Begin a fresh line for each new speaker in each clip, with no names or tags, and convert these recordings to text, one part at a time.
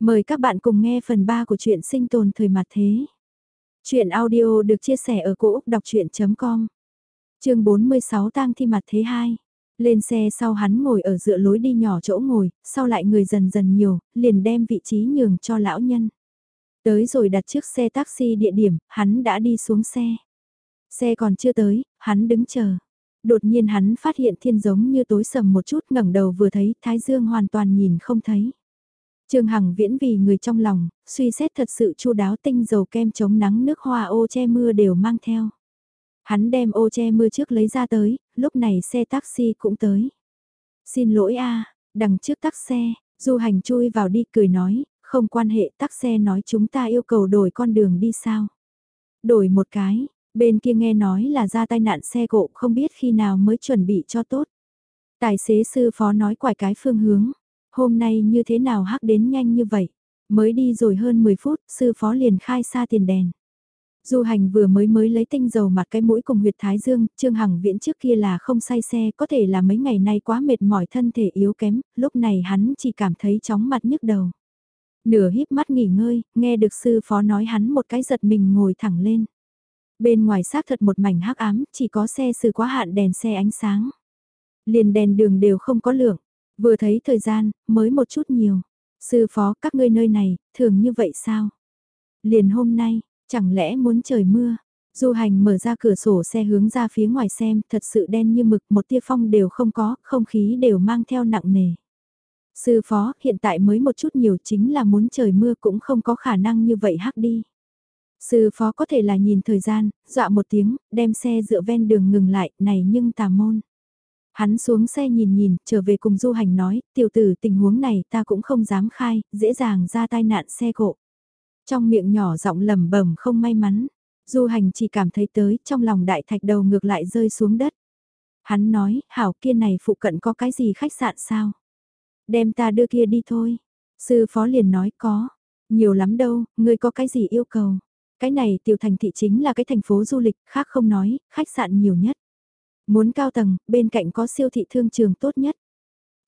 Mời các bạn cùng nghe phần 3 của truyện sinh tồn thời mặt thế. Chuyện audio được chia sẻ ở cỗ đọc chuyện.com Trường 46 tang thi mặt thế 2 Lên xe sau hắn ngồi ở dựa lối đi nhỏ chỗ ngồi, sau lại người dần dần nhiều, liền đem vị trí nhường cho lão nhân. Tới rồi đặt chiếc xe taxi địa điểm, hắn đã đi xuống xe. Xe còn chưa tới, hắn đứng chờ. Đột nhiên hắn phát hiện thiên giống như tối sầm một chút ngẩng đầu vừa thấy Thái Dương hoàn toàn nhìn không thấy. Trương Hằng viễn vì người trong lòng, suy xét thật sự chu đáo tinh dầu kem chống nắng nước hoa ô che mưa đều mang theo. Hắn đem ô che mưa trước lấy ra tới, lúc này xe taxi cũng tới. Xin lỗi a đằng trước tắc xe, du hành chui vào đi cười nói, không quan hệ tắc xe nói chúng ta yêu cầu đổi con đường đi sao. Đổi một cái, bên kia nghe nói là ra tai nạn xe cộ không biết khi nào mới chuẩn bị cho tốt. Tài xế sư phó nói quải cái phương hướng, Hôm nay như thế nào hắc đến nhanh như vậy? Mới đi rồi hơn 10 phút, sư phó liền khai xa tiền đèn. Du hành vừa mới mới lấy tinh dầu mặt cái mũi cùng huyệt thái dương, Trương Hằng viễn trước kia là không say xe, có thể là mấy ngày nay quá mệt mỏi thân thể yếu kém, lúc này hắn chỉ cảm thấy chóng mặt nhức đầu. Nửa híp mắt nghỉ ngơi, nghe được sư phó nói hắn một cái giật mình ngồi thẳng lên. Bên ngoài xác thật một mảnh hắc ám, chỉ có xe sư quá hạn đèn xe ánh sáng. Liền đèn đường đều không có lượng, Vừa thấy thời gian, mới một chút nhiều. Sư phó các ngươi nơi này, thường như vậy sao? Liền hôm nay, chẳng lẽ muốn trời mưa? Du hành mở ra cửa sổ xe hướng ra phía ngoài xem, thật sự đen như mực, một tia phong đều không có, không khí đều mang theo nặng nề. Sư phó, hiện tại mới một chút nhiều chính là muốn trời mưa cũng không có khả năng như vậy hắc đi. Sư phó có thể là nhìn thời gian, dọa một tiếng, đem xe dựa ven đường ngừng lại, này nhưng tà môn. Hắn xuống xe nhìn nhìn, trở về cùng du hành nói, tiểu tử tình huống này ta cũng không dám khai, dễ dàng ra tai nạn xe cộ. Trong miệng nhỏ giọng lầm bẩm không may mắn, du hành chỉ cảm thấy tới, trong lòng đại thạch đầu ngược lại rơi xuống đất. Hắn nói, hảo kia này phụ cận có cái gì khách sạn sao? Đem ta đưa kia đi thôi. Sư phó liền nói có, nhiều lắm đâu, ngươi có cái gì yêu cầu? Cái này tiểu thành thị chính là cái thành phố du lịch, khác không nói, khách sạn nhiều nhất. Muốn cao tầng, bên cạnh có siêu thị thương trường tốt nhất.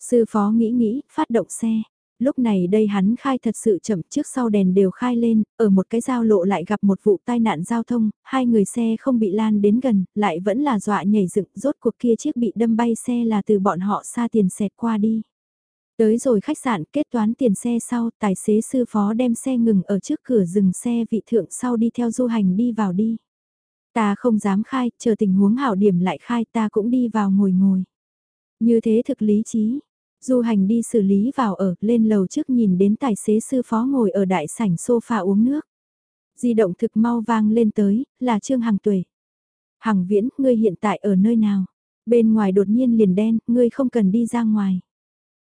Sư phó nghĩ nghĩ, phát động xe. Lúc này đây hắn khai thật sự chậm trước sau đèn đều khai lên, ở một cái giao lộ lại gặp một vụ tai nạn giao thông, hai người xe không bị lan đến gần, lại vẫn là dọa nhảy dựng, rốt cuộc kia chiếc bị đâm bay xe là từ bọn họ xa tiền xẹt qua đi. Tới rồi khách sạn kết toán tiền xe sau, tài xế sư phó đem xe ngừng ở trước cửa dừng xe vị thượng sau đi theo du hành đi vào đi. Ta không dám khai, chờ tình huống hảo điểm lại khai ta cũng đi vào ngồi ngồi. Như thế thực lý trí. Du hành đi xử lý vào ở, lên lầu trước nhìn đến tài xế sư phó ngồi ở đại sảnh sofa uống nước. Di động thực mau vang lên tới, là Trương Hằng Tuệ. Hằng Viễn, ngươi hiện tại ở nơi nào? Bên ngoài đột nhiên liền đen, ngươi không cần đi ra ngoài.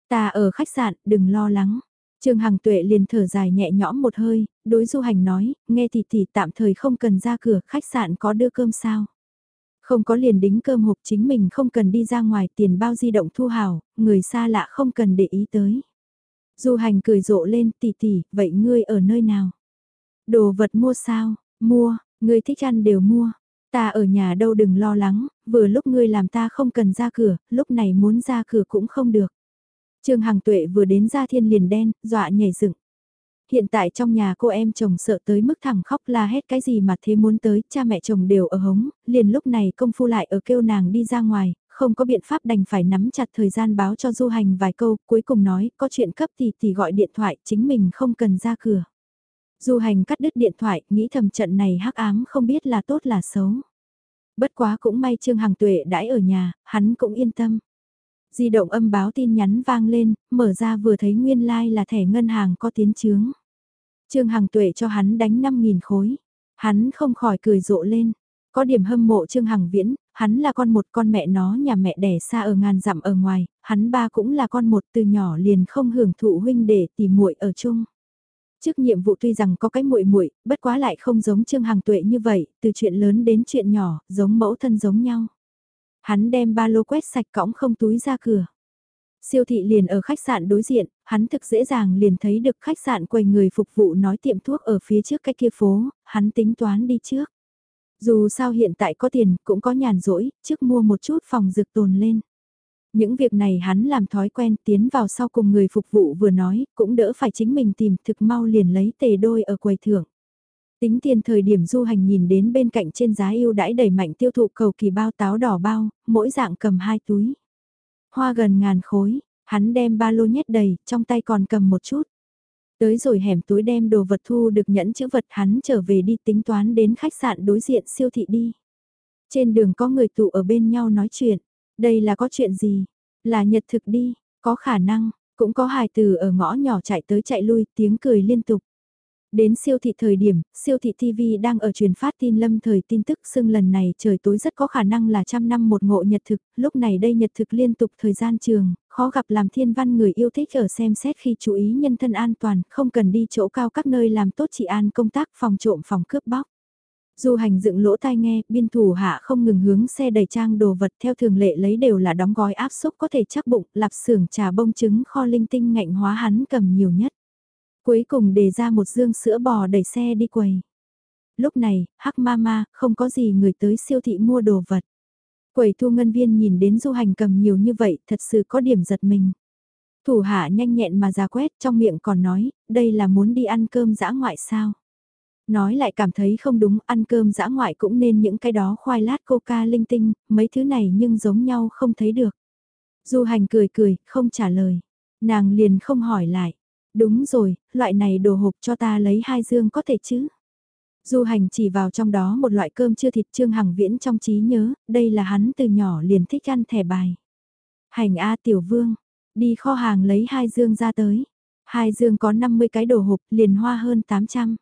Ta ở khách sạn, đừng lo lắng. Trương Hằng Tuệ liền thở dài nhẹ nhõm một hơi, đối du hành nói, nghe thì tỷ tạm thời không cần ra cửa, khách sạn có đưa cơm sao. Không có liền đính cơm hộp chính mình không cần đi ra ngoài tiền bao di động thu hào, người xa lạ không cần để ý tới. Du hành cười rộ lên tỷ tỷ, vậy ngươi ở nơi nào? Đồ vật mua sao? Mua, ngươi thích ăn đều mua. Ta ở nhà đâu đừng lo lắng, vừa lúc ngươi làm ta không cần ra cửa, lúc này muốn ra cửa cũng không được. Trương Hằng Tuệ vừa đến ra thiên liền đen, dọa nhảy dựng. Hiện tại trong nhà cô em chồng sợ tới mức thẳng khóc la hét cái gì mà thế muốn tới, cha mẹ chồng đều ở hống, liền lúc này công phu lại ở kêu nàng đi ra ngoài, không có biện pháp đành phải nắm chặt thời gian báo cho du hành vài câu, cuối cùng nói, có chuyện cấp thì thì gọi điện thoại, chính mình không cần ra cửa. Du hành cắt đứt điện thoại, nghĩ thầm trận này hắc ám không biết là tốt là xấu. Bất quá cũng may Trương Hằng Tuệ đãi ở nhà, hắn cũng yên tâm. Di động âm báo tin nhắn vang lên, mở ra vừa thấy nguyên lai like là thẻ ngân hàng có tiến chướng. Trương Hằng Tuệ cho hắn đánh 5.000 khối. Hắn không khỏi cười rộ lên. Có điểm hâm mộ Trương Hằng Viễn, hắn là con một con mẹ nó nhà mẹ đẻ xa ở ngàn dặm ở ngoài, hắn ba cũng là con một từ nhỏ liền không hưởng thụ huynh để tìm muội ở chung. Trước nhiệm vụ tuy rằng có cái muội muội, bất quá lại không giống Trương Hằng Tuệ như vậy, từ chuyện lớn đến chuyện nhỏ, giống mẫu thân giống nhau. Hắn đem ba lô quét sạch cõng không túi ra cửa. Siêu thị liền ở khách sạn đối diện, hắn thực dễ dàng liền thấy được khách sạn quầy người phục vụ nói tiệm thuốc ở phía trước cái kia phố, hắn tính toán đi trước. Dù sao hiện tại có tiền, cũng có nhàn rỗi, trước mua một chút phòng dược tồn lên. Những việc này hắn làm thói quen tiến vào sau cùng người phục vụ vừa nói, cũng đỡ phải chính mình tìm thực mau liền lấy tề đôi ở quầy thưởng. Tính tiền thời điểm du hành nhìn đến bên cạnh trên giá yêu đãi đẩy mạnh tiêu thụ cầu kỳ bao táo đỏ bao, mỗi dạng cầm hai túi. Hoa gần ngàn khối, hắn đem ba lô nhét đầy, trong tay còn cầm một chút. Tới rồi hẻm túi đem đồ vật thu được nhẫn chữ vật hắn trở về đi tính toán đến khách sạn đối diện siêu thị đi. Trên đường có người tụ ở bên nhau nói chuyện, đây là có chuyện gì? Là nhật thực đi, có khả năng, cũng có hài từ ở ngõ nhỏ chạy tới chạy lui tiếng cười liên tục. Đến siêu thị thời điểm, siêu thị TV đang ở truyền phát tin lâm thời tin tức xưng lần này trời tối rất có khả năng là trăm năm một ngộ nhật thực, lúc này đây nhật thực liên tục thời gian trường, khó gặp làm thiên văn người yêu thích ở xem xét khi chú ý nhân thân an toàn, không cần đi chỗ cao các nơi làm tốt trị an công tác phòng trộm phòng cướp bóc. Du hành dựng lỗ tai nghe, biên thủ hạ không ngừng hướng xe đầy trang đồ vật theo thường lệ lấy đều là đóng gói áp xúc có thể chắc bụng, lạp xưởng trà bông trứng kho linh tinh ngạnh hóa hắn cầm nhiều nhất. Cuối cùng đề ra một dương sữa bò đẩy xe đi quầy. Lúc này, hắc mama, không có gì người tới siêu thị mua đồ vật. Quầy thu ngân viên nhìn đến du hành cầm nhiều như vậy, thật sự có điểm giật mình. Thủ hạ nhanh nhẹn mà ra quét trong miệng còn nói, đây là muốn đi ăn cơm dã ngoại sao. Nói lại cảm thấy không đúng, ăn cơm dã ngoại cũng nên những cái đó khoai lát coca linh tinh, mấy thứ này nhưng giống nhau không thấy được. Du hành cười cười, không trả lời. Nàng liền không hỏi lại. Đúng rồi, loại này đồ hộp cho ta lấy hai dương có thể chứ? Du hành chỉ vào trong đó một loại cơm chưa thịt Trương Hằng Viễn trong trí nhớ, đây là hắn từ nhỏ liền thích ăn thẻ bài. Hành A Tiểu Vương, đi kho hàng lấy hai dương ra tới. Hai dương có 50 cái đồ hộp liền hoa hơn 800.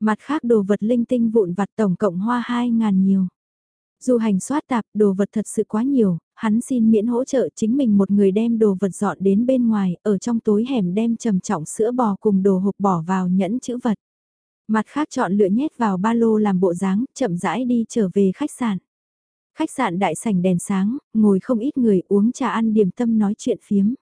Mặt khác đồ vật linh tinh vụn vặt tổng cộng hoa 2.000 nhiều. Du hành soát tạp đồ vật thật sự quá nhiều, hắn xin miễn hỗ trợ chính mình một người đem đồ vật dọn đến bên ngoài, ở trong tối hẻm đem trầm trọng sữa bò cùng đồ hộp bỏ vào nhẫn chữ vật. Mặt khác chọn lựa nhét vào ba lô làm bộ dáng, chậm rãi đi trở về khách sạn. Khách sạn đại sảnh đèn sáng, ngồi không ít người uống trà ăn điểm tâm nói chuyện phiếm.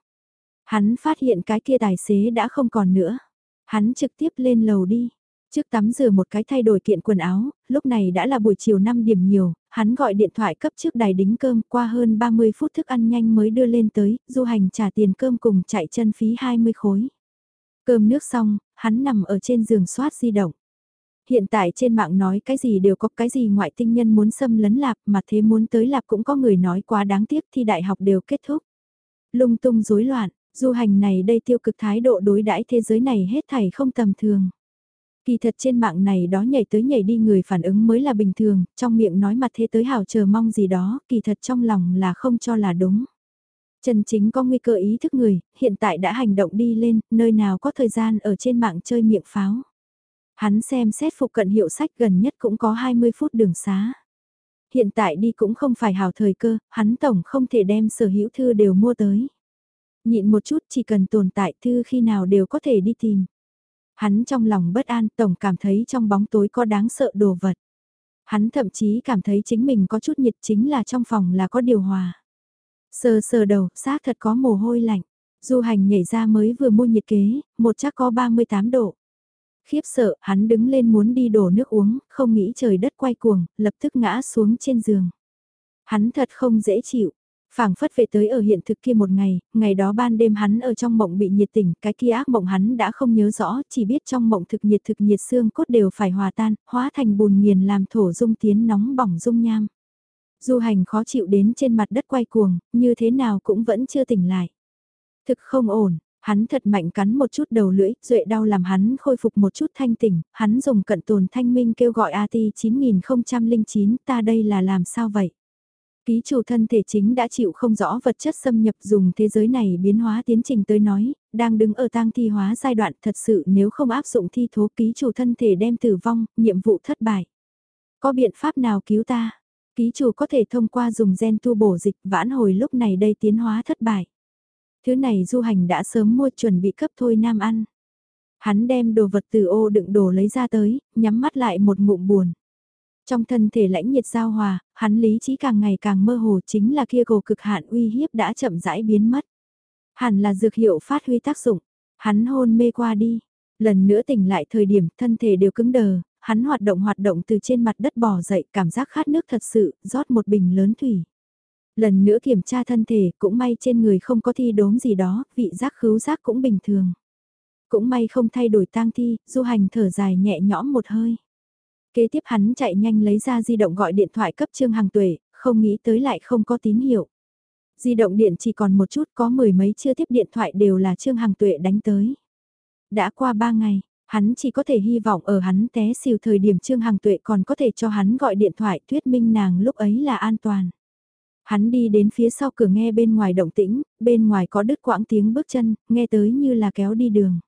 Hắn phát hiện cái kia tài xế đã không còn nữa. Hắn trực tiếp lên lầu đi. Trước tắm rửa một cái thay đổi kiện quần áo, lúc này đã là buổi chiều 5 điểm nhiều, hắn gọi điện thoại cấp trước đài đính cơm qua hơn 30 phút thức ăn nhanh mới đưa lên tới, du hành trả tiền cơm cùng chạy chân phí 20 khối. Cơm nước xong, hắn nằm ở trên giường soát di động. Hiện tại trên mạng nói cái gì đều có cái gì ngoại tinh nhân muốn xâm lấn lạp mà thế muốn tới lạp cũng có người nói quá đáng tiếc thì đại học đều kết thúc. Lung tung rối loạn, du hành này đây tiêu cực thái độ đối đãi thế giới này hết thảy không tầm thường. Kỳ thật trên mạng này đó nhảy tới nhảy đi người phản ứng mới là bình thường, trong miệng nói mặt thế tới hào chờ mong gì đó, kỳ thật trong lòng là không cho là đúng. Trần chính có nguy cơ ý thức người, hiện tại đã hành động đi lên, nơi nào có thời gian ở trên mạng chơi miệng pháo. Hắn xem xét phục cận hiệu sách gần nhất cũng có 20 phút đường xá. Hiện tại đi cũng không phải hào thời cơ, hắn tổng không thể đem sở hữu thư đều mua tới. Nhịn một chút chỉ cần tồn tại thư khi nào đều có thể đi tìm. Hắn trong lòng bất an tổng cảm thấy trong bóng tối có đáng sợ đồ vật. Hắn thậm chí cảm thấy chính mình có chút nhiệt chính là trong phòng là có điều hòa. Sờ sờ đầu, xác thật có mồ hôi lạnh. Du hành nhảy ra mới vừa mua nhiệt kế, một chắc có 38 độ. Khiếp sợ, hắn đứng lên muốn đi đổ nước uống, không nghĩ trời đất quay cuồng, lập tức ngã xuống trên giường. Hắn thật không dễ chịu, phảng phất về tới ở hiện thực kia một ngày, ngày đó ban đêm hắn ở trong mộng bị nhiệt tỉnh, cái kia ác mộng hắn đã không nhớ rõ, chỉ biết trong mộng thực nhiệt thực nhiệt xương cốt đều phải hòa tan, hóa thành bùn nghiền làm thổ dung tiến nóng bỏng dung nham. Du hành khó chịu đến trên mặt đất quay cuồng, như thế nào cũng vẫn chưa tỉnh lại. Thực không ổn, hắn thật mạnh cắn một chút đầu lưỡi, duệ đau làm hắn khôi phục một chút thanh tỉnh, hắn dùng cận tồn thanh minh kêu gọi AT 9009 ta đây là làm sao vậy? Ký chủ thân thể chính đã chịu không rõ vật chất xâm nhập dùng thế giới này biến hóa tiến trình tới nói, đang đứng ở tang thi hóa giai đoạn thật sự nếu không áp dụng thi thố ký chủ thân thể đem tử vong, nhiệm vụ thất bại. Có biện pháp nào cứu ta? Ký chủ có thể thông qua dùng gen tu bổ dịch vãn hồi lúc này đây tiến hóa thất bại. Thứ này du hành đã sớm mua chuẩn bị cấp thôi nam ăn. Hắn đem đồ vật từ ô đựng đồ lấy ra tới, nhắm mắt lại một ngụm buồn. Trong thân thể lãnh nhiệt giao hòa, hắn lý trí càng ngày càng mơ hồ chính là kia cổ cực hạn uy hiếp đã chậm rãi biến mất. Hẳn là dược hiệu phát huy tác dụng, hắn hôn mê qua đi, lần nữa tỉnh lại thời điểm thân thể đều cứng đờ, hắn hoạt động hoạt động từ trên mặt đất bò dậy cảm giác khát nước thật sự, rót một bình lớn thủy. Lần nữa kiểm tra thân thể, cũng may trên người không có thi đốm gì đó, vị giác khứu giác cũng bình thường. Cũng may không thay đổi tang thi, du hành thở dài nhẹ nhõm một hơi. Kế tiếp hắn chạy nhanh lấy ra di động gọi điện thoại cấp Trương Hằng Tuệ, không nghĩ tới lại không có tín hiệu. Di động điện chỉ còn một chút có mười mấy chưa tiếp điện thoại đều là Trương Hằng Tuệ đánh tới. Đã qua ba ngày, hắn chỉ có thể hy vọng ở hắn té xìu thời điểm Trương Hằng Tuệ còn có thể cho hắn gọi điện thoại thuyết minh nàng lúc ấy là an toàn. Hắn đi đến phía sau cửa nghe bên ngoài động tĩnh, bên ngoài có đứt quãng tiếng bước chân, nghe tới như là kéo đi đường.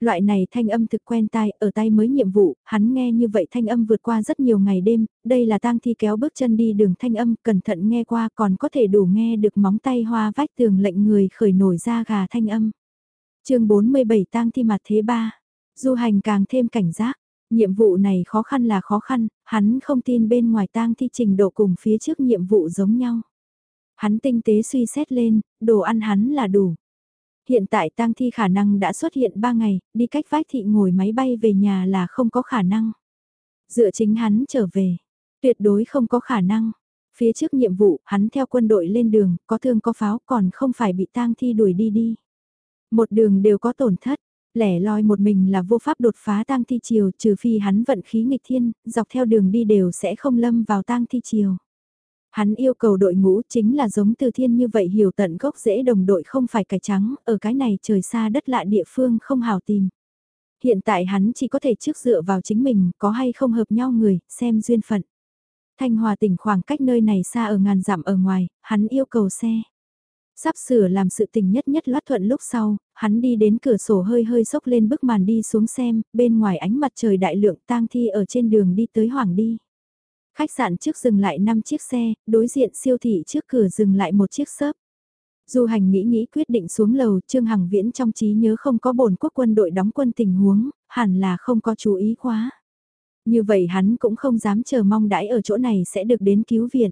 Loại này thanh âm thực quen tai, ở tay mới nhiệm vụ, hắn nghe như vậy thanh âm vượt qua rất nhiều ngày đêm, đây là tang thi kéo bước chân đi đường thanh âm, cẩn thận nghe qua còn có thể đủ nghe được móng tay hoa vách tường lệnh người khởi nổi ra gà thanh âm. chương 47 tang thi mặt thế ba, du hành càng thêm cảnh giác, nhiệm vụ này khó khăn là khó khăn, hắn không tin bên ngoài tang thi trình độ cùng phía trước nhiệm vụ giống nhau. Hắn tinh tế suy xét lên, đồ ăn hắn là đủ. Hiện tại tang thi khả năng đã xuất hiện 3 ngày, đi cách vách thị ngồi máy bay về nhà là không có khả năng. Dựa chính hắn trở về, tuyệt đối không có khả năng. Phía trước nhiệm vụ, hắn theo quân đội lên đường, có thương có pháo còn không phải bị tang thi đuổi đi đi. Một đường đều có tổn thất, lẻ loi một mình là vô pháp đột phá tang thi chiều trừ phi hắn vận khí nghịch thiên, dọc theo đường đi đều sẽ không lâm vào tang thi chiều. Hắn yêu cầu đội ngũ chính là giống từ thiên như vậy hiểu tận gốc dễ đồng đội không phải cải trắng, ở cái này trời xa đất lạ địa phương không hào tìm. Hiện tại hắn chỉ có thể trước dựa vào chính mình, có hay không hợp nhau người, xem duyên phận. Thanh Hòa tỉnh khoảng cách nơi này xa ở ngàn dặm ở ngoài, hắn yêu cầu xe. Sắp sửa làm sự tình nhất nhất loát thuận lúc sau, hắn đi đến cửa sổ hơi hơi sốc lên bức màn đi xuống xem, bên ngoài ánh mặt trời đại lượng tang thi ở trên đường đi tới Hoàng đi. Khách sạn trước dừng lại 5 chiếc xe, đối diện siêu thị trước cửa dừng lại một chiếc sớp. Du hành nghĩ nghĩ quyết định xuống lầu, Trương Hằng Viễn trong trí nhớ không có bổn quốc quân đội đóng quân tình huống, hẳn là không có chú ý quá. Như vậy hắn cũng không dám chờ mong đãi ở chỗ này sẽ được đến cứu viện.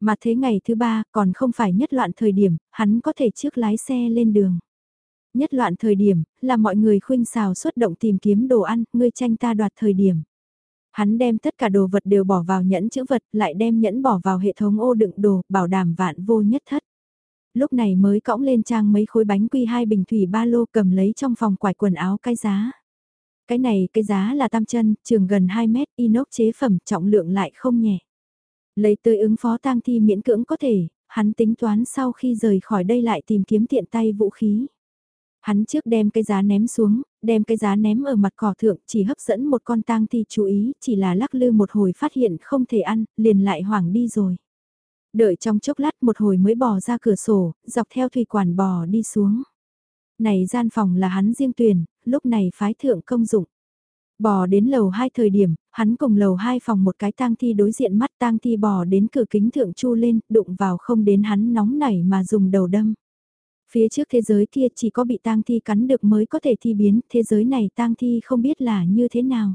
Mà thế ngày thứ ba còn không phải nhất loạn thời điểm, hắn có thể trước lái xe lên đường. Nhất loạn thời điểm, là mọi người khuynh xào xuất động tìm kiếm đồ ăn, ngươi tranh ta đoạt thời điểm. Hắn đem tất cả đồ vật đều bỏ vào nhẫn chữ vật, lại đem nhẫn bỏ vào hệ thống ô đựng đồ, bảo đảm vạn vô nhất thất. Lúc này mới cõng lên trang mấy khối bánh quy hai bình thủy ba lô cầm lấy trong phòng quải quần áo cái giá. Cái này cái giá là tam chân, trường gần 2 mét, inox chế phẩm, trọng lượng lại không nhẹ. Lấy tới ứng phó tang thi miễn cưỡng có thể, hắn tính toán sau khi rời khỏi đây lại tìm kiếm tiện tay vũ khí. Hắn trước đem cái giá ném xuống, đem cái giá ném ở mặt cỏ thượng chỉ hấp dẫn một con tang thi chú ý, chỉ là lắc lư một hồi phát hiện không thể ăn, liền lại hoảng đi rồi. Đợi trong chốc lát một hồi mới bò ra cửa sổ, dọc theo thủy quản bò đi xuống. Này gian phòng là hắn riêng tuyển, lúc này phái thượng công dụng. Bò đến lầu 2 thời điểm, hắn cùng lầu 2 phòng một cái tang thi đối diện mắt tang thi bò đến cửa kính thượng chu lên, đụng vào không đến hắn nóng nảy mà dùng đầu đâm. Phía trước thế giới kia chỉ có bị tang thi cắn được mới có thể thi biến, thế giới này tang thi không biết là như thế nào.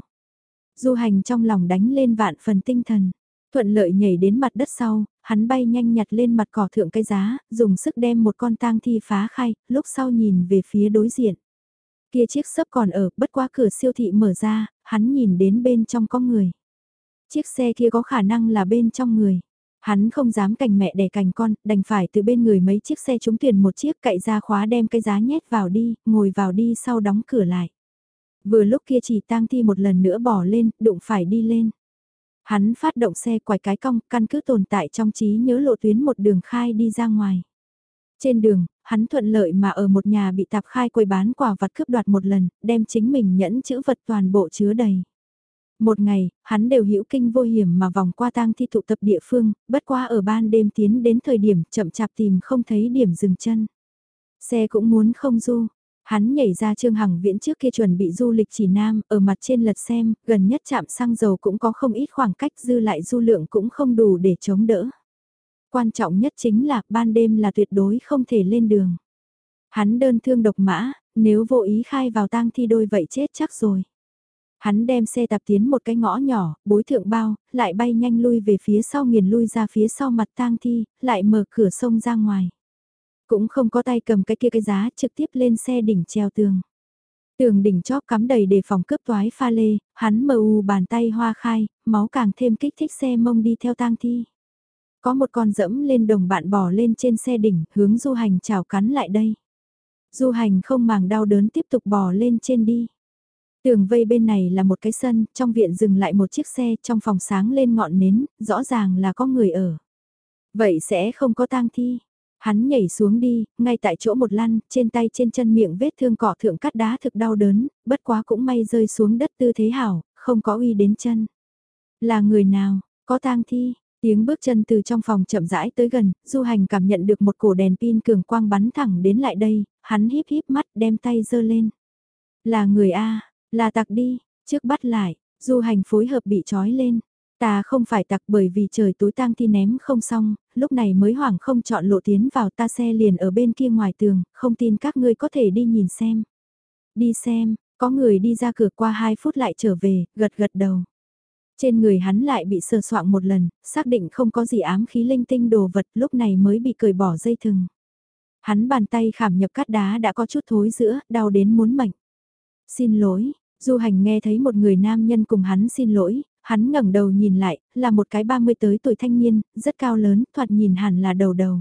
Du hành trong lòng đánh lên vạn phần tinh thần, thuận lợi nhảy đến mặt đất sau, hắn bay nhanh nhặt lên mặt cỏ thượng cây giá, dùng sức đem một con tang thi phá khai, lúc sau nhìn về phía đối diện. Kia chiếc sấp còn ở, bất qua cửa siêu thị mở ra, hắn nhìn đến bên trong có người. Chiếc xe kia có khả năng là bên trong người. Hắn không dám cành mẹ đẻ cành con, đành phải từ bên người mấy chiếc xe trúng tuyển một chiếc cậy ra khóa đem cái giá nhét vào đi, ngồi vào đi sau đóng cửa lại. Vừa lúc kia chỉ tang thi một lần nữa bỏ lên, đụng phải đi lên. Hắn phát động xe quải cái cong, căn cứ tồn tại trong trí nhớ lộ tuyến một đường khai đi ra ngoài. Trên đường, hắn thuận lợi mà ở một nhà bị tạp khai quầy bán quả vặt cướp đoạt một lần, đem chính mình nhẫn chữ vật toàn bộ chứa đầy. Một ngày, hắn đều hữu kinh vô hiểm mà vòng qua tang thi tụ tập địa phương, bất qua ở ban đêm tiến đến thời điểm chậm chạp tìm không thấy điểm dừng chân. Xe cũng muốn không du. Hắn nhảy ra trương hằng viễn trước kia chuẩn bị du lịch chỉ nam, ở mặt trên lật xem, gần nhất chạm xăng dầu cũng có không ít khoảng cách dư lại du lượng cũng không đủ để chống đỡ. Quan trọng nhất chính là ban đêm là tuyệt đối không thể lên đường. Hắn đơn thương độc mã, nếu vô ý khai vào tang thi đôi vậy chết chắc rồi. Hắn đem xe tạp tiến một cái ngõ nhỏ, bối thượng bao, lại bay nhanh lui về phía sau nghiền lui ra phía sau mặt tang thi, lại mở cửa sông ra ngoài. Cũng không có tay cầm cái kia cái giá trực tiếp lên xe đỉnh treo tường. Tường đỉnh chóp cắm đầy để phòng cướp toái pha lê, hắn mờ u bàn tay hoa khai, máu càng thêm kích thích xe mông đi theo tang thi. Có một con dẫm lên đồng bạn bò lên trên xe đỉnh, hướng du hành chào cắn lại đây. Du hành không màng đau đớn tiếp tục bò lên trên đi. Tường vây bên này là một cái sân, trong viện dừng lại một chiếc xe, trong phòng sáng lên ngọn nến, rõ ràng là có người ở. Vậy sẽ không có tang thi. Hắn nhảy xuống đi, ngay tại chỗ một lăn, trên tay trên chân miệng vết thương cọ thượng cắt đá thực đau đớn, bất quá cũng may rơi xuống đất tư thế hảo, không có uy đến chân. Là người nào, có tang thi, tiếng bước chân từ trong phòng chậm rãi tới gần, du hành cảm nhận được một cổ đèn pin cường quang bắn thẳng đến lại đây, hắn híp híp mắt đem tay giơ lên. Là người A, là tặc đi, trước bắt lại, du hành phối hợp bị trói lên. Ta không phải tặc bởi vì trời tối tang thi ném không xong, lúc này mới hoảng không chọn lộ tiến vào ta xe liền ở bên kia ngoài tường, không tin các ngươi có thể đi nhìn xem. Đi xem, có người đi ra cửa qua 2 phút lại trở về, gật gật đầu. Trên người hắn lại bị sờ soạng một lần, xác định không có gì ám khí linh tinh đồ vật lúc này mới bị cởi bỏ dây thừng. Hắn bàn tay khảm nhập cát đá đã có chút thối giữa, đau đến muốn mệnh. Xin lỗi, Du hành nghe thấy một người nam nhân cùng hắn xin lỗi, hắn ngẩng đầu nhìn lại, là một cái 30 tới tuổi thanh niên, rất cao lớn, thoạt nhìn hẳn là đầu đầu.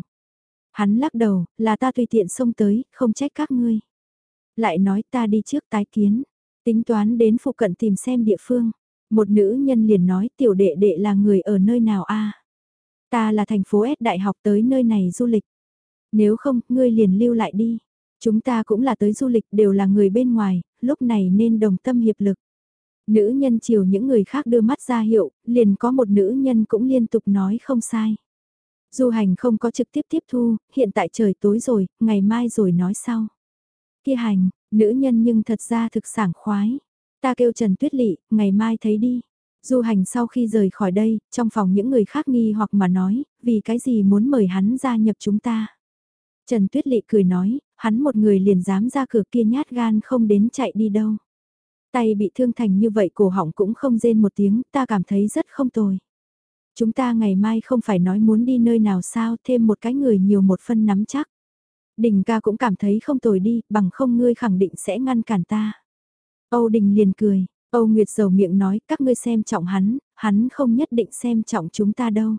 Hắn lắc đầu, là ta tùy tiện xông tới, không trách các ngươi. Lại nói ta đi trước tái kiến, tính toán đến phụ cận tìm xem địa phương. Một nữ nhân liền nói tiểu đệ đệ là người ở nơi nào a Ta là thành phố S đại học tới nơi này du lịch. Nếu không, ngươi liền lưu lại đi. Chúng ta cũng là tới du lịch đều là người bên ngoài, lúc này nên đồng tâm hiệp lực. Nữ nhân chiều những người khác đưa mắt ra hiệu, liền có một nữ nhân cũng liên tục nói không sai. Du hành không có trực tiếp tiếp thu, hiện tại trời tối rồi, ngày mai rồi nói sau. Kia hành, nữ nhân nhưng thật ra thực sảng khoái. Ta kêu Trần Tuyết Lị, ngày mai thấy đi. Du hành sau khi rời khỏi đây, trong phòng những người khác nghi hoặc mà nói, vì cái gì muốn mời hắn gia nhập chúng ta. Trần Tuyết Lị cười nói, hắn một người liền dám ra cửa kia nhát gan không đến chạy đi đâu. Tay bị thương thành như vậy cổ họng cũng không rên một tiếng, ta cảm thấy rất không tồi. Chúng ta ngày mai không phải nói muốn đi nơi nào sao, thêm một cái người nhiều một phân nắm chắc. Đình ca cũng cảm thấy không tồi đi, bằng không ngươi khẳng định sẽ ngăn cản ta. Âu Đình liền cười, Âu Nguyệt dầu miệng nói các ngươi xem trọng hắn, hắn không nhất định xem trọng chúng ta đâu.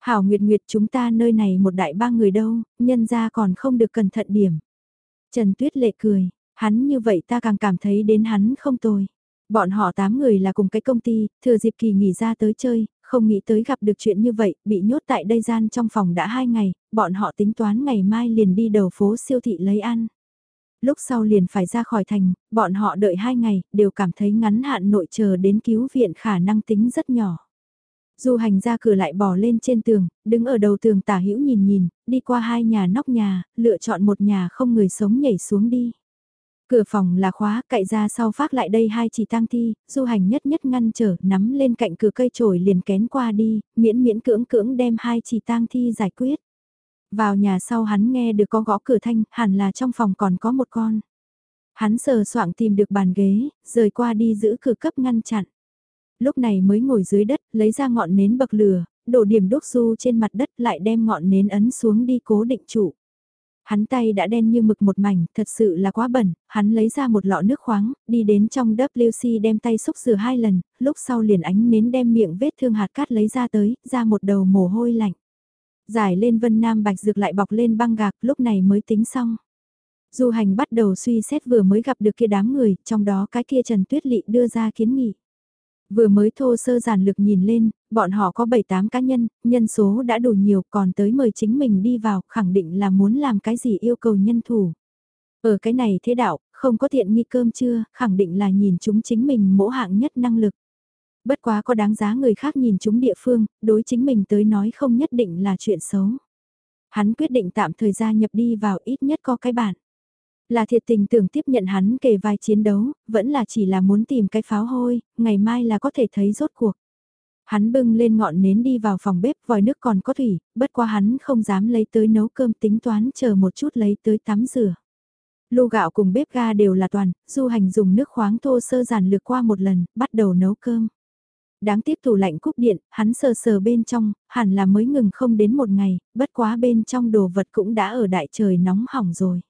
Hảo Nguyệt Nguyệt chúng ta nơi này một đại ba người đâu, nhân ra còn không được cẩn thận điểm. Trần Tuyết Lệ cười, hắn như vậy ta càng cảm thấy đến hắn không tồi. Bọn họ 8 người là cùng cái công ty, thừa dịp kỳ nghỉ ra tới chơi, không nghĩ tới gặp được chuyện như vậy, bị nhốt tại đây gian trong phòng đã 2 ngày, bọn họ tính toán ngày mai liền đi đầu phố siêu thị lấy ăn. Lúc sau liền phải ra khỏi thành, bọn họ đợi 2 ngày, đều cảm thấy ngắn hạn nội chờ đến cứu viện khả năng tính rất nhỏ. Du hành ra cửa lại bỏ lên trên tường, đứng ở đầu tường tả hữu nhìn nhìn, đi qua hai nhà nóc nhà, lựa chọn một nhà không người sống nhảy xuống đi. Cửa phòng là khóa, cậy ra sau phát lại đây hai chỉ tang thi, du hành nhất nhất ngăn trở, nắm lên cạnh cửa cây trổi liền kén qua đi, miễn miễn cưỡng cưỡng đem hai chỉ tang thi giải quyết. Vào nhà sau hắn nghe được có gõ cửa thanh, hẳn là trong phòng còn có một con. Hắn sờ soạng tìm được bàn ghế, rời qua đi giữ cửa cấp ngăn chặn lúc này mới ngồi dưới đất, lấy ra ngọn nến bậc lửa, đổ điểm đốt su trên mặt đất lại đem ngọn nến ấn xuống đi cố định trụ. Hắn tay đã đen như mực một mảnh, thật sự là quá bẩn, hắn lấy ra một lọ nước khoáng, đi đến trong WC đem tay xúc rửa hai lần, lúc sau liền ánh nến đem miệng vết thương hạt cát lấy ra tới, ra một đầu mồ hôi lạnh. Giải lên vân nam bạch dược lại bọc lên băng gạc, lúc này mới tính xong. Du hành bắt đầu suy xét vừa mới gặp được kia đám người, trong đó cái kia Trần Tuyết Lị đưa ra kiến nghị. Vừa mới thô sơ giản lược nhìn lên, bọn họ có 7-8 cá nhân, nhân số đã đủ nhiều còn tới mời chính mình đi vào, khẳng định là muốn làm cái gì yêu cầu nhân thủ. Ở cái này thế đạo, không có thiện nghi cơm chưa, khẳng định là nhìn chúng chính mình mỗ hạng nhất năng lực. Bất quá có đáng giá người khác nhìn chúng địa phương, đối chính mình tới nói không nhất định là chuyện xấu. Hắn quyết định tạm thời gia nhập đi vào ít nhất có cái bản. Là thiệt tình tưởng tiếp nhận hắn kể vai chiến đấu, vẫn là chỉ là muốn tìm cái pháo hôi, ngày mai là có thể thấy rốt cuộc. Hắn bưng lên ngọn nến đi vào phòng bếp vòi nước còn có thủy, bất quá hắn không dám lấy tới nấu cơm tính toán chờ một chút lấy tới tắm rửa. Lu gạo cùng bếp ga đều là toàn, du hành dùng nước khoáng thô sơ giản lược qua một lần, bắt đầu nấu cơm. Đáng tiếc tủ lạnh cúp điện, hắn sờ sờ bên trong, hẳn là mới ngừng không đến một ngày, bất quá bên trong đồ vật cũng đã ở đại trời nóng hỏng rồi.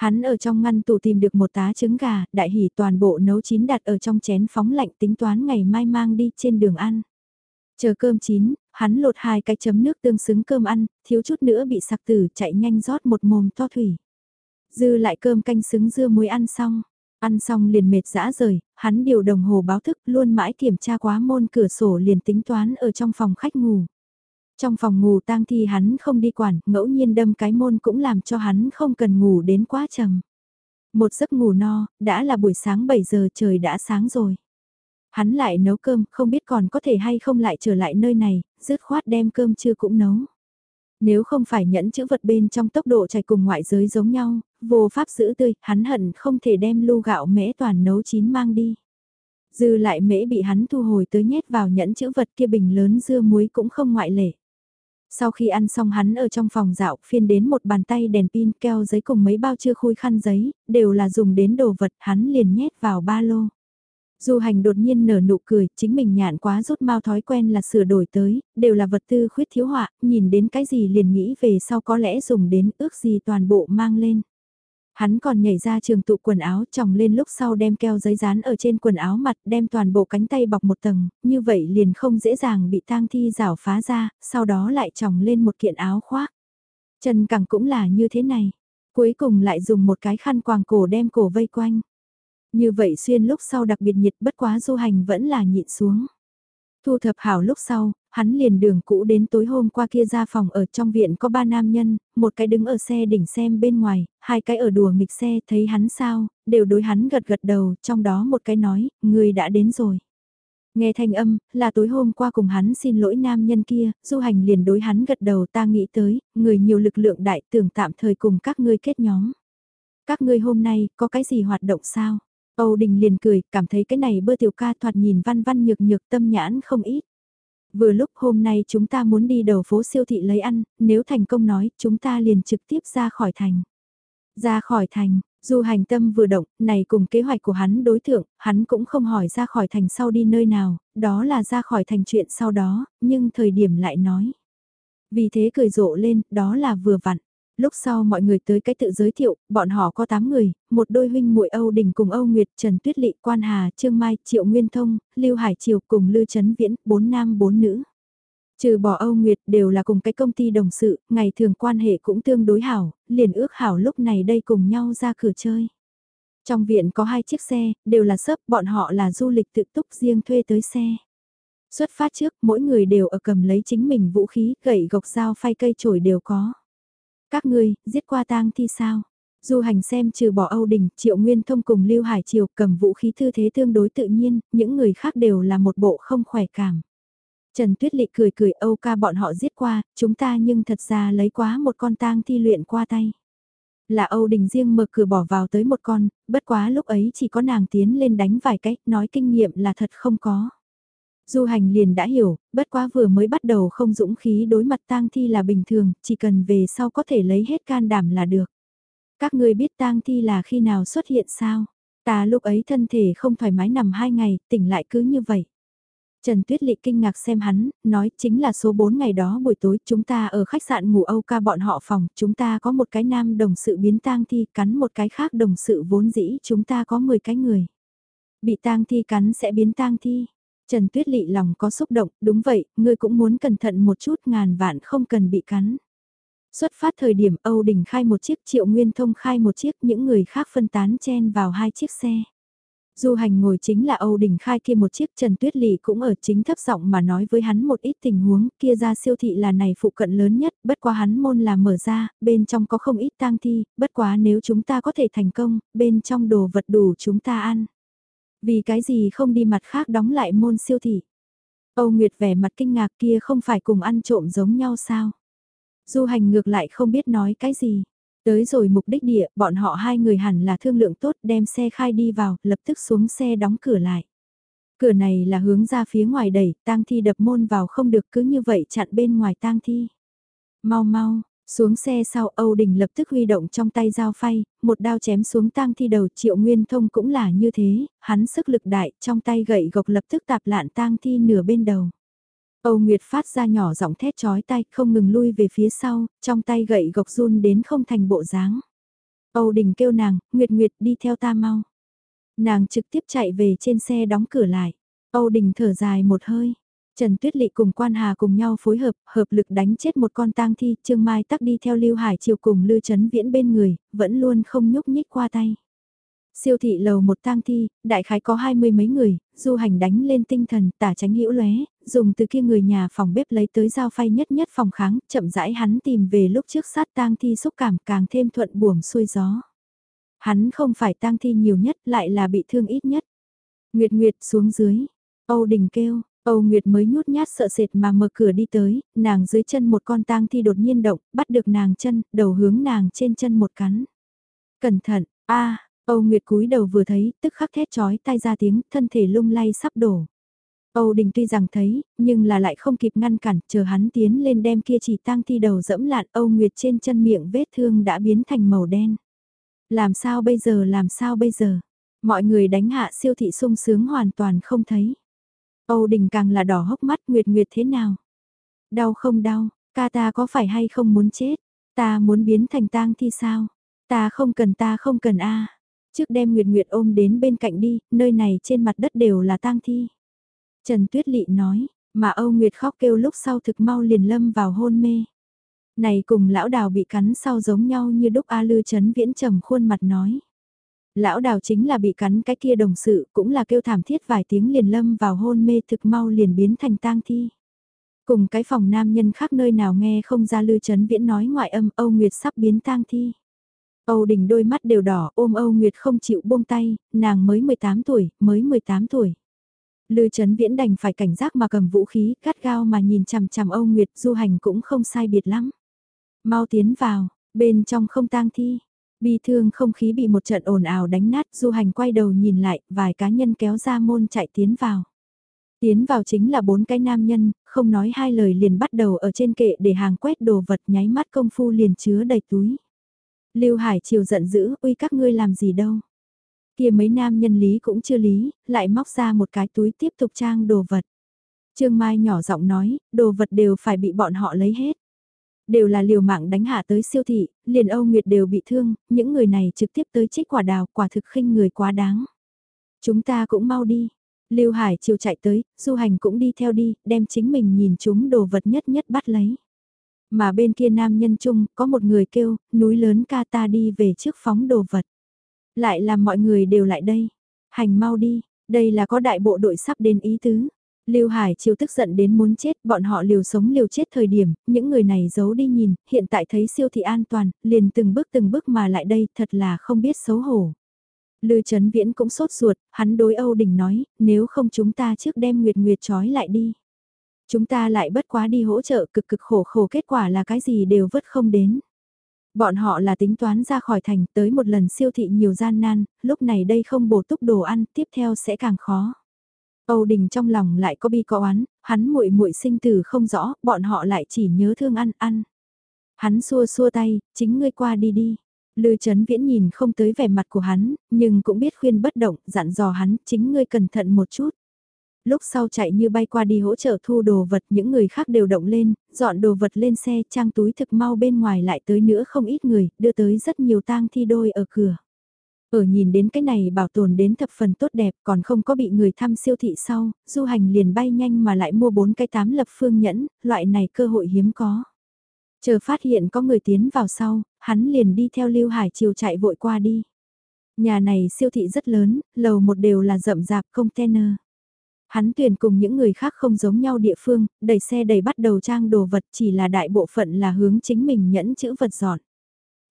Hắn ở trong ngăn tủ tìm được một tá trứng gà, đại hỉ toàn bộ nấu chín đặt ở trong chén phóng lạnh tính toán ngày mai mang đi trên đường ăn. Chờ cơm chín, hắn lột hai cái chấm nước tương xứng cơm ăn, thiếu chút nữa bị sặc tử chạy nhanh rót một mồm to thủy. Dư lại cơm canh xứng dưa muối ăn xong, ăn xong liền mệt dã rời, hắn điều đồng hồ báo thức luôn mãi kiểm tra quá môn cửa sổ liền tính toán ở trong phòng khách ngủ. Trong phòng ngủ tang thi hắn không đi quản, ngẫu nhiên đâm cái môn cũng làm cho hắn không cần ngủ đến quá trầm. Một giấc ngủ no, đã là buổi sáng 7 giờ trời đã sáng rồi. Hắn lại nấu cơm, không biết còn có thể hay không lại trở lại nơi này, dứt khoát đem cơm chưa cũng nấu. Nếu không phải nhẫn chữ vật bên trong tốc độ chạy cùng ngoại giới giống nhau, vô pháp giữ tươi, hắn hận không thể đem lu gạo mễ toàn nấu chín mang đi. Dư lại mễ bị hắn thu hồi tới nhét vào nhẫn chữ vật kia bình lớn dưa muối cũng không ngoại lệ. Sau khi ăn xong hắn ở trong phòng dạo phiên đến một bàn tay đèn pin keo giấy cùng mấy bao chưa khui khăn giấy, đều là dùng đến đồ vật hắn liền nhét vào ba lô. Du hành đột nhiên nở nụ cười, chính mình nhạn quá rút mau thói quen là sửa đổi tới, đều là vật tư khuyết thiếu họa, nhìn đến cái gì liền nghĩ về sau có lẽ dùng đến ước gì toàn bộ mang lên. Hắn còn nhảy ra trường tụ quần áo tròng lên lúc sau đem keo giấy dán ở trên quần áo mặt đem toàn bộ cánh tay bọc một tầng, như vậy liền không dễ dàng bị tang thi rảo phá ra, sau đó lại tròng lên một kiện áo khoác. Chân cẳng cũng là như thế này, cuối cùng lại dùng một cái khăn quàng cổ đem cổ vây quanh. Như vậy xuyên lúc sau đặc biệt nhiệt bất quá du hành vẫn là nhịn xuống. Thu thập hảo lúc sau, hắn liền đường cũ đến tối hôm qua kia ra phòng ở trong viện có ba nam nhân, một cái đứng ở xe đỉnh xem bên ngoài, hai cái ở đùa nghịch xe thấy hắn sao, đều đối hắn gật gật đầu, trong đó một cái nói, người đã đến rồi. Nghe thanh âm, là tối hôm qua cùng hắn xin lỗi nam nhân kia, du hành liền đối hắn gật đầu ta nghĩ tới, người nhiều lực lượng đại tưởng tạm thời cùng các ngươi kết nhóm. Các ngươi hôm nay có cái gì hoạt động sao? Âu Đình liền cười, cảm thấy cái này bơ tiểu ca thoạt nhìn văn văn nhược nhược tâm nhãn không ít. Vừa lúc hôm nay chúng ta muốn đi đầu phố siêu thị lấy ăn, nếu thành công nói, chúng ta liền trực tiếp ra khỏi thành. Ra khỏi thành, dù hành tâm vừa động, này cùng kế hoạch của hắn đối tượng, hắn cũng không hỏi ra khỏi thành sau đi nơi nào, đó là ra khỏi thành chuyện sau đó, nhưng thời điểm lại nói. Vì thế cười rộ lên, đó là vừa vặn. Lúc sau mọi người tới cái tự giới thiệu, bọn họ có 8 người, một đôi huynh muội Âu Đình cùng Âu Nguyệt, Trần Tuyết Lị, Quan Hà, Trương Mai, Triệu Nguyên Thông, Lưu Hải Triều cùng Lưu Trấn Viễn, bốn nam bốn nữ. Trừ bỏ Âu Nguyệt đều là cùng cái công ty đồng sự, ngày thường quan hệ cũng tương đối hảo, liền ước hảo lúc này đây cùng nhau ra cửa chơi. Trong viện có hai chiếc xe, đều là sớp bọn họ là du lịch tự túc riêng thuê tới xe. Xuất phát trước, mỗi người đều ở cầm lấy chính mình vũ khí, gậy gộc dao phay cây chổi đều có. Các ngươi, giết qua tang thi sao? Du hành xem trừ bỏ Âu Đình, Triệu Nguyên Thông cùng Lưu Hải Triều cầm vũ khí thư thế tương đối tự nhiên, những người khác đều là một bộ không khỏe cảm. Trần Tuyết Lị cười cười Âu ca bọn họ giết qua, chúng ta nhưng thật ra lấy quá một con tang thi luyện qua tay. Là Âu Đình riêng mở cửa bỏ vào tới một con, bất quá lúc ấy chỉ có nàng tiến lên đánh vài cách, nói kinh nghiệm là thật không có. Du hành liền đã hiểu, bất quá vừa mới bắt đầu không dũng khí đối mặt tang thi là bình thường, chỉ cần về sau có thể lấy hết can đảm là được. Các người biết tang thi là khi nào xuất hiện sao? Ta lúc ấy thân thể không thoải mái nằm hai ngày, tỉnh lại cứ như vậy. Trần Tuyết Lị kinh ngạc xem hắn, nói chính là số 4 ngày đó buổi tối chúng ta ở khách sạn ngủ Âu ca bọn họ phòng, chúng ta có một cái nam đồng sự biến tang thi cắn một cái khác đồng sự vốn dĩ chúng ta có 10 cái người. Bị tang thi cắn sẽ biến tang thi. Trần Tuyết Lị lòng có xúc động, đúng vậy, ngươi cũng muốn cẩn thận một chút ngàn vạn không cần bị cắn. Xuất phát thời điểm Âu Đình khai một chiếc triệu nguyên thông khai một chiếc những người khác phân tán chen vào hai chiếc xe. Du hành ngồi chính là Âu Đình khai kia một chiếc Trần Tuyết Lị cũng ở chính thấp giọng mà nói với hắn một ít tình huống kia ra siêu thị là này phụ cận lớn nhất, bất quá hắn môn là mở ra, bên trong có không ít tang thi, bất quá nếu chúng ta có thể thành công, bên trong đồ vật đủ chúng ta ăn. Vì cái gì không đi mặt khác đóng lại môn siêu thị? Âu Nguyệt vẻ mặt kinh ngạc kia không phải cùng ăn trộm giống nhau sao? Du hành ngược lại không biết nói cái gì. Tới rồi mục đích địa, bọn họ hai người hẳn là thương lượng tốt đem xe khai đi vào, lập tức xuống xe đóng cửa lại. Cửa này là hướng ra phía ngoài đẩy, tang thi đập môn vào không được cứ như vậy chặn bên ngoài tang thi. Mau mau, xuống xe sau Âu Đình lập tức huy động trong tay dao phay, một đao chém xuống tang thi đầu triệu nguyên thông cũng là như thế, hắn sức lực đại, trong tay gậy gộc lập tức tạp lạn tang thi nửa bên đầu. Âu Nguyệt phát ra nhỏ giọng thét chói tay, không ngừng lui về phía sau, trong tay gậy gộc run đến không thành bộ dáng. Âu Đình kêu nàng, Nguyệt Nguyệt đi theo ta mau. Nàng trực tiếp chạy về trên xe đóng cửa lại. Âu Đình thở dài một hơi. Trần Tuyết Lị cùng Quan Hà cùng nhau phối hợp, hợp lực đánh chết một con tang thi, Trương Mai tắc đi theo Lưu Hải chiều cùng Lưu Trấn Viễn bên người, vẫn luôn không nhúc nhích qua tay. Siêu thị lầu một tang thi, đại khái có hai mươi mấy người, du hành đánh lên tinh thần, tả tránh hữu lóe, dùng từ kia người nhà phòng bếp lấy tới dao phay nhất nhất phòng kháng, chậm rãi hắn tìm về lúc trước sát tang thi xúc cảm càng thêm thuận buồm xuôi gió. Hắn không phải tang thi nhiều nhất, lại là bị thương ít nhất. Nguyệt Nguyệt xuống dưới, Âu Đình kêu, Âu Nguyệt mới nhút nhát sợ sệt mà mở cửa đi tới, nàng dưới chân một con tang thi đột nhiên động, bắt được nàng chân, đầu hướng nàng trên chân một cắn. Cẩn thận, a Âu Nguyệt cúi đầu vừa thấy, tức khắc thét chói tai ra tiếng, thân thể lung lay sắp đổ. Âu Đình tuy rằng thấy, nhưng là lại không kịp ngăn cản, chờ hắn tiến lên đem kia chỉ tang thi đầu dẫm lạn Âu Nguyệt trên chân miệng vết thương đã biến thành màu đen. Làm sao bây giờ làm sao bây giờ? Mọi người đánh hạ siêu thị sung sướng hoàn toàn không thấy. Âu Đình càng là đỏ hốc mắt Nguyệt Nguyệt thế nào? Đau không đau, ca ta có phải hay không muốn chết? Ta muốn biến thành tang thi sao? Ta không cần ta không cần a Trước đem Nguyệt Nguyệt ôm đến bên cạnh đi, nơi này trên mặt đất đều là tang thi. Trần Tuyết Lị nói, mà Âu Nguyệt khóc kêu lúc sau thực mau liền lâm vào hôn mê. Này cùng lão đào bị cắn sau giống nhau như đúc A Lư Trấn Viễn trầm khuôn mặt nói. Lão đào chính là bị cắn cái kia đồng sự, cũng là kêu thảm thiết vài tiếng liền lâm vào hôn mê thực mau liền biến thành tang thi. Cùng cái phòng nam nhân khác nơi nào nghe không ra Lư chấn Viễn nói ngoại âm Âu Nguyệt sắp biến tang thi. Âu Đình đôi mắt đều đỏ ôm Âu Nguyệt không chịu buông tay, nàng mới 18 tuổi, mới 18 tuổi. Lư Trấn Viễn đành phải cảnh giác mà cầm vũ khí, cắt gao mà nhìn chằm chằm Âu Nguyệt, du hành cũng không sai biệt lắm. Mau tiến vào, bên trong không tang thi. Bi thương không khí bị một trận ồn ào đánh nát, du hành quay đầu nhìn lại, vài cá nhân kéo ra môn chạy tiến vào. Tiến vào chính là bốn cái nam nhân, không nói hai lời liền bắt đầu ở trên kệ để hàng quét đồ vật nháy mắt công phu liền chứa đầy túi. Lưu Hải Triều giận dữ, uy các ngươi làm gì đâu. Kia mấy nam nhân lý cũng chưa lý, lại móc ra một cái túi tiếp tục trang đồ vật. Trương Mai nhỏ giọng nói, đồ vật đều phải bị bọn họ lấy hết. Đều là liều mạng đánh hạ tới siêu thị, liền Âu Nguyệt đều bị thương, những người này trực tiếp tới trích quả đào, quả thực khinh người quá đáng. Chúng ta cũng mau đi. Lưu Hải chiều chạy tới, du hành cũng đi theo đi, đem chính mình nhìn chúng đồ vật nhất nhất bắt lấy. Mà bên kia nam nhân chung, có một người kêu, núi lớn ca ta đi về trước phóng đồ vật. Lại làm mọi người đều lại đây. Hành mau đi, đây là có đại bộ đội sắp đến ý tứ. Lưu Hải chiều tức giận đến muốn chết, bọn họ liều sống liều chết thời điểm, những người này giấu đi nhìn, hiện tại thấy siêu thị an toàn, liền từng bước từng bước mà lại đây, thật là không biết xấu hổ. Lư Trấn Viễn cũng sốt ruột, hắn đối Âu Đình nói, nếu không chúng ta trước đem Nguyệt Nguyệt trói lại đi. Chúng ta lại bất quá đi hỗ trợ cực cực khổ khổ kết quả là cái gì đều vứt không đến. Bọn họ là tính toán ra khỏi thành tới một lần siêu thị nhiều gian nan, lúc này đây không bổ túc đồ ăn, tiếp theo sẽ càng khó. Âu Đình trong lòng lại có bi có oán, hắn muội muội sinh tử không rõ, bọn họ lại chỉ nhớ thương ăn ăn. Hắn xua xua tay, chính ngươi qua đi đi. Lư Trấn Viễn nhìn không tới vẻ mặt của hắn, nhưng cũng biết khuyên bất động, dặn dò hắn, chính ngươi cẩn thận một chút. Lúc sau chạy như bay qua đi hỗ trợ thu đồ vật, những người khác đều động lên, dọn đồ vật lên xe, trang túi thực mau bên ngoài lại tới nữa không ít người, đưa tới rất nhiều tang thi đôi ở cửa. Ở nhìn đến cái này bảo tồn đến thập phần tốt đẹp còn không có bị người thăm siêu thị sau, du hành liền bay nhanh mà lại mua bốn cái tám lập phương nhẫn, loại này cơ hội hiếm có. Chờ phát hiện có người tiến vào sau, hắn liền đi theo Lưu Hải triều chạy vội qua đi. Nhà này siêu thị rất lớn, lầu một đều là rậm rạp container. Hắn tuyển cùng những người khác không giống nhau địa phương, đẩy xe đầy bắt đầu trang đồ vật chỉ là đại bộ phận là hướng chính mình nhẫn chữ vật dọn.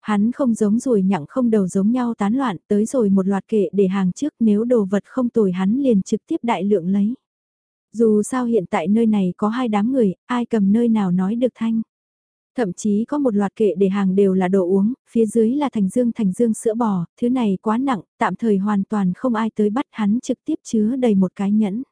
Hắn không giống rồi nhặng không đầu giống nhau tán loạn tới rồi một loạt kệ để hàng trước nếu đồ vật không tồi hắn liền trực tiếp đại lượng lấy. Dù sao hiện tại nơi này có hai đám người, ai cầm nơi nào nói được thanh. Thậm chí có một loạt kệ để hàng đều là đồ uống, phía dưới là thành dương thành dương sữa bò, thứ này quá nặng, tạm thời hoàn toàn không ai tới bắt hắn trực tiếp chứa đầy một cái nhẫn.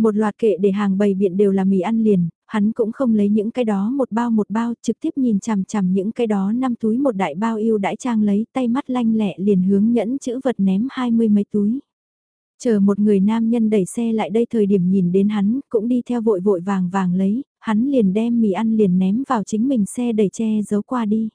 Một loạt kệ để hàng bày biện đều là mì ăn liền, hắn cũng không lấy những cái đó một bao một bao trực tiếp nhìn chằm chằm những cái đó năm túi một đại bao yêu đãi trang lấy tay mắt lanh lẹ liền hướng nhẫn chữ vật ném hai mươi mấy túi. Chờ một người nam nhân đẩy xe lại đây thời điểm nhìn đến hắn cũng đi theo vội vội vàng vàng lấy, hắn liền đem mì ăn liền ném vào chính mình xe đẩy che giấu qua đi.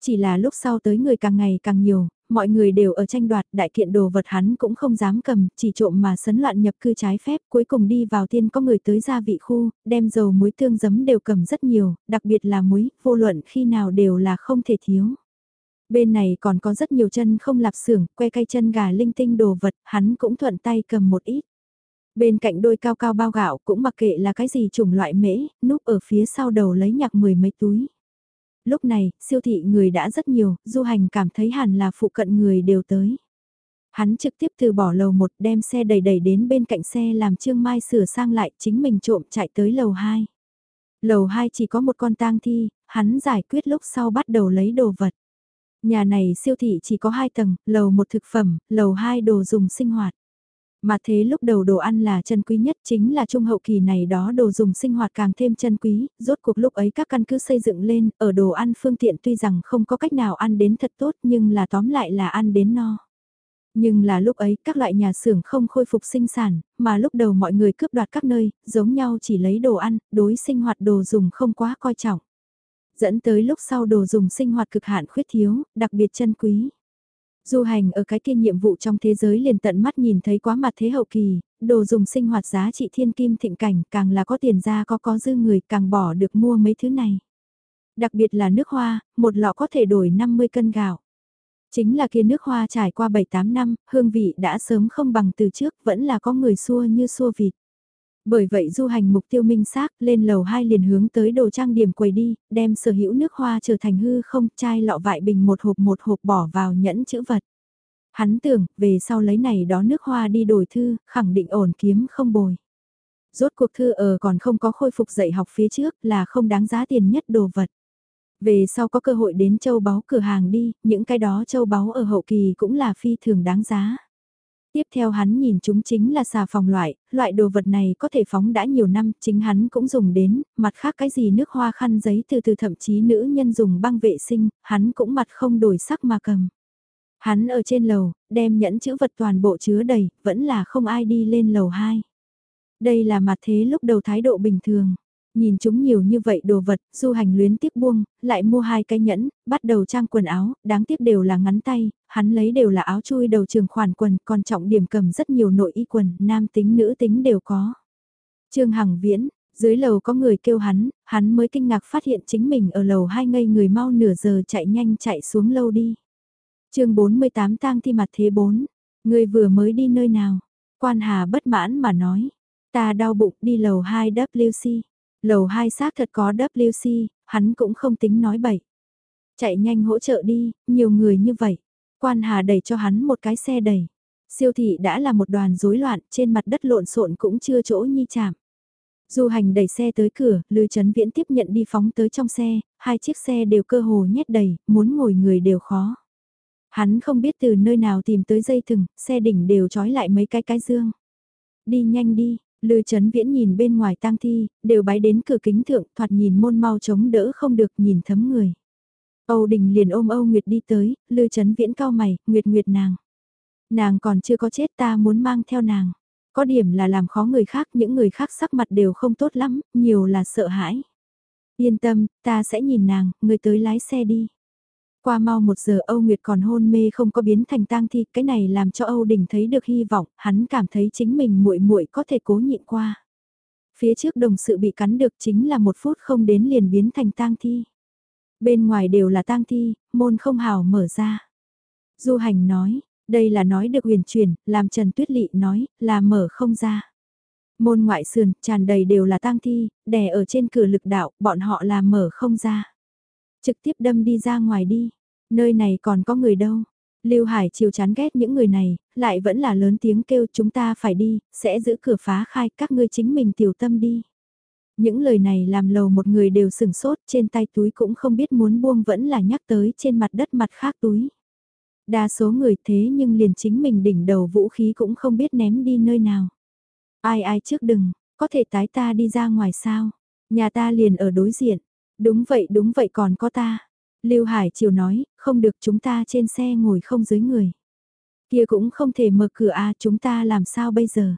Chỉ là lúc sau tới người càng ngày càng nhiều, mọi người đều ở tranh đoạt, đại kiện đồ vật hắn cũng không dám cầm, chỉ trộm mà sấn loạn nhập cư trái phép, cuối cùng đi vào tiên có người tới gia vị khu, đem dầu muối tương giấm đều cầm rất nhiều, đặc biệt là muối, vô luận khi nào đều là không thể thiếu. Bên này còn có rất nhiều chân không lạp xưởng, que cây chân gà linh tinh đồ vật, hắn cũng thuận tay cầm một ít. Bên cạnh đôi cao cao bao gạo cũng mặc kệ là cái gì chủng loại mễ, núp ở phía sau đầu lấy nhạc mười mấy túi. Lúc này, siêu thị người đã rất nhiều, du hành cảm thấy hẳn là phụ cận người đều tới. Hắn trực tiếp từ bỏ lầu một đem xe đẩy đẩy đến bên cạnh xe làm Trương Mai sửa sang lại chính mình trộm chạy tới lầu 2. Lầu 2 chỉ có một con tang thi, hắn giải quyết lúc sau bắt đầu lấy đồ vật. Nhà này siêu thị chỉ có 2 tầng, lầu 1 thực phẩm, lầu 2 đồ dùng sinh hoạt. Mà thế lúc đầu đồ ăn là chân quý nhất chính là trung hậu kỳ này đó đồ dùng sinh hoạt càng thêm chân quý, rốt cuộc lúc ấy các căn cứ xây dựng lên, ở đồ ăn phương tiện tuy rằng không có cách nào ăn đến thật tốt nhưng là tóm lại là ăn đến no. Nhưng là lúc ấy các loại nhà xưởng không khôi phục sinh sản, mà lúc đầu mọi người cướp đoạt các nơi, giống nhau chỉ lấy đồ ăn, đối sinh hoạt đồ dùng không quá coi trọng. Dẫn tới lúc sau đồ dùng sinh hoạt cực hạn khuyết thiếu, đặc biệt chân quý. Du hành ở cái kia nhiệm vụ trong thế giới liền tận mắt nhìn thấy quá mặt thế hậu kỳ, đồ dùng sinh hoạt giá trị thiên kim thịnh cảnh càng là có tiền ra có có dư người càng bỏ được mua mấy thứ này. Đặc biệt là nước hoa, một lọ có thể đổi 50 cân gạo. Chính là kia nước hoa trải qua 7-8 năm, hương vị đã sớm không bằng từ trước, vẫn là có người xua như xua vịt. Bởi vậy du hành mục tiêu minh xác lên lầu 2 liền hướng tới đồ trang điểm quầy đi, đem sở hữu nước hoa trở thành hư không chai lọ vại bình một hộp một hộp bỏ vào nhẫn chữ vật. Hắn tưởng, về sau lấy này đó nước hoa đi đổi thư, khẳng định ổn kiếm không bồi. Rốt cuộc thư ở còn không có khôi phục dạy học phía trước là không đáng giá tiền nhất đồ vật. Về sau có cơ hội đến châu báu cửa hàng đi, những cái đó châu báu ở hậu kỳ cũng là phi thường đáng giá. Tiếp theo hắn nhìn chúng chính là xà phòng loại, loại đồ vật này có thể phóng đã nhiều năm, chính hắn cũng dùng đến, mặt khác cái gì nước hoa khăn giấy từ từ thậm chí nữ nhân dùng băng vệ sinh, hắn cũng mặt không đổi sắc mà cầm. Hắn ở trên lầu, đem nhẫn chữ vật toàn bộ chứa đầy, vẫn là không ai đi lên lầu 2. Đây là mặt thế lúc đầu thái độ bình thường. Nhìn chúng nhiều như vậy đồ vật, du hành luyến tiếp buông, lại mua hai cái nhẫn, bắt đầu trang quần áo, đáng tiếc đều là ngắn tay, hắn lấy đều là áo chui đầu trường khoản quần, còn trọng điểm cầm rất nhiều nội y quần, nam tính nữ tính đều có. Trương Hằng Viễn, dưới lầu có người kêu hắn, hắn mới kinh ngạc phát hiện chính mình ở lầu hai ngây người mau nửa giờ chạy nhanh chạy xuống lâu đi. chương 48 tang thi mặt thế 4, người vừa mới đi nơi nào? Quan Hà bất mãn mà nói, ta đau bụng đi lầu 2 WC. Lầu 2 xác thật có WC, hắn cũng không tính nói bậy. Chạy nhanh hỗ trợ đi, nhiều người như vậy. Quan Hà đẩy cho hắn một cái xe đẩy. Siêu thị đã là một đoàn rối loạn, trên mặt đất lộn xộn cũng chưa chỗ nhi chạm. Du hành đẩy xe tới cửa, Lư Trấn Viễn tiếp nhận đi phóng tới trong xe, hai chiếc xe đều cơ hồ nhét đầy, muốn ngồi người đều khó. Hắn không biết từ nơi nào tìm tới dây thừng, xe đỉnh đều trói lại mấy cái cái dương. Đi nhanh đi, Lư Trấn Viễn nhìn bên ngoài tang thi, đều bái đến cửa kính thượng, thoạt nhìn môn mau chống đỡ không được nhìn thấm người. Âu Đình liền ôm Âu Nguyệt đi tới, Lư Trấn Viễn cao mày, Nguyệt Nguyệt nàng. Nàng còn chưa có chết ta muốn mang theo nàng. Có điểm là làm khó người khác, những người khác sắc mặt đều không tốt lắm, nhiều là sợ hãi. Yên tâm, ta sẽ nhìn nàng, người tới lái xe đi. Qua mau một giờ Âu Nguyệt còn hôn mê không có biến thành tang thi, cái này làm cho Âu Đình thấy được hy vọng, hắn cảm thấy chính mình muội muội có thể cố nhịn qua. Phía trước đồng sự bị cắn được chính là một phút không đến liền biến thành tang thi. Bên ngoài đều là tang thi, môn không hào mở ra. Du hành nói, đây là nói được huyền truyền, làm Trần Tuyết Lị nói, là mở không ra. Môn ngoại sườn, tràn đầy đều là tang thi, đè ở trên cửa lực đạo, bọn họ là mở không ra. Trực tiếp đâm đi ra ngoài đi, nơi này còn có người đâu. Lưu Hải chiều chán ghét những người này, lại vẫn là lớn tiếng kêu chúng ta phải đi, sẽ giữ cửa phá khai các ngươi chính mình tiểu tâm đi. Những lời này làm lầu một người đều sừng sốt trên tay túi cũng không biết muốn buông vẫn là nhắc tới trên mặt đất mặt khác túi. Đa số người thế nhưng liền chính mình đỉnh đầu vũ khí cũng không biết ném đi nơi nào. Ai ai trước đừng, có thể tái ta đi ra ngoài sao? Nhà ta liền ở đối diện. Đúng vậy đúng vậy còn có ta. Lưu Hải Triều nói, không được chúng ta trên xe ngồi không dưới người. Kia cũng không thể mở cửa a à, chúng ta làm sao bây giờ?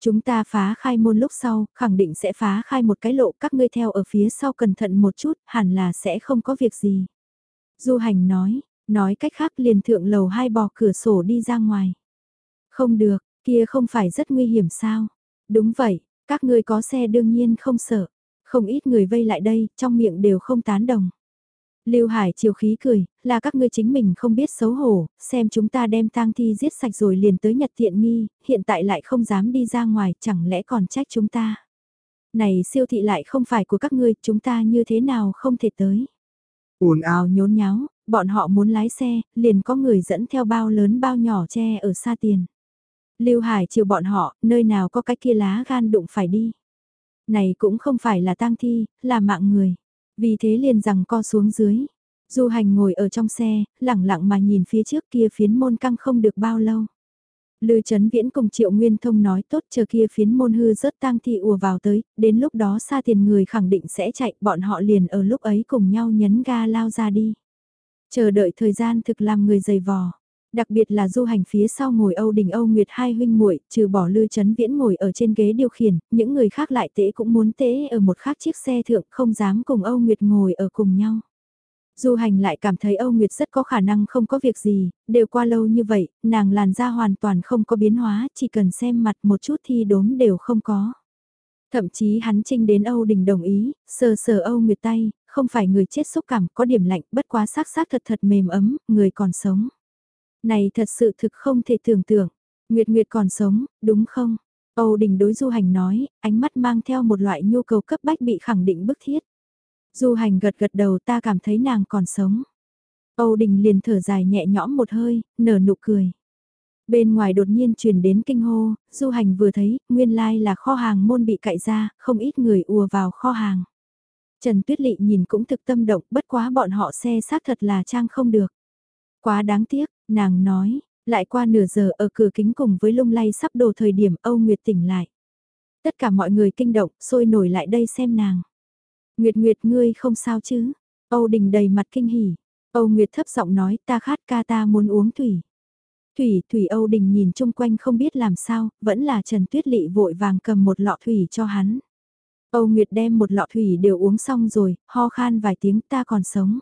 Chúng ta phá khai môn lúc sau, khẳng định sẽ phá khai một cái lộ các ngươi theo ở phía sau cẩn thận một chút, hẳn là sẽ không có việc gì. Du hành nói, Nói cách khác liền thượng lầu hai bò cửa sổ đi ra ngoài. Không được, kia không phải rất nguy hiểm sao? Đúng vậy, các ngươi có xe đương nhiên không sợ. Không ít người vây lại đây, trong miệng đều không tán đồng. Lưu Hải chiều khí cười, là các ngươi chính mình không biết xấu hổ, xem chúng ta đem tang thi giết sạch rồi liền tới nhật tiện nghi, hiện tại lại không dám đi ra ngoài, chẳng lẽ còn trách chúng ta. Này siêu thị lại không phải của các ngươi, chúng ta như thế nào không thể tới. ồn ào nhốn nháo, bọn họ muốn lái xe, liền có người dẫn theo bao lớn bao nhỏ che ở xa tiền. Lưu Hải chiều bọn họ, nơi nào có cái kia lá gan đụng phải đi. Này cũng không phải là tang thi, là mạng người. Vì thế liền rằng co xuống dưới. Du hành ngồi ở trong xe, lẳng lặng mà nhìn phía trước kia phiến môn căng không được bao lâu. Lư Trấn Viễn cùng Triệu Nguyên Thông nói tốt chờ kia phiến môn hư rớt tang thi ùa vào tới, đến lúc đó xa tiền người khẳng định sẽ chạy, bọn họ liền ở lúc ấy cùng nhau nhấn ga lao ra đi. Chờ đợi thời gian thực làm người dày vò. Đặc biệt là du hành phía sau ngồi Âu Đình Âu Nguyệt hai huynh muội, trừ bỏ Lư Chấn Viễn ngồi ở trên ghế điều khiển, những người khác lại tễ cũng muốn tễ ở một khác chiếc xe thượng không dám cùng Âu Nguyệt ngồi ở cùng nhau. Du hành lại cảm thấy Âu Nguyệt rất có khả năng không có việc gì, đều qua lâu như vậy, nàng làn da hoàn toàn không có biến hóa, chỉ cần xem mặt một chút thì đốm đều không có. Thậm chí hắn trinh đến Âu Đình đồng ý, sờ sờ Âu Nguyệt tay, không phải người chết xúc cảm, có điểm lạnh, bất quá xác xác thật thật mềm ấm, người còn sống. Này thật sự thực không thể tưởng tượng. Nguyệt Nguyệt còn sống, đúng không? Âu Đình đối Du Hành nói, ánh mắt mang theo một loại nhu cầu cấp bách bị khẳng định bức thiết. Du Hành gật gật đầu ta cảm thấy nàng còn sống. Âu Đình liền thở dài nhẹ nhõm một hơi, nở nụ cười. Bên ngoài đột nhiên truyền đến kinh hô, Du Hành vừa thấy, nguyên lai là kho hàng môn bị cậy ra, không ít người ùa vào kho hàng. Trần Tuyết Lị nhìn cũng thực tâm động, bất quá bọn họ xe xác thật là trang không được. Quá đáng tiếc, nàng nói, lại qua nửa giờ ở cửa kính cùng với lung lay sắp đồ thời điểm Âu Nguyệt tỉnh lại. Tất cả mọi người kinh động, sôi nổi lại đây xem nàng. Nguyệt Nguyệt ngươi không sao chứ? Âu Đình đầy mặt kinh hỉ. Âu Nguyệt thấp giọng nói ta khát ca ta muốn uống thủy. Thủy, Thủy Âu Đình nhìn chung quanh không biết làm sao, vẫn là Trần Tuyết Lị vội vàng cầm một lọ thủy cho hắn. Âu Nguyệt đem một lọ thủy đều uống xong rồi, ho khan vài tiếng ta còn sống.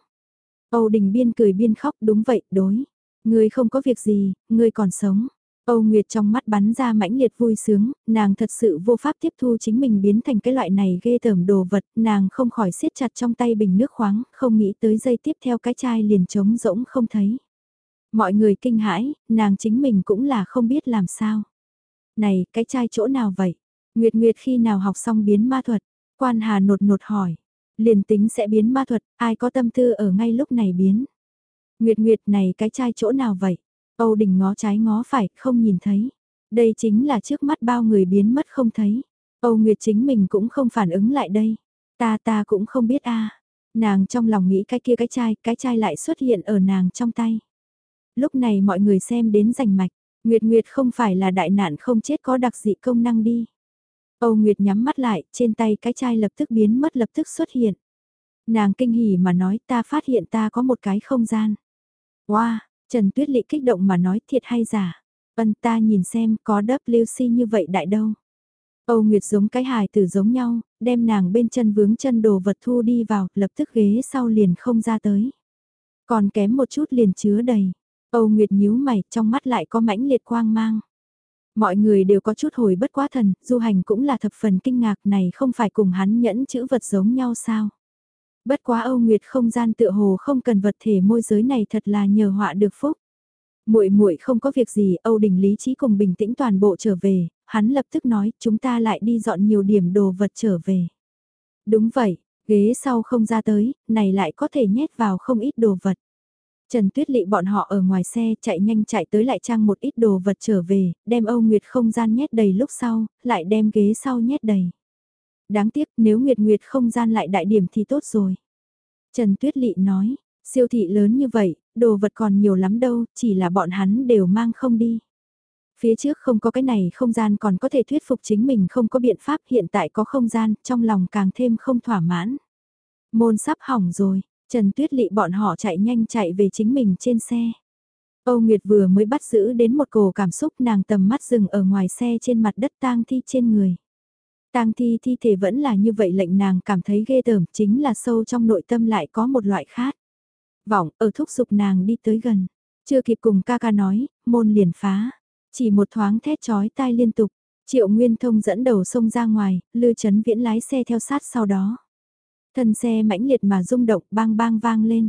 Âu Đình biên cười biên khóc đúng vậy, đối. người không có việc gì, người còn sống. Âu Nguyệt trong mắt bắn ra mãnh liệt vui sướng, nàng thật sự vô pháp tiếp thu chính mình biến thành cái loại này ghê tởm đồ vật, nàng không khỏi siết chặt trong tay bình nước khoáng, không nghĩ tới giây tiếp theo cái chai liền trống rỗng không thấy. Mọi người kinh hãi, nàng chính mình cũng là không biết làm sao. Này, cái chai chỗ nào vậy? Nguyệt Nguyệt khi nào học xong biến ma thuật? Quan Hà nột nột hỏi. Liền tính sẽ biến ma thuật, ai có tâm tư ở ngay lúc này biến? Nguyệt Nguyệt này cái chai chỗ nào vậy? Âu Đình ngó trái ngó phải, không nhìn thấy. Đây chính là trước mắt bao người biến mất không thấy. Âu Nguyệt chính mình cũng không phản ứng lại đây. Ta ta cũng không biết a. Nàng trong lòng nghĩ cái kia cái chai, cái chai lại xuất hiện ở nàng trong tay. Lúc này mọi người xem đến rành mạch, Nguyệt Nguyệt không phải là đại nạn không chết có đặc dị công năng đi. Âu Nguyệt nhắm mắt lại, trên tay cái chai lập tức biến mất lập tức xuất hiện. Nàng kinh hỉ mà nói ta phát hiện ta có một cái không gian. Wow, Trần Tuyết Lị kích động mà nói thiệt hay giả. Vân ta nhìn xem có WC như vậy đại đâu. Âu Nguyệt giống cái hài tử giống nhau, đem nàng bên chân vướng chân đồ vật thu đi vào, lập tức ghế sau liền không ra tới. Còn kém một chút liền chứa đầy. Âu Nguyệt nhíu mày, trong mắt lại có mãnh liệt quang mang. Mọi người đều có chút hồi bất quá thần, du hành cũng là thập phần kinh ngạc này không phải cùng hắn nhẫn chữ vật giống nhau sao. Bất quá Âu Nguyệt không gian tựa hồ không cần vật thể môi giới này thật là nhờ họa được phúc. Muội muội không có việc gì, Âu Đình lý trí cùng bình tĩnh toàn bộ trở về, hắn lập tức nói, chúng ta lại đi dọn nhiều điểm đồ vật trở về. Đúng vậy, ghế sau không ra tới, này lại có thể nhét vào không ít đồ vật. Trần Tuyết Lị bọn họ ở ngoài xe chạy nhanh chạy tới lại trang một ít đồ vật trở về, đem Âu Nguyệt không gian nhét đầy lúc sau, lại đem ghế sau nhét đầy. Đáng tiếc nếu Nguyệt Nguyệt không gian lại đại điểm thì tốt rồi. Trần Tuyết Lị nói, siêu thị lớn như vậy, đồ vật còn nhiều lắm đâu, chỉ là bọn hắn đều mang không đi. Phía trước không có cái này không gian còn có thể thuyết phục chính mình không có biện pháp hiện tại có không gian, trong lòng càng thêm không thỏa mãn. Môn sắp hỏng rồi, Trần Tuyết Lị bọn họ chạy nhanh chạy về chính mình trên xe. Âu Nguyệt vừa mới bắt giữ đến một cổ cảm xúc nàng tầm mắt dừng ở ngoài xe trên mặt đất tang thi trên người. Tang thi thi thể vẫn là như vậy lệnh nàng cảm thấy ghê tởm chính là sâu trong nội tâm lại có một loại khác. Vọng ở thúc giục nàng đi tới gần. Chưa kịp cùng ca ca nói, môn liền phá. Chỉ một thoáng thét chói tai liên tục. Triệu Nguyên Thông dẫn đầu sông ra ngoài, Lư chấn Viễn lái xe theo sát sau đó. Thân xe mãnh liệt mà rung động bang bang vang lên.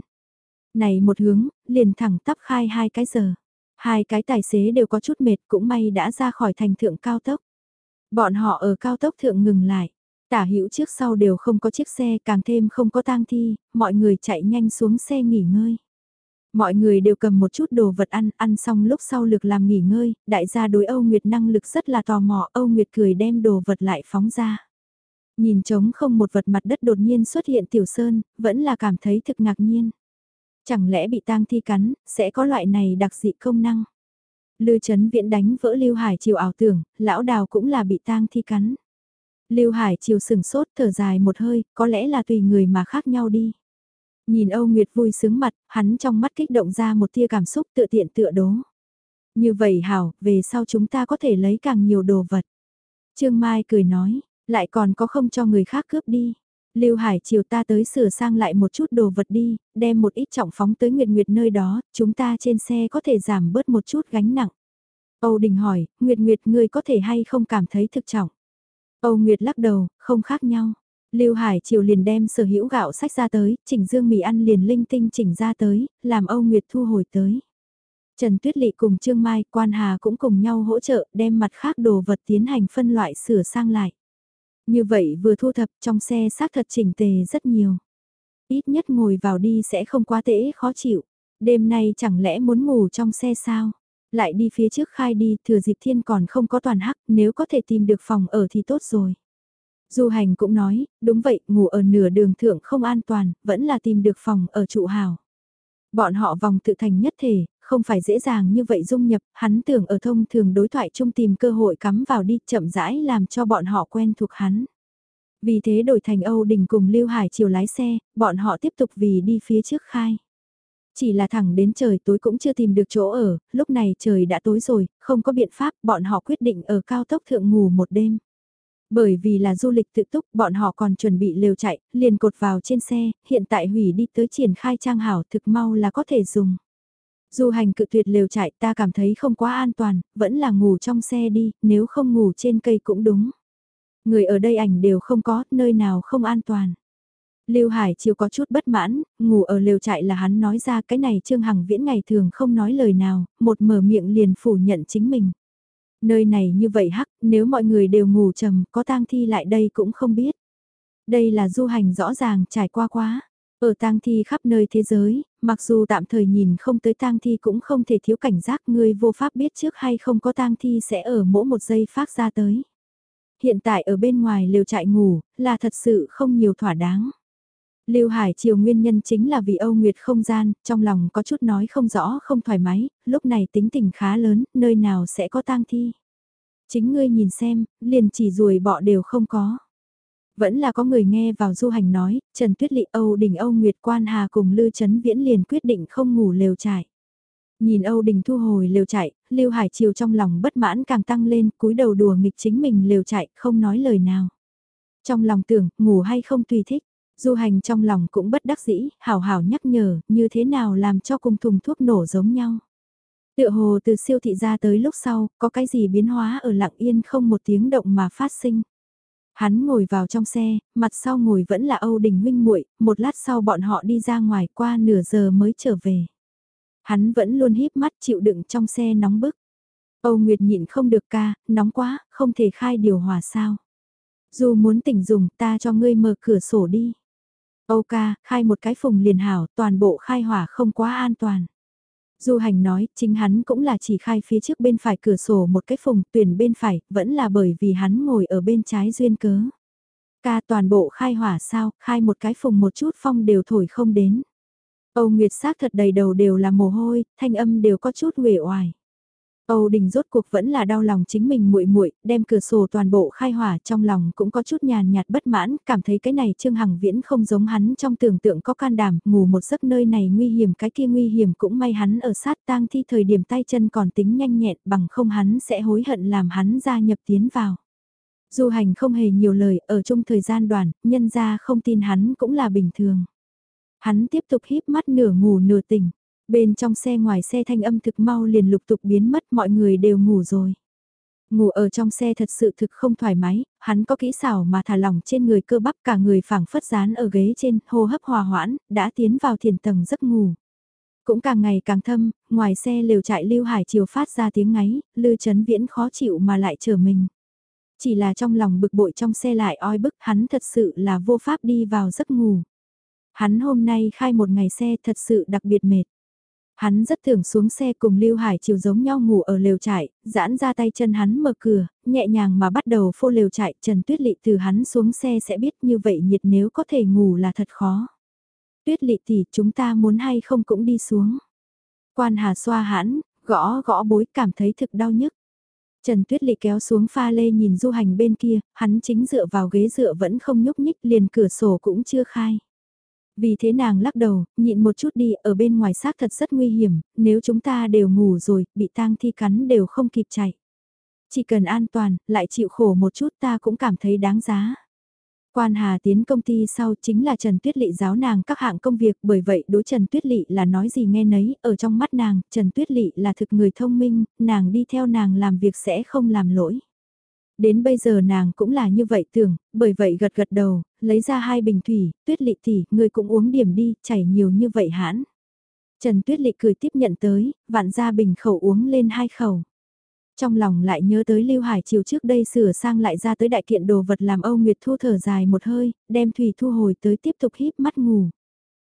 Này một hướng, liền thẳng tắp khai hai cái giờ. Hai cái tài xế đều có chút mệt cũng may đã ra khỏi thành thượng cao tốc. Bọn họ ở cao tốc thượng ngừng lại. Tả hữu trước sau đều không có chiếc xe càng thêm không có tang thi, mọi người chạy nhanh xuống xe nghỉ ngơi. Mọi người đều cầm một chút đồ vật ăn, ăn xong lúc sau lực làm nghỉ ngơi, đại gia đối Âu Nguyệt năng lực rất là tò mò, Âu Nguyệt cười đem đồ vật lại phóng ra. Nhìn trống không một vật mặt đất đột nhiên xuất hiện tiểu sơn, vẫn là cảm thấy thực ngạc nhiên. Chẳng lẽ bị tang thi cắn, sẽ có loại này đặc dị công năng? Lư Trấn Viễn đánh vỡ Lưu Hải Triều ảo tưởng, lão đào cũng là bị tang thi cắn. Lưu Hải Triều sừng sốt thở dài một hơi, có lẽ là tùy người mà khác nhau đi. Nhìn Âu Nguyệt vui sướng mặt, hắn trong mắt kích động ra một tia cảm xúc tựa tiện tựa đố. Như vậy hảo, về sau chúng ta có thể lấy càng nhiều đồ vật. Trương Mai cười nói, lại còn có không cho người khác cướp đi. Lưu Hải chiều ta tới sửa sang lại một chút đồ vật đi, đem một ít trọng phóng tới Nguyệt Nguyệt nơi đó, chúng ta trên xe có thể giảm bớt một chút gánh nặng. Âu Đình hỏi, Nguyệt Nguyệt ngươi có thể hay không cảm thấy thực trọng? Âu Nguyệt lắc đầu, không khác nhau. Lưu Hải chiều liền đem sở hữu gạo sách ra tới, chỉnh dương mì ăn liền linh tinh chỉnh ra tới, làm Âu Nguyệt thu hồi tới. Trần Tuyết Lị cùng Trương Mai, Quan Hà cũng cùng nhau hỗ trợ đem mặt khác đồ vật tiến hành phân loại sửa sang lại. Như vậy vừa thu thập trong xe xác thật chỉnh tề rất nhiều. Ít nhất ngồi vào đi sẽ không quá tễ khó chịu. Đêm nay chẳng lẽ muốn ngủ trong xe sao? Lại đi phía trước khai đi, thừa dịp thiên còn không có toàn hắc, nếu có thể tìm được phòng ở thì tốt rồi. Du hành cũng nói, đúng vậy, ngủ ở nửa đường thượng không an toàn, vẫn là tìm được phòng ở trụ hào. Bọn họ vòng tự thành nhất thể, không phải dễ dàng như vậy dung nhập, hắn tưởng ở thông thường đối thoại chung tìm cơ hội cắm vào đi chậm rãi làm cho bọn họ quen thuộc hắn. Vì thế đổi thành Âu Đình cùng Lưu Hải chiều lái xe, bọn họ tiếp tục vì đi phía trước khai. Chỉ là thẳng đến trời tối cũng chưa tìm được chỗ ở, lúc này trời đã tối rồi, không có biện pháp, bọn họ quyết định ở cao tốc thượng ngủ một đêm. Bởi vì là du lịch tự túc, bọn họ còn chuẩn bị lều chạy, liền cột vào trên xe, hiện tại hủy đi tới triển khai trang hảo thực mau là có thể dùng. Du hành cự tuyệt lều chạy ta cảm thấy không quá an toàn, vẫn là ngủ trong xe đi, nếu không ngủ trên cây cũng đúng. Người ở đây ảnh đều không có, nơi nào không an toàn. Lưu Hải chiều có chút bất mãn, ngủ ở lều trại là hắn nói ra cái này Trương Hằng Viễn ngày thường không nói lời nào, một mở miệng liền phủ nhận chính mình. Nơi này như vậy hắc, nếu mọi người đều ngủ trầm, có tang thi lại đây cũng không biết. Đây là du hành rõ ràng trải qua quá. Ở tang thi khắp nơi thế giới, mặc dù tạm thời nhìn không tới tang thi cũng không thể thiếu cảnh giác người vô pháp biết trước hay không có tang thi sẽ ở mỗi một giây phát ra tới. Hiện tại ở bên ngoài liều trại ngủ, là thật sự không nhiều thỏa đáng. Lưu Hải triều nguyên nhân chính là vì Âu Nguyệt không gian, trong lòng có chút nói không rõ không thoải mái, lúc này tính tình khá lớn, nơi nào sẽ có tang thi. Chính ngươi nhìn xem, liền chỉ ruồi bọ đều không có. Vẫn là có người nghe vào du hành nói, Trần Tuyết Lị Âu Đình Âu Nguyệt Quan Hà cùng Lư Trấn Viễn liền quyết định không ngủ lều trại. Nhìn Âu Đình thu hồi lều chạy, Lưu Hải Triều trong lòng bất mãn càng tăng lên, cúi đầu đùa nghịch chính mình lều chạy, không nói lời nào. Trong lòng tưởng, ngủ hay không tùy thích, du hành trong lòng cũng bất đắc dĩ, hào hào nhắc nhở, như thế nào làm cho cùng thùng thuốc nổ giống nhau. Tựa hồ từ siêu thị ra tới lúc sau, có cái gì biến hóa ở lặng yên không một tiếng động mà phát sinh. Hắn ngồi vào trong xe, mặt sau ngồi vẫn là Âu Đình huynh muội, một lát sau bọn họ đi ra ngoài qua nửa giờ mới trở về. Hắn vẫn luôn híp mắt chịu đựng trong xe nóng bức. Âu Nguyệt nhịn không được ca, nóng quá, không thể khai điều hòa sao. Dù muốn tỉnh dùng ta cho ngươi mở cửa sổ đi. Âu ca, khai một cái phùng liền hảo, toàn bộ khai hỏa không quá an toàn. Du hành nói, chính hắn cũng là chỉ khai phía trước bên phải cửa sổ một cái phùng tuyển bên phải, vẫn là bởi vì hắn ngồi ở bên trái duyên cớ. Ca toàn bộ khai hỏa sao, khai một cái phùng một chút phong đều thổi không đến. Âu Nguyệt xác thật đầy đầu đều là mồ hôi, thanh âm đều có chút uể oải. Âu Đình rốt cuộc vẫn là đau lòng chính mình muội muội, đem cửa sổ toàn bộ khai hỏa, trong lòng cũng có chút nhàn nhạt bất mãn, cảm thấy cái này Trương Hằng Viễn không giống hắn trong tưởng tượng có can đảm, ngủ một giấc nơi này nguy hiểm cái kia nguy hiểm cũng may hắn ở sát tang thi thời điểm tay chân còn tính nhanh nhẹn, bằng không hắn sẽ hối hận làm hắn gia nhập tiến vào. Du hành không hề nhiều lời, ở chung thời gian đoàn, nhân ra không tin hắn cũng là bình thường. Hắn tiếp tục híp mắt nửa ngủ nửa tỉnh. Bên trong xe ngoài xe thanh âm thực mau liền lục tục biến mất mọi người đều ngủ rồi. Ngủ ở trong xe thật sự thực không thoải mái, hắn có kỹ xảo mà thả lỏng trên người cơ bắp cả người phẳng phất dán ở ghế trên, hô hấp hòa hoãn, đã tiến vào thiền tầng giấc ngủ. Cũng càng ngày càng thâm, ngoài xe lều trại lưu hải chiều phát ra tiếng ngáy, lư chấn viễn khó chịu mà lại trở mình. Chỉ là trong lòng bực bội trong xe lại oi bức hắn thật sự là vô pháp đi vào giấc ngủ. Hắn hôm nay khai một ngày xe thật sự đặc biệt mệt. Hắn rất thường xuống xe cùng Lưu Hải chiều giống nhau ngủ ở lều trại, giãn ra tay chân hắn mở cửa, nhẹ nhàng mà bắt đầu phô lều trại, Trần Tuyết Lị từ hắn xuống xe sẽ biết như vậy nhiệt nếu có thể ngủ là thật khó. Tuyết Lị tỷ chúng ta muốn hay không cũng đi xuống. Quan Hà xoa hãn, gõ gõ bối cảm thấy thực đau nhức. Trần Tuyết Lị kéo xuống pha lê nhìn du hành bên kia, hắn chính dựa vào ghế dựa vẫn không nhúc nhích liền cửa sổ cũng chưa khai. Vì thế nàng lắc đầu, nhịn một chút đi, ở bên ngoài xác thật rất nguy hiểm, nếu chúng ta đều ngủ rồi, bị tang thi cắn đều không kịp chạy. Chỉ cần an toàn, lại chịu khổ một chút ta cũng cảm thấy đáng giá. Quan Hà tiến công ty sau chính là Trần Tuyết Lị giáo nàng các hạng công việc bởi vậy đối Trần Tuyết Lị là nói gì nghe nấy, ở trong mắt nàng, Trần Tuyết Lị là thực người thông minh, nàng đi theo nàng làm việc sẽ không làm lỗi. Đến bây giờ nàng cũng là như vậy tưởng, bởi vậy gật gật đầu, lấy ra hai bình thủy, tuyết lị tỷ, người cũng uống điểm đi, chảy nhiều như vậy hãn. Trần tuyết lị cười tiếp nhận tới, vạn ra bình khẩu uống lên hai khẩu. Trong lòng lại nhớ tới Lưu Hải chiều trước đây sửa sang lại ra tới đại kiện đồ vật làm Âu Nguyệt Thu thở dài một hơi, đem thủy thu hồi tới tiếp tục híp mắt ngủ.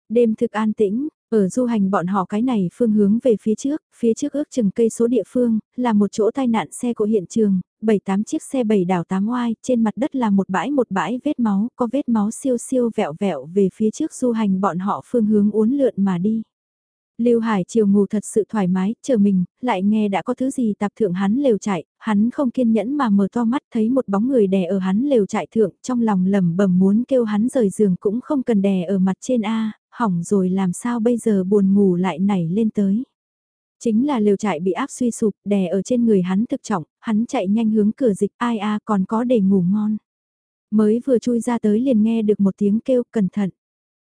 Đêm thực an tĩnh, ở du hành bọn họ cái này phương hướng về phía trước, phía trước ước chừng cây số địa phương, là một chỗ tai nạn xe của hiện trường, 7-8 chiếc xe bảy đảo tám oai, trên mặt đất là một bãi một bãi vết máu, có vết máu siêu siêu vẹo vẹo về phía trước du hành bọn họ phương hướng uốn lượn mà đi. Lưu Hải chiều ngủ thật sự thoải mái, chờ mình, lại nghe đã có thứ gì tạp thượng hắn lều chạy, hắn không kiên nhẫn mà mở to mắt thấy một bóng người đè ở hắn lều chạy thượng, trong lòng lầm bầm muốn kêu hắn rời giường cũng không cần đè ở mặt trên A, hỏng rồi làm sao bây giờ buồn ngủ lại nảy lên tới. Chính là lều trại bị áp suy sụp, đè ở trên người hắn thực trọng, hắn chạy nhanh hướng cửa dịch ai a còn có để ngủ ngon. Mới vừa chui ra tới liền nghe được một tiếng kêu cẩn thận.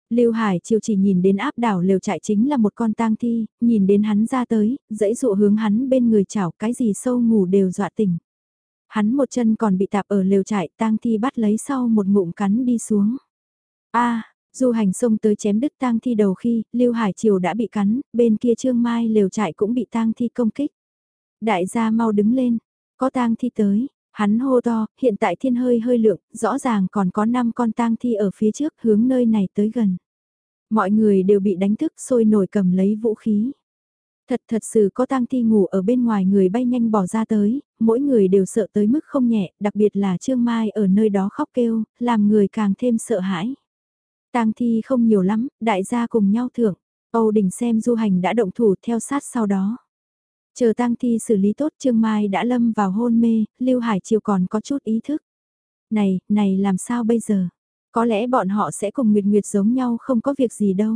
Lưu Hải chiều chỉ nhìn đến áp đảo lều trại chính là một con tang thi, nhìn đến hắn ra tới, dãy dụ hướng hắn bên người chảo cái gì sâu ngủ đều dọa tỉnh. Hắn một chân còn bị tạp ở lều trại tang thi bắt lấy sau một ngụm cắn đi xuống. a Du hành xông tới chém đứt tang thi đầu khi, Lưu Hải Triều đã bị cắn, bên kia Trương Mai lều trại cũng bị tang thi công kích. Đại gia mau đứng lên, có tang thi tới, hắn hô to, hiện tại thiên hơi hơi lượng, rõ ràng còn có 5 con tang thi ở phía trước hướng nơi này tới gần. Mọi người đều bị đánh thức sôi nổi cầm lấy vũ khí. Thật thật sự có tang thi ngủ ở bên ngoài người bay nhanh bỏ ra tới, mỗi người đều sợ tới mức không nhẹ, đặc biệt là Trương Mai ở nơi đó khóc kêu, làm người càng thêm sợ hãi. Tang thi không nhiều lắm, đại gia cùng nhau thưởng. Âu Đình xem du hành đã động thủ theo sát sau đó. Chờ tang thi xử lý tốt Trương Mai đã lâm vào hôn mê, Lưu Hải Triều còn có chút ý thức. Này, này làm sao bây giờ? Có lẽ bọn họ sẽ cùng Nguyệt Nguyệt giống nhau không có việc gì đâu.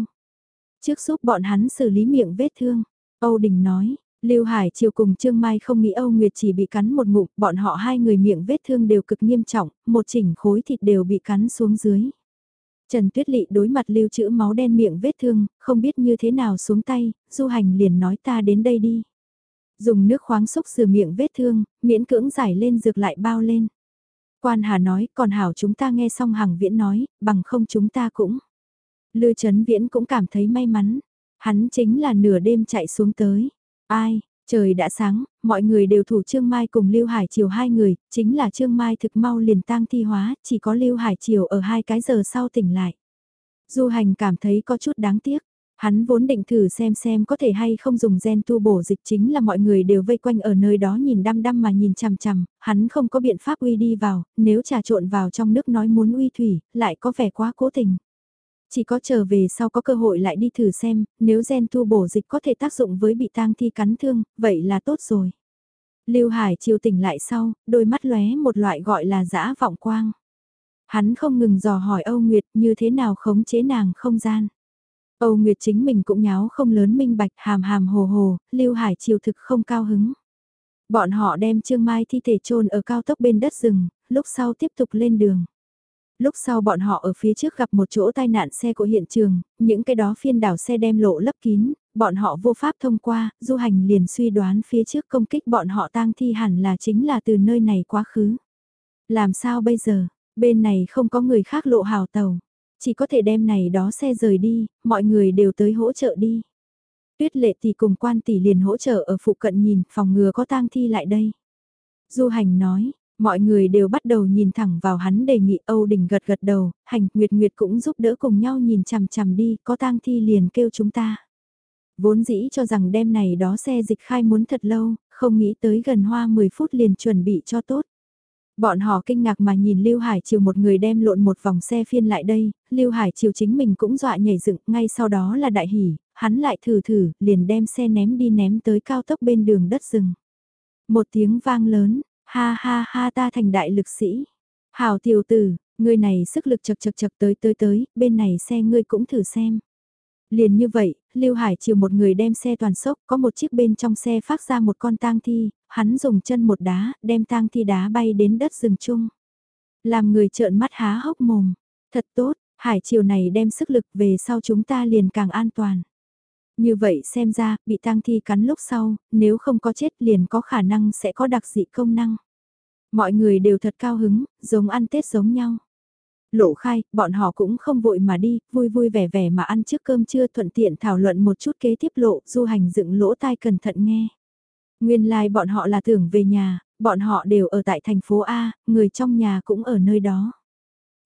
Trước giúp bọn hắn xử lý miệng vết thương, Âu Đình nói, Lưu Hải Triều cùng Trương Mai không nghĩ Âu Nguyệt chỉ bị cắn một ngụm, bọn họ hai người miệng vết thương đều cực nghiêm trọng, một chỉnh khối thịt đều bị cắn xuống dưới. Trần Tuyết Lị đối mặt lưu trữ máu đen miệng vết thương, không biết như thế nào xuống tay, du hành liền nói ta đến đây đi. Dùng nước khoáng xúc rửa miệng vết thương, miễn cưỡng giải lên dược lại bao lên. Quan Hà nói, còn Hảo chúng ta nghe xong Hằng Viễn nói, bằng không chúng ta cũng. Lư Trấn Viễn cũng cảm thấy may mắn, hắn chính là nửa đêm chạy xuống tới. Ai, Trời đã sáng, mọi người đều thủ Trương Mai cùng Lưu Hải Triều hai người, chính là Trương Mai thực mau liền tang thi hóa, chỉ có Lưu Hải Triều ở hai cái giờ sau tỉnh lại. Du hành cảm thấy có chút đáng tiếc. Hắn vốn định thử xem xem có thể hay không dùng gen tu bổ dịch chính là mọi người đều vây quanh ở nơi đó nhìn đăm đăm mà nhìn chằm chằm, hắn không có biện pháp uy đi vào, nếu trà trộn vào trong nước nói muốn uy thủy, lại có vẻ quá cố tình. Chỉ có trở về sau có cơ hội lại đi thử xem, nếu gen tu bổ dịch có thể tác dụng với bị tang thi cắn thương, vậy là tốt rồi. Lưu Hải chiều tỉnh lại sau, đôi mắt lóe một loại gọi là dã vọng quang. Hắn không ngừng dò hỏi Âu Nguyệt như thế nào khống chế nàng không gian. Âu Nguyệt chính mình cũng nháo không lớn minh bạch hàm hàm hồ hồ, Lưu Hải chiều thực không cao hứng. Bọn họ đem Trương Mai thi thể chôn ở cao tốc bên đất rừng, lúc sau tiếp tục lên đường. Lúc sau bọn họ ở phía trước gặp một chỗ tai nạn xe của hiện trường, những cái đó phiên đảo xe đem lộ lấp kín, bọn họ vô pháp thông qua, du hành liền suy đoán phía trước công kích bọn họ tang thi hẳn là chính là từ nơi này quá khứ. Làm sao bây giờ, bên này không có người khác lộ hào tàu, chỉ có thể đem này đó xe rời đi, mọi người đều tới hỗ trợ đi. Tuyết lệ tỷ cùng quan tỷ liền hỗ trợ ở phụ cận nhìn phòng ngừa có tang thi lại đây. Du hành nói, mọi người đều bắt đầu nhìn thẳng vào hắn đề nghị Âu Đình gật gật đầu, hành Nguyệt Nguyệt cũng giúp đỡ cùng nhau nhìn chằm chằm đi, có tang thi liền kêu chúng ta. Vốn dĩ cho rằng đêm này đó xe dịch khai muốn thật lâu, không nghĩ tới gần hoa 10 phút liền chuẩn bị cho tốt. Bọn họ kinh ngạc mà nhìn Lưu Hải Triều một người đem lộn một vòng xe phiên lại đây, Lưu Hải Triều chính mình cũng dọa nhảy dựng, ngay sau đó là đại hỉ, hắn lại thử thử, liền đem xe ném đi ném tới cao tốc bên đường đất rừng. Một tiếng vang lớn, ha ha ha ta thành đại lực sĩ. Hào tiểu tử, người này sức lực chật chật chật tới tới tới, bên này xe ngươi cũng thử xem. Liền như vậy, Lưu Hải chiều một người đem xe toàn sốc, có một chiếc bên trong xe phát ra một con tang thi, hắn dùng chân một đá, đem tang thi đá bay đến đất rừng chung. Làm người trợn mắt há hốc mồm, thật tốt, Hải chiều này đem sức lực về sau chúng ta liền càng an toàn. Như vậy xem ra, bị tang thi cắn lúc sau, nếu không có chết liền có khả năng sẽ có đặc dị công năng. Mọi người đều thật cao hứng, giống ăn Tết giống nhau. Lộ khai, bọn họ cũng không vội mà đi, vui vui vẻ vẻ mà ăn trước cơm trưa thuận tiện thảo luận một chút kế tiếp lộ, du hành dựng lỗ tai cẩn thận nghe. Nguyên lai like bọn họ là tưởng về nhà, bọn họ đều ở tại thành phố A, người trong nhà cũng ở nơi đó.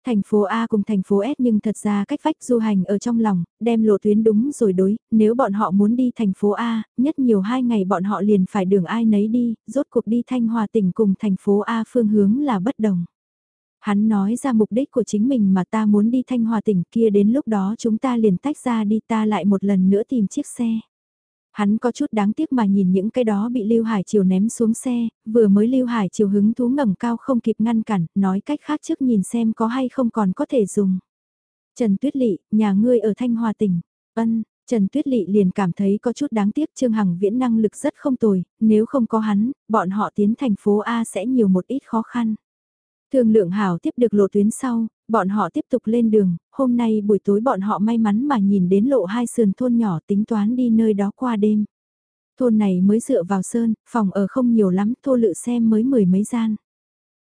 Thành phố A cùng thành phố S nhưng thật ra cách vách du hành ở trong lòng, đem lộ tuyến đúng rồi đối, nếu bọn họ muốn đi thành phố A, nhất nhiều hai ngày bọn họ liền phải đường ai nấy đi, rốt cuộc đi Thanh Hòa tỉnh cùng thành phố A phương hướng là bất đồng. Hắn nói ra mục đích của chính mình mà ta muốn đi Thanh Hòa tỉnh kia đến lúc đó chúng ta liền tách ra đi ta lại một lần nữa tìm chiếc xe. Hắn có chút đáng tiếc mà nhìn những cái đó bị Lưu Hải Triều ném xuống xe, vừa mới Lưu Hải Triều hứng thú ngẩng cao không kịp ngăn cản, nói cách khác trước nhìn xem có hay không còn có thể dùng. Trần Tuyết Lị, nhà ngươi ở Thanh Hòa tỉnh. Ân, Trần Tuyết Lị liền cảm thấy có chút đáng tiếc Trương Hằng Viễn năng lực rất không tồi, nếu không có hắn, bọn họ tiến thành phố A sẽ nhiều một ít khó khăn. Thương lượng hảo tiếp được lộ tuyến sau, bọn họ tiếp tục lên đường, hôm nay buổi tối bọn họ may mắn mà nhìn đến lộ hai sườn thôn nhỏ tính toán đi nơi đó qua đêm. Thôn này mới dựa vào sơn, phòng ở không nhiều lắm, thô lự xem mới mười mấy gian.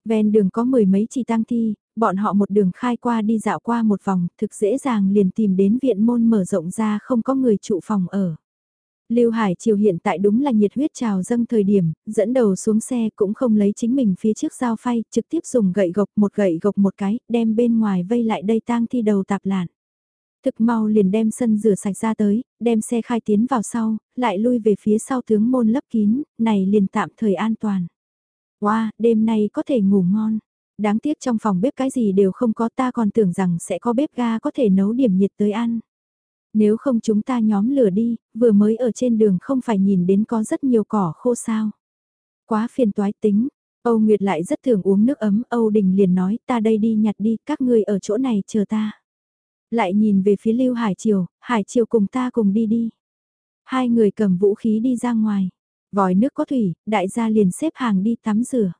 Ven đường có mười mấy chỉ tăng thi, bọn họ một đường khai qua đi dạo qua một vòng, thực dễ dàng liền tìm đến viện môn mở rộng ra không có người trụ phòng ở. Lưu Hải Triều hiện tại đúng là nhiệt huyết trào dâng thời điểm, dẫn đầu xuống xe cũng không lấy chính mình phía trước dao phay, trực tiếp dùng gậy gộc một gậy gộc một cái, đem bên ngoài vây lại đây tang thi đầu tạp lạn. Thực mau liền đem sân rửa sạch ra tới, đem xe khai tiến vào sau, lại lui về phía sau tướng môn lấp kín, này liền tạm thời an toàn. Wow, đêm nay có thể ngủ ngon. Đáng tiếc trong phòng bếp cái gì đều không có ta còn tưởng rằng sẽ có bếp ga có thể nấu điểm nhiệt tới ăn. Nếu không chúng ta nhóm lửa đi, vừa mới ở trên đường không phải nhìn đến có rất nhiều cỏ khô sao. Quá phiền toái tính, Âu Nguyệt lại rất thường uống nước ấm, Âu Đình liền nói ta đây đi nhặt đi, các ngươi ở chỗ này chờ ta. Lại nhìn về phía Lưu Hải Triều, Hải Triều cùng ta cùng đi đi. Hai người cầm vũ khí đi ra ngoài, vòi nước có thủy, đại gia liền xếp hàng đi tắm rửa.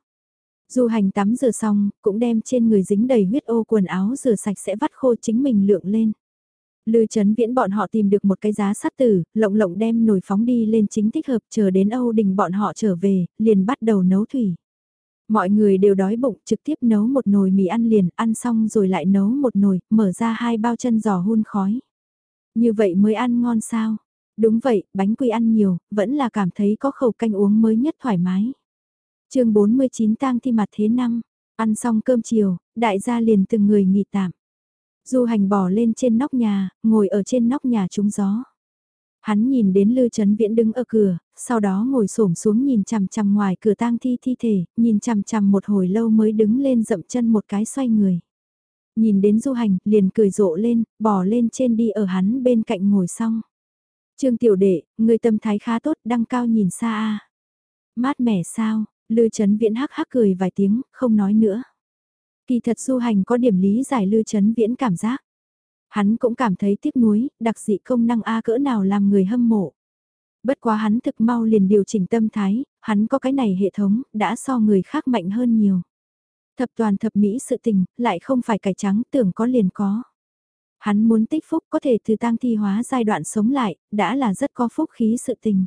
Du hành tắm rửa xong, cũng đem trên người dính đầy huyết ô quần áo rửa sạch sẽ vắt khô chính mình lượng lên. Lư chấn viễn bọn họ tìm được một cái giá sắt tử, lộng lộng đem nồi phóng đi lên chính thích hợp chờ đến Âu Đình bọn họ trở về, liền bắt đầu nấu thủy. Mọi người đều đói bụng trực tiếp nấu một nồi mì ăn liền, ăn xong rồi lại nấu một nồi, mở ra hai bao chân giò hun khói. Như vậy mới ăn ngon sao? Đúng vậy, bánh quy ăn nhiều, vẫn là cảm thấy có khẩu canh uống mới nhất thoải mái. chương 49 tang thi mặt thế năm, ăn xong cơm chiều, đại gia liền từng người nghỉ tạm. Du hành bò lên trên nóc nhà, ngồi ở trên nóc nhà trúng gió. Hắn nhìn đến Lư Trấn Viễn đứng ở cửa, sau đó ngồi xổm xuống nhìn chằm chằm ngoài cửa tang thi thi thể, nhìn chằm chằm một hồi lâu mới đứng lên dậm chân một cái xoay người. Nhìn đến du hành, liền cười rộ lên, bò lên trên đi ở hắn bên cạnh ngồi xong. Trương tiểu đệ, người tâm thái khá tốt, đăng cao nhìn xa a. Mát mẻ sao? Lư Trấn Viễn hắc hắc cười vài tiếng, không nói nữa. Kỳ thật du hành có điểm lý giải lưu chấn viễn cảm giác. Hắn cũng cảm thấy tiếc nuối, đặc dị công năng A cỡ nào làm người hâm mộ. Bất quá hắn thực mau liền điều chỉnh tâm thái, hắn có cái này hệ thống, đã so người khác mạnh hơn nhiều. Thập toàn thập mỹ sự tình, lại không phải cải trắng tưởng có liền có. Hắn muốn tích phúc có thể từ tang thi hóa giai đoạn sống lại, đã là rất có phúc khí sự tình.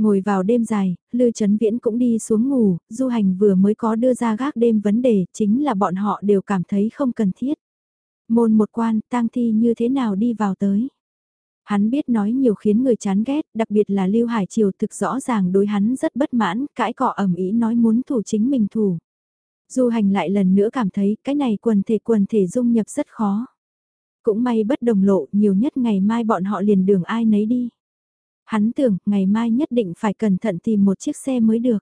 Ngồi vào đêm dài, Lư Trấn Viễn cũng đi xuống ngủ, du hành vừa mới có đưa ra gác đêm vấn đề, chính là bọn họ đều cảm thấy không cần thiết. Môn một quan, tang thi như thế nào đi vào tới. Hắn biết nói nhiều khiến người chán ghét, đặc biệt là Lưu Hải Triều thực rõ ràng đối hắn rất bất mãn, cãi cọ ẩm ý nói muốn thủ chính mình thủ. Du hành lại lần nữa cảm thấy cái này quần thể quần thể dung nhập rất khó. Cũng may bất đồng lộ nhiều nhất ngày mai bọn họ liền đường ai nấy đi. Hắn tưởng ngày mai nhất định phải cẩn thận tìm một chiếc xe mới được.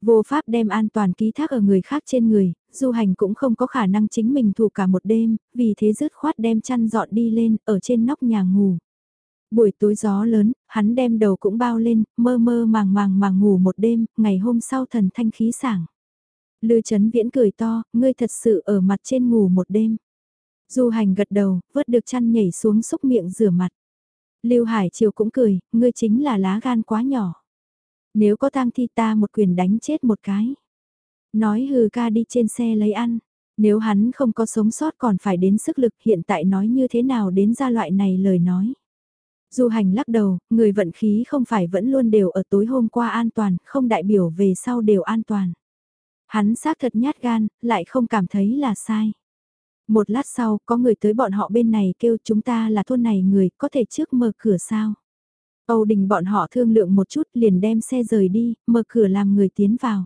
Vô pháp đem an toàn ký thác ở người khác trên người, du hành cũng không có khả năng chính mình thủ cả một đêm, vì thế dứt khoát đem chăn dọn đi lên, ở trên nóc nhà ngủ. Buổi tối gió lớn, hắn đem đầu cũng bao lên, mơ mơ màng màng màng ngủ một đêm, ngày hôm sau thần thanh khí sảng. Lư chấn viễn cười to, ngươi thật sự ở mặt trên ngủ một đêm. Du hành gật đầu, vớt được chăn nhảy xuống xúc miệng rửa mặt. Lưu Hải Triều cũng cười, ngươi chính là lá gan quá nhỏ. Nếu có tang thi ta một quyền đánh chết một cái. Nói hừ ca đi trên xe lấy ăn. Nếu hắn không có sống sót còn phải đến sức lực hiện tại nói như thế nào đến ra loại này lời nói. Du hành lắc đầu, người vận khí không phải vẫn luôn đều ở tối hôm qua an toàn, không đại biểu về sau đều an toàn. Hắn xác thật nhát gan, lại không cảm thấy là sai. Một lát sau, có người tới bọn họ bên này kêu chúng ta là thôn này người, có thể trước mở cửa sao? Âu Đình bọn họ thương lượng một chút liền đem xe rời đi, mở cửa làm người tiến vào.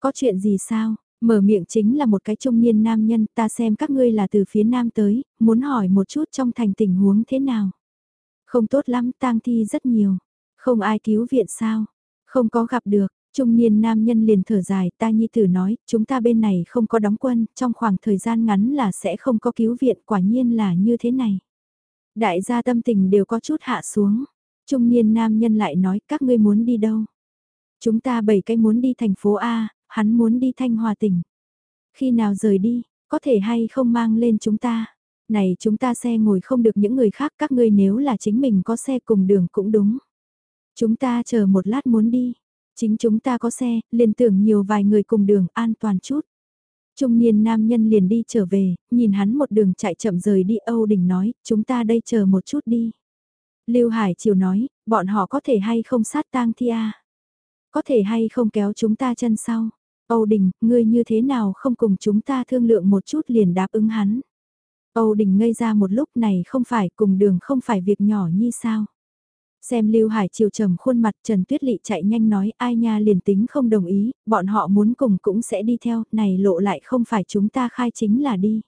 Có chuyện gì sao? Mở miệng chính là một cái trung niên nam nhân, ta xem các ngươi là từ phía nam tới, muốn hỏi một chút trong thành tình huống thế nào. Không tốt lắm, tang thi rất nhiều. Không ai cứu viện sao? Không có gặp được, Trung niên nam nhân liền thở dài, ta nhi tử nói, chúng ta bên này không có đóng quân, trong khoảng thời gian ngắn là sẽ không có cứu viện, quả nhiên là như thế này. Đại gia tâm tình đều có chút hạ xuống. Trung niên nam nhân lại nói, các ngươi muốn đi đâu? Chúng ta bảy cái muốn đi thành phố A, hắn muốn đi Thanh Hòa tỉnh. Khi nào rời đi, có thể hay không mang lên chúng ta? Này chúng ta xe ngồi không được những người khác, các ngươi nếu là chính mình có xe cùng đường cũng đúng. Chúng ta chờ một lát muốn đi, Chính chúng ta có xe, liền tưởng nhiều vài người cùng đường an toàn chút. Trung niên nam nhân liền đi trở về, nhìn hắn một đường chạy chậm rời đi Âu Đình nói, chúng ta đây chờ một chút đi. Lưu Hải Triều nói, bọn họ có thể hay không sát tang thi à? Có thể hay không kéo chúng ta chân sau. Âu Đình, ngươi như thế nào không cùng chúng ta thương lượng một chút liền đáp ứng hắn. Âu Đình ngây ra một lúc này không phải cùng đường không phải việc nhỏ như sao. Xem Lưu Hải chiều trầm khuôn mặt Trần Tuyết Lị chạy nhanh nói ai nha liền tính không đồng ý, bọn họ muốn cùng cũng sẽ đi theo, này lộ lại không phải chúng ta khai chính là đi.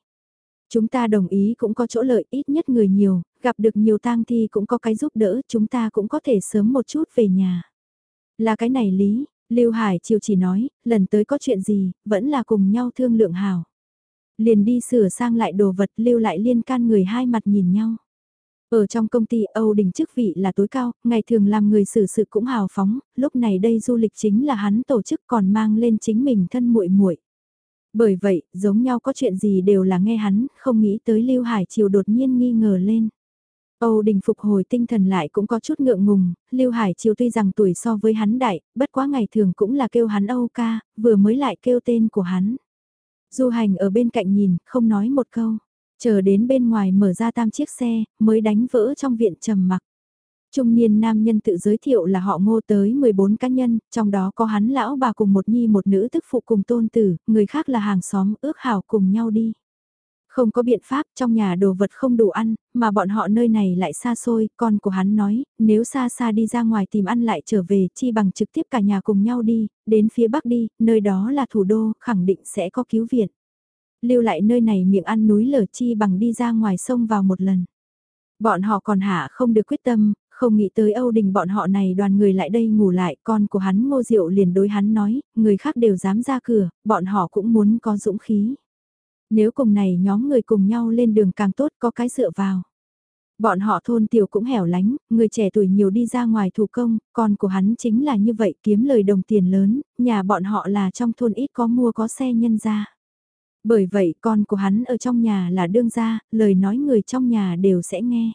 Chúng ta đồng ý cũng có chỗ lợi ít nhất người nhiều, gặp được nhiều tang thi cũng có cái giúp đỡ, chúng ta cũng có thể sớm một chút về nhà. Là cái này lý, Lưu Hải chiều chỉ nói, lần tới có chuyện gì, vẫn là cùng nhau thương lượng hào. Liền đi sửa sang lại đồ vật lưu lại liên can người hai mặt nhìn nhau. Ở trong công ty Âu Đình chức vị là tối cao, ngày thường làm người xử sự cũng hào phóng, lúc này đây du lịch chính là hắn tổ chức còn mang lên chính mình thân muội muội. Bởi vậy, giống nhau có chuyện gì đều là nghe hắn, không nghĩ tới Lưu Hải Triều đột nhiên nghi ngờ lên. Âu Đình phục hồi tinh thần lại cũng có chút ngượng ngùng, Lưu Hải Triều tuy rằng tuổi so với hắn đại, bất quá ngày thường cũng là kêu hắn Âu ca, vừa mới lại kêu tên của hắn. Du hành ở bên cạnh nhìn, không nói một câu. Chờ đến bên ngoài mở ra tam chiếc xe, mới đánh vỡ trong viện trầm mặc. Trung niên nam nhân tự giới thiệu là họ ngô tới 14 cá nhân, trong đó có hắn lão bà cùng một nhi một nữ tức phụ cùng tôn tử, người khác là hàng xóm ước hảo cùng nhau đi. Không có biện pháp trong nhà đồ vật không đủ ăn, mà bọn họ nơi này lại xa xôi, con của hắn nói, nếu xa xa đi ra ngoài tìm ăn lại trở về, chi bằng trực tiếp cả nhà cùng nhau đi, đến phía bắc đi, nơi đó là thủ đô, khẳng định sẽ có cứu viện lưu lại nơi này miệng ăn núi lở chi bằng đi ra ngoài sông vào một lần. Bọn họ còn hạ không được quyết tâm, không nghĩ tới Âu Đình bọn họ này đoàn người lại đây ngủ lại, con của hắn ngô diệu liền đối hắn nói, người khác đều dám ra cửa, bọn họ cũng muốn có dũng khí. Nếu cùng này nhóm người cùng nhau lên đường càng tốt có cái dựa vào. Bọn họ thôn tiểu cũng hẻo lánh, người trẻ tuổi nhiều đi ra ngoài thủ công, con của hắn chính là như vậy kiếm lời đồng tiền lớn, nhà bọn họ là trong thôn ít có mua có xe nhân ra. Bởi vậy con của hắn ở trong nhà là đương gia, lời nói người trong nhà đều sẽ nghe.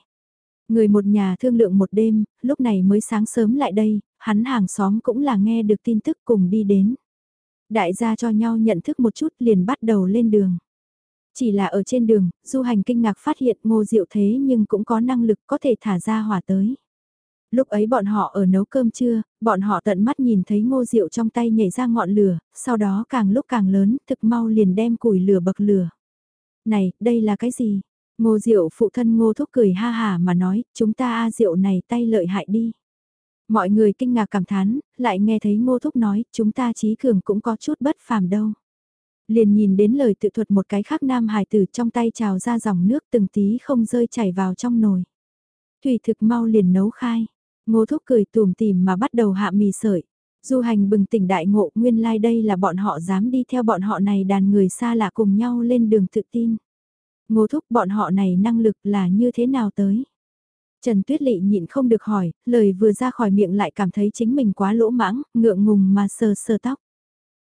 Người một nhà thương lượng một đêm, lúc này mới sáng sớm lại đây, hắn hàng xóm cũng là nghe được tin tức cùng đi đến. Đại gia cho nhau nhận thức một chút liền bắt đầu lên đường. Chỉ là ở trên đường, du hành kinh ngạc phát hiện ngô diệu thế nhưng cũng có năng lực có thể thả ra hỏa tới. Lúc ấy bọn họ ở nấu cơm trưa, bọn họ tận mắt nhìn thấy ngô diệu trong tay nhảy ra ngọn lửa, sau đó càng lúc càng lớn, thực mau liền đem củi lửa bậc lửa. Này, đây là cái gì? Ngô diệu phụ thân ngô thúc cười ha hà mà nói, chúng ta a diệu này tay lợi hại đi. Mọi người kinh ngạc cảm thán, lại nghe thấy ngô thúc nói, chúng ta trí cường cũng có chút bất phàm đâu. Liền nhìn đến lời tự thuật một cái khác nam hài tử trong tay trào ra dòng nước từng tí không rơi chảy vào trong nồi. Thủy thực mau liền nấu khai, ngô thúc cười tùm tìm mà bắt đầu hạ mì sợi. Du hành bừng tỉnh đại ngộ nguyên lai like đây là bọn họ dám đi theo bọn họ này đàn người xa lạ cùng nhau lên đường tự tin. Ngô thúc bọn họ này năng lực là như thế nào tới? Trần Tuyết Lị nhịn không được hỏi, lời vừa ra khỏi miệng lại cảm thấy chính mình quá lỗ mãng, ngượng ngùng mà sờ sờ tóc.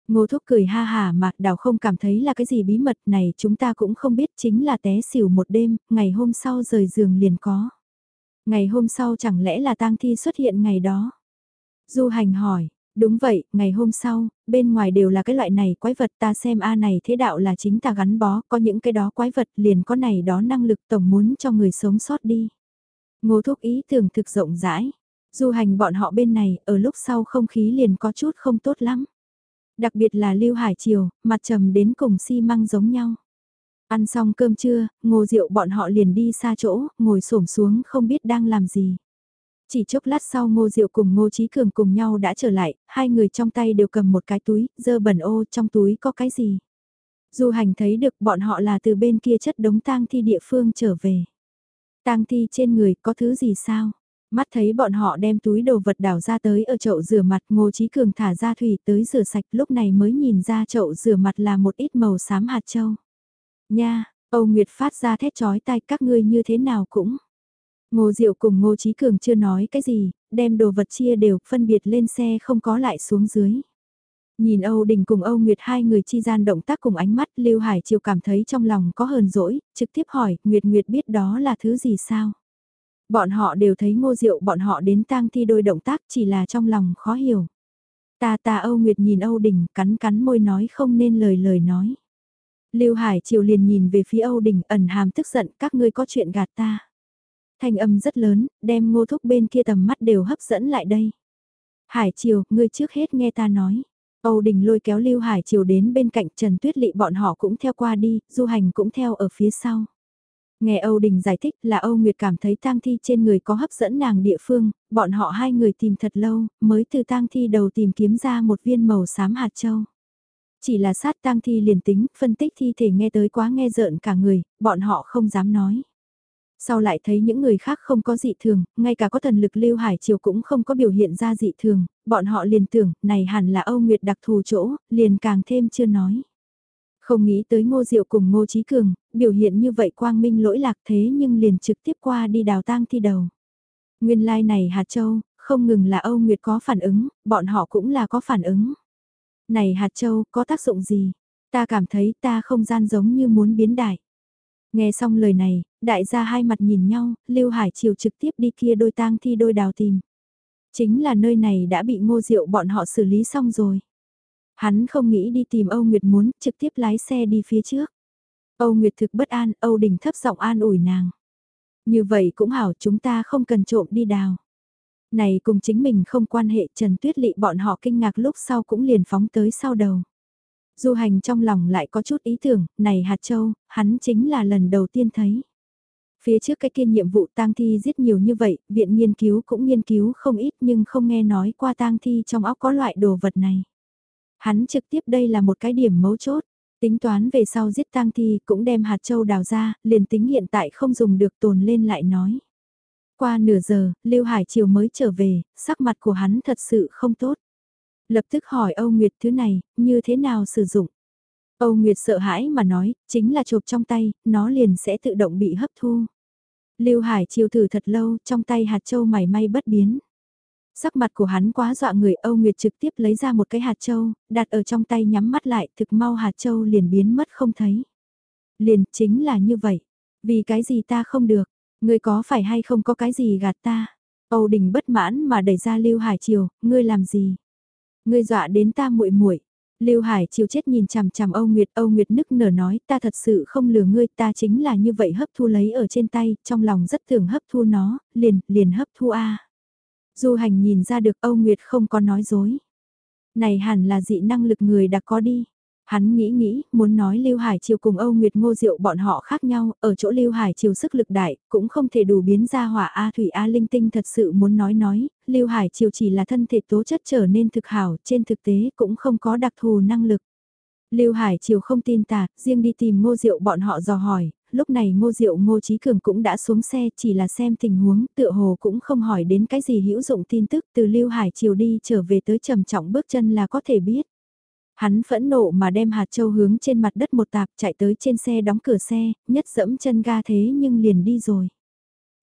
Ngô Thúc cười ha hà mà đào không cảm thấy là cái gì bí mật này chúng ta cũng không biết chính là té xỉu một đêm, ngày hôm sau rời giường liền có. Ngày hôm sau chẳng lẽ là tang thi xuất hiện ngày đó? Du hành hỏi, đúng vậy, ngày hôm sau, bên ngoài đều là cái loại này quái vật ta xem A này thế đạo là chính ta gắn bó, có những cái đó quái vật liền có này đó năng lực tổng muốn cho người sống sót đi. Ngô Thúc ý tưởng thực rộng rãi. Du hành bọn họ bên này, ở lúc sau không khí liền có chút không tốt lắm. Đặc biệt là Lưu Hải Triều, mặt trầm đến cùng xi măng giống nhau. Ăn xong cơm trưa, ngô rượu bọn họ liền đi xa chỗ, ngồi xổm xuống không biết đang làm gì. Chỉ chốc lát sau ngô rượu cùng ngô trí cường cùng nhau đã trở lại, hai người trong tay đều cầm một cái túi, dơ bẩn ô trong túi có cái gì. Du hành thấy được bọn họ là từ bên kia chất đống tang thi địa phương trở về. Tang thi trên người có thứ gì sao? Mắt thấy bọn họ đem túi đồ vật đảo ra tới ở chậu rửa mặt Ngô Chí Cường thả ra thủy tới rửa sạch lúc này mới nhìn ra chậu rửa mặt là một ít màu xám hạt châu. Nha, Âu Nguyệt phát ra thét chói tai các ngươi như thế nào cũng. Ngô Diệu cùng Ngô Chí Cường chưa nói cái gì, đem đồ vật chia đều phân biệt lên xe không có lại xuống dưới. Nhìn Âu Đình cùng Âu Nguyệt hai người chi gian động tác cùng ánh mắt Lưu Hải Triều cảm thấy trong lòng có hờn dỗi, trực tiếp hỏi Nguyệt Nguyệt biết đó là thứ gì sao? Bọn họ đều thấy ngô diệu bọn họ đến tang thi đôi động tác chỉ là trong lòng khó hiểu. Ta ta Âu Nguyệt nhìn Âu Đình cắn cắn môi nói không nên lời lời nói. Lưu Hải Triều liền nhìn về phía Âu Đình ẩn hàm tức giận các ngươi có chuyện gạt ta. Thanh âm rất lớn, đem ngô thúc bên kia tầm mắt đều hấp dẫn lại đây. Hải Triều, ngươi trước hết nghe ta nói. Âu Đình lôi kéo Lưu Hải Triều đến bên cạnh Trần Tuyết Lị bọn họ cũng theo qua đi, du hành cũng theo ở phía sau. Nghe Âu Đình giải thích là Âu Nguyệt cảm thấy tang thi trên người có hấp dẫn nàng địa phương, bọn họ hai người tìm thật lâu, mới từ tang thi đầu tìm kiếm ra một viên màu xám hạt châu. Chỉ là sát tang thi liền tính, phân tích thi thể nghe tới quá nghe rợn cả người, bọn họ không dám nói. Sau lại thấy những người khác không có dị thường, ngay cả có thần lực lưu hải triều cũng không có biểu hiện ra dị thường, bọn họ liền tưởng, này hẳn là Âu Nguyệt đặc thù chỗ, liền càng thêm chưa nói. Không nghĩ tới ngô diệu cùng ngô trí cường, biểu hiện như vậy quang minh lỗi lạc thế nhưng liền trực tiếp qua đi đào tang thi đầu. Nguyên lai like này hà châu, không ngừng là Âu Nguyệt có phản ứng, bọn họ cũng là có phản ứng. Này hạt châu, có tác dụng gì? Ta cảm thấy ta không gian giống như muốn biến đại. Nghe xong lời này, đại gia hai mặt nhìn nhau, Lưu Hải Triều trực tiếp đi kia đôi tang thi đôi đào tìm. Chính là nơi này đã bị ngô diệu bọn họ xử lý xong rồi. Hắn không nghĩ đi tìm Âu Nguyệt muốn, trực tiếp lái xe đi phía trước. Âu Nguyệt thực bất an, Âu Đình thấp giọng an ủi nàng. Như vậy cũng hảo chúng ta không cần trộm đi đào. Này cùng chính mình không quan hệ Trần Tuyết Lị bọn họ kinh ngạc lúc sau cũng liền phóng tới sau đầu. Du hành trong lòng lại có chút ý tưởng, này hạt châu, hắn chính là lần đầu tiên thấy. Phía trước cái kia nhiệm vụ tang thi giết nhiều như vậy, viện nghiên cứu cũng nghiên cứu không ít nhưng không nghe nói qua tang thi trong óc có loại đồ vật này. Hắn trực tiếp đây là một cái điểm mấu chốt. Tính toán về sau giết tang thi cũng đem hạt châu đào ra, liền tính hiện tại không dùng được tồn lên lại nói. Qua nửa giờ, Lưu Hải Triều mới trở về, sắc mặt của hắn thật sự không tốt. Lập tức hỏi Âu Nguyệt thứ này, như thế nào sử dụng? Âu Nguyệt sợ hãi mà nói, chính là chộp trong tay, nó liền sẽ tự động bị hấp thu. Lưu Hải Triều thử thật lâu, trong tay hạt châu mảy may bất biến. Sắc mặt của hắn quá dọa người Âu Nguyệt trực tiếp lấy ra một cái hạt châu, đặt ở trong tay nhắm mắt lại thực mau hạt châu liền biến mất không thấy. Liền chính là như vậy. Vì cái gì ta không được, ngươi có phải hay không có cái gì gạt ta? Âu Đình bất mãn mà đẩy ra Lưu Hải Triều, ngươi làm gì? Ngươi dọa đến ta muội muội. Lưu Hải triều chết nhìn chằm chằm Âu Nguyệt, Âu Nguyệt nức nở nói, ta thật sự không lừa ngươi, ta chính là như vậy hấp thu lấy ở trên tay, trong lòng rất tưởng hấp thu nó, liền, liền hấp thu a. Du hành nhìn ra được Âu Nguyệt không có nói dối. Này hẳn là dị năng lực người đã có đi. Hắn nghĩ nghĩ, muốn nói Lưu Hải Triều cùng Âu Nguyệt Ngô Diệu bọn họ khác nhau, ở chỗ Lưu Hải Triều sức lực đại, cũng không thể đủ biến ra hỏa A Thủy A Linh Tinh thật sự muốn nói nói, Lưu Hải Triều chỉ là thân thể tố chất trở nên thực hảo, trên thực tế cũng không có đặc thù năng lực. Lưu Hải Triều không tin tà, riêng đi tìm Ngô Diệu bọn họ dò hỏi, lúc này Ngô Diệu Ngô trí Cường cũng đã xuống xe chỉ là xem tình huống, tựa hồ cũng không hỏi đến cái gì hữu dụng tin tức từ Lưu Hải Triều đi trở về tới trầm trọng bước chân là có thể biết. Hắn phẫn nộ mà đem hạt châu hướng trên mặt đất một tạp chạy tới trên xe đóng cửa xe, nhất dẫm chân ga thế nhưng liền đi rồi.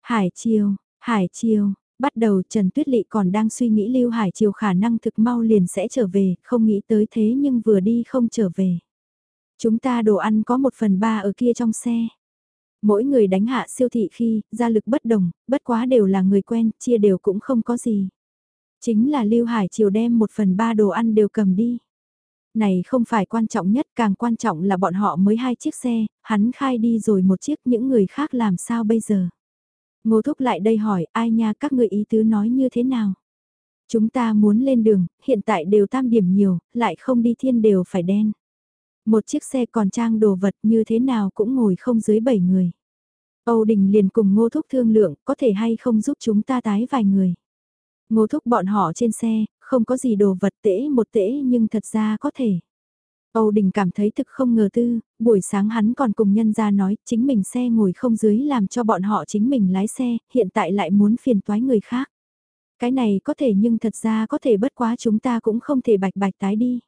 Hải chiều Hải chiều bắt đầu Trần Tuyết Lị còn đang suy nghĩ Lưu Hải chiều khả năng thực mau liền sẽ trở về, không nghĩ tới thế nhưng vừa đi không trở về. Chúng ta đồ ăn có một phần ba ở kia trong xe. Mỗi người đánh hạ siêu thị khi, gia lực bất đồng, bất quá đều là người quen, chia đều cũng không có gì. Chính là Lưu Hải chiều đem một phần ba đồ ăn đều cầm đi. Này không phải quan trọng nhất, càng quan trọng là bọn họ mới hai chiếc xe, hắn khai đi rồi một chiếc những người khác làm sao bây giờ. Ngô Thúc lại đây hỏi, ai nha các người ý tứ nói như thế nào? Chúng ta muốn lên đường, hiện tại đều tam điểm nhiều, lại không đi thiên đều phải đen. Một chiếc xe còn trang đồ vật như thế nào cũng ngồi không dưới 7 người. Âu Đình liền cùng Ngô Thúc thương lượng, có thể hay không giúp chúng ta tái vài người. Ngô Thúc bọn họ trên xe, không có gì đồ vật tễ một tễ nhưng thật ra có thể. Âu Đình cảm thấy thực không ngờ tư, buổi sáng hắn còn cùng nhân ra nói chính mình xe ngồi không dưới làm cho bọn họ chính mình lái xe, hiện tại lại muốn phiền toái người khác. Cái này có thể nhưng thật ra có thể bất quá chúng ta cũng không thể bạch bạch tái đi.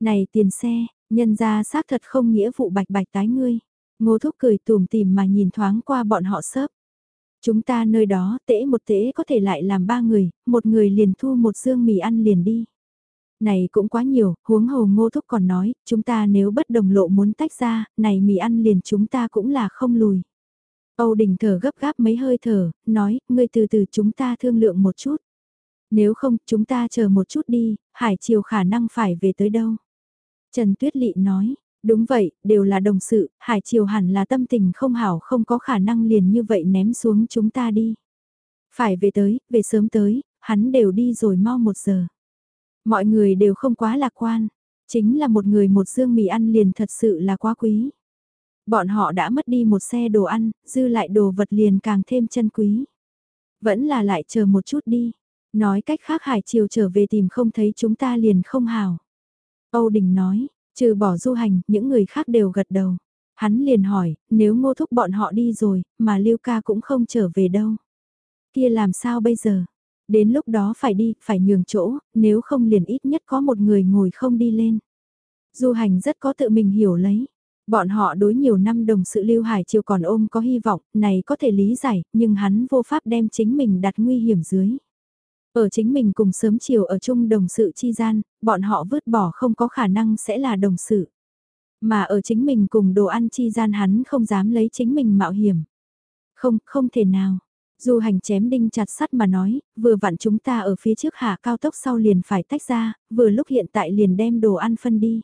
Này tiền xe, nhân ra xác thật không nghĩa vụ bạch bạch tái ngươi. Ngô thúc cười tùm tìm mà nhìn thoáng qua bọn họ sớp. Chúng ta nơi đó tễ một tễ có thể lại làm ba người, một người liền thu một dương mì ăn liền đi. Này cũng quá nhiều, huống hồ ngô thúc còn nói, chúng ta nếu bất đồng lộ muốn tách ra, này mì ăn liền chúng ta cũng là không lùi. Âu Đình thở gấp gáp mấy hơi thở, nói, ngươi từ từ chúng ta thương lượng một chút. Nếu không, chúng ta chờ một chút đi, Hải Triều khả năng phải về tới đâu. Trần Tuyết Lị nói, Đúng vậy, đều là đồng sự, Hải Triều hẳn là tâm tình không hảo không có khả năng liền như vậy ném xuống chúng ta đi. Phải về tới, về sớm tới, hắn đều đi rồi mau một giờ. Mọi người đều không quá lạc quan, chính là một người một dương mì ăn liền thật sự là quá quý. Bọn họ đã mất đi một xe đồ ăn, dư lại đồ vật liền càng thêm chân quý. Vẫn là lại chờ một chút đi. Nói cách khác Hải Triều trở về tìm không thấy chúng ta liền không hào. Âu Đình nói, Trừ bỏ du hành, những người khác đều gật đầu. Hắn liền hỏi, nếu ngô thúc bọn họ đi rồi, mà Lưu ca cũng không trở về đâu. Kia làm sao bây giờ? Đến lúc đó phải đi, phải nhường chỗ, nếu không liền ít nhất có một người ngồi không đi lên. Du hành rất có tự mình hiểu lấy. Bọn họ đối nhiều năm đồng sự Lưu Hải Triều còn ôm có hy vọng, này có thể lý giải, nhưng hắn vô pháp đem chính mình đặt nguy hiểm dưới. Ở chính mình cùng sớm chiều ở chung đồng sự chi gian, bọn họ vứt bỏ không có khả năng sẽ là đồng sự. Mà ở chính mình cùng đồ ăn chi gian hắn không dám lấy chính mình mạo hiểm. Không, không thể nào. Dù hành chém đinh chặt sắt mà nói, vừa vặn chúng ta ở phía trước hạ cao tốc sau liền phải tách ra, vừa lúc hiện tại liền đem đồ ăn phân đi.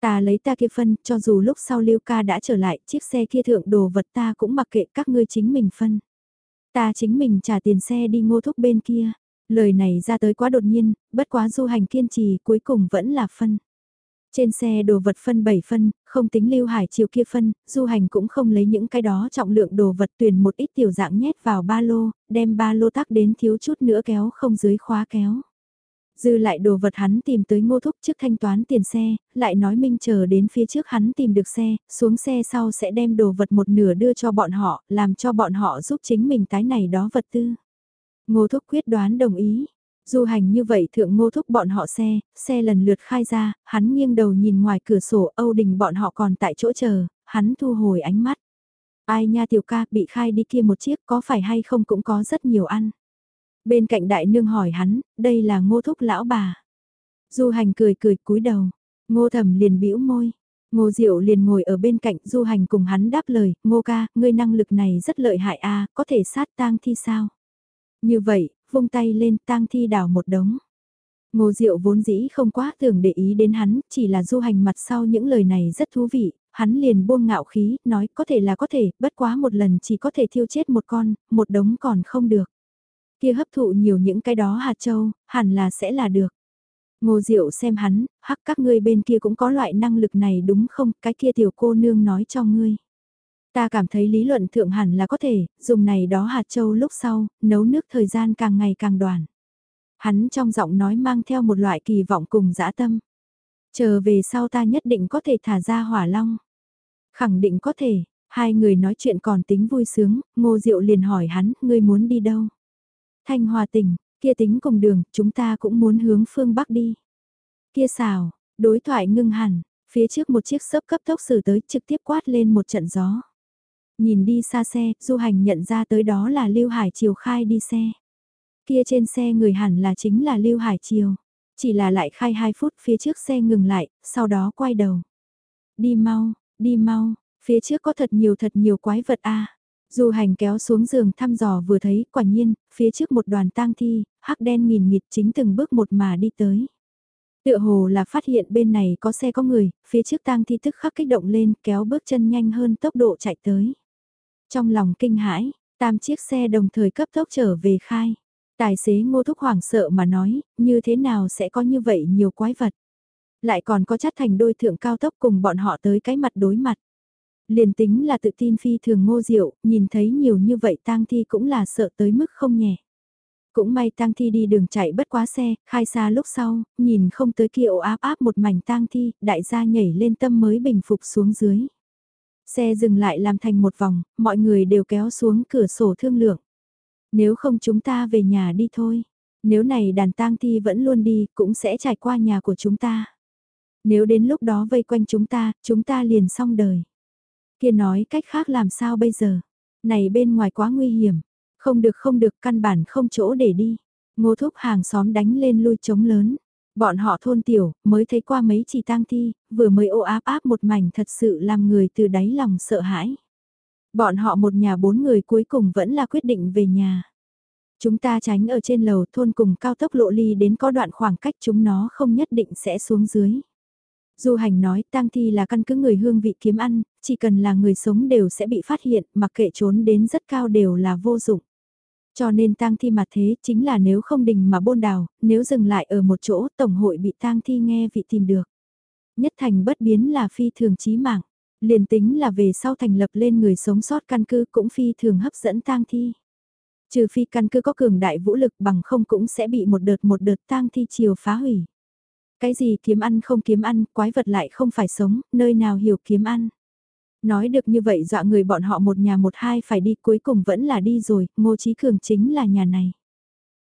Ta lấy ta kia phân, cho dù lúc sau Lưu ca đã trở lại, chiếc xe kia thượng đồ vật ta cũng mặc kệ các ngươi chính mình phân. Ta chính mình trả tiền xe đi ngô thúc bên kia. Lời này ra tới quá đột nhiên, bất quá du hành kiên trì cuối cùng vẫn là phân. Trên xe đồ vật phân 7 phân, không tính lưu hải chiều kia phân, du hành cũng không lấy những cái đó trọng lượng đồ vật tuyển một ít tiểu dạng nhét vào ba lô, đem ba lô tắc đến thiếu chút nữa kéo không dưới khóa kéo. Dư lại đồ vật hắn tìm tới ngô thúc trước thanh toán tiền xe, lại nói minh chờ đến phía trước hắn tìm được xe, xuống xe sau sẽ đem đồ vật một nửa đưa cho bọn họ, làm cho bọn họ giúp chính mình tái này đó vật tư. Ngô Thúc quyết đoán đồng ý. Du hành như vậy thượng ngô thúc bọn họ xe, xe lần lượt khai ra, hắn nghiêng đầu nhìn ngoài cửa sổ Âu Đình bọn họ còn tại chỗ chờ, hắn thu hồi ánh mắt. Ai nha tiểu ca bị khai đi kia một chiếc có phải hay không cũng có rất nhiều ăn. Bên cạnh đại nương hỏi hắn, đây là ngô thúc lão bà. Du hành cười cười cúi đầu, ngô thẩm liền bĩu môi. Ngô Diệu liền ngồi ở bên cạnh du hành cùng hắn đáp lời, ngô ca, ngươi năng lực này rất lợi hại a có thể sát tang thi sao? Như vậy, vung tay lên tang thi đào một đống. Ngô Diệu vốn dĩ không quá tưởng để ý đến hắn, chỉ là du hành mặt sau những lời này rất thú vị, hắn liền buông ngạo khí, nói có thể là có thể, bất quá một lần chỉ có thể thiêu chết một con, một đống còn không được. Kia hấp thụ nhiều những cái đó hạt châu, hẳn là sẽ là được. Ngô Diệu xem hắn, hắc các ngươi bên kia cũng có loại năng lực này đúng không, cái kia tiểu cô nương nói cho ngươi. Ta cảm thấy lý luận thượng hẳn là có thể, dùng này đó hạt châu lúc sau, nấu nước thời gian càng ngày càng đoàn. Hắn trong giọng nói mang theo một loại kỳ vọng cùng dã tâm. Chờ về sau ta nhất định có thể thả ra hỏa long. Khẳng định có thể, hai người nói chuyện còn tính vui sướng, ngô diệu liền hỏi hắn, ngươi muốn đi đâu? Thanh hòa tỉnh, kia tính cùng đường, chúng ta cũng muốn hướng phương Bắc đi. Kia xào, đối thoại ngưng hẳn, phía trước một chiếc sớp cấp tốc xử tới trực tiếp quát lên một trận gió. Nhìn đi xa xe, du hành nhận ra tới đó là Lưu Hải Triều khai đi xe. Kia trên xe người hẳn là chính là Lưu Hải Triều. Chỉ là lại khai 2 phút phía trước xe ngừng lại, sau đó quay đầu. Đi mau, đi mau, phía trước có thật nhiều thật nhiều quái vật a. Du hành kéo xuống giường thăm dò vừa thấy, quả nhiên, phía trước một đoàn tang thi, hắc đen nghìn nghịt chính từng bước một mà đi tới. Tựa hồ là phát hiện bên này có xe có người, phía trước tang thi tức khắc kích động lên, kéo bước chân nhanh hơn tốc độ chạy tới. Trong lòng kinh hãi, tam chiếc xe đồng thời cấp tốc trở về khai. Tài xế ngô thúc hoảng sợ mà nói, như thế nào sẽ có như vậy nhiều quái vật. Lại còn có chắt thành đôi thượng cao tốc cùng bọn họ tới cái mặt đối mặt. Liền tính là tự tin phi thường ngô diệu, nhìn thấy nhiều như vậy tang thi cũng là sợ tới mức không nhẹ. Cũng may tang thi đi đường chạy bất quá xe, khai xa lúc sau, nhìn không tới kia ổ áp áp một mảnh tang thi, đại gia nhảy lên tâm mới bình phục xuống dưới. Xe dừng lại làm thành một vòng, mọi người đều kéo xuống cửa sổ thương lượng. Nếu không chúng ta về nhà đi thôi. Nếu này đàn tang thi vẫn luôn đi, cũng sẽ trải qua nhà của chúng ta. Nếu đến lúc đó vây quanh chúng ta, chúng ta liền xong đời. Kia nói cách khác làm sao bây giờ? Này bên ngoài quá nguy hiểm. Không được không được căn bản không chỗ để đi. Ngô thúc hàng xóm đánh lên lui trống lớn. Bọn họ thôn tiểu, mới thấy qua mấy chỉ tang thi, vừa mới ô áp áp một mảnh thật sự làm người từ đáy lòng sợ hãi. Bọn họ một nhà bốn người cuối cùng vẫn là quyết định về nhà. Chúng ta tránh ở trên lầu thôn cùng cao tốc lộ ly đến có đoạn khoảng cách chúng nó không nhất định sẽ xuống dưới. Du hành nói tang thi là căn cứ người hương vị kiếm ăn, chỉ cần là người sống đều sẽ bị phát hiện, mặc kệ trốn đến rất cao đều là vô dụng. Cho nên tang thi mà thế chính là nếu không đình mà bôn đào, nếu dừng lại ở một chỗ tổng hội bị tang thi nghe vị tìm được. Nhất thành bất biến là phi thường chí mạng, liền tính là về sau thành lập lên người sống sót căn cứ cũng phi thường hấp dẫn tang thi. Trừ phi căn cứ có cường đại vũ lực bằng không cũng sẽ bị một đợt một đợt tang thi chiều phá hủy. Cái gì kiếm ăn không kiếm ăn, quái vật lại không phải sống, nơi nào hiểu kiếm ăn. Nói được như vậy dọa người bọn họ một nhà một hai phải đi cuối cùng vẫn là đi rồi, ngô Chí cường chính là nhà này.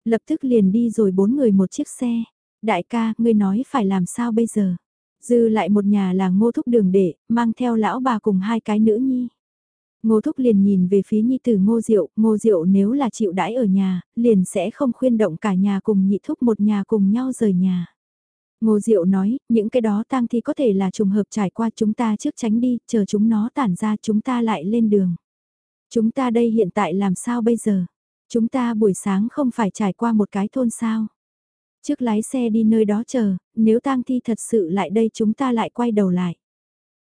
Lập tức liền đi rồi bốn người một chiếc xe. Đại ca, ngươi nói phải làm sao bây giờ? Dư lại một nhà là ngô thúc đường đệ, mang theo lão bà cùng hai cái nữ nhi. Ngô Thúc liền nhìn về phía nhi tử Ngô Diệu, Ngô Diệu nếu là chịu đãi ở nhà, liền sẽ không khuyên động cả nhà cùng nhị thúc một nhà cùng nhau rời nhà. Ngô Diệu nói, những cái đó tang thi có thể là trùng hợp trải qua chúng ta trước tránh đi, chờ chúng nó tản ra chúng ta lại lên đường. Chúng ta đây hiện tại làm sao bây giờ? Chúng ta buổi sáng không phải trải qua một cái thôn sao? Trước lái xe đi nơi đó chờ, nếu tang thi thật sự lại đây chúng ta lại quay đầu lại.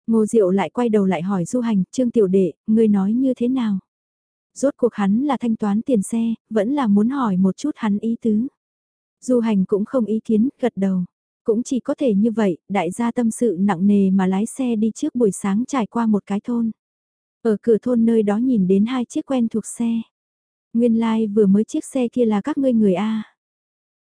Ngô Diệu lại quay đầu lại hỏi du hành, Trương Tiểu Đệ, ngươi nói như thế nào? Rốt cuộc hắn là thanh toán tiền xe, vẫn là muốn hỏi một chút hắn ý tứ. Du hành cũng không ý kiến, gật đầu. Cũng chỉ có thể như vậy, đại gia tâm sự nặng nề mà lái xe đi trước buổi sáng trải qua một cái thôn. Ở cửa thôn nơi đó nhìn đến hai chiếc quen thuộc xe. Nguyên lai like vừa mới chiếc xe kia là các ngươi người A.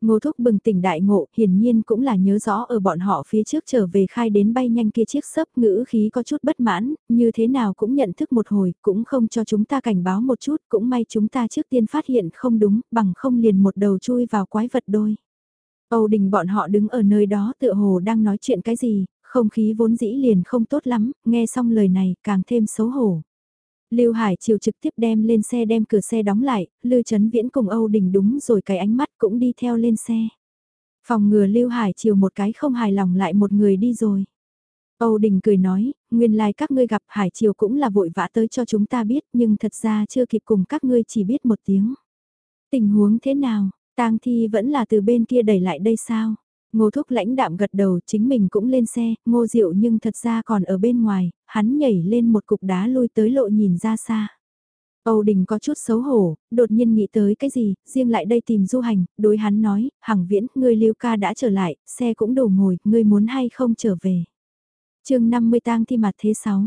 Ngô Thúc bừng tỉnh đại ngộ, hiển nhiên cũng là nhớ rõ ở bọn họ phía trước trở về khai đến bay nhanh kia chiếc sấp ngữ khí có chút bất mãn, như thế nào cũng nhận thức một hồi, cũng không cho chúng ta cảnh báo một chút, cũng may chúng ta trước tiên phát hiện không đúng, bằng không liền một đầu chui vào quái vật đôi. Âu Đình bọn họ đứng ở nơi đó tựa hồ đang nói chuyện cái gì, không khí vốn dĩ liền không tốt lắm, nghe xong lời này càng thêm xấu hổ. Lưu Hải Triều trực tiếp đem lên xe đem cửa xe đóng lại, Lưu Trấn Viễn cùng Âu Đình đúng rồi cái ánh mắt cũng đi theo lên xe. Phòng ngừa Lưu Hải Triều một cái không hài lòng lại một người đi rồi. Âu Đình cười nói, nguyên lai like các ngươi gặp Hải Triều cũng là vội vã tới cho chúng ta biết nhưng thật ra chưa kịp cùng các ngươi chỉ biết một tiếng. Tình huống thế nào, tang thi vẫn là từ bên kia đẩy lại đây sao? Ngô Thúc lãnh đạm gật đầu chính mình cũng lên xe, ngô diệu nhưng thật ra còn ở bên ngoài, hắn nhảy lên một cục đá lôi tới lộ nhìn ra xa. Âu Đình có chút xấu hổ, đột nhiên nghĩ tới cái gì, riêng lại đây tìm du hành, đối hắn nói, Hằng Viễn, ngươi Lưu Ca đã trở lại, xe cũng đủ ngồi, ngươi muốn hay không trở về. chương 50 tang thi mặt thế 6,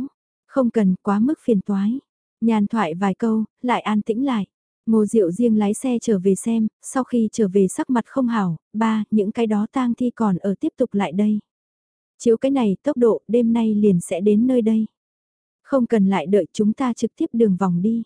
không cần quá mức phiền toái. Nhàn thoại vài câu, lại an tĩnh lại. Ngô Diệu riêng lái xe trở về xem, sau khi trở về sắc mặt không hảo, ba, những cái đó tang thi còn ở tiếp tục lại đây. Chiếu cái này tốc độ đêm nay liền sẽ đến nơi đây. Không cần lại đợi chúng ta trực tiếp đường vòng đi.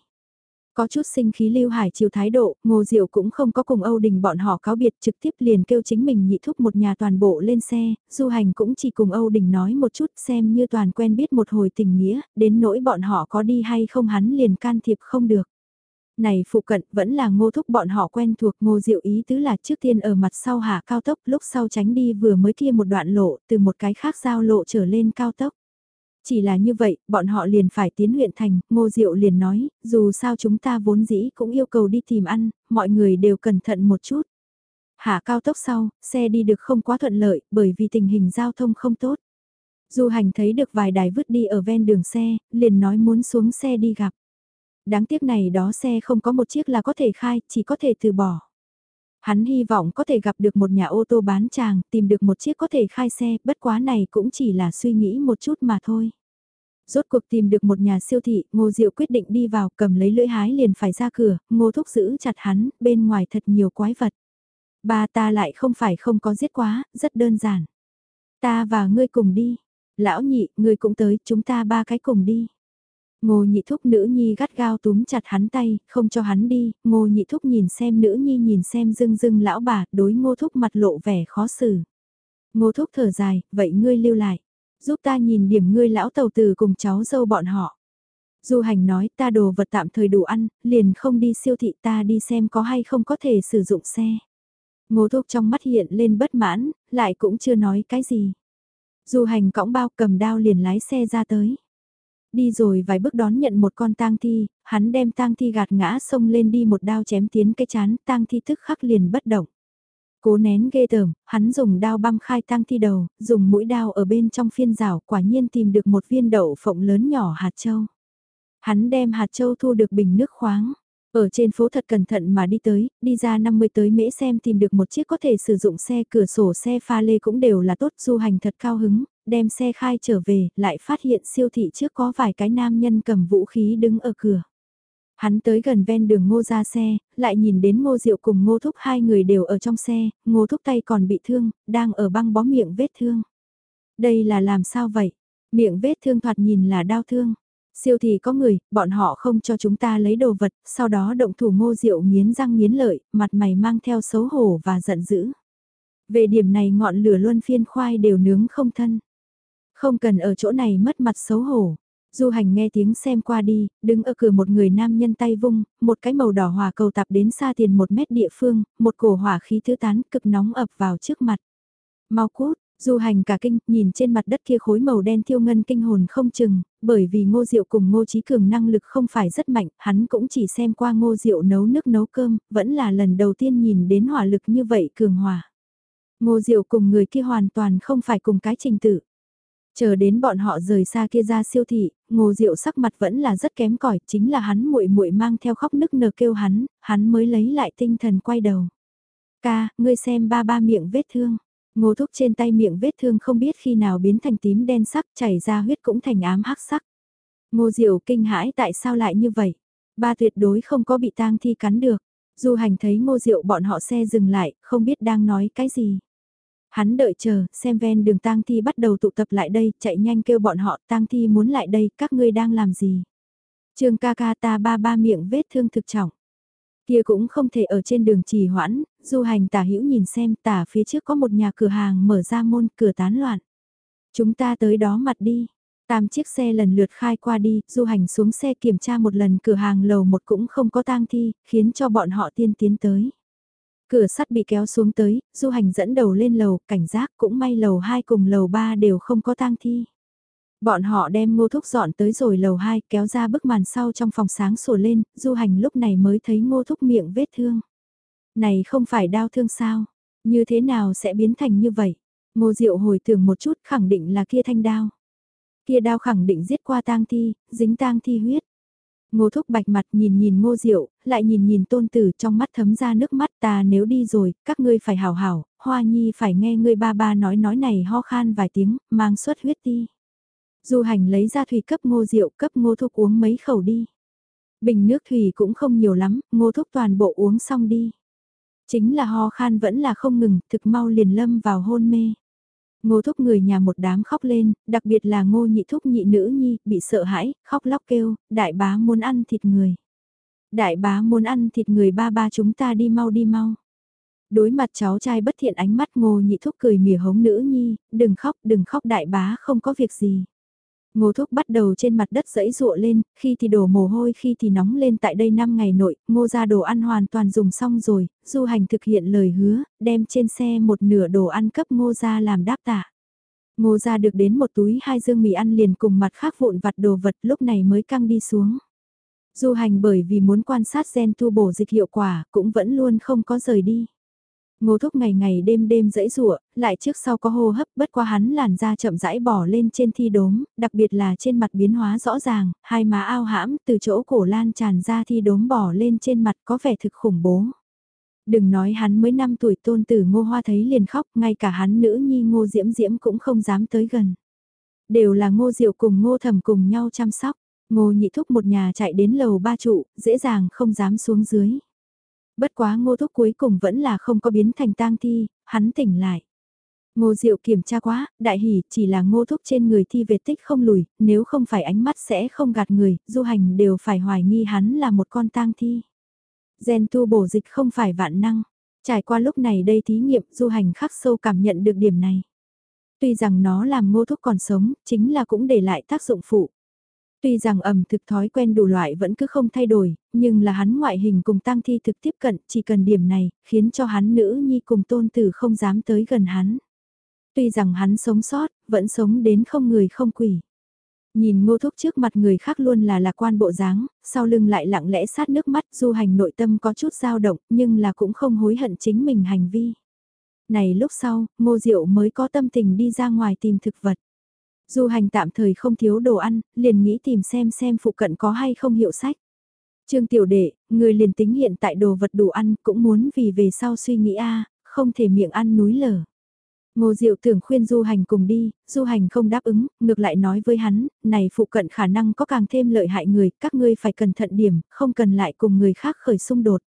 Có chút sinh khí lưu hải chiều thái độ, ngô diệu cũng không có cùng Âu Đình bọn họ cáo biệt trực tiếp liền kêu chính mình nhị thúc một nhà toàn bộ lên xe, du hành cũng chỉ cùng Âu Đình nói một chút xem như toàn quen biết một hồi tình nghĩa, đến nỗi bọn họ có đi hay không hắn liền can thiệp không được. Này phụ cận vẫn là ngô thúc bọn họ quen thuộc ngô diệu ý tứ là trước tiên ở mặt sau hạ cao tốc lúc sau tránh đi vừa mới kia một đoạn lộ từ một cái khác giao lộ trở lên cao tốc. Chỉ là như vậy, bọn họ liền phải tiến huyện thành, ngô diệu liền nói, dù sao chúng ta vốn dĩ cũng yêu cầu đi tìm ăn, mọi người đều cẩn thận một chút. Hạ cao tốc sau, xe đi được không quá thuận lợi, bởi vì tình hình giao thông không tốt. Du hành thấy được vài đài vứt đi ở ven đường xe, liền nói muốn xuống xe đi gặp. Đáng tiếc này đó xe không có một chiếc là có thể khai, chỉ có thể từ bỏ. Hắn hy vọng có thể gặp được một nhà ô tô bán chàng, tìm được một chiếc có thể khai xe, bất quá này cũng chỉ là suy nghĩ một chút mà thôi. Rốt cuộc tìm được một nhà siêu thị, ngô diệu quyết định đi vào cầm lấy lưỡi hái liền phải ra cửa, ngô thúc giữ chặt hắn, bên ngoài thật nhiều quái vật. Ba ta lại không phải không có giết quá, rất đơn giản. Ta và ngươi cùng đi. Lão nhị, ngươi cũng tới, chúng ta ba cái cùng đi. Ngô nhị thúc nữ nhi gắt gao túm chặt hắn tay, không cho hắn đi, ngô nhị thúc nhìn xem nữ nhi nhìn xem dưng dưng lão bà, đối ngô thúc mặt lộ vẻ khó xử. Ngô thúc thở dài, vậy ngươi lưu lại, giúp ta nhìn điểm ngươi lão tàu từ cùng cháu dâu bọn họ. Du hành nói ta đồ vật tạm thời đủ ăn, liền không đi siêu thị ta đi xem có hay không có thể sử dụng xe. Ngô thúc trong mắt hiện lên bất mãn, lại cũng chưa nói cái gì. Du hành cõng bao cầm đao liền lái xe ra tới. Đi rồi vài bước đón nhận một con tang thi, hắn đem tang thi gạt ngã xông lên đi một đao chém tiến cái chán, tang thi thức khắc liền bất động. Cố nén ghê tởm, hắn dùng đao băm khai tang thi đầu, dùng mũi đao ở bên trong phiên rào quả nhiên tìm được một viên đậu phộng lớn nhỏ hạt châu. Hắn đem hạt châu thu được bình nước khoáng. Ở trên phố thật cẩn thận mà đi tới, đi ra 50 tới mễ xem tìm được một chiếc có thể sử dụng xe cửa sổ xe pha lê cũng đều là tốt du hành thật cao hứng, đem xe khai trở về, lại phát hiện siêu thị trước có vài cái nam nhân cầm vũ khí đứng ở cửa. Hắn tới gần ven đường ngô ra xe, lại nhìn đến ngô diệu cùng ngô thúc hai người đều ở trong xe, ngô thúc tay còn bị thương, đang ở băng bó miệng vết thương. Đây là làm sao vậy? Miệng vết thương thoạt nhìn là đau thương. Siêu thị có người, bọn họ không cho chúng ta lấy đồ vật, sau đó động thủ ngô diệu nghiến răng nghiến lợi, mặt mày mang theo xấu hổ và giận dữ. Về điểm này ngọn lửa luân phiên khoai đều nướng không thân. Không cần ở chỗ này mất mặt xấu hổ. Du hành nghe tiếng xem qua đi, đứng ở cửa một người nam nhân tay vung, một cái màu đỏ hỏa cầu tạp đến xa tiền một mét địa phương, một cổ hỏa khí thứ tán cực nóng ập vào trước mặt. Mau cút, du hành cả kinh, nhìn trên mặt đất kia khối màu đen thiêu ngân kinh hồn không chừng, bởi vì ngô diệu cùng ngô trí cường năng lực không phải rất mạnh, hắn cũng chỉ xem qua ngô diệu nấu nước nấu cơm, vẫn là lần đầu tiên nhìn đến hỏa lực như vậy cường hòa. Ngô diệu cùng người kia hoàn toàn không phải cùng cái trình tự. Chờ đến bọn họ rời xa kia ra siêu thị, Ngô Diệu sắc mặt vẫn là rất kém cỏi, chính là hắn muội muội mang theo khóc nức nở kêu hắn, hắn mới lấy lại tinh thần quay đầu. "Ca, ngươi xem ba ba miệng vết thương." Ngô Thúc trên tay miệng vết thương không biết khi nào biến thành tím đen sắc, chảy ra huyết cũng thành ám hắc sắc. Ngô Diệu kinh hãi tại sao lại như vậy? Ba tuyệt đối không có bị tang thi cắn được. Du hành thấy Ngô Diệu bọn họ xe dừng lại, không biết đang nói cái gì. Hắn đợi chờ, xem ven đường tang thi bắt đầu tụ tập lại đây, chạy nhanh kêu bọn họ tang thi muốn lại đây, các ngươi đang làm gì? Trương ca ca ta ba ba miệng vết thương thực trọng. Kia cũng không thể ở trên đường trì hoãn, du hành tả hữu nhìn xem tả phía trước có một nhà cửa hàng mở ra môn cửa tán loạn. Chúng ta tới đó mặt đi. Tam chiếc xe lần lượt khai qua đi, du hành xuống xe kiểm tra một lần cửa hàng lầu một cũng không có tang thi, khiến cho bọn họ tiên tiến tới. Cửa sắt bị kéo xuống tới, du hành dẫn đầu lên lầu, cảnh giác cũng may lầu 2 cùng lầu 3 đều không có tang thi. Bọn họ đem ngô thúc dọn tới rồi lầu 2 kéo ra bức màn sau trong phòng sáng sủa lên, du hành lúc này mới thấy ngô thúc miệng vết thương. Này không phải đau thương sao? Như thế nào sẽ biến thành như vậy? Ngô Diệu hồi tưởng một chút khẳng định là kia thanh đao. Kia đao khẳng định giết qua tang thi, dính tang thi huyết. Ngô thúc bạch mặt nhìn nhìn ngô diệu, lại nhìn nhìn tôn tử trong mắt thấm ra nước mắt ta nếu đi rồi, các ngươi phải hảo hảo, hoa nhi phải nghe ngươi ba ba nói nói này ho khan vài tiếng, mang suất huyết đi. Du hành lấy ra thủy cấp ngô diệu cấp ngô thúc uống mấy khẩu đi. Bình nước thủy cũng không nhiều lắm, ngô thúc toàn bộ uống xong đi. Chính là ho khan vẫn là không ngừng, thực mau liền lâm vào hôn mê. Ngô thúc người nhà một đám khóc lên, đặc biệt là ngô nhị thúc nhị nữ nhi, bị sợ hãi, khóc lóc kêu, đại bá muốn ăn thịt người. Đại bá muốn ăn thịt người ba ba chúng ta đi mau đi mau. Đối mặt cháu trai bất thiện ánh mắt ngô nhị thúc cười mỉa hống nữ nhi, đừng khóc đừng khóc đại bá không có việc gì. Ngô thúc bắt đầu trên mặt đất dẫy ruộ lên, khi thì đổ mồ hôi khi thì nóng lên tại đây 5 ngày nội, ngô ra đồ ăn hoàn toàn dùng xong rồi, du hành thực hiện lời hứa, đem trên xe một nửa đồ ăn cấp ngô ra làm đáp tạ. Ngô ra được đến một túi hai dương mì ăn liền cùng mặt khác vụn vặt đồ vật lúc này mới căng đi xuống. Du hành bởi vì muốn quan sát gen tu bổ dịch hiệu quả cũng vẫn luôn không có rời đi. Ngô thúc ngày ngày đêm đêm dẫy rụa, lại trước sau có hô hấp bất qua hắn làn da chậm rãi bỏ lên trên thi đốm, đặc biệt là trên mặt biến hóa rõ ràng, hai má ao hãm từ chỗ cổ lan tràn ra thi đốm bỏ lên trên mặt có vẻ thực khủng bố. Đừng nói hắn mới 5 tuổi tôn tử ngô hoa thấy liền khóc, ngay cả hắn nữ nhi ngô diễm diễm cũng không dám tới gần. Đều là ngô diệu cùng ngô thầm cùng nhau chăm sóc, ngô nhị thúc một nhà chạy đến lầu ba trụ, dễ dàng không dám xuống dưới. Bất quá ngô thúc cuối cùng vẫn là không có biến thành tang thi, hắn tỉnh lại. Ngô Diệu kiểm tra quá, đại hỉ chỉ là ngô thúc trên người thi vệt tích không lùi, nếu không phải ánh mắt sẽ không gạt người, du hành đều phải hoài nghi hắn là một con tang thi. Gen tu bổ dịch không phải vạn năng, trải qua lúc này đây thí nghiệm du hành khắc sâu cảm nhận được điểm này. Tuy rằng nó làm ngô thúc còn sống, chính là cũng để lại tác dụng phụ. Tuy rằng ẩm thực thói quen đủ loại vẫn cứ không thay đổi, nhưng là hắn ngoại hình cùng tăng thi thực tiếp cận chỉ cần điểm này, khiến cho hắn nữ nhi cùng tôn tử không dám tới gần hắn. Tuy rằng hắn sống sót, vẫn sống đến không người không quỷ. Nhìn ngô thúc trước mặt người khác luôn là lạc quan bộ dáng, sau lưng lại lặng lẽ sát nước mắt du hành nội tâm có chút dao động nhưng là cũng không hối hận chính mình hành vi. Này lúc sau, ngô diệu mới có tâm tình đi ra ngoài tìm thực vật. Du hành tạm thời không thiếu đồ ăn, liền nghĩ tìm xem xem phụ cận có hay không hiệu sách. Trương tiểu đệ, người liền tính hiện tại đồ vật đủ ăn cũng muốn vì về sau suy nghĩ a không thể miệng ăn núi lở. Ngô Diệu tưởng khuyên Du Hành cùng đi, Du Hành không đáp ứng, ngược lại nói với hắn, này phụ cận khả năng có càng thêm lợi hại người, các ngươi phải cẩn thận điểm, không cần lại cùng người khác khởi xung đột.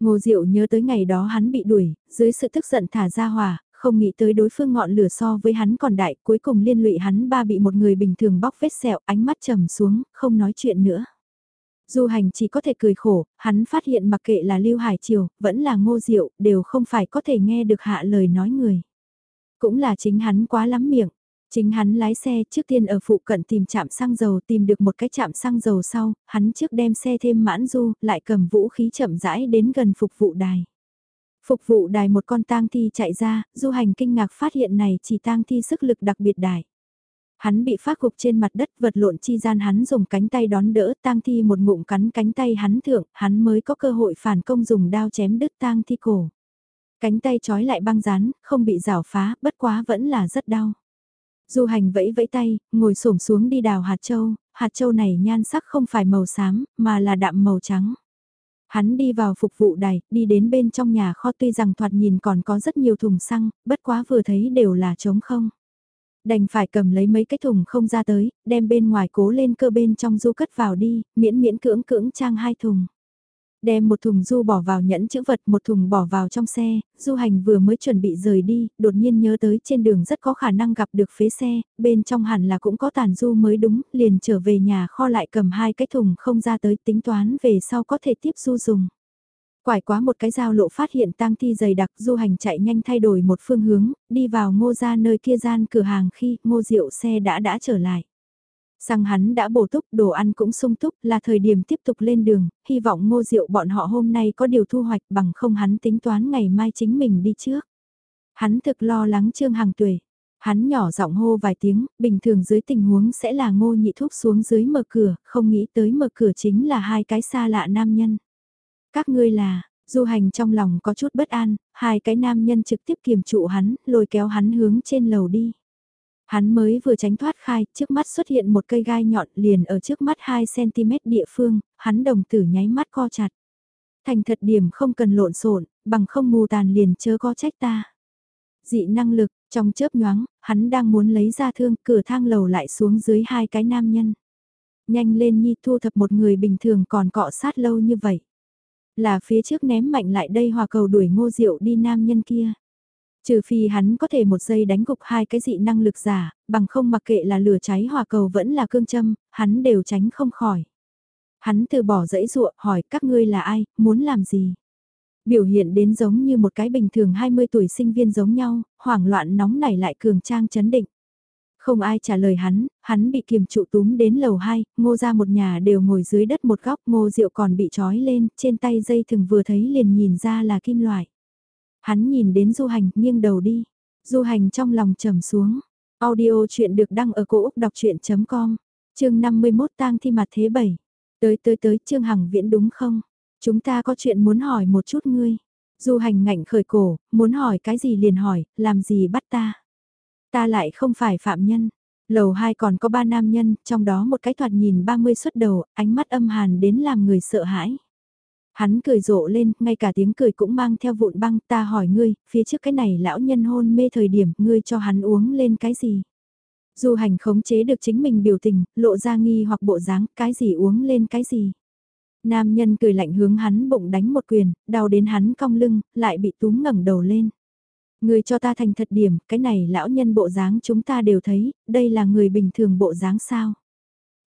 Ngô Diệu nhớ tới ngày đó hắn bị đuổi, dưới sự tức giận thả ra hòa không nghĩ tới đối phương ngọn lửa so với hắn còn đại, cuối cùng liên lụy hắn ba bị một người bình thường bóc vết sẹo, ánh mắt trầm xuống, không nói chuyện nữa. Du hành chỉ có thể cười khổ, hắn phát hiện mặc kệ là Lưu Hải Triều, vẫn là Ngô Diệu, đều không phải có thể nghe được hạ lời nói người. Cũng là chính hắn quá lắm miệng. Chính hắn lái xe trước tiên ở phụ cận tìm chạm xăng dầu tìm được một cái chạm xăng dầu sau, hắn trước đem xe thêm mãn du, lại cầm vũ khí chậm rãi đến gần phục vụ đài. Phục vụ đài một con tang thi chạy ra, du hành kinh ngạc phát hiện này chỉ tang thi sức lực đặc biệt đại. Hắn bị phát gục trên mặt đất vật lộn chi gian hắn dùng cánh tay đón đỡ tang thi một ngụm cắn cánh tay hắn thượng, hắn mới có cơ hội phản công dùng đao chém đứt tang thi cổ. Cánh tay trói lại băng rán, không bị rào phá, bất quá vẫn là rất đau. Du hành vẫy vẫy tay, ngồi xổm xuống đi đào hạt châu, hạt châu này nhan sắc không phải màu xám, mà là đạm màu trắng. Hắn đi vào phục vụ đài, đi đến bên trong nhà kho tuy rằng thoạt nhìn còn có rất nhiều thùng xăng, bất quá vừa thấy đều là trống không. Đành phải cầm lấy mấy cái thùng không ra tới, đem bên ngoài cố lên cơ bên trong du cất vào đi, miễn miễn cưỡng cưỡng trang hai thùng. Đem một thùng du bỏ vào nhẫn chữ vật, một thùng bỏ vào trong xe, du hành vừa mới chuẩn bị rời đi, đột nhiên nhớ tới trên đường rất có khả năng gặp được phế xe, bên trong hẳn là cũng có tàn du mới đúng, liền trở về nhà kho lại cầm hai cái thùng không ra tới tính toán về sau có thể tiếp du dùng. Quải quá một cái giao lộ phát hiện tang thi dày đặc du hành chạy nhanh thay đổi một phương hướng, đi vào ngô ra nơi kia gian cửa hàng khi ngô rượu xe đã đã trở lại. Sang hắn đã bổ túc, đồ ăn cũng sung túc, là thời điểm tiếp tục lên đường, hy vọng ngô rượu bọn họ hôm nay có điều thu hoạch bằng không hắn tính toán ngày mai chính mình đi trước. Hắn thực lo lắng Trương Hằng Tuệ. Hắn nhỏ giọng hô vài tiếng, bình thường dưới tình huống sẽ là ngô nhị thúc xuống dưới mở cửa, không nghĩ tới mở cửa chính là hai cái xa lạ nam nhân. Các ngươi là, Du hành trong lòng có chút bất an, hai cái nam nhân trực tiếp kiềm trụ hắn, lôi kéo hắn hướng trên lầu đi. Hắn mới vừa tránh thoát khai, trước mắt xuất hiện một cây gai nhọn liền ở trước mắt 2cm địa phương, hắn đồng tử nháy mắt co chặt. Thành thật điểm không cần lộn xộn bằng không mù tàn liền chớ có trách ta. Dị năng lực, trong chớp nhoáng, hắn đang muốn lấy ra thương, cửa thang lầu lại xuống dưới hai cái nam nhân. Nhanh lên nhi thu thập một người bình thường còn cọ sát lâu như vậy. Là phía trước ném mạnh lại đây hòa cầu đuổi ngô diệu đi nam nhân kia. Trừ phi hắn có thể một giây đánh gục hai cái dị năng lực giả, bằng không mặc kệ là lửa cháy hòa cầu vẫn là cương châm, hắn đều tránh không khỏi. Hắn từ bỏ dãy ruộng hỏi các ngươi là ai, muốn làm gì. Biểu hiện đến giống như một cái bình thường 20 tuổi sinh viên giống nhau, hoảng loạn nóng nảy lại cường trang chấn định. Không ai trả lời hắn, hắn bị kiềm trụ túm đến lầu 2, ngô ra một nhà đều ngồi dưới đất một góc ngô rượu còn bị trói lên, trên tay dây thừng vừa thấy liền nhìn ra là kim loại. Hắn nhìn đến du hành, nghiêng đầu đi. Du hành trong lòng trầm xuống. Audio chuyện được đăng ở cổ Úc đọc chuyện.com, chương 51 tang thi mặt thế 7. Tới tới tới Trương Hằng Viễn đúng không? Chúng ta có chuyện muốn hỏi một chút ngươi. Du hành ngạnh khởi cổ, muốn hỏi cái gì liền hỏi, làm gì bắt ta? Ta lại không phải phạm nhân. Lầu 2 còn có ba nam nhân, trong đó một cái thoạt nhìn 30 xuất đầu, ánh mắt âm hàn đến làm người sợ hãi. Hắn cười rộ lên, ngay cả tiếng cười cũng mang theo vụn băng, ta hỏi ngươi, phía trước cái này lão nhân hôn mê thời điểm, ngươi cho hắn uống lên cái gì? Du hành khống chế được chính mình biểu tình, lộ ra nghi hoặc bộ dáng, cái gì uống lên cái gì? Nam nhân cười lạnh hướng hắn bụng đánh một quyền, đau đến hắn cong lưng, lại bị túm ngẩng đầu lên. Người cho ta thành thật điểm, cái này lão nhân bộ dáng chúng ta đều thấy, đây là người bình thường bộ dáng sao?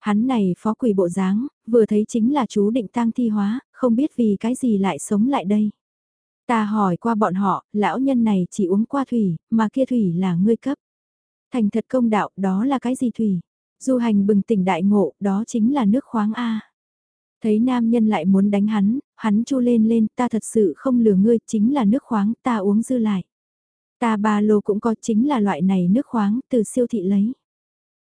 Hắn này phó quỷ bộ dáng, vừa thấy chính là chú định tang thi hóa, không biết vì cái gì lại sống lại đây. Ta hỏi qua bọn họ, lão nhân này chỉ uống qua thủy, mà kia thủy là ngươi cấp. Thành thật công đạo, đó là cái gì thủy? Du hành bừng tỉnh đại ngộ, đó chính là nước khoáng A. Thấy nam nhân lại muốn đánh hắn, hắn chu lên lên, ta thật sự không lừa ngươi, chính là nước khoáng, ta uống dư lại. Ta ba lô cũng có chính là loại này nước khoáng, từ siêu thị lấy.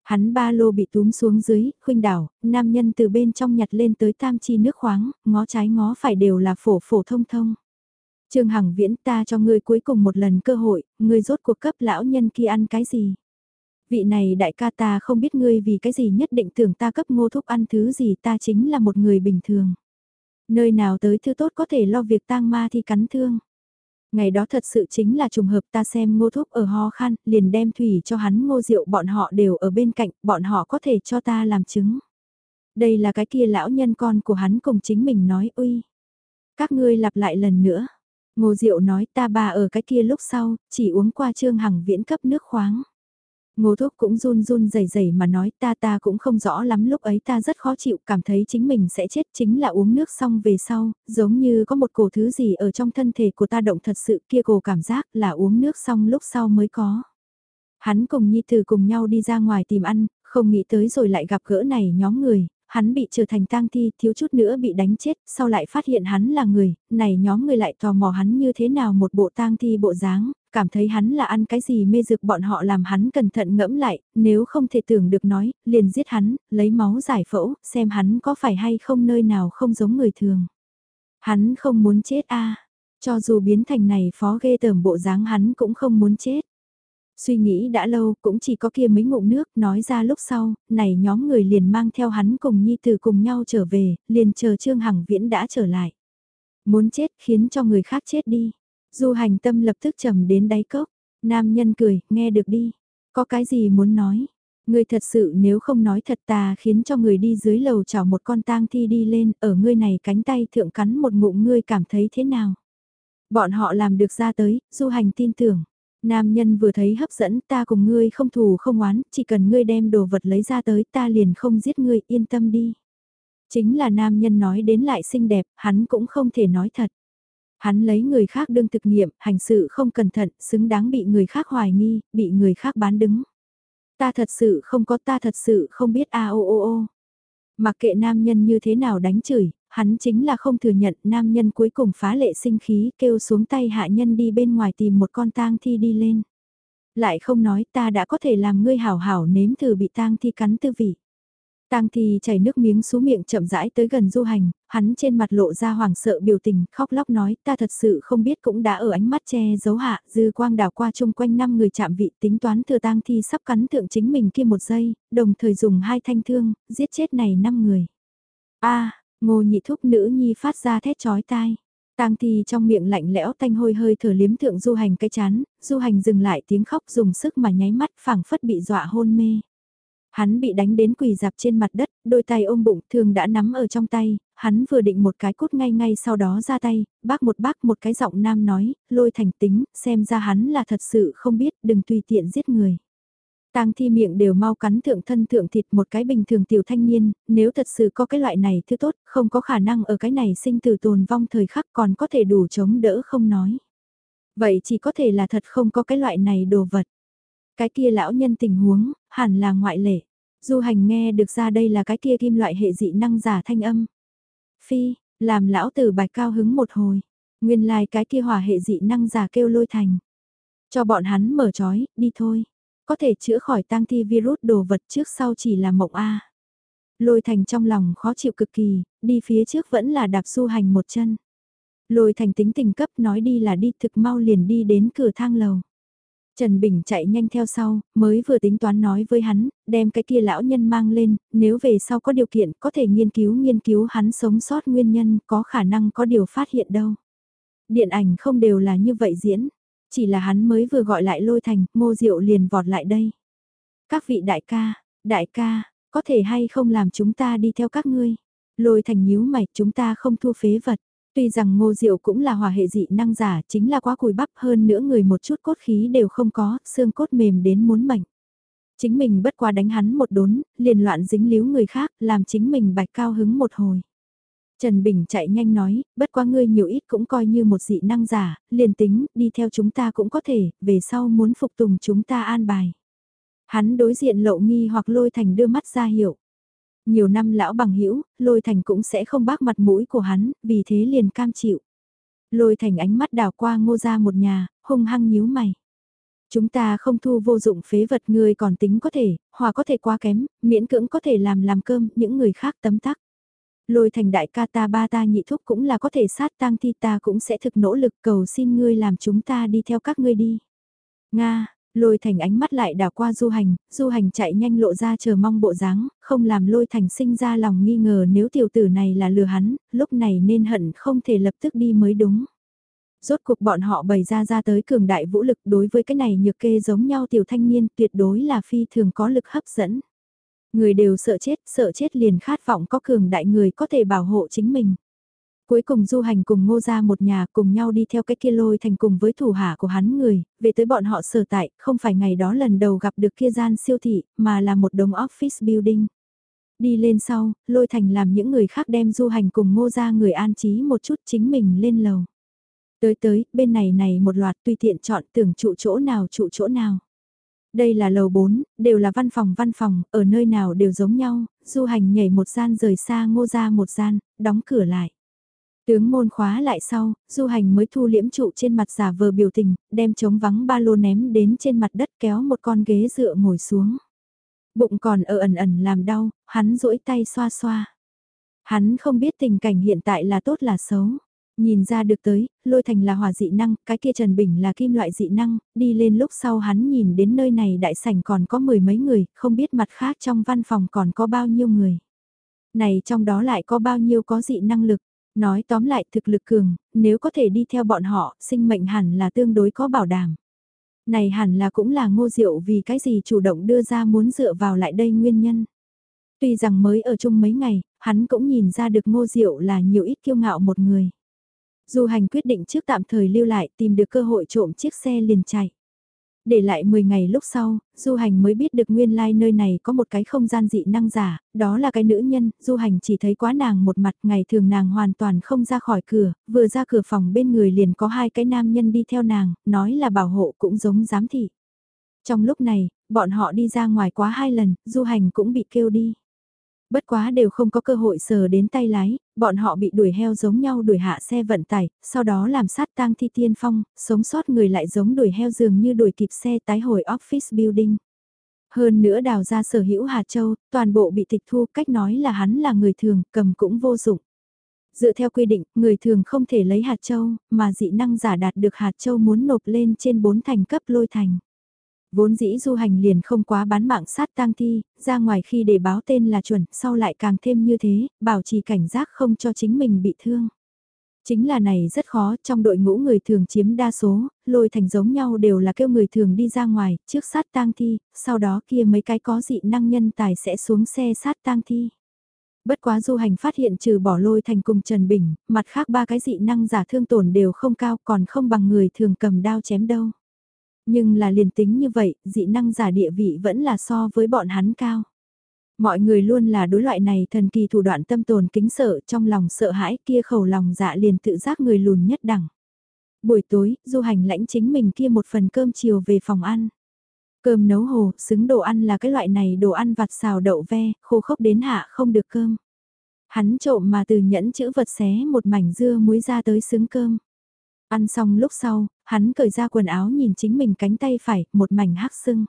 Hắn ba lô bị túm xuống dưới, khuynh đảo, nam nhân từ bên trong nhặt lên tới tam chi nước khoáng, ngó trái ngó phải đều là phổ phổ thông thông. Trương Hằng Viễn ta cho ngươi cuối cùng một lần cơ hội, ngươi rốt cuộc cấp lão nhân kia ăn cái gì? Vị này đại ca ta không biết ngươi vì cái gì nhất định tưởng ta cấp ngô thúc ăn thứ gì ta chính là một người bình thường. Nơi nào tới thứ tốt có thể lo việc tang ma thì cắn thương. Ngày đó thật sự chính là trùng hợp ta xem ngô thúc ở ho khan, liền đem thủy cho hắn ngô rượu bọn họ đều ở bên cạnh, bọn họ có thể cho ta làm chứng. Đây là cái kia lão nhân con của hắn cùng chính mình nói uy. Các ngươi lặp lại lần nữa. Ngô Diệu nói ta bà ở cái kia lúc sau, chỉ uống qua trương hằng viễn cấp nước khoáng. Ngô Thúc cũng run run rẩy rẩy mà nói ta ta cũng không rõ lắm lúc ấy ta rất khó chịu cảm thấy chính mình sẽ chết chính là uống nước xong về sau, giống như có một cổ thứ gì ở trong thân thể của ta động thật sự kia cổ cảm giác là uống nước xong lúc sau mới có. Hắn cùng Nhi Tử cùng nhau đi ra ngoài tìm ăn, không nghĩ tới rồi lại gặp gỡ này nhóm người, hắn bị trở thành tang thi thiếu chút nữa bị đánh chết, sau lại phát hiện hắn là người, này nhóm người lại tò mò hắn như thế nào một bộ tang thi bộ dáng, cảm thấy hắn là ăn cái gì mê dược bọn họ làm hắn cẩn thận ngẫm lại, nếu không thể tưởng được nói, liền giết hắn, lấy máu giải phẫu, xem hắn có phải hay không nơi nào không giống người thường. Hắn không muốn chết a cho dù biến thành này phó ghê tởm bộ dáng hắn cũng không muốn chết. Suy nghĩ đã lâu cũng chỉ có kia mấy ngụm nước nói ra lúc sau, này nhóm người liền mang theo hắn cùng nhi tử cùng nhau trở về, liền chờ Trương Hằng Viễn đã trở lại. Muốn chết khiến cho người khác chết đi. Du hành tâm lập tức trầm đến đáy cốc. Nam nhân cười, nghe được đi. Có cái gì muốn nói? Ngươi thật sự nếu không nói thật ta khiến cho người đi dưới lầu chảo một con tang thi đi lên, ở ngươi này cánh tay thượng cắn một ngụm ngươi cảm thấy thế nào? Bọn họ làm được ra tới, du hành tin tưởng. Nam nhân vừa thấy hấp dẫn ta cùng ngươi không thù không oán, chỉ cần ngươi đem đồ vật lấy ra tới ta liền không giết ngươi, yên tâm đi. Chính là nam nhân nói đến lại xinh đẹp, hắn cũng không thể nói thật. Hắn lấy người khác đương thực nghiệm, hành sự không cẩn thận, xứng đáng bị người khác hoài nghi, bị người khác bán đứng. Ta thật sự không có ta thật sự không biết a o o o. Mặc kệ nam nhân như thế nào đánh chửi, hắn chính là không thừa nhận nam nhân cuối cùng phá lệ sinh khí kêu xuống tay hạ nhân đi bên ngoài tìm một con tang thi đi lên. Lại không nói ta đã có thể làm ngươi hảo hảo nếm thử bị tang thi cắn tư vị. Tang Thi chảy nước miếng xuống miệng chậm rãi tới gần Du Hành, hắn trên mặt lộ ra hoảng sợ biểu tình, khóc lóc nói, ta thật sự không biết cũng đã ở ánh mắt che giấu hạ, dư quang đảo qua chung quanh năm người chạm vị tính toán thừa Tang Thi sắp cắn thượng chính mình kia một giây, đồng thời dùng hai thanh thương, giết chết này năm người. A, Ngô Nhị Thúc nữ nhi phát ra thét chói tai. Tang Thi trong miệng lạnh lẽo tanh hôi hơi thở liếm thượng Du Hành cái chán, Du Hành dừng lại tiếng khóc dùng sức mà nháy mắt phảng phất bị dọa hôn mê. Hắn bị đánh đến quỳ dạp trên mặt đất, đôi tay ôm bụng thường đã nắm ở trong tay, hắn vừa định một cái cút ngay ngay sau đó ra tay, bác một bác một cái giọng nam nói, lôi thành tính, xem ra hắn là thật sự không biết, đừng tùy tiện giết người. Tang thi miệng đều mau cắn thượng thân thượng thịt một cái bình thường tiểu thanh niên, nếu thật sự có cái loại này thứ tốt, không có khả năng ở cái này sinh từ tồn vong thời khắc còn có thể đủ chống đỡ không nói. Vậy chỉ có thể là thật không có cái loại này đồ vật. Cái kia lão nhân tình huống, hẳn là ngoại lệ. Du hành nghe được ra đây là cái kia kim loại hệ dị năng giả thanh âm. Phi, làm lão tử bạch cao hứng một hồi. Nguyên lai like cái kia hỏa hệ dị năng giả kêu lôi thành. Cho bọn hắn mở trói, đi thôi. Có thể chữa khỏi tang thi virus đồ vật trước sau chỉ là mộng A. Lôi thành trong lòng khó chịu cực kỳ, đi phía trước vẫn là đạp du hành một chân. Lôi thành tính tình cấp nói đi là đi thực mau liền đi đến cửa thang lầu. Trần Bình chạy nhanh theo sau, mới vừa tính toán nói với hắn, đem cái kia lão nhân mang lên, nếu về sau có điều kiện có thể nghiên cứu nghiên cứu hắn sống sót nguyên nhân có khả năng có điều phát hiện đâu. Điện ảnh không đều là như vậy diễn, chỉ là hắn mới vừa gọi lại lôi thành, ngô diệu liền vọt lại đây. Các vị đại ca, đại ca, có thể hay không làm chúng ta đi theo các ngươi. Lôi thành nhíu mày, chúng ta không thua phế vật. Tuy rằng ngô diệu cũng là hòa hệ dị năng giả, chính là quá cùi bắp hơn nữa người một chút cốt khí đều không có, xương cốt mềm đến muốn mảnh. Chính mình bất qua đánh hắn một đốn, liền loạn dính líu người khác, làm chính mình bạch cao hứng một hồi. Trần Bình chạy nhanh nói, bất qua ngươi nhiều ít cũng coi như một dị năng giả, liền tính, đi theo chúng ta cũng có thể, về sau muốn phục tùng chúng ta an bài. Hắn đối diện lộ nghi hoặc lôi thành đưa mắt ra hiệu. Nhiều năm lão bằng hữu lôi thành cũng sẽ không bác mặt mũi của hắn, vì thế liền cam chịu. Lôi thành ánh mắt đào qua ngô ra một nhà, hung hăng nhíu mày. Chúng ta không thu vô dụng phế vật người còn tính có thể, hòa có thể quá kém, miễn cưỡng có thể làm làm cơm, những người khác tấm tắc. Lôi thành đại ca ta ba ta nhị thúc cũng là có thể sát tang thi ta cũng sẽ thực nỗ lực cầu xin ngươi làm chúng ta đi theo các ngươi đi. Nga, Lôi thành ánh mắt lại đảo qua du hành, du hành chạy nhanh lộ ra chờ mong bộ dáng, không làm lôi thành sinh ra lòng nghi ngờ nếu tiểu tử này là lừa hắn, lúc này nên hận không thể lập tức đi mới đúng. Rốt cuộc bọn họ bày ra ra tới cường đại vũ lực đối với cái này nhược kê giống nhau tiểu thanh niên tuyệt đối là phi thường có lực hấp dẫn. Người đều sợ chết, sợ chết liền khát vọng có cường đại người có thể bảo hộ chính mình. Cuối cùng du hành cùng ngô ra một nhà cùng nhau đi theo cái kia lôi thành cùng với thủ hạ của hắn người, về tới bọn họ sở tại, không phải ngày đó lần đầu gặp được kia gian siêu thị, mà là một đống office building. Đi lên sau, lôi thành làm những người khác đem du hành cùng ngô ra người an trí một chút chính mình lên lầu. Tới tới, bên này này một loạt tùy tiện chọn tưởng trụ chỗ nào trụ chỗ nào. Đây là lầu 4, đều là văn phòng văn phòng, ở nơi nào đều giống nhau, du hành nhảy một gian rời xa ngô ra một gian, đóng cửa lại. Tướng môn khóa lại sau, du hành mới thu liễm trụ trên mặt giả vờ biểu tình, đem trống vắng ba lô ném đến trên mặt đất kéo một con ghế dựa ngồi xuống. Bụng còn ở ẩn ẩn làm đau, hắn duỗi tay xoa xoa. Hắn không biết tình cảnh hiện tại là tốt là xấu. Nhìn ra được tới, lôi thành là hỏa dị năng, cái kia Trần Bình là kim loại dị năng, đi lên lúc sau hắn nhìn đến nơi này đại sảnh còn có mười mấy người, không biết mặt khác trong văn phòng còn có bao nhiêu người. Này trong đó lại có bao nhiêu có dị năng lực. Nói tóm lại thực lực cường, nếu có thể đi theo bọn họ, sinh mệnh hẳn là tương đối có bảo đảm. Này hẳn là cũng là ngô diệu vì cái gì chủ động đưa ra muốn dựa vào lại đây nguyên nhân. Tuy rằng mới ở chung mấy ngày, hắn cũng nhìn ra được ngô diệu là nhiều ít kiêu ngạo một người. Du hành quyết định trước tạm thời lưu lại tìm được cơ hội trộm chiếc xe liền chạy. Để lại 10 ngày lúc sau, Du Hành mới biết được nguyên lai like nơi này có một cái không gian dị năng giả, đó là cái nữ nhân, Du Hành chỉ thấy quá nàng một mặt, ngày thường nàng hoàn toàn không ra khỏi cửa, vừa ra cửa phòng bên người liền có hai cái nam nhân đi theo nàng, nói là bảo hộ cũng giống giám thị. Trong lúc này, bọn họ đi ra ngoài quá hai lần, Du Hành cũng bị kêu đi bất quá đều không có cơ hội sờ đến tay lái, bọn họ bị đuổi heo giống nhau đuổi hạ xe vận tải, sau đó làm sát tang thi tiên phong, sống sót người lại giống đuổi heo dường như đuổi kịp xe tái hồi office building. Hơn nữa đào ra sở hữu hạt châu, toàn bộ bị tịch thu, cách nói là hắn là người thường, cầm cũng vô dụng. Dựa theo quy định, người thường không thể lấy hạt châu, mà dị năng giả đạt được hạt châu muốn nộp lên trên bốn thành cấp lôi thành. Vốn dĩ du hành liền không quá bán mạng sát tang thi, ra ngoài khi để báo tên là chuẩn, sau lại càng thêm như thế, bảo trì cảnh giác không cho chính mình bị thương. Chính là này rất khó, trong đội ngũ người thường chiếm đa số, lôi thành giống nhau đều là kêu người thường đi ra ngoài, trước sát tang thi, sau đó kia mấy cái có dị năng nhân tài sẽ xuống xe sát tang thi. Bất quá du hành phát hiện trừ bỏ lôi thành cùng Trần Bình, mặt khác ba cái dị năng giả thương tổn đều không cao còn không bằng người thường cầm đao chém đâu. Nhưng là liền tính như vậy, dị năng giả địa vị vẫn là so với bọn hắn cao. Mọi người luôn là đối loại này thần kỳ thủ đoạn tâm tồn kính sợ trong lòng sợ hãi kia khẩu lòng dạ liền tự giác người lùn nhất đẳng. Buổi tối, du hành lãnh chính mình kia một phần cơm chiều về phòng ăn. Cơm nấu hồ, xứng đồ ăn là cái loại này đồ ăn vặt xào đậu ve, khô khốc đến hạ không được cơm. Hắn trộm mà từ nhẫn chữ vật xé một mảnh dưa muối ra tới xứng cơm. Ăn xong lúc sau, hắn cởi ra quần áo nhìn chính mình cánh tay phải, một mảnh hắc sưng.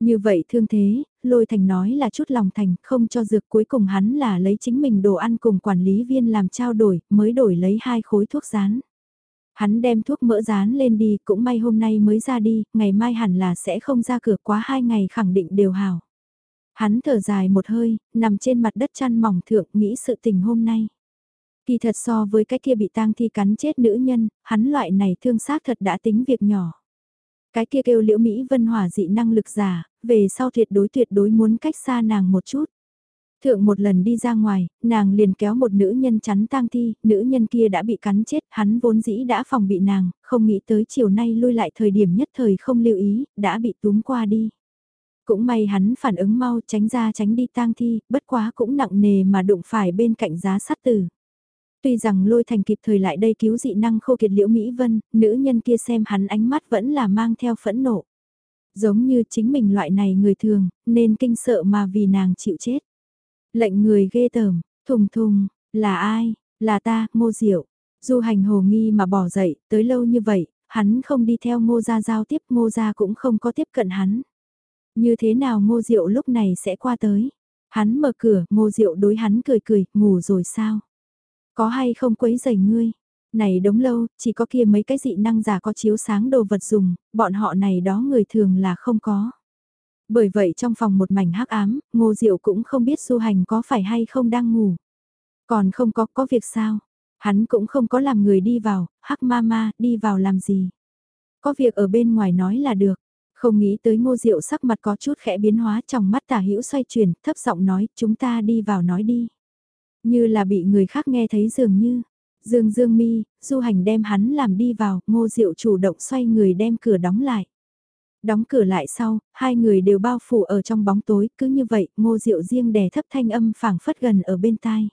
Như vậy thương thế, lôi thành nói là chút lòng thành, không cho dược cuối cùng hắn là lấy chính mình đồ ăn cùng quản lý viên làm trao đổi, mới đổi lấy hai khối thuốc rán. Hắn đem thuốc mỡ rán lên đi, cũng may hôm nay mới ra đi, ngày mai hẳn là sẽ không ra cửa quá hai ngày khẳng định đều hào. Hắn thở dài một hơi, nằm trên mặt đất chăn mỏng thượng nghĩ sự tình hôm nay. Kỳ thật so với cái kia bị tang thi cắn chết nữ nhân, hắn loại này thương xác thật đã tính việc nhỏ. Cái kia kêu liễu Mỹ Vân Hỏa dị năng lực giả, về sau tuyệt đối tuyệt đối muốn cách xa nàng một chút. Thượng một lần đi ra ngoài, nàng liền kéo một nữ nhân chắn tang thi, nữ nhân kia đã bị cắn chết, hắn vốn dĩ đã phòng bị nàng, không nghĩ tới chiều nay lui lại thời điểm nhất thời không lưu ý, đã bị túm qua đi. Cũng may hắn phản ứng mau tránh ra tránh đi tang thi, bất quá cũng nặng nề mà đụng phải bên cạnh giá sắt tử. Tuy rằng lôi thành kịp thời lại đây cứu dị năng khô kiệt liễu Mỹ Vân, nữ nhân kia xem hắn ánh mắt vẫn là mang theo phẫn nộ. Giống như chính mình loại này người thường, nên kinh sợ mà vì nàng chịu chết. Lệnh người ghê tởm, thùng thùng, là ai, là ta, ngô diệu. Du hành hồ nghi mà bỏ dậy, tới lâu như vậy, hắn không đi theo ngô gia giao tiếp, ngô gia cũng không có tiếp cận hắn. Như thế nào ngô diệu lúc này sẽ qua tới? Hắn mở cửa, ngô diệu đối hắn cười cười, ngủ rồi sao? Có hay không quấy giày ngươi? Này đống lâu, chỉ có kia mấy cái dị năng giả có chiếu sáng đồ vật dùng, bọn họ này đó người thường là không có. Bởi vậy trong phòng một mảnh hắc ám, ngô diệu cũng không biết du hành có phải hay không đang ngủ. Còn không có, có việc sao? Hắn cũng không có làm người đi vào, hắc ma ma, đi vào làm gì? Có việc ở bên ngoài nói là được. Không nghĩ tới ngô diệu sắc mặt có chút khẽ biến hóa trong mắt tả hữu xoay chuyển, thấp giọng nói, chúng ta đi vào nói đi. Như là bị người khác nghe thấy dường như. Dương Dương mi, du hành đem hắn làm đi vào, ngô diệu chủ động xoay người đem cửa đóng lại. Đóng cửa lại sau, hai người đều bao phủ ở trong bóng tối, cứ như vậy, ngô diệu riêng đè thấp thanh âm phảng phất gần ở bên tai.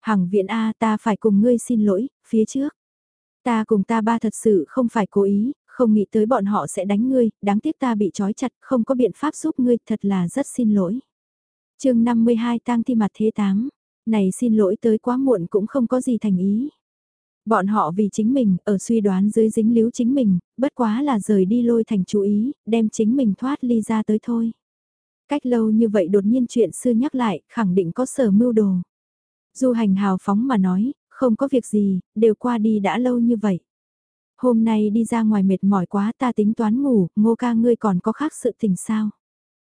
Hằng viện A ta phải cùng ngươi xin lỗi, phía trước. Ta cùng ta ba thật sự không phải cố ý, không nghĩ tới bọn họ sẽ đánh ngươi, đáng tiếc ta bị trói chặt, không có biện pháp giúp ngươi, thật là rất xin lỗi. chương 52 tang thi mặt thế tám này xin lỗi tới quá muộn cũng không có gì thành ý. Bọn họ vì chính mình, ở suy đoán dưới dính líu chính mình, bất quá là rời đi lôi thành chú ý, đem chính mình thoát ly ra tới thôi. Cách lâu như vậy đột nhiên chuyện xưa nhắc lại, khẳng định có sở mưu đồ. Du hành hào phóng mà nói, không có việc gì, đều qua đi đã lâu như vậy. Hôm nay đi ra ngoài mệt mỏi quá ta tính toán ngủ, ngô ca ngươi còn có khác sự tình sao?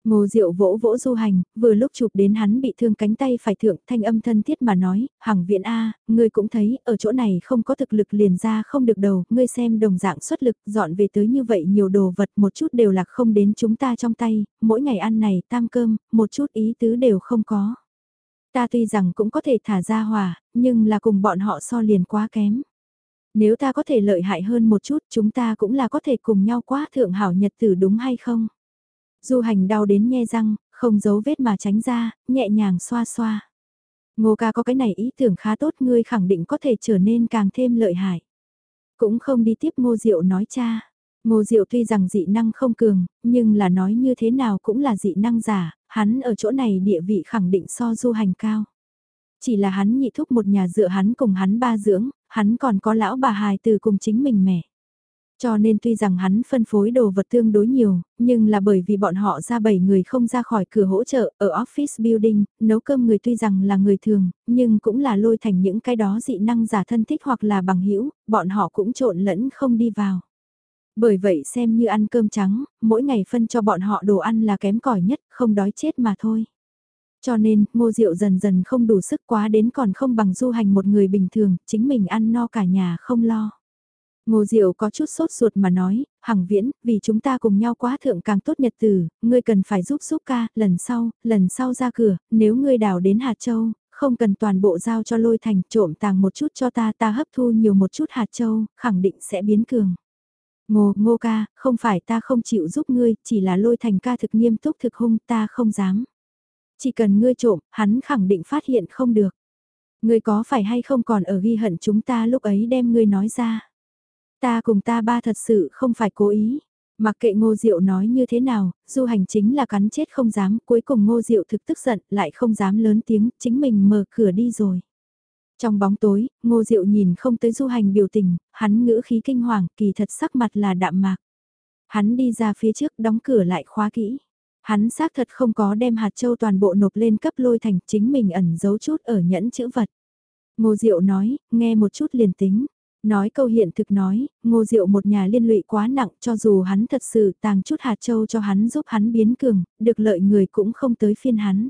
Ngô Diệu vỗ vỗ du hành, vừa lúc chụp đến hắn bị thương cánh tay phải thượng thanh âm thân thiết mà nói, hằng viện A, ngươi cũng thấy, ở chỗ này không có thực lực liền ra không được đầu, ngươi xem đồng dạng xuất lực, dọn về tới như vậy nhiều đồ vật một chút đều lạc không đến chúng ta trong tay, mỗi ngày ăn này tam cơm, một chút ý tứ đều không có. Ta tuy rằng cũng có thể thả ra hòa, nhưng là cùng bọn họ so liền quá kém. Nếu ta có thể lợi hại hơn một chút chúng ta cũng là có thể cùng nhau quá thượng hảo nhật tử đúng hay không? Du hành đau đến nhe răng, không giấu vết mà tránh ra, nhẹ nhàng xoa xoa. Ngô ca có cái này ý tưởng khá tốt ngươi khẳng định có thể trở nên càng thêm lợi hại. Cũng không đi tiếp ngô diệu nói cha. Ngô diệu tuy rằng dị năng không cường, nhưng là nói như thế nào cũng là dị năng giả, hắn ở chỗ này địa vị khẳng định so du hành cao. Chỉ là hắn nhị thúc một nhà dựa hắn cùng hắn ba dưỡng, hắn còn có lão bà hài từ cùng chính mình mẹ. Cho nên tuy rằng hắn phân phối đồ vật tương đối nhiều, nhưng là bởi vì bọn họ ra 7 người không ra khỏi cửa hỗ trợ ở office building, nấu cơm người tuy rằng là người thường, nhưng cũng là lôi thành những cái đó dị năng giả thân thích hoặc là bằng hữu bọn họ cũng trộn lẫn không đi vào. Bởi vậy xem như ăn cơm trắng, mỗi ngày phân cho bọn họ đồ ăn là kém cỏi nhất, không đói chết mà thôi. Cho nên, ngô diệu dần dần không đủ sức quá đến còn không bằng du hành một người bình thường, chính mình ăn no cả nhà không lo. Ngô Diệu có chút sốt ruột mà nói, Hằng Viễn, vì chúng ta cùng nhau quá thượng càng tốt nhật từ, ngươi cần phải giúp giúp ca, lần sau, lần sau ra cửa, nếu ngươi đào đến hạt châu, không cần toàn bộ giao cho lôi thành trộm tàng một chút cho ta, ta hấp thu nhiều một chút hạt châu, khẳng định sẽ biến cường. Ngô, ngô ca, không phải ta không chịu giúp ngươi, chỉ là lôi thành ca thực nghiêm túc thực hung, ta không dám. Chỉ cần ngươi trộm, hắn khẳng định phát hiện không được. Ngươi có phải hay không còn ở ghi hận chúng ta lúc ấy đem ngươi nói ra. Ta cùng ta ba thật sự không phải cố ý. Mặc kệ ngô diệu nói như thế nào, du hành chính là cắn chết không dám, cuối cùng ngô diệu thực tức giận, lại không dám lớn tiếng, chính mình mở cửa đi rồi. Trong bóng tối, ngô diệu nhìn không tới du hành biểu tình, hắn ngữ khí kinh hoàng, kỳ thật sắc mặt là đạm mạc. Hắn đi ra phía trước đóng cửa lại khóa kỹ. Hắn xác thật không có đem hạt châu toàn bộ nộp lên cấp lôi thành chính mình ẩn giấu chút ở nhẫn chữ vật. Ngô Diệu nói, nghe một chút liền tính. Nói câu hiện thực nói, ngô diệu một nhà liên lụy quá nặng cho dù hắn thật sự tàng chút hạt châu cho hắn giúp hắn biến cường, được lợi người cũng không tới phiên hắn.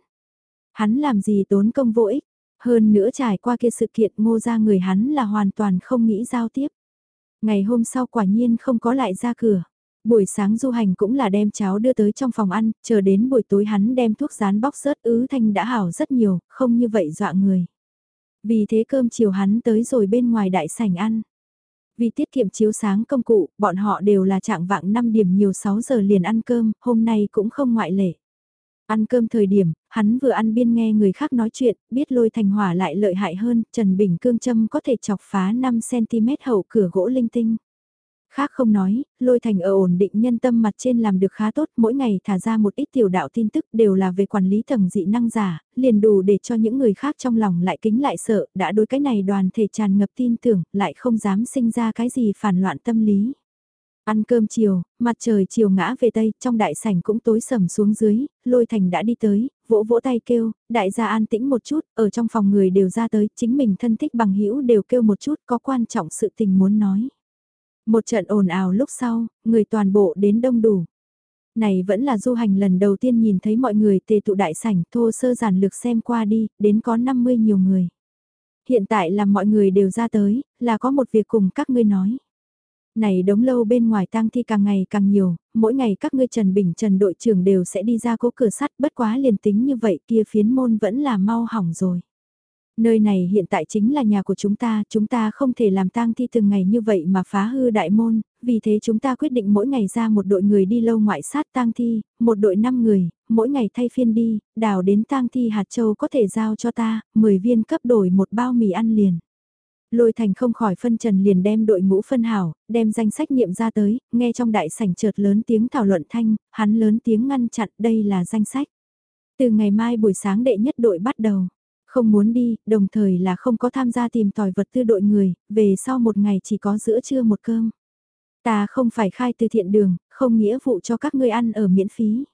Hắn làm gì tốn công vô ích, hơn nữa trải qua kia sự kiện ngô ra người hắn là hoàn toàn không nghĩ giao tiếp. Ngày hôm sau quả nhiên không có lại ra cửa. Buổi sáng du hành cũng là đem cháo đưa tới trong phòng ăn, chờ đến buổi tối hắn đem thuốc rán bóc rớt ứ thanh đã hảo rất nhiều, không như vậy dọa người. Vì thế cơm chiều hắn tới rồi bên ngoài đại sảnh ăn. Vì tiết kiệm chiếu sáng công cụ, bọn họ đều là trạng vạng 5 điểm nhiều 6 giờ liền ăn cơm, hôm nay cũng không ngoại lệ. Ăn cơm thời điểm, hắn vừa ăn biên nghe người khác nói chuyện, biết lôi thành hỏa lại lợi hại hơn, Trần Bình Cương Châm có thể chọc phá 5cm hậu cửa gỗ linh tinh. Khác không nói, lôi thành ở ổn định nhân tâm mặt trên làm được khá tốt, mỗi ngày thả ra một ít tiểu đạo tin tức đều là về quản lý tầng dị năng giả, liền đủ để cho những người khác trong lòng lại kính lại sợ, đã đối cái này đoàn thể tràn ngập tin tưởng, lại không dám sinh ra cái gì phản loạn tâm lý. Ăn cơm chiều, mặt trời chiều ngã về tây, trong đại sảnh cũng tối sầm xuống dưới, lôi thành đã đi tới, vỗ vỗ tay kêu, đại gia an tĩnh một chút, ở trong phòng người đều ra tới, chính mình thân thích bằng hữu đều kêu một chút, có quan trọng sự tình muốn nói. Một trận ồn ào lúc sau, người toàn bộ đến đông đủ. Này vẫn là du hành lần đầu tiên nhìn thấy mọi người tề tụ đại sảnh thô sơ giản lược xem qua đi, đến có 50 nhiều người. Hiện tại là mọi người đều ra tới, là có một việc cùng các ngươi nói. Này đống lâu bên ngoài tang thi càng ngày càng nhiều, mỗi ngày các ngươi Trần Bình Trần đội trưởng đều sẽ đi ra cố cửa sắt bất quá liền tính như vậy kia phiến môn vẫn là mau hỏng rồi. Nơi này hiện tại chính là nhà của chúng ta, chúng ta không thể làm tang thi từng ngày như vậy mà phá hư đại môn, vì thế chúng ta quyết định mỗi ngày ra một đội người đi lâu ngoại sát tang thi, một đội 5 người, mỗi ngày thay phiên đi, đào đến tang thi hạt châu có thể giao cho ta, 10 viên cấp đổi một bao mì ăn liền. Lôi thành không khỏi phân trần liền đem đội ngũ phân hảo, đem danh sách nghiệm ra tới, nghe trong đại sảnh chợt lớn tiếng thảo luận thanh, hắn lớn tiếng ngăn chặn đây là danh sách. Từ ngày mai buổi sáng đệ nhất đội bắt đầu. Không muốn đi, đồng thời là không có tham gia tìm tòi vật tư đội người, về sau một ngày chỉ có giữa trưa một cơm. Ta không phải khai từ thiện đường, không nghĩa vụ cho các ngươi ăn ở miễn phí.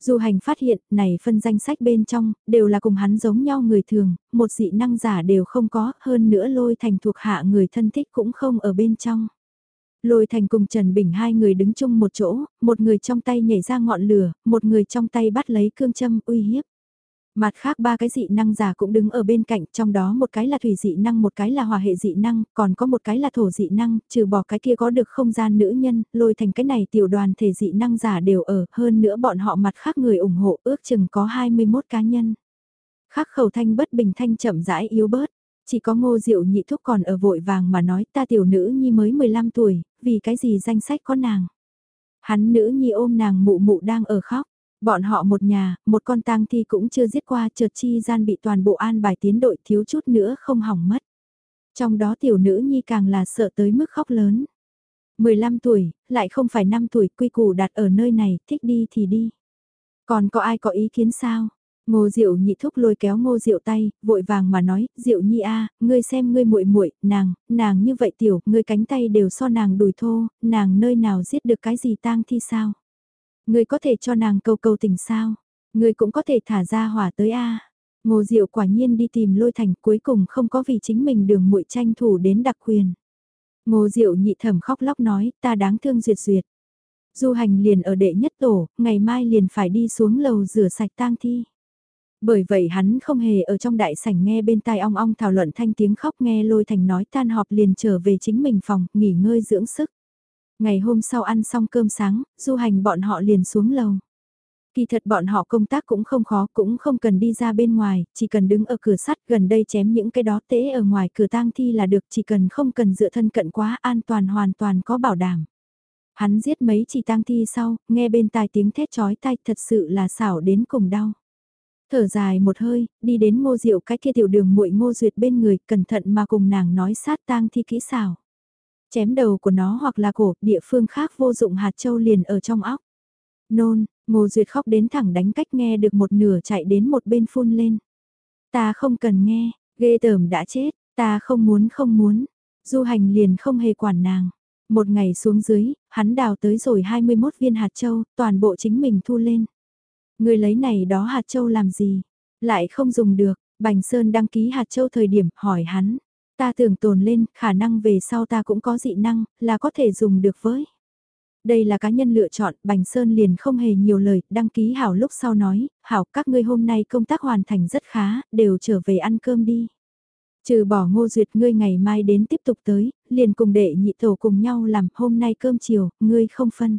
Du hành phát hiện, này phân danh sách bên trong, đều là cùng hắn giống nhau người thường, một dị năng giả đều không có, hơn nữa lôi thành thuộc hạ người thân thích cũng không ở bên trong. Lôi thành cùng Trần Bình hai người đứng chung một chỗ, một người trong tay nhảy ra ngọn lửa, một người trong tay bắt lấy cương châm uy hiếp. Mặt khác ba cái dị năng giả cũng đứng ở bên cạnh, trong đó một cái là thủy dị năng, một cái là hòa hệ dị năng, còn có một cái là thổ dị năng, trừ bỏ cái kia có được không gian nữ nhân, lôi thành cái này tiểu đoàn thể dị năng giả đều ở, hơn nữa bọn họ mặt khác người ủng hộ ước chừng có 21 cá nhân. Khác khẩu thanh bất bình thanh chậm rãi yếu bớt, chỉ có ngô diệu nhị thúc còn ở vội vàng mà nói ta tiểu nữ nhi mới 15 tuổi, vì cái gì danh sách có nàng. Hắn nữ nhi ôm nàng mụ mụ đang ở khóc Bọn họ một nhà, một con tang thi cũng chưa giết qua chợt chi gian bị toàn bộ an bài tiến đội thiếu chút nữa không hỏng mất. Trong đó tiểu nữ nhi càng là sợ tới mức khóc lớn. 15 tuổi, lại không phải 5 tuổi quy củ đặt ở nơi này, thích đi thì đi. Còn có ai có ý kiến sao? Ngô Diệu nhị thúc lôi kéo Ngô Diệu tay, vội vàng mà nói, Diệu nhi a, ngươi xem ngươi muội muội, nàng, nàng như vậy tiểu, ngươi cánh tay đều so nàng đùi thô, nàng nơi nào giết được cái gì tang thi sao? Ngươi có thể cho nàng cầu cầu tình sao? Ngươi cũng có thể thả ra hỏa tới a. Ngô Diệu quả nhiên đi tìm lôi thành cuối cùng không có vì chính mình đường muội tranh thủ đến đặc quyền. Ngô Diệu nhị thẩm khóc lóc nói, ta đáng thương duyệt duyệt. Du hành liền ở đệ nhất tổ, ngày mai liền phải đi xuống lầu rửa sạch tang thi. Bởi vậy hắn không hề ở trong đại sảnh nghe bên tai ong ong thảo luận thanh tiếng khóc nghe lôi thành nói tan họp liền trở về chính mình phòng, nghỉ ngơi dưỡng sức. Ngày hôm sau ăn xong cơm sáng, du hành bọn họ liền xuống lầu. Kỳ thật bọn họ công tác cũng không khó, cũng không cần đi ra bên ngoài, chỉ cần đứng ở cửa sắt gần đây chém những cái đó tế ở ngoài cửa tang thi là được, chỉ cần không cần dựa thân cận quá an toàn hoàn toàn có bảo đảm. Hắn giết mấy chỉ tang thi sau, nghe bên tai tiếng thét chói tai thật sự là xảo đến cùng đau. Thở dài một hơi, đi đến ngô diệu cái kia tiểu đường muội ngô duyệt bên người, cẩn thận mà cùng nàng nói sát tang thi kỹ xảo. Chém đầu của nó hoặc là cổ, địa phương khác vô dụng hạt châu liền ở trong óc. Nôn, ngô duyệt khóc đến thẳng đánh cách nghe được một nửa chạy đến một bên phun lên. Ta không cần nghe, ghê tởm đã chết, ta không muốn không muốn. Du hành liền không hề quản nàng. Một ngày xuống dưới, hắn đào tới rồi 21 viên hạt châu, toàn bộ chính mình thu lên. Người lấy này đó hạt châu làm gì? Lại không dùng được, Bành Sơn đăng ký hạt châu thời điểm hỏi hắn. Ta tưởng tồn lên, khả năng về sau ta cũng có dị năng, là có thể dùng được với. Đây là cá nhân lựa chọn, Bành Sơn liền không hề nhiều lời, đăng ký Hảo lúc sau nói, Hảo các ngươi hôm nay công tác hoàn thành rất khá, đều trở về ăn cơm đi. Trừ bỏ ngô duyệt ngươi ngày mai đến tiếp tục tới, liền cùng đệ nhị tổ cùng nhau làm hôm nay cơm chiều, ngươi không phân.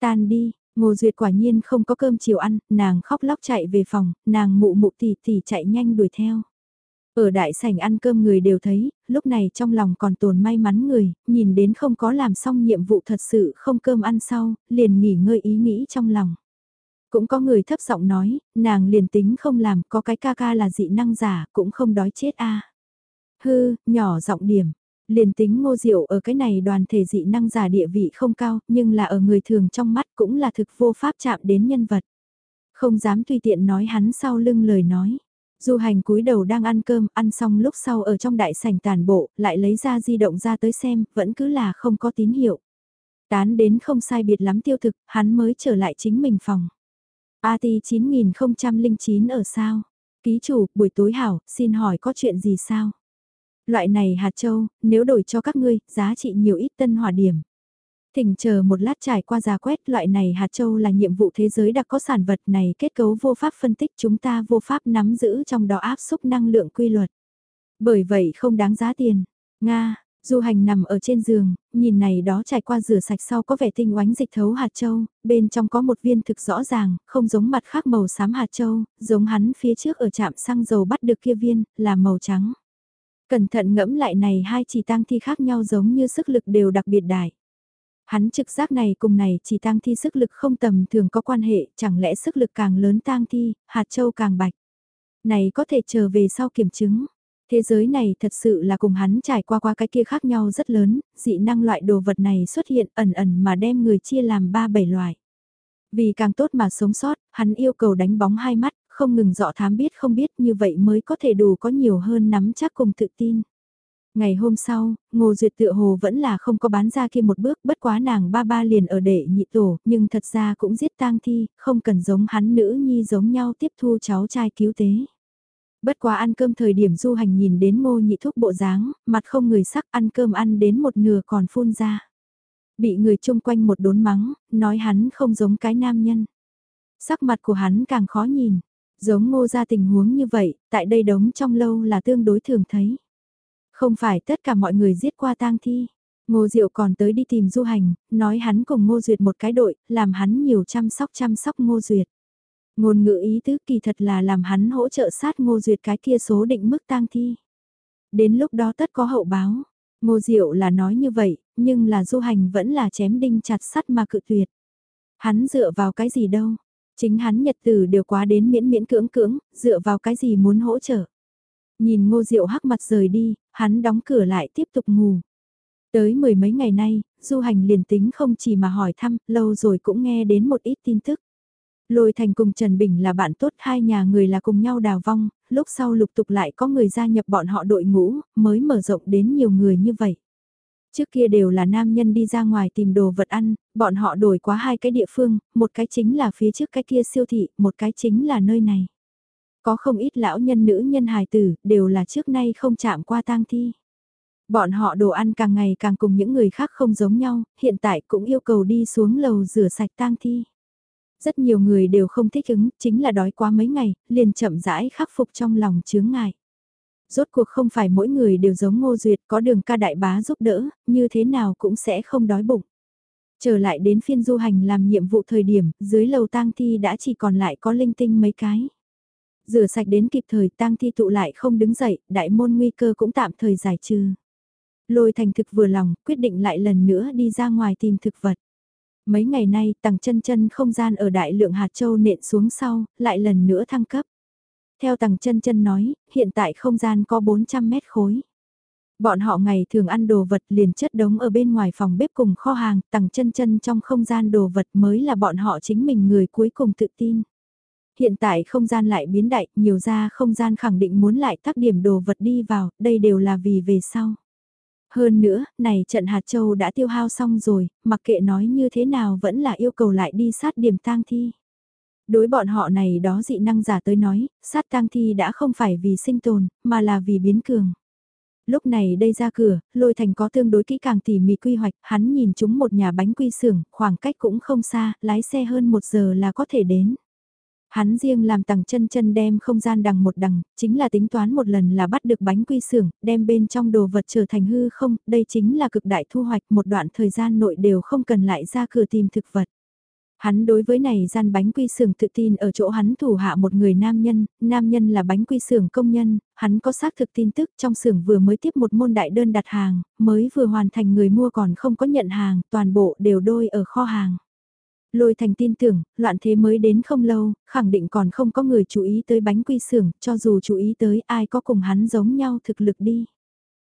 Tan đi, Ngô Duyệt quả nhiên không có cơm chiều ăn, nàng khóc lóc chạy về phòng, nàng mụ mụ tỷ tỷ chạy nhanh đuổi theo. Ở đại sảnh ăn cơm người đều thấy, lúc này trong lòng còn tồn may mắn người, nhìn đến không có làm xong nhiệm vụ thật sự không cơm ăn sau, liền nghỉ ngơi ý nghĩ trong lòng. Cũng có người thấp giọng nói, nàng liền tính không làm, có cái ca ca là dị năng giả, cũng không đói chết a. Hư, nhỏ giọng điểm, Liền tính ngô diệu ở cái này đoàn thể dị năng giả địa vị không cao, nhưng là ở người thường trong mắt cũng là thực vô pháp chạm đến nhân vật. Không dám tùy tiện nói hắn sau lưng lời nói. Du hành cúi đầu đang ăn cơm, ăn xong lúc sau ở trong đại sảnh tàn bộ, lại lấy ra di động ra tới xem, vẫn cứ là không có tín hiệu. Tán đến không sai biệt lắm tiêu thực, hắn mới trở lại chính mình phòng. AT 9009 ở sao? Ký chủ, buổi tối hảo, xin hỏi có chuyện gì sao? Loại này hạt châu, nếu đổi cho các ngươi, giá trị nhiều ít tân hỏa điểm. Thỉnh chờ một lát trải qua giả quét loại này hạt châu là nhiệm vụ thế giới đặc có sản vật này kết cấu vô pháp phân tích chúng ta vô pháp nắm giữ trong đó áp xúc năng lượng quy luật. Bởi vậy không đáng giá tiền. Nga, Du hành nằm ở trên giường, nhìn này đó trải qua rửa sạch sau có vẻ tinh oánh dịch thấu hạt châu, bên trong có một viên thực rõ ràng, không giống mặt khác màu xám hạt châu, giống hắn phía trước ở trạm xăng dầu bắt được kia viên, là màu trắng. Cẩn thận ngẫm lại này hai chỉ tang thi khác nhau giống như sức lực đều đặc biệt đại. Hắn trực giác này cùng này chỉ tang thi sức lực không tầm thường có quan hệ, chẳng lẽ sức lực càng lớn tang thi, hạt châu càng bạch. Này có thể chờ về sau kiểm chứng. Thế giới này thật sự là cùng hắn trải qua qua cái kia khác nhau rất lớn, dị năng loại đồ vật này xuất hiện ẩn ẩn mà đem người chia làm ba bảy loại. Vì càng tốt mà sống sót, hắn yêu cầu đánh bóng hai mắt, không ngừng dọ thám biết không biết như vậy mới có thể đủ có nhiều hơn nắm chắc cùng tự tin. Ngày hôm sau, Ngô Duyệt tựa hồ vẫn là không có bán ra kia một bước bất quá nàng ba ba liền ở đệ nhị tổ, nhưng thật ra cũng giết tang thi, không cần giống hắn nữ nhi giống nhau tiếp thu cháu trai cứu tế. Bất quá ăn cơm thời điểm du hành nhìn đến ngô nhị thúc bộ dáng, mặt không người sắc ăn cơm ăn đến một nửa còn phun ra. Bị người chung quanh một đốn mắng, nói hắn không giống cái nam nhân. Sắc mặt của hắn càng khó nhìn, Giống ngô ra tình huống như vậy, tại đây đống trong lâu là tương đối thường thấy. Không phải tất cả mọi người giết qua tang thi. Ngô Diệu còn tới đi tìm du hành, nói hắn cùng Ngô Duyệt một cái đội, làm hắn nhiều chăm sóc chăm sóc Ngô Duyệt. Ngôn ngữ ý tứ kỳ thật là làm hắn hỗ trợ sát Ngô Duyệt cái kia số định mức tang thi. Đến lúc đó tất có hậu báo. Ngô Diệu là nói như vậy, nhưng là du hành vẫn là chém đinh chặt sắt mà cự tuyệt. Hắn dựa vào cái gì đâu, Chính hắn nhật tử đều quá đến miễn miễn cưỡng cưỡng, dựa vào cái gì muốn hỗ trợ. Nhìn ngô diệu hắc mặt rời đi, hắn đóng cửa lại tiếp tục ngủ. Tới mười mấy ngày nay, du hành liền tính không chỉ mà hỏi thăm, lâu rồi cũng nghe đến một ít tin tức. Lôi Thành cùng Trần Bình là bạn tốt hai nhà người là cùng nhau đào vong, lúc sau lục tục lại có người gia nhập bọn họ đội ngũ, mới mở rộng đến nhiều người như vậy. Trước kia đều là nam nhân đi ra ngoài tìm đồ vật ăn, bọn họ đổi qua hai cái địa phương, một cái chính là phía trước cái kia siêu thị, một cái chính là nơi này. Có không ít lão nhân nữ nhân hài tử, đều là trước nay không chạm qua tang thi. Bọn họ đồ ăn càng ngày càng cùng những người khác không giống nhau, hiện tại cũng yêu cầu đi xuống lầu rửa sạch tang thi. Rất nhiều người đều không thích ứng, chính là đói quá mấy ngày, liền chậm rãi khắc phục trong lòng chướng ngại. Rốt cuộc không phải mỗi người đều giống ngô duyệt có đường ca đại bá giúp đỡ, như thế nào cũng sẽ không đói bụng. Trở lại đến phiên du hành làm nhiệm vụ thời điểm, dưới lầu tang thi đã chỉ còn lại có linh tinh mấy cái. Rửa sạch đến kịp thời tang thi tụ lại không đứng dậy, đại môn nguy cơ cũng tạm thời giải trừ. Lôi thành thực vừa lòng, quyết định lại lần nữa đi ra ngoài tìm thực vật. Mấy ngày nay, tầng chân chân không gian ở đại lượng hạt châu nện xuống sau, lại lần nữa thăng cấp. Theo tầng chân chân nói, hiện tại không gian có 400 mét khối. Bọn họ ngày thường ăn đồ vật liền chất đống ở bên ngoài phòng bếp cùng kho hàng, tầng chân chân trong không gian đồ vật mới là bọn họ chính mình người cuối cùng tự tin. Hiện tại không gian lại biến đại, nhiều ra không gian khẳng định muốn lại tác điểm đồ vật đi vào, đây đều là vì về sau. Hơn nữa, này trận hạt châu đã tiêu hao xong rồi, mặc kệ nói như thế nào vẫn là yêu cầu lại đi sát điểm tang thi. Đối bọn họ này đó dị năng giả tới nói, sát tang thi đã không phải vì sinh tồn, mà là vì biến cường. Lúc này đây ra cửa, lôi thành có tương đối kỹ càng tỉ mỉ quy hoạch, hắn nhìn chúng một nhà bánh quy xưởng, khoảng cách cũng không xa, lái xe hơn một giờ là có thể đến. Hắn riêng làm tầng chân chân đem không gian đằng một đằng, chính là tính toán một lần là bắt được bánh quy xưởng, đem bên trong đồ vật trở thành hư không, đây chính là cực đại thu hoạch một đoạn thời gian nội đều không cần lại ra cửa tìm thực vật. Hắn đối với này gian bánh quy xưởng tự tin ở chỗ hắn thủ hạ một người nam nhân, nam nhân là bánh quy xưởng công nhân, hắn có xác thực tin tức trong xưởng vừa mới tiếp một môn đại đơn đặt hàng, mới vừa hoàn thành người mua còn không có nhận hàng, toàn bộ đều đôi ở kho hàng. Lôi thành tin tưởng, loạn thế mới đến không lâu, khẳng định còn không có người chú ý tới bánh quy xưởng, cho dù chú ý tới ai có cùng hắn giống nhau thực lực đi.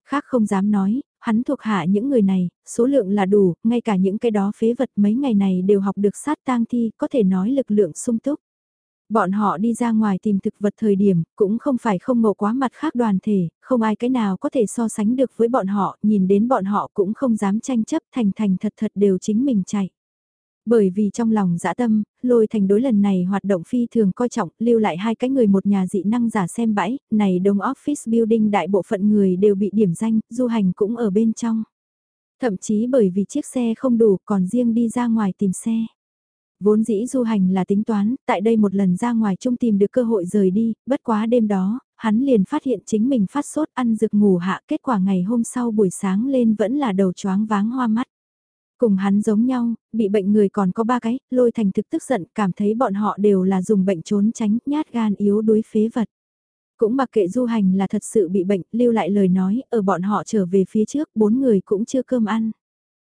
Khác không dám nói, hắn thuộc hạ những người này, số lượng là đủ, ngay cả những cái đó phế vật mấy ngày này đều học được sát tang thi, có thể nói lực lượng sung túc. Bọn họ đi ra ngoài tìm thực vật thời điểm, cũng không phải không ngộ quá mặt khác đoàn thể, không ai cái nào có thể so sánh được với bọn họ, nhìn đến bọn họ cũng không dám tranh chấp thành thành thật thật đều chính mình chạy. Bởi vì trong lòng dã tâm, lôi thành đối lần này hoạt động phi thường coi trọng, lưu lại hai cái người một nhà dị năng giả xem bãi, này đông office building đại bộ phận người đều bị điểm danh, du hành cũng ở bên trong. Thậm chí bởi vì chiếc xe không đủ còn riêng đi ra ngoài tìm xe. Vốn dĩ du hành là tính toán, tại đây một lần ra ngoài chung tìm được cơ hội rời đi, bất quá đêm đó, hắn liền phát hiện chính mình phát sốt ăn dược ngủ hạ kết quả ngày hôm sau buổi sáng lên vẫn là đầu choáng váng hoa mắt. Cùng hắn giống nhau, bị bệnh người còn có ba cái, lôi thành thực tức giận, cảm thấy bọn họ đều là dùng bệnh trốn tránh, nhát gan yếu đuối phế vật. Cũng mặc kệ du hành là thật sự bị bệnh, lưu lại lời nói, ở bọn họ trở về phía trước, bốn người cũng chưa cơm ăn.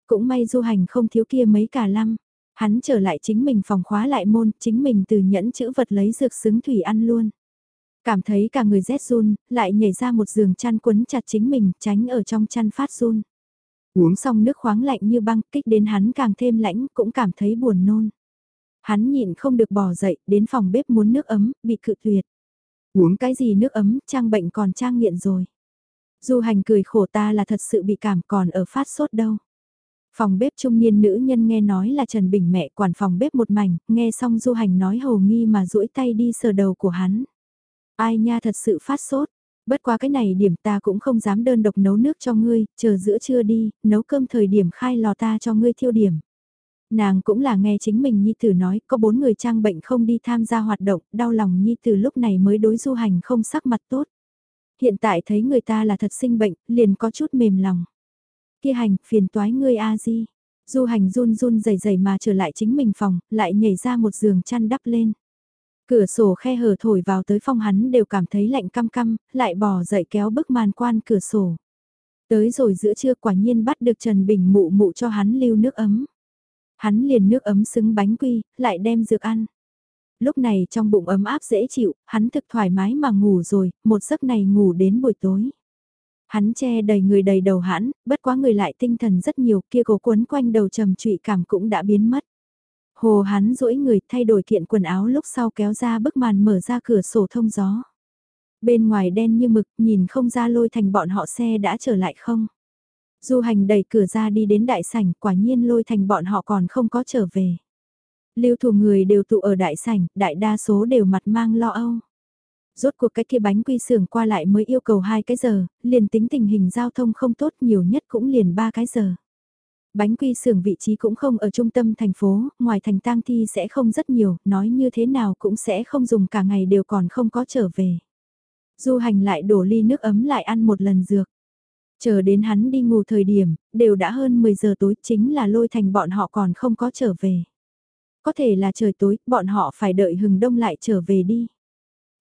Cũng may du hành không thiếu kia mấy cả lăm. Hắn trở lại chính mình phòng khóa lại môn, chính mình từ nhẫn chữ vật lấy dược xứng thủy ăn luôn. Cảm thấy cả người rét run, lại nhảy ra một giường chăn quấn chặt chính mình, tránh ở trong chăn phát run. Uống xong nước khoáng lạnh như băng, kích đến hắn càng thêm lãnh, cũng cảm thấy buồn nôn. Hắn nhịn không được bỏ dậy, đến phòng bếp muốn nước ấm, bị cự tuyệt. Uống cái gì nước ấm, trang bệnh còn trang nghiện rồi. Du hành cười khổ ta là thật sự bị cảm còn ở phát sốt đâu. Phòng bếp trung niên nữ nhân nghe nói là Trần Bình mẹ quản phòng bếp một mảnh, nghe xong du hành nói hầu nghi mà duỗi tay đi sờ đầu của hắn. Ai nha thật sự phát sốt, Bất qua cái này điểm ta cũng không dám đơn độc nấu nước cho ngươi, chờ giữa trưa đi, nấu cơm thời điểm khai lò ta cho ngươi thiêu điểm. Nàng cũng là nghe chính mình Nhi Tử nói có bốn người trang bệnh không đi tham gia hoạt động, đau lòng Nhi Tử lúc này mới đối du hành không sắc mặt tốt. Hiện tại thấy người ta là thật sinh bệnh, liền có chút mềm lòng. Kia hành, phiền toái ngươi a di. Du hành run run rẩy rẩy mà trở lại chính mình phòng, lại nhảy ra một giường chăn đắp lên. Cửa sổ khe hở thổi vào tới phòng hắn đều cảm thấy lạnh căm căm, lại bò dậy kéo bức màn quan cửa sổ. Tới rồi giữa trưa quả nhiên bắt được Trần Bình mụ mụ cho hắn lưu nước ấm. Hắn liền nước ấm xứng bánh quy, lại đem dược ăn. Lúc này trong bụng ấm áp dễ chịu, hắn thực thoải mái mà ngủ rồi, một giấc này ngủ đến buổi tối. Hắn che đầy người đầy đầu hãn, bất quá người lại tinh thần rất nhiều, kia cổ quấn quanh đầu trầm trụy cảm cũng đã biến mất. Hồ hắn duỗi người thay đổi kiện quần áo lúc sau kéo ra bức màn mở ra cửa sổ thông gió. Bên ngoài đen như mực nhìn không ra lôi thành bọn họ xe đã trở lại không. Du hành đẩy cửa ra đi đến đại sảnh quả nhiên lôi thành bọn họ còn không có trở về. Lưu thủ người đều tụ ở đại sảnh, đại đa số đều mặt mang lo âu. Rốt cuộc cái kia bánh quy xưởng qua lại mới yêu cầu 2 cái giờ, liền tính tình hình giao thông không tốt nhiều nhất cũng liền 3 cái giờ. Bánh quy xưởng vị trí cũng không ở trung tâm thành phố, ngoài thành tang thi sẽ không rất nhiều, nói như thế nào cũng sẽ không dùng cả ngày đều còn không có trở về. Du hành lại đổ ly nước ấm lại ăn một lần dược. Chờ đến hắn đi ngủ thời điểm, đều đã hơn 10 giờ tối chính là lôi thành bọn họ còn không có trở về. Có thể là trời tối, bọn họ phải đợi hừng đông lại trở về đi.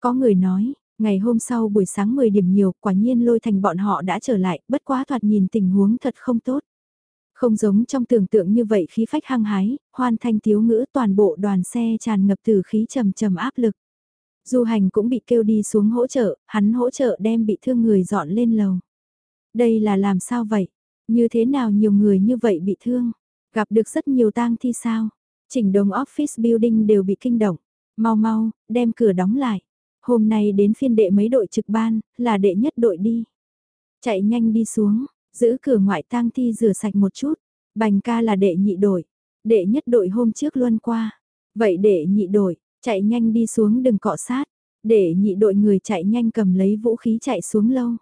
Có người nói, ngày hôm sau buổi sáng 10 điểm nhiều, quả nhiên lôi thành bọn họ đã trở lại, bất quá thoạt nhìn tình huống thật không tốt. Không giống trong tưởng tượng như vậy khí phách hăng hái, hoan thanh thiếu ngữ toàn bộ đoàn xe tràn ngập từ khí trầm trầm áp lực. Du hành cũng bị kêu đi xuống hỗ trợ, hắn hỗ trợ đem bị thương người dọn lên lầu. Đây là làm sao vậy? Như thế nào nhiều người như vậy bị thương? Gặp được rất nhiều tang thi sao? Chỉnh đồng office building đều bị kinh động. Mau mau, đem cửa đóng lại. Hôm nay đến phiên đệ mấy đội trực ban, là đệ nhất đội đi. Chạy nhanh đi xuống, giữ cửa ngoại tang thi rửa sạch một chút. Bành ca là đệ nhị đội. Đệ nhất đội hôm trước luôn qua. Vậy đệ nhị đội, chạy nhanh đi xuống đừng cọ sát. Đệ nhị đội người chạy nhanh cầm lấy vũ khí chạy xuống lâu.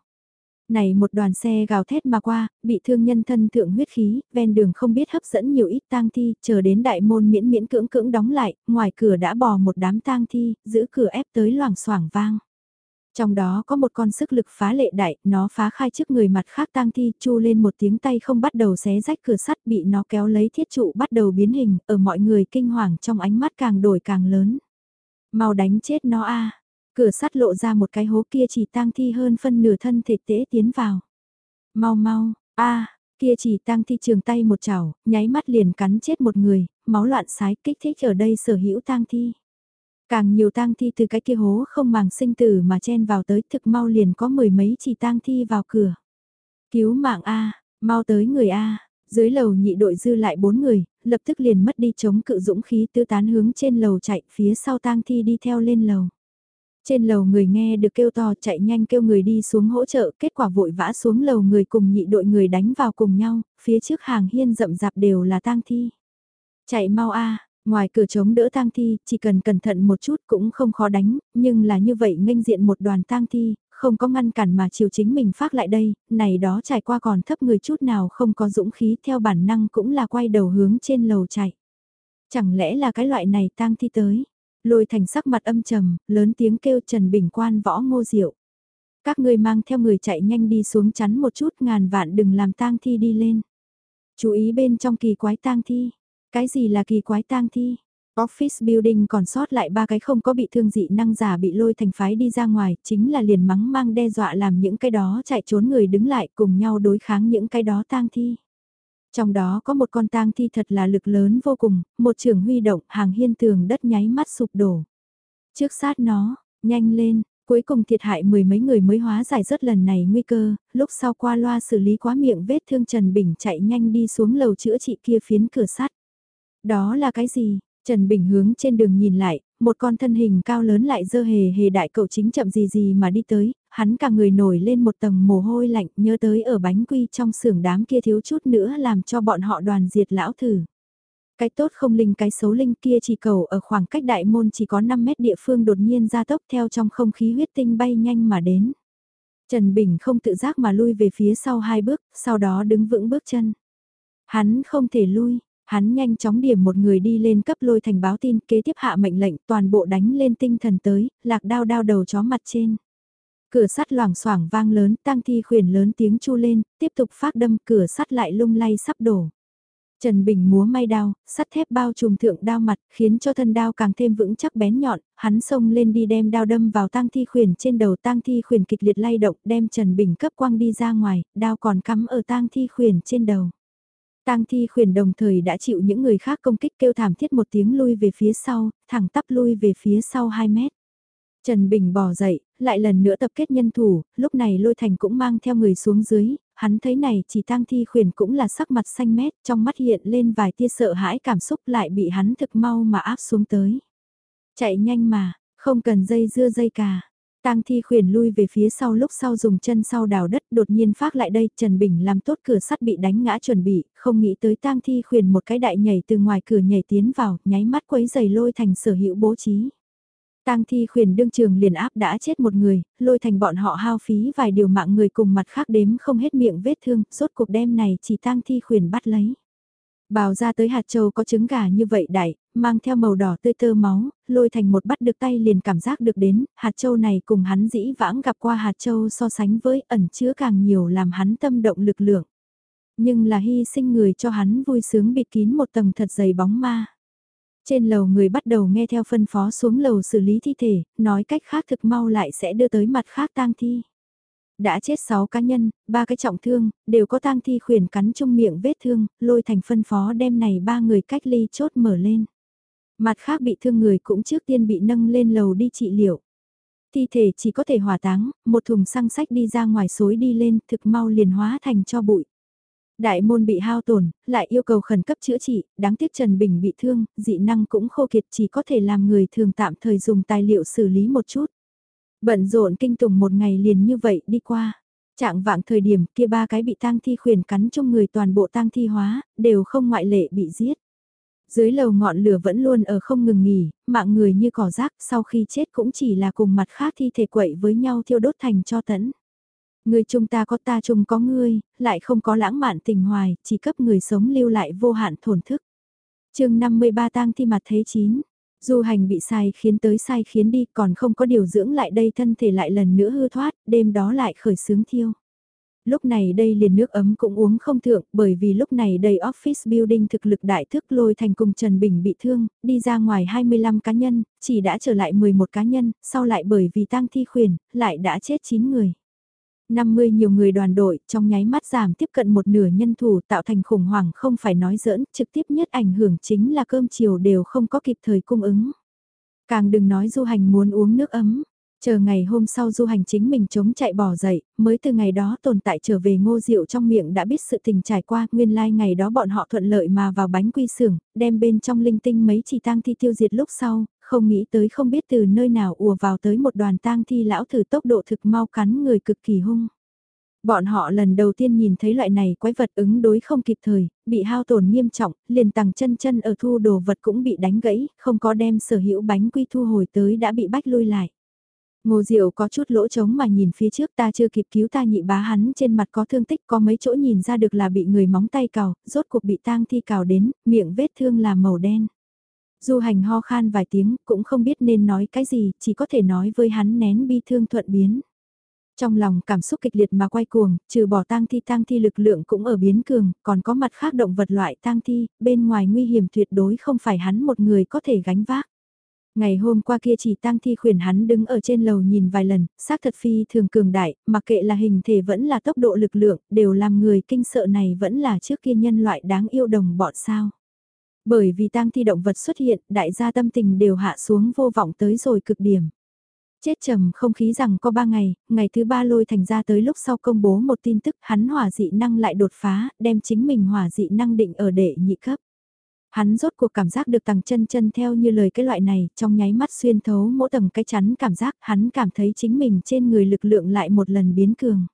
Này một đoàn xe gào thét mà qua, bị thương nhân thân thượng huyết khí, ven đường không biết hấp dẫn nhiều ít tang thi, chờ đến đại môn miễn miễn cưỡng cưỡng đóng lại, ngoài cửa đã bò một đám tang thi, giữ cửa ép tới loảng xoảng vang. Trong đó có một con sức lực phá lệ đại, nó phá khai trước người mặt khác tang thi, chu lên một tiếng tay không bắt đầu xé rách cửa sắt bị nó kéo lấy thiết trụ bắt đầu biến hình, ở mọi người kinh hoàng trong ánh mắt càng đổi càng lớn. Mau đánh chết nó a Cửa sắt lộ ra một cái hố kia chỉ tang thi hơn phân nửa thân thể tế tiến vào. Mau mau, a kia chỉ tang thi trường tay một chảo, nháy mắt liền cắn chết một người, máu loạn sái kích thích ở đây sở hữu tang thi. Càng nhiều tang thi từ cái kia hố không màng sinh tử mà chen vào tới thực mau liền có mười mấy chỉ tang thi vào cửa. Cứu mạng A, mau tới người A, dưới lầu nhị đội dư lại bốn người, lập tức liền mất đi chống cự dũng khí tư tán hướng trên lầu chạy phía sau tang thi đi theo lên lầu. Trên lầu người nghe được kêu to chạy nhanh kêu người đi xuống hỗ trợ, kết quả vội vã xuống lầu người cùng nhị đội người đánh vào cùng nhau, phía trước hàng hiên rậm rạp đều là tang thi. Chạy mau a ngoài cửa chống đỡ tang thi, chỉ cần cẩn thận một chút cũng không khó đánh, nhưng là như vậy nghênh diện một đoàn tang thi, không có ngăn cản mà chiều chính mình phát lại đây, này đó trải qua còn thấp người chút nào không có dũng khí theo bản năng cũng là quay đầu hướng trên lầu chạy. Chẳng lẽ là cái loại này tang thi tới? Lôi thành sắc mặt âm trầm, lớn tiếng kêu Trần Bình Quan võ ngô diệu. Các ngươi mang theo người chạy nhanh đi xuống chắn một chút ngàn vạn đừng làm tang thi đi lên. Chú ý bên trong kỳ quái tang thi. Cái gì là kỳ quái tang thi? Office building còn sót lại ba cái không có bị thương dị năng giả bị lôi thành phái đi ra ngoài, chính là liền mắng mang đe dọa làm những cái đó chạy trốn người đứng lại cùng nhau đối kháng những cái đó tang thi. Trong đó có một con tang thi thật là lực lớn vô cùng, một trường huy động hàng hiên tường đất nháy mắt sụp đổ. Trước sát nó, nhanh lên, cuối cùng thiệt hại mười mấy người mới hóa giải rất lần này nguy cơ, lúc sau qua loa xử lý quá miệng vết thương Trần Bình chạy nhanh đi xuống lầu chữa trị kia phiến cửa sắt. Đó là cái gì? Trần Bình hướng trên đường nhìn lại, một con thân hình cao lớn lại dơ hề hề đại cậu chính chậm gì gì mà đi tới, hắn cả người nổi lên một tầng mồ hôi lạnh nhớ tới ở bánh quy trong xưởng đám kia thiếu chút nữa làm cho bọn họ đoàn diệt lão thử. Cái tốt không linh cái xấu linh kia chỉ cầu ở khoảng cách đại môn chỉ có 5 mét địa phương đột nhiên ra tốc theo trong không khí huyết tinh bay nhanh mà đến. Trần Bình không tự giác mà lui về phía sau hai bước, sau đó đứng vững bước chân. Hắn không thể lui, Hắn nhanh chóng điểm một người đi lên cấp lôi thành báo tin kế tiếp hạ mệnh lệnh toàn bộ đánh lên tinh thần tới, lạc đao đao đầu chó mặt trên. Cửa sắt loảng xoảng vang lớn, tăng thi khuyển lớn tiếng chu lên, tiếp tục phát đâm cửa sắt lại lung lay sắp đổ. Trần Bình múa may đao, sắt thép bao trùm thượng đao mặt, khiến cho thân đao càng thêm vững chắc bén nhọn, hắn xông lên đi đem đao đâm vào tang thi khuyển trên đầu tang thi khuyển kịch liệt lay động, đem Trần Bình cấp quang đi ra ngoài, đao còn cắm ở tang thi khuyển trên đầu. Tang thi khuyển đồng thời đã chịu những người khác công kích kêu thảm thiết một tiếng lui về phía sau, thẳng tắp lui về phía sau 2 mét. Trần Bình bò dậy, lại lần nữa tập kết nhân thủ, lúc này lôi thành cũng mang theo người xuống dưới, hắn thấy này chỉ tang thi khuyển cũng là sắc mặt xanh mét, trong mắt hiện lên vài tia sợ hãi cảm xúc lại bị hắn thực mau mà áp xuống tới. Chạy nhanh mà, không cần dây dưa dây cà. Tang thi khuyển lui về phía sau lúc sau dùng chân sau đào đất đột nhiên phát lại đây, Trần Bình làm tốt cửa sắt bị đánh ngã chuẩn bị, không nghĩ tới tang thi khuyển một cái đại nhảy từ ngoài cửa nhảy tiến vào, nháy mắt quấy giày lôi thành sở hữu bố trí. Tang thi khuyển đương trường liền áp đã chết một người, lôi thành bọn họ hao phí vài điều mạng người cùng mặt khác đếm không hết miệng vết thương, rốt cuộc đêm này chỉ tang thi khuyển bắt lấy. Bào ra tới hạt châu có trứng gà như vậy đại, mang theo màu đỏ tươi tơ máu, lôi thành một bắt được tay liền cảm giác được đến, hạt châu này cùng hắn dĩ vãng gặp qua hạt châu so sánh với ẩn chứa càng nhiều làm hắn tâm động lực lượng. Nhưng là hy sinh người cho hắn vui sướng bịt kín một tầng thật dày bóng ma. Trên lầu người bắt đầu nghe theo phân phó xuống lầu xử lý thi thể, nói cách khác thực mau lại sẽ đưa tới mặt khác tang thi. Đã chết 6 cá nhân, ba cái trọng thương, đều có tang thi khuyển cắn trong miệng vết thương, lôi thành phân phó đem này ba người cách ly chốt mở lên. Mặt khác bị thương người cũng trước tiên bị nâng lên lầu đi trị liệu. Thi thể chỉ có thể hỏa táng, một thùng xăng sách đi ra ngoài suối đi lên, thực mau liền hóa thành cho bụi. Đại môn bị hao tổn, lại yêu cầu khẩn cấp chữa trị, đáng tiếc Trần Bình bị thương, dị năng cũng khô kiệt chỉ có thể làm người thường tạm thời dùng tài liệu xử lý một chút. Bận rộn kinh tùng một ngày liền như vậy đi qua. Trạng vạng thời điểm kia ba cái bị tang thi khuyển cắn trong người toàn bộ tang thi hóa, đều không ngoại lệ bị giết. Dưới lầu ngọn lửa vẫn luôn ở không ngừng nghỉ, mạng người như cỏ rác sau khi chết cũng chỉ là cùng mặt khác thi thể quậy với nhau thiêu đốt thành cho tẫn. Người chúng ta có ta chung có ngươi, lại không có lãng mạn tình hoài, chỉ cấp người sống lưu lại vô hạn thổn thức. chương 53 tang thi mặt thế 9. Du hành bị sai khiến tới sai khiến đi còn không có điều dưỡng lại đây thân thể lại lần nữa hư thoát, đêm đó lại khởi sướng thiêu. Lúc này đây liền nước ấm cũng uống không thượng bởi vì lúc này đây office building thực lực đại thức lôi thành cùng Trần Bình bị thương, đi ra ngoài 25 cá nhân, chỉ đã trở lại 11 cá nhân, sau lại bởi vì tang thi khuyển, lại đã chết 9 người. 50 nhiều người đoàn đội trong nháy mắt giảm tiếp cận một nửa nhân thủ tạo thành khủng hoảng không phải nói giỡn, trực tiếp nhất ảnh hưởng chính là cơm chiều đều không có kịp thời cung ứng. Càng đừng nói du hành muốn uống nước ấm, chờ ngày hôm sau du hành chính mình chống chạy bỏ dậy, mới từ ngày đó tồn tại trở về ngô rượu trong miệng đã biết sự tình trải qua, nguyên lai like ngày đó bọn họ thuận lợi mà vào bánh quy xưởng, đem bên trong linh tinh mấy chỉ tang thi tiêu diệt lúc sau, không nghĩ tới không biết từ nơi nào ùa vào tới một đoàn tang thi lão thử tốc độ thực mau cắn người cực kỳ hung. Bọn họ lần đầu tiên nhìn thấy loại này quái vật ứng đối không kịp thời, bị hao tổn nghiêm trọng, liền tàng chân chân ở thu đồ vật cũng bị đánh gãy, không có đem sở hữu bánh quy thu hồi tới đã bị bách lui lại. Ngô Diệu có chút lỗ trống mà nhìn phía trước ta chưa kịp cứu ta nhị bá hắn trên mặt có thương tích có mấy chỗ nhìn ra được là bị người móng tay cào, rốt cuộc bị tang thi cào đến, miệng vết thương là màu đen. Du hành ho khan vài tiếng, cũng không biết nên nói cái gì, chỉ có thể nói với hắn nén bi thương thuận biến. Trong lòng cảm xúc kịch liệt mà quay cuồng, trừ bỏ tang thi tang thi lực lượng cũng ở biến cường, còn có mặt khác động vật loại tang thi, bên ngoài nguy hiểm tuyệt đối không phải hắn một người có thể gánh vác. Ngày hôm qua kia chỉ tang thi khuyển hắn đứng ở trên lầu nhìn vài lần, xác thật phi thường cường đại, mặc kệ là hình thể vẫn là tốc độ lực lượng, đều làm người kinh sợ này vẫn là trước kia nhân loại đáng yêu đồng bọn sao. Bởi vì tang thi động vật xuất hiện, đại gia tâm tình đều hạ xuống vô vọng tới rồi cực điểm. Chết trầm không khí rằng có ba ngày, ngày thứ ba lôi thành ra tới lúc sau công bố một tin tức hắn hỏa dị năng lại đột phá, đem chính mình hỏa dị năng định ở đệ nhị cấp. Hắn rốt cuộc cảm giác được tầng chân chân theo như lời cái loại này, trong nháy mắt xuyên thấu mỗi tầng cái chắn cảm giác hắn cảm thấy chính mình trên người lực lượng lại một lần biến cường.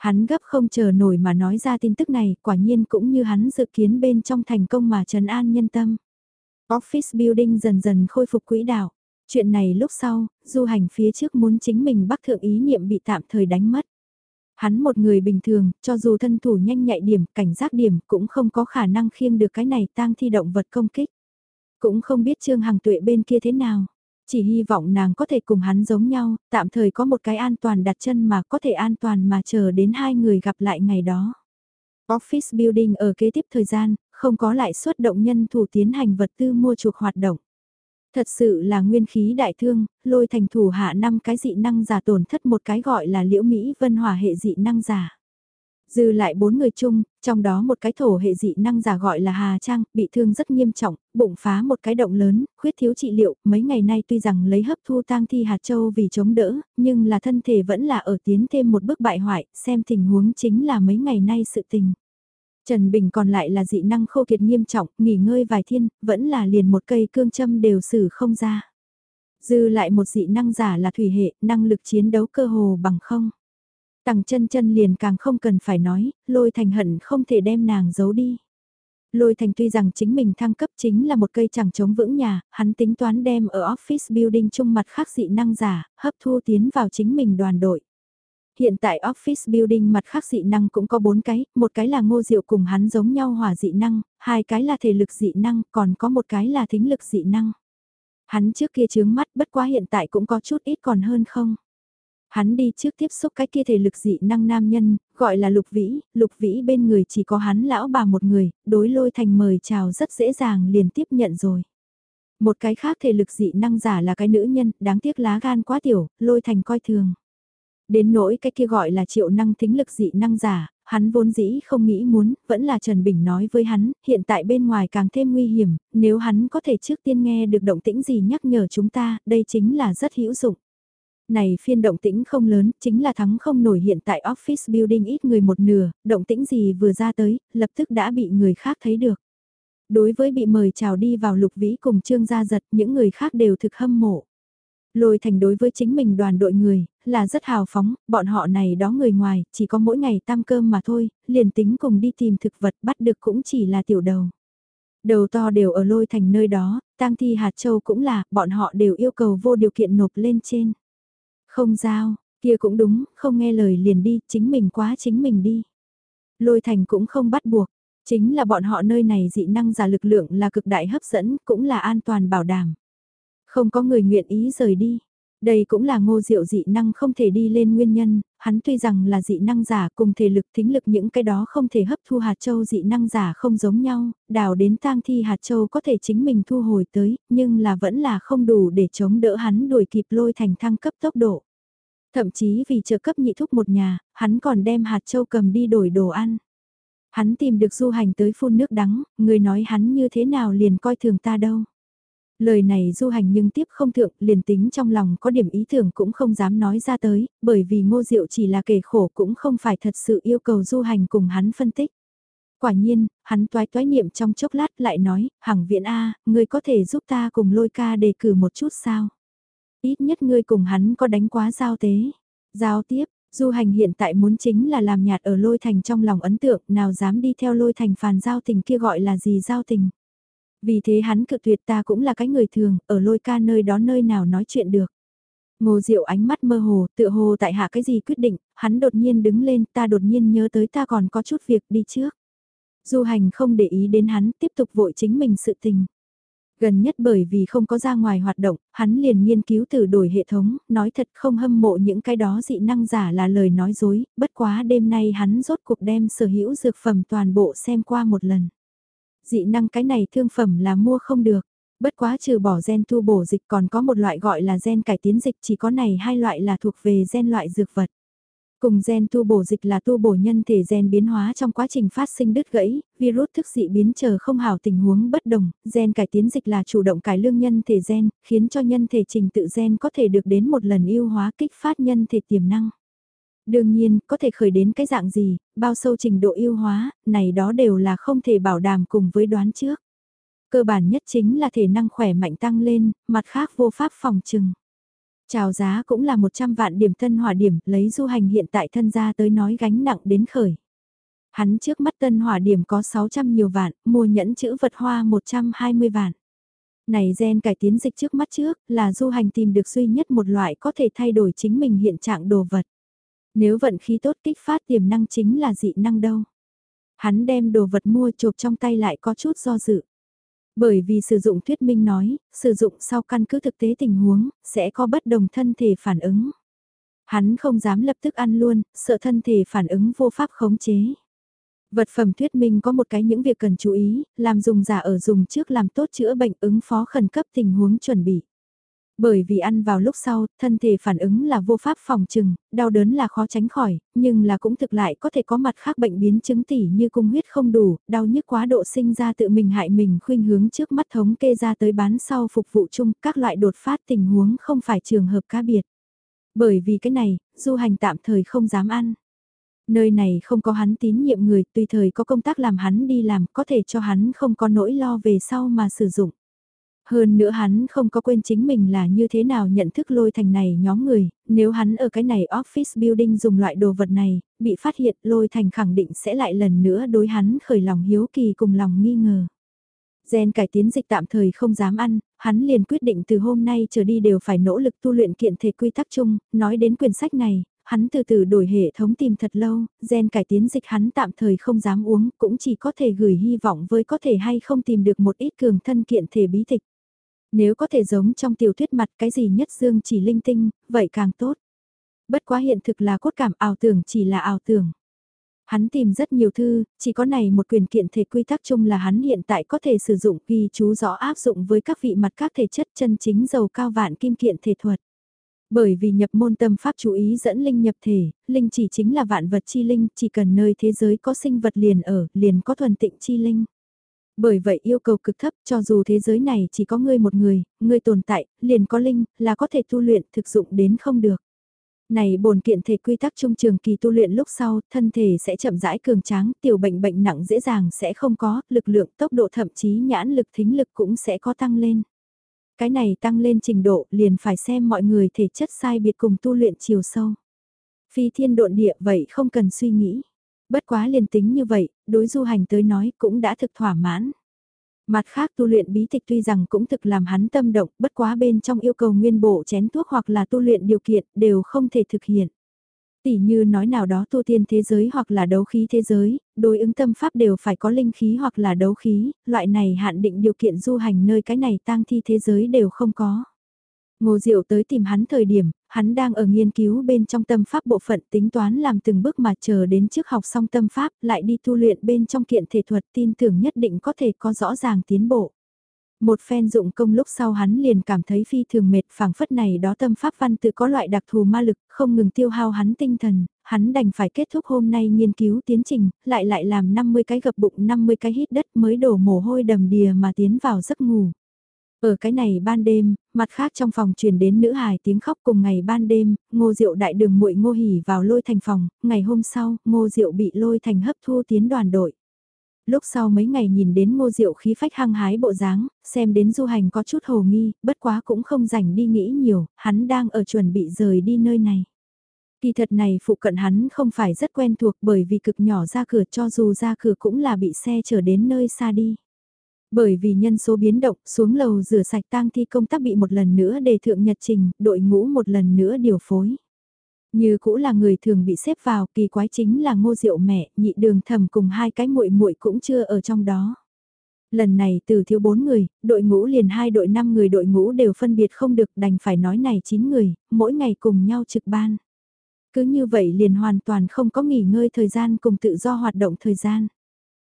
Hắn gấp không chờ nổi mà nói ra tin tức này, quả nhiên cũng như hắn dự kiến bên trong thành công mà trần an nhân tâm. Office building dần dần khôi phục quỹ đạo. Chuyện này lúc sau, du hành phía trước muốn chính mình bắc thượng ý niệm bị tạm thời đánh mất. Hắn một người bình thường, cho dù thân thủ nhanh nhạy điểm, cảnh giác điểm cũng không có khả năng khiêng được cái này tang thi động vật công kích. Cũng không biết Trương Hằng Tuệ bên kia thế nào. Chỉ hy vọng nàng có thể cùng hắn giống nhau, tạm thời có một cái an toàn đặt chân mà có thể an toàn mà chờ đến hai người gặp lại ngày đó. Office building ở kế tiếp thời gian, không có lại xuất động nhân thủ tiến hành vật tư mua chuộc hoạt động. Thật sự là nguyên khí đại thương, lôi thành thủ hạ năm cái dị năng giả tổn thất một cái gọi là liễu Mỹ vân hỏa hệ dị năng giả. Dư lại bốn người chung, trong đó một cái thổ hệ dị năng giả gọi là Hà Trang, bị thương rất nghiêm trọng, bụng phá một cái động lớn, khuyết thiếu trị liệu, mấy ngày nay tuy rằng lấy hấp thu tang thi hạt châu vì chống đỡ, nhưng là thân thể vẫn là ở tiến thêm một bước bại hoại, xem tình huống chính là mấy ngày nay sự tình. Trần Bình còn lại là dị năng khô kiệt nghiêm trọng, nghỉ ngơi vài thiên, vẫn là liền một cây cương châm đều xử không ra. Dư lại một dị năng giả là thủy hệ, năng lực chiến đấu cơ hồ bằng không. Tằng chân chân liền càng không cần phải nói, lôi thành hận không thể đem nàng giấu đi. Lôi thành tuy rằng chính mình thăng cấp chính là một cây chẳng chống vững nhà, hắn tính toán đem ở office building chung mặt khác dị năng giả, hấp thu tiến vào chính mình đoàn đội. Hiện tại office building mặt khác dị năng cũng có bốn cái, một cái là ngô diệu cùng hắn giống nhau hỏa dị năng, hai cái là thể lực dị năng, còn có một cái là thính lực dị năng. Hắn trước kia chướng mắt bất quá hiện tại cũng có chút ít còn hơn không. Hắn đi trước tiếp xúc cái kia thể lực dị năng nam nhân, gọi là lục vĩ, lục vĩ bên người chỉ có hắn lão bà một người, đối lôi thành mời chào rất dễ dàng liền tiếp nhận rồi. Một cái khác thể lực dị năng giả là cái nữ nhân, đáng tiếc lá gan quá tiểu, lôi thành coi thường. Đến nỗi cái kia gọi là triệu năng thính lực dị năng giả, hắn vốn dĩ không nghĩ muốn, vẫn là Trần Bình nói với hắn, hiện tại bên ngoài càng thêm nguy hiểm, nếu hắn có thể trước tiên nghe được động tĩnh gì nhắc nhở chúng ta, đây chính là rất hữu dụng. Này phiên động tĩnh không lớn, chính là thắng không nổi hiện tại office building ít người một nửa, động tĩnh gì vừa ra tới, lập tức đã bị người khác thấy được. Đối với bị mời chào đi vào lục vĩ cùng trương gia giật, những người khác đều thực hâm mộ. Lôi thành đối với chính mình đoàn đội người, là rất hào phóng, bọn họ này đó người ngoài, chỉ có mỗi ngày tam cơm mà thôi, liền tính cùng đi tìm thực vật bắt được cũng chỉ là tiểu đầu. Đầu to đều ở lôi thành nơi đó, tang thi hạt châu cũng là, bọn họ đều yêu cầu vô điều kiện nộp lên trên. Không giao, kia cũng đúng, không nghe lời liền đi, chính mình quá chính mình đi. Lôi thành cũng không bắt buộc, chính là bọn họ nơi này dị năng giả lực lượng là cực đại hấp dẫn, cũng là an toàn bảo đảm. Không có người nguyện ý rời đi. Đây cũng là ngô diệu dị năng không thể đi lên nguyên nhân, hắn tuy rằng là dị năng giả cùng thể lực thính lực những cái đó không thể hấp thu hạt châu dị năng giả không giống nhau, đào đến tang thi hạt châu có thể chính mình thu hồi tới, nhưng là vẫn là không đủ để chống đỡ hắn đuổi kịp lôi thành thăng cấp tốc độ. Thậm chí vì trợ cấp nhị thúc một nhà, hắn còn đem hạt châu cầm đi đổi đồ ăn. Hắn tìm được du hành tới phun nước đắng, người nói hắn như thế nào liền coi thường ta đâu. Lời này du hành nhưng tiếp không thượng, liền tính trong lòng có điểm ý tưởng cũng không dám nói ra tới, bởi vì ngô diệu chỉ là kể khổ cũng không phải thật sự yêu cầu du hành cùng hắn phân tích. Quả nhiên, hắn toái toái niệm trong chốc lát lại nói, hằng viện A, ngươi có thể giúp ta cùng lôi ca đề cử một chút sao? Ít nhất ngươi cùng hắn có đánh quá giao tế. Giao tiếp, du hành hiện tại muốn chính là làm nhạt ở lôi thành trong lòng ấn tượng, nào dám đi theo lôi thành phàn giao tình kia gọi là gì giao tình. Vì thế hắn cự tuyệt ta cũng là cái người thường, ở lôi ca nơi đó nơi nào nói chuyện được. Ngô Diệu ánh mắt mơ hồ, tựa hồ tại hạ cái gì quyết định, hắn đột nhiên đứng lên, ta đột nhiên nhớ tới ta còn có chút việc đi trước. Du hành không để ý đến hắn, tiếp tục vội chính mình sự tình. Gần nhất bởi vì không có ra ngoài hoạt động, hắn liền nghiên cứu từ đổi hệ thống, nói thật không hâm mộ những cái đó dị năng giả là lời nói dối, bất quá đêm nay hắn rốt cuộc đem sở hữu dược phẩm toàn bộ xem qua một lần. Dị năng cái này thương phẩm là mua không được. Bất quá trừ bỏ gen tu bổ dịch còn có một loại gọi là gen cải tiến dịch chỉ có này hai loại là thuộc về gen loại dược vật. Cùng gen tu bổ dịch là tu bổ nhân thể gen biến hóa trong quá trình phát sinh đứt gãy, virus thức dị biến chờ không hào tình huống bất đồng, gen cải tiến dịch là chủ động cải lương nhân thể gen, khiến cho nhân thể trình tự gen có thể được đến một lần ưu hóa kích phát nhân thể tiềm năng. Đương nhiên, có thể khởi đến cái dạng gì, bao sâu trình độ yêu hóa, này đó đều là không thể bảo đảm cùng với đoán trước. Cơ bản nhất chính là thể năng khỏe mạnh tăng lên, mặt khác vô pháp phòng trừng. Chào giá cũng là 100 vạn điểm tân hỏa điểm, lấy du hành hiện tại thân gia tới nói gánh nặng đến khởi. Hắn trước mắt tân hỏa điểm có 600 nhiều vạn, mua nhẫn chữ vật hoa 120 vạn. Này gen cải tiến dịch trước mắt trước là du hành tìm được duy nhất một loại có thể thay đổi chính mình hiện trạng đồ vật. Nếu vận khí tốt kích phát tiềm năng chính là dị năng đâu. Hắn đem đồ vật mua chộp trong tay lại có chút do dự. Bởi vì sử dụng thuyết minh nói, sử dụng sau căn cứ thực tế tình huống, sẽ có bất đồng thân thể phản ứng. Hắn không dám lập tức ăn luôn, sợ thân thể phản ứng vô pháp khống chế. Vật phẩm thuyết minh có một cái những việc cần chú ý, làm dùng giả ở dùng trước làm tốt chữa bệnh ứng phó khẩn cấp tình huống chuẩn bị. Bởi vì ăn vào lúc sau, thân thể phản ứng là vô pháp phòng trừng, đau đớn là khó tránh khỏi, nhưng là cũng thực lại có thể có mặt khác bệnh biến chứng tỉ như cung huyết không đủ, đau nhức quá độ sinh ra tự mình hại mình khuynh hướng trước mắt thống kê ra tới bán sau phục vụ chung các loại đột phát tình huống không phải trường hợp cá biệt. Bởi vì cái này, du hành tạm thời không dám ăn. Nơi này không có hắn tín nhiệm người, tùy thời có công tác làm hắn đi làm, có thể cho hắn không có nỗi lo về sau mà sử dụng. Hơn nữa hắn không có quên chính mình là như thế nào nhận thức lôi thành này nhóm người, nếu hắn ở cái này office building dùng loại đồ vật này, bị phát hiện lôi thành khẳng định sẽ lại lần nữa đối hắn khởi lòng hiếu kỳ cùng lòng nghi ngờ. Gen cải tiến dịch tạm thời không dám ăn, hắn liền quyết định từ hôm nay trở đi đều phải nỗ lực tu luyện kiện thể quy tắc chung, nói đến quyển sách này, hắn từ từ đổi hệ thống tìm thật lâu, gen cải tiến dịch hắn tạm thời không dám uống, cũng chỉ có thể gửi hy vọng với có thể hay không tìm được một ít cường thân kiện thể bí tịch. Nếu có thể giống trong tiểu thuyết mặt cái gì nhất dương chỉ linh tinh, vậy càng tốt. Bất quá hiện thực là cốt cảm ảo tưởng chỉ là ảo tưởng. Hắn tìm rất nhiều thư, chỉ có này một quyền kiện thể quy tắc chung là hắn hiện tại có thể sử dụng ghi chú rõ áp dụng với các vị mặt các thể chất chân chính giàu cao vạn kim kiện thể thuật. Bởi vì nhập môn tâm pháp chú ý dẫn linh nhập thể, linh chỉ chính là vạn vật chi linh, chỉ cần nơi thế giới có sinh vật liền ở, liền có thuần tịnh chi linh. Bởi vậy yêu cầu cực thấp cho dù thế giới này chỉ có ngươi một người, ngươi tồn tại, liền có linh, là có thể tu luyện thực dụng đến không được. Này bổn kiện thể quy tắc trung trường kỳ tu luyện lúc sau, thân thể sẽ chậm rãi cường tráng, tiểu bệnh bệnh nặng dễ dàng sẽ không có, lực lượng tốc độ thậm chí nhãn lực thính lực cũng sẽ có tăng lên. Cái này tăng lên trình độ liền phải xem mọi người thể chất sai biệt cùng tu luyện chiều sâu. Phi thiên độn địa vậy không cần suy nghĩ. Bất quá liền tính như vậy, đối du hành tới nói cũng đã thực thỏa mãn. Mặt khác tu luyện bí tịch tuy rằng cũng thực làm hắn tâm động, bất quá bên trong yêu cầu nguyên bộ chén thuốc hoặc là tu luyện điều kiện đều không thể thực hiện. Tỷ như nói nào đó tu tiên thế giới hoặc là đấu khí thế giới, đối ứng tâm pháp đều phải có linh khí hoặc là đấu khí, loại này hạn định điều kiện du hành nơi cái này tang thi thế giới đều không có. Ngô Diệu tới tìm hắn thời điểm, hắn đang ở nghiên cứu bên trong tâm pháp bộ phận tính toán làm từng bước mà chờ đến trước học xong tâm pháp lại đi tu luyện bên trong kiện thể thuật tin tưởng nhất định có thể có rõ ràng tiến bộ. Một phen dụng công lúc sau hắn liền cảm thấy phi thường mệt phảng phất này đó tâm pháp văn tự có loại đặc thù ma lực không ngừng tiêu hao hắn tinh thần, hắn đành phải kết thúc hôm nay nghiên cứu tiến trình, lại lại làm 50 cái gập bụng 50 cái hít đất mới đổ mồ hôi đầm đìa mà tiến vào giấc ngủ. Ở cái này ban đêm, mặt khác trong phòng truyền đến nữ hài tiếng khóc cùng ngày ban đêm, ngô diệu đại đường muội ngô hỉ vào lôi thành phòng, ngày hôm sau, ngô diệu bị lôi thành hấp thu tiến đoàn đội. Lúc sau mấy ngày nhìn đến ngô diệu khí phách hăng hái bộ dáng, xem đến du hành có chút hồ nghi, bất quá cũng không rảnh đi nghĩ nhiều, hắn đang ở chuẩn bị rời đi nơi này. Kỳ thật này phụ cận hắn không phải rất quen thuộc bởi vì cực nhỏ ra cửa cho dù ra cửa cũng là bị xe chở đến nơi xa đi. Bởi vì nhân số biến động, xuống lầu rửa sạch tang thi công tác bị một lần nữa đề thượng nhật trình, đội ngũ một lần nữa điều phối. Như cũ là người thường bị xếp vào, kỳ quái chính là ngô diệu mẹ, nhị đường thầm cùng hai cái muội muội cũng chưa ở trong đó. Lần này từ thiếu bốn người, đội ngũ liền hai đội năm người đội ngũ đều phân biệt không được đành phải nói này chín người, mỗi ngày cùng nhau trực ban. Cứ như vậy liền hoàn toàn không có nghỉ ngơi thời gian cùng tự do hoạt động thời gian.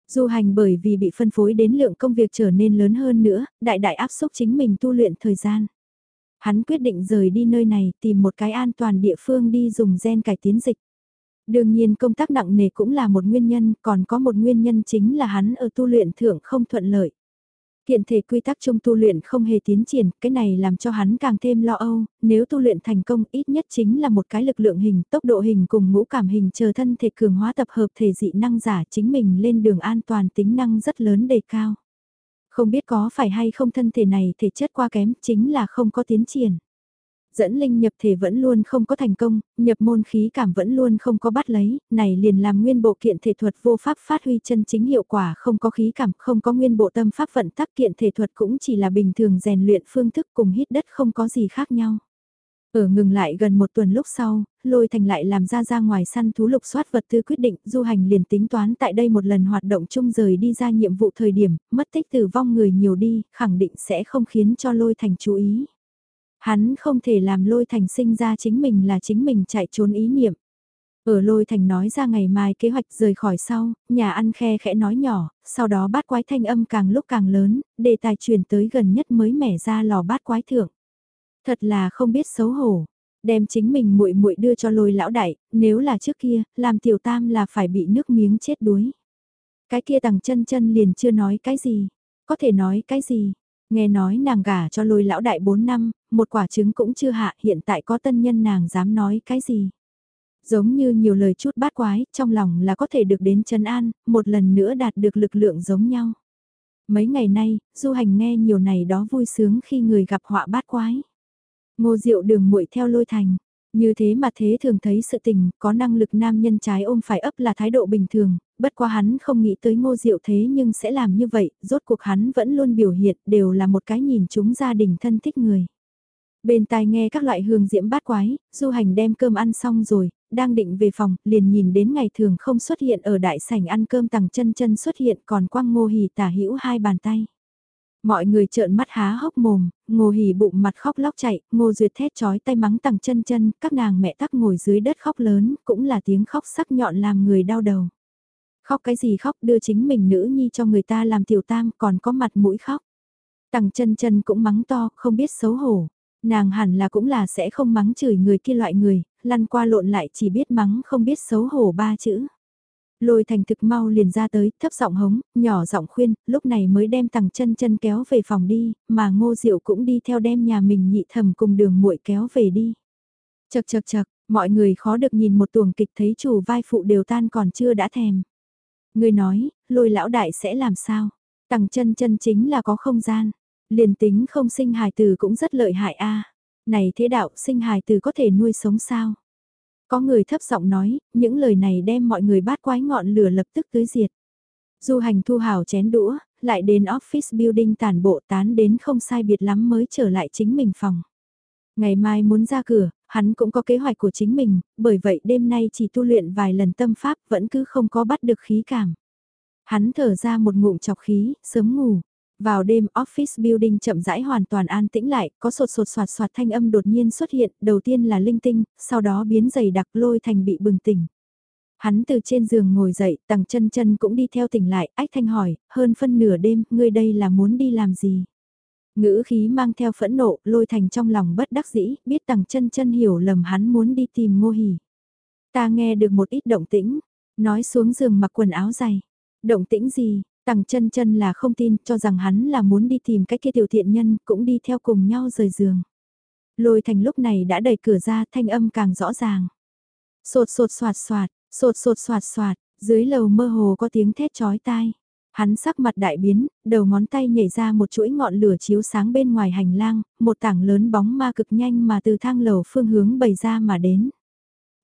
Du hành bởi vì bị phân phối đến lượng công việc trở nên lớn hơn nữa, đại đại áp xúc chính mình tu luyện thời gian. Hắn quyết định rời đi nơi này tìm một cái an toàn địa phương đi dùng gen cải tiến dịch. Đương nhiên công tác nặng nề cũng là một nguyên nhân, còn có một nguyên nhân chính là hắn ở tu luyện thượng không thuận lợi. Kiện thể quy tắc trong tu luyện không hề tiến triển, cái này làm cho hắn càng thêm lo âu, nếu tu luyện thành công ít nhất chính là một cái lực lượng hình, tốc độ hình cùng ngũ cảm hình chờ thân thể cường hóa tập hợp thể dị năng giả chính mình lên đường an toàn tính năng rất lớn đề cao. Không biết có phải hay không thân thể này thể chất qua kém chính là không có tiến triển dẫn linh nhập thể vẫn luôn không có thành công, nhập môn khí cảm vẫn luôn không có bắt lấy, này liền làm nguyên bộ kiện thể thuật vô pháp phát huy chân chính hiệu quả không có khí cảm, không có nguyên bộ tâm pháp vận tắc kiện thể thuật cũng chỉ là bình thường rèn luyện phương thức cùng hít đất không có gì khác nhau. Ở ngừng lại gần một tuần lúc sau, lôi thành lại làm ra ra ngoài săn thú lục soát vật tư quyết định du hành liền tính toán tại đây một lần hoạt động chung rời đi ra nhiệm vụ thời điểm, mất tích tử vong người nhiều đi, khẳng định sẽ không khiến cho lôi thành chú ý. Hắn không thể làm lôi thành sinh ra chính mình là chính mình chạy trốn ý niệm. Ở lôi thành nói ra ngày mai kế hoạch rời khỏi sau, nhà ăn khe khẽ nói nhỏ, sau đó bát quái thanh âm càng lúc càng lớn, đề tài truyền tới gần nhất mới mẻ ra lò bát quái thượng. Thật là không biết xấu hổ. Đem chính mình muội muội đưa cho lôi lão đại, nếu là trước kia, làm tiểu tam là phải bị nước miếng chết đuối. Cái kia tằng chân chân liền chưa nói cái gì. Có thể nói cái gì. Nghe nói nàng gả cho lôi lão đại 4 năm, một quả trứng cũng chưa hạ hiện tại có tân nhân nàng dám nói cái gì. Giống như nhiều lời chút bát quái, trong lòng là có thể được đến chân an, một lần nữa đạt được lực lượng giống nhau. Mấy ngày nay, du hành nghe nhiều này đó vui sướng khi người gặp họa bát quái. Ngô Diệu đường muội theo lôi thành. Như thế mà thế thường thấy sự tình, có năng lực nam nhân trái ôm phải ấp là thái độ bình thường, bất quá hắn không nghĩ tới ngô diệu thế nhưng sẽ làm như vậy, rốt cuộc hắn vẫn luôn biểu hiện đều là một cái nhìn chúng gia đình thân thích người. Bên tai nghe các loại hương diễm bát quái, du hành đem cơm ăn xong rồi, đang định về phòng, liền nhìn đến ngày thường không xuất hiện ở đại sảnh ăn cơm tầng chân chân xuất hiện còn quăng ngô hỉ tả hữu hai bàn tay. Mọi người trợn mắt há hốc mồm, ngô hỉ bụng mặt khóc lóc chạy, ngô duyệt thét chói tay mắng tằng chân chân, các nàng mẹ tắc ngồi dưới đất khóc lớn, cũng là tiếng khóc sắc nhọn làm người đau đầu. Khóc cái gì khóc đưa chính mình nữ nhi cho người ta làm tiểu tam còn có mặt mũi khóc. Tằng chân chân cũng mắng to, không biết xấu hổ. Nàng hẳn là cũng là sẽ không mắng chửi người kia loại người, lăn qua lộn lại chỉ biết mắng không biết xấu hổ ba chữ. Lôi thành thực mau liền ra tới, thấp giọng hống, nhỏ giọng khuyên, lúc này mới đem tằng chân chân kéo về phòng đi, mà ngô diệu cũng đi theo đem nhà mình nhị thầm cùng đường muội kéo về đi. Chật chật chật, mọi người khó được nhìn một tuồng kịch thấy chủ vai phụ đều tan còn chưa đã thèm. Người nói, lôi lão đại sẽ làm sao? Tằng chân chân chính là có không gian. Liền tính không sinh hài từ cũng rất lợi hại a. Này thế đạo sinh hài từ có thể nuôi sống sao? Có người thấp giọng nói, những lời này đem mọi người bát quái ngọn lửa lập tức tưới diệt. Du hành thu hào chén đũa, lại đến office building tàn bộ tán đến không sai biệt lắm mới trở lại chính mình phòng. Ngày mai muốn ra cửa, hắn cũng có kế hoạch của chính mình, bởi vậy đêm nay chỉ tu luyện vài lần tâm pháp vẫn cứ không có bắt được khí cảm. Hắn thở ra một ngụm chọc khí, sớm ngủ. Vào đêm office building chậm rãi hoàn toàn an tĩnh lại, có sột sột soạt soạt thanh âm đột nhiên xuất hiện, đầu tiên là linh tinh, sau đó biến dày đặc lôi thành bị bừng tỉnh. Hắn từ trên giường ngồi dậy, tầng chân chân cũng đi theo tỉnh lại, ách thanh hỏi, hơn phân nửa đêm, ngươi đây là muốn đi làm gì? Ngữ khí mang theo phẫn nộ, lôi thành trong lòng bất đắc dĩ, biết tầng chân chân hiểu lầm hắn muốn đi tìm ngô hỉ. Ta nghe được một ít động tĩnh, nói xuống giường mặc quần áo dày. Động tĩnh gì, Tằng chân chân là không tin, cho rằng hắn là muốn đi tìm cái kia tiểu thiện nhân, cũng đi theo cùng nhau rời giường. Lôi thành lúc này đã đẩy cửa ra, thanh âm càng rõ ràng. Sột sột soạt soạt, sột sột soạt soạt, dưới lầu mơ hồ có tiếng thét chói tai. Hắn sắc mặt đại biến, đầu ngón tay nhảy ra một chuỗi ngọn lửa chiếu sáng bên ngoài hành lang, một tảng lớn bóng ma cực nhanh mà từ thang lầu phương hướng bày ra mà đến.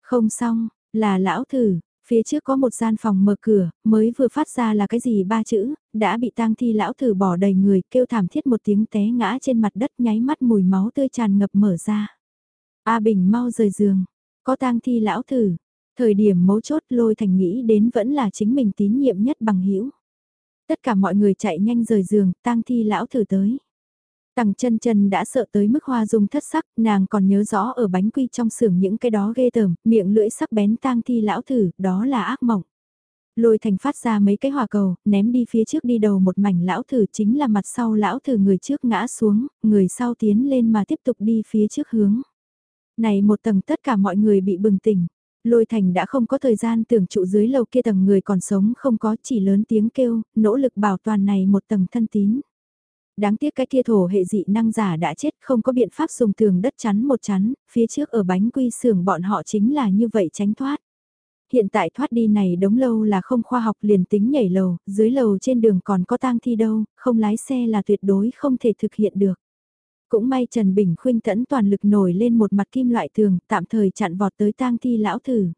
Không xong, là lão thử, phía trước có một gian phòng mở cửa, mới vừa phát ra là cái gì ba chữ, đã bị tang thi lão thử bỏ đầy người, kêu thảm thiết một tiếng té ngã trên mặt đất nháy mắt mùi máu tươi tràn ngập mở ra. A Bình mau rời giường, có tang thi lão thử, thời điểm mấu chốt lôi thành nghĩ đến vẫn là chính mình tín nhiệm nhất bằng hữu Tất cả mọi người chạy nhanh rời giường, tang thi lão thử tới. Tằng chân chân đã sợ tới mức hoa dung thất sắc, nàng còn nhớ rõ ở bánh quy trong xưởng những cái đó ghê tởm, miệng lưỡi sắc bén tang thi lão thử, đó là ác mộng. Lôi thành phát ra mấy cái hỏa cầu, ném đi phía trước đi đầu một mảnh lão thử chính là mặt sau lão thử người trước ngã xuống, người sau tiến lên mà tiếp tục đi phía trước hướng. Này một tầng tất cả mọi người bị bừng tỉnh, Lôi thành đã không có thời gian tưởng trụ dưới lầu kia tầng người còn sống không có chỉ lớn tiếng kêu, nỗ lực bảo toàn này một tầng thân tín. Đáng tiếc cái kia thổ hệ dị năng giả đã chết không có biện pháp dùng tường đất chắn một chắn, phía trước ở bánh quy xưởng bọn họ chính là như vậy tránh thoát. Hiện tại thoát đi này đống lâu là không khoa học liền tính nhảy lầu, dưới lầu trên đường còn có tang thi đâu, không lái xe là tuyệt đối không thể thực hiện được. Cũng may Trần Bình khuyên tẫn toàn lực nổi lên một mặt kim loại tường, tạm thời chặn vọt tới tang thi lão thử.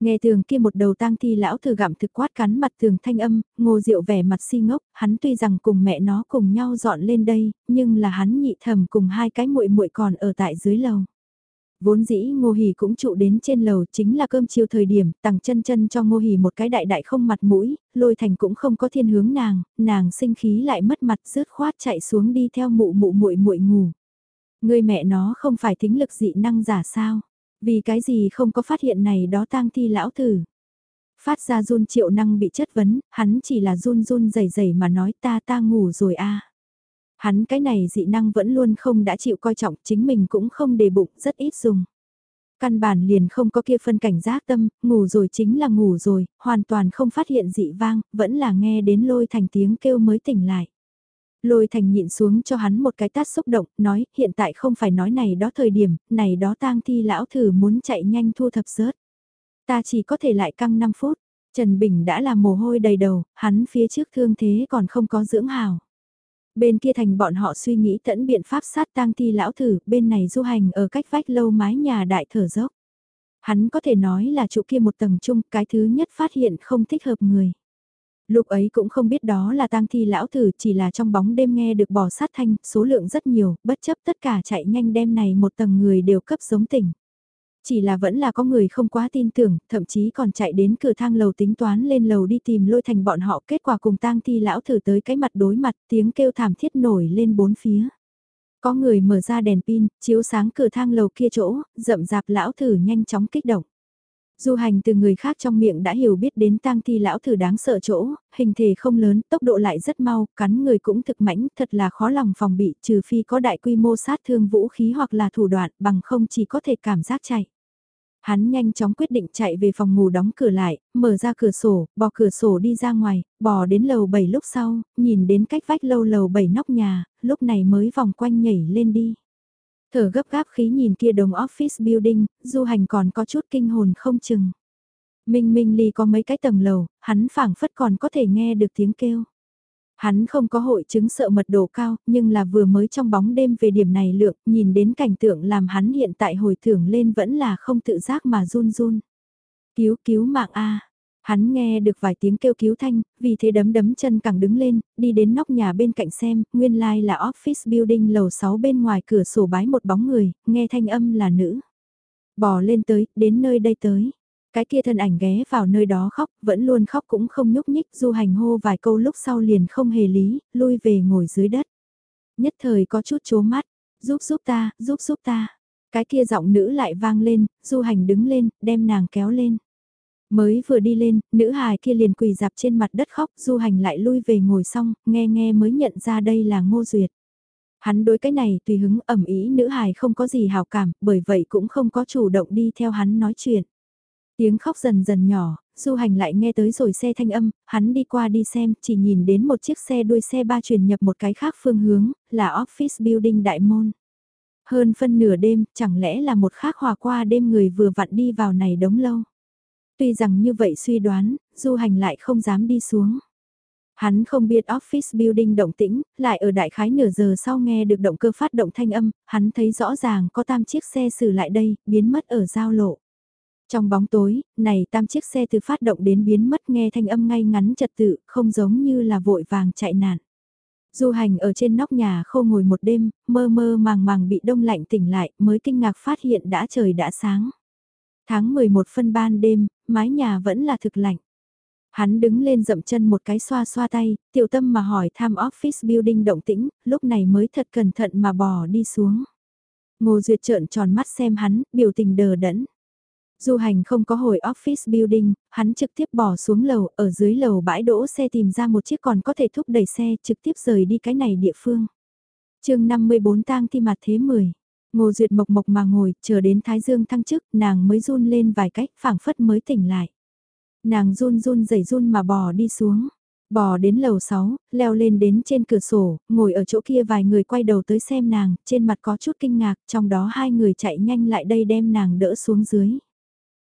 Nghe tường kia một đầu tang thi lão thử gặm thực quát cắn mặt tường thanh âm, ngô diệu vẻ mặt si ngốc, hắn tuy rằng cùng mẹ nó cùng nhau dọn lên đây, nhưng là hắn nhị thầm cùng hai cái muội muội còn ở tại dưới lầu. Vốn dĩ Ngô Hỷ cũng trụ đến trên lầu chính là cơm chiều thời điểm, tặng chân chân cho Ngô Hỷ một cái đại đại không mặt mũi, lôi thành cũng không có thiên hướng nàng, nàng sinh khí lại mất mặt rớt khoát chạy xuống đi theo mụ mụ muội muội ngủ. Người mẹ nó không phải thính lực dị năng giả sao? Vì cái gì không có phát hiện này đó tang thi lão thử. Phát ra run triệu năng bị chất vấn, hắn chỉ là run run rẩy rẩy mà nói ta ta ngủ rồi a Hắn cái này dị năng vẫn luôn không đã chịu coi trọng, chính mình cũng không đề bụng, rất ít dùng. Căn bản liền không có kia phân cảnh giác tâm, ngủ rồi chính là ngủ rồi, hoàn toàn không phát hiện dị vang, vẫn là nghe đến lôi thành tiếng kêu mới tỉnh lại. Lôi thành nhịn xuống cho hắn một cái tát xúc động, nói hiện tại không phải nói này đó thời điểm, này đó tang thi lão thử muốn chạy nhanh thu thập rớt. Ta chỉ có thể lại căng 5 phút, Trần Bình đã là mồ hôi đầy đầu, hắn phía trước thương thế còn không có dưỡng hào. Bên kia thành bọn họ suy nghĩ tẫn biện pháp sát tang thi lão thử, bên này du hành ở cách vách lâu mái nhà đại thở dốc. Hắn có thể nói là trụ kia một tầng chung, cái thứ nhất phát hiện không thích hợp người. Lúc ấy cũng không biết đó là tang thi lão thử chỉ là trong bóng đêm nghe được bò sát thanh, số lượng rất nhiều, bất chấp tất cả chạy nhanh đêm này một tầng người đều cấp giống tỉnh. Chỉ là vẫn là có người không quá tin tưởng, thậm chí còn chạy đến cửa thang lầu tính toán lên lầu đi tìm lôi thành bọn họ kết quả cùng tang thi lão thử tới cái mặt đối mặt tiếng kêu thảm thiết nổi lên bốn phía. Có người mở ra đèn pin, chiếu sáng cửa thang lầu kia chỗ, rậm rạp lão thử nhanh chóng kích động. Du hành từ người khác trong miệng đã hiểu biết đến tang thi lão thử đáng sợ chỗ, hình thể không lớn, tốc độ lại rất mau, cắn người cũng thực mãnh, thật là khó lòng phòng bị, trừ phi có đại quy mô sát thương vũ khí hoặc là thủ đoạn, bằng không chỉ có thể cảm giác chạy. Hắn nhanh chóng quyết định chạy về phòng ngủ đóng cửa lại, mở ra cửa sổ, bò cửa sổ đi ra ngoài, bò đến lầu 7 lúc sau, nhìn đến cách vách lâu lầu 7 nóc nhà, lúc này mới vòng quanh nhảy lên đi. Thở gấp gáp khí nhìn kia đồng office building, du hành còn có chút kinh hồn không chừng. Minh Minh Ly có mấy cái tầng lầu, hắn phảng phất còn có thể nghe được tiếng kêu. Hắn không có hội chứng sợ mật độ cao, nhưng là vừa mới trong bóng đêm về điểm này lượng, nhìn đến cảnh tượng làm hắn hiện tại hồi tưởng lên vẫn là không tự giác mà run run. Cứu cứu mạng A. Hắn nghe được vài tiếng kêu cứu thanh, vì thế đấm đấm chân cẳng đứng lên, đi đến nóc nhà bên cạnh xem, nguyên lai like là office building lầu 6 bên ngoài cửa sổ bái một bóng người, nghe thanh âm là nữ. Bò lên tới, đến nơi đây tới. Cái kia thân ảnh ghé vào nơi đó khóc, vẫn luôn khóc cũng không nhúc nhích, du hành hô vài câu lúc sau liền không hề lý, lui về ngồi dưới đất. Nhất thời có chút chố mắt, giúp giúp ta, giúp giúp ta. Cái kia giọng nữ lại vang lên, du hành đứng lên, đem nàng kéo lên. Mới vừa đi lên, nữ hài kia liền quỳ dạp trên mặt đất khóc, du hành lại lui về ngồi xong, nghe nghe mới nhận ra đây là ngô duyệt. Hắn đối cái này tùy hứng ẩm ý nữ hài không có gì hào cảm, bởi vậy cũng không có chủ động đi theo hắn nói chuyện. Tiếng khóc dần dần nhỏ, du hành lại nghe tới rồi xe thanh âm, hắn đi qua đi xem, chỉ nhìn đến một chiếc xe đuôi xe ba truyền nhập một cái khác phương hướng, là office building đại môn. Hơn phân nửa đêm, chẳng lẽ là một khác hòa qua đêm người vừa vặn đi vào này đống lâu. Tuy rằng như vậy suy đoán, du hành lại không dám đi xuống. Hắn không biết office building động tĩnh, lại ở đại khái nửa giờ sau nghe được động cơ phát động thanh âm, hắn thấy rõ ràng có tam chiếc xe xử lại đây, biến mất ở giao lộ. Trong bóng tối, này tam chiếc xe từ phát động đến biến mất nghe thanh âm ngay ngắn trật tự, không giống như là vội vàng chạy nạn. Du hành ở trên nóc nhà khô ngồi một đêm, mơ mơ màng màng bị đông lạnh tỉnh lại, mới kinh ngạc phát hiện đã trời đã sáng. Tháng 11 phân ban đêm, mái nhà vẫn là thực lạnh. Hắn đứng lên dậm chân một cái xoa xoa tay, tiểu tâm mà hỏi tham office building động tĩnh, lúc này mới thật cẩn thận mà bò đi xuống. Ngô Duyệt trợn tròn mắt xem hắn, biểu tình đờ đẫn. Du hành không có hồi office building, hắn trực tiếp bỏ xuống lầu, ở dưới lầu bãi đỗ xe tìm ra một chiếc còn có thể thúc đẩy xe trực tiếp rời đi cái này địa phương. chương 54 tang thi mặt thế 10. Ngô Duyệt mộc mộc mà ngồi, chờ đến Thái Dương thăng chức, nàng mới run lên vài cách, phảng phất mới tỉnh lại. Nàng run run rẩy run mà bò đi xuống. Bò đến lầu 6, leo lên đến trên cửa sổ, ngồi ở chỗ kia vài người quay đầu tới xem nàng, trên mặt có chút kinh ngạc, trong đó hai người chạy nhanh lại đây đem nàng đỡ xuống dưới.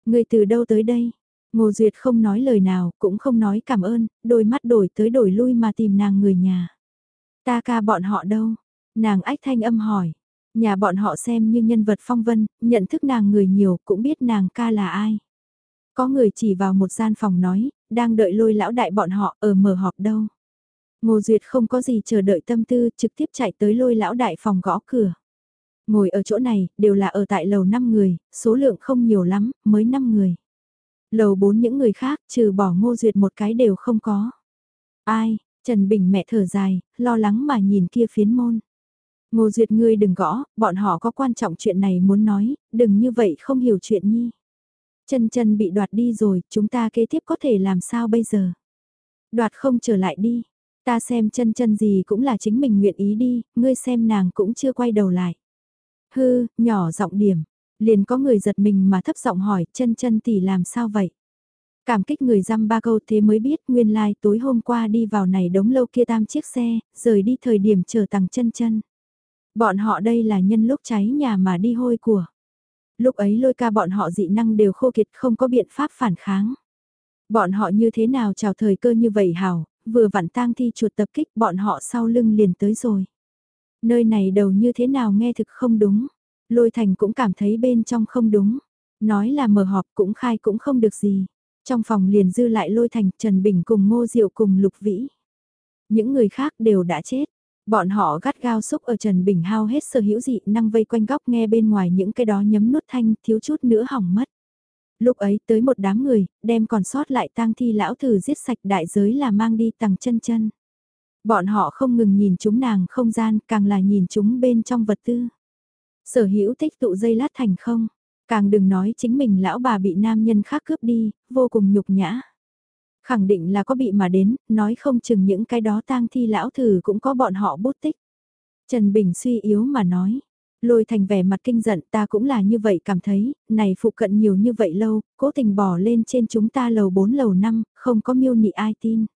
Người từ đâu tới đây? Ngô Duyệt không nói lời nào, cũng không nói cảm ơn, đôi mắt đổi tới đổi lui mà tìm nàng người nhà. Ta ca bọn họ đâu? Nàng ách thanh âm hỏi. Nhà bọn họ xem như nhân vật phong vân, nhận thức nàng người nhiều cũng biết nàng ca là ai. Có người chỉ vào một gian phòng nói, đang đợi lôi lão đại bọn họ ở mở họp đâu. Ngô Duyệt không có gì chờ đợi tâm tư, trực tiếp chạy tới lôi lão đại phòng gõ cửa. Ngồi ở chỗ này, đều là ở tại lầu 5 người, số lượng không nhiều lắm, mới 5 người. Lầu 4 những người khác, trừ bỏ ngô duyệt một cái đều không có. Ai, Trần Bình mẹ thở dài, lo lắng mà nhìn kia phiến môn. Ngô duyệt ngươi đừng gõ, bọn họ có quan trọng chuyện này muốn nói, đừng như vậy không hiểu chuyện nhi. Chân chân bị đoạt đi rồi, chúng ta kế tiếp có thể làm sao bây giờ? Đoạt không trở lại đi. Ta xem chân chân gì cũng là chính mình nguyện ý đi, ngươi xem nàng cũng chưa quay đầu lại. Hư, nhỏ giọng điểm, liền có người giật mình mà thấp giọng hỏi chân chân tỷ làm sao vậy? Cảm kích người dăm ba câu thế mới biết nguyên lai like tối hôm qua đi vào này đống lâu kia tam chiếc xe, rời đi thời điểm chờ tặng chân chân. Bọn họ đây là nhân lúc cháy nhà mà đi hôi của. Lúc ấy lôi ca bọn họ dị năng đều khô kiệt không có biện pháp phản kháng. Bọn họ như thế nào chào thời cơ như vậy hảo, vừa vặn tang thi chuột tập kích bọn họ sau lưng liền tới rồi. Nơi này đầu như thế nào nghe thực không đúng. Lôi thành cũng cảm thấy bên trong không đúng. Nói là mở họp cũng khai cũng không được gì. Trong phòng liền dư lại lôi thành Trần Bình cùng Ngô Diệu cùng Lục Vĩ. Những người khác đều đã chết. Bọn họ gắt gao xúc ở Trần Bình hao hết sở hữu dị năng vây quanh góc nghe bên ngoài những cái đó nhấm nút thanh thiếu chút nữa hỏng mất. Lúc ấy tới một đám người, đem còn sót lại tang thi lão thử giết sạch đại giới là mang đi tầng chân chân. Bọn họ không ngừng nhìn chúng nàng không gian, càng là nhìn chúng bên trong vật tư. Sở hữu tích tụ dây lát thành không, càng đừng nói chính mình lão bà bị nam nhân khác cướp đi, vô cùng nhục nhã. Khẳng định là có bị mà đến, nói không chừng những cái đó tang thi lão thử cũng có bọn họ bút tích. Trần Bình suy yếu mà nói, lôi thành vẻ mặt kinh giận ta cũng là như vậy cảm thấy, này phụ cận nhiều như vậy lâu, cố tình bỏ lên trên chúng ta lầu 4 lầu 5, không có miêu nị ai tin.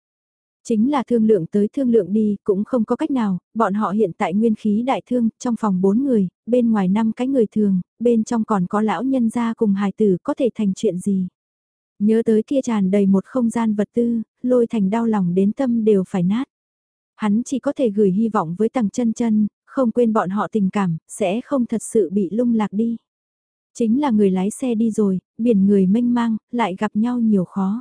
Chính là thương lượng tới thương lượng đi, cũng không có cách nào, bọn họ hiện tại nguyên khí đại thương, trong phòng 4 người, bên ngoài 5 cái người thường, bên trong còn có lão nhân gia cùng hài tử có thể thành chuyện gì. Nhớ tới kia tràn đầy một không gian vật tư, lôi thành đau lòng đến tâm đều phải nát. Hắn chỉ có thể gửi hy vọng với tầng chân chân, không quên bọn họ tình cảm, sẽ không thật sự bị lung lạc đi. Chính là người lái xe đi rồi, biển người mênh mang, lại gặp nhau nhiều khó.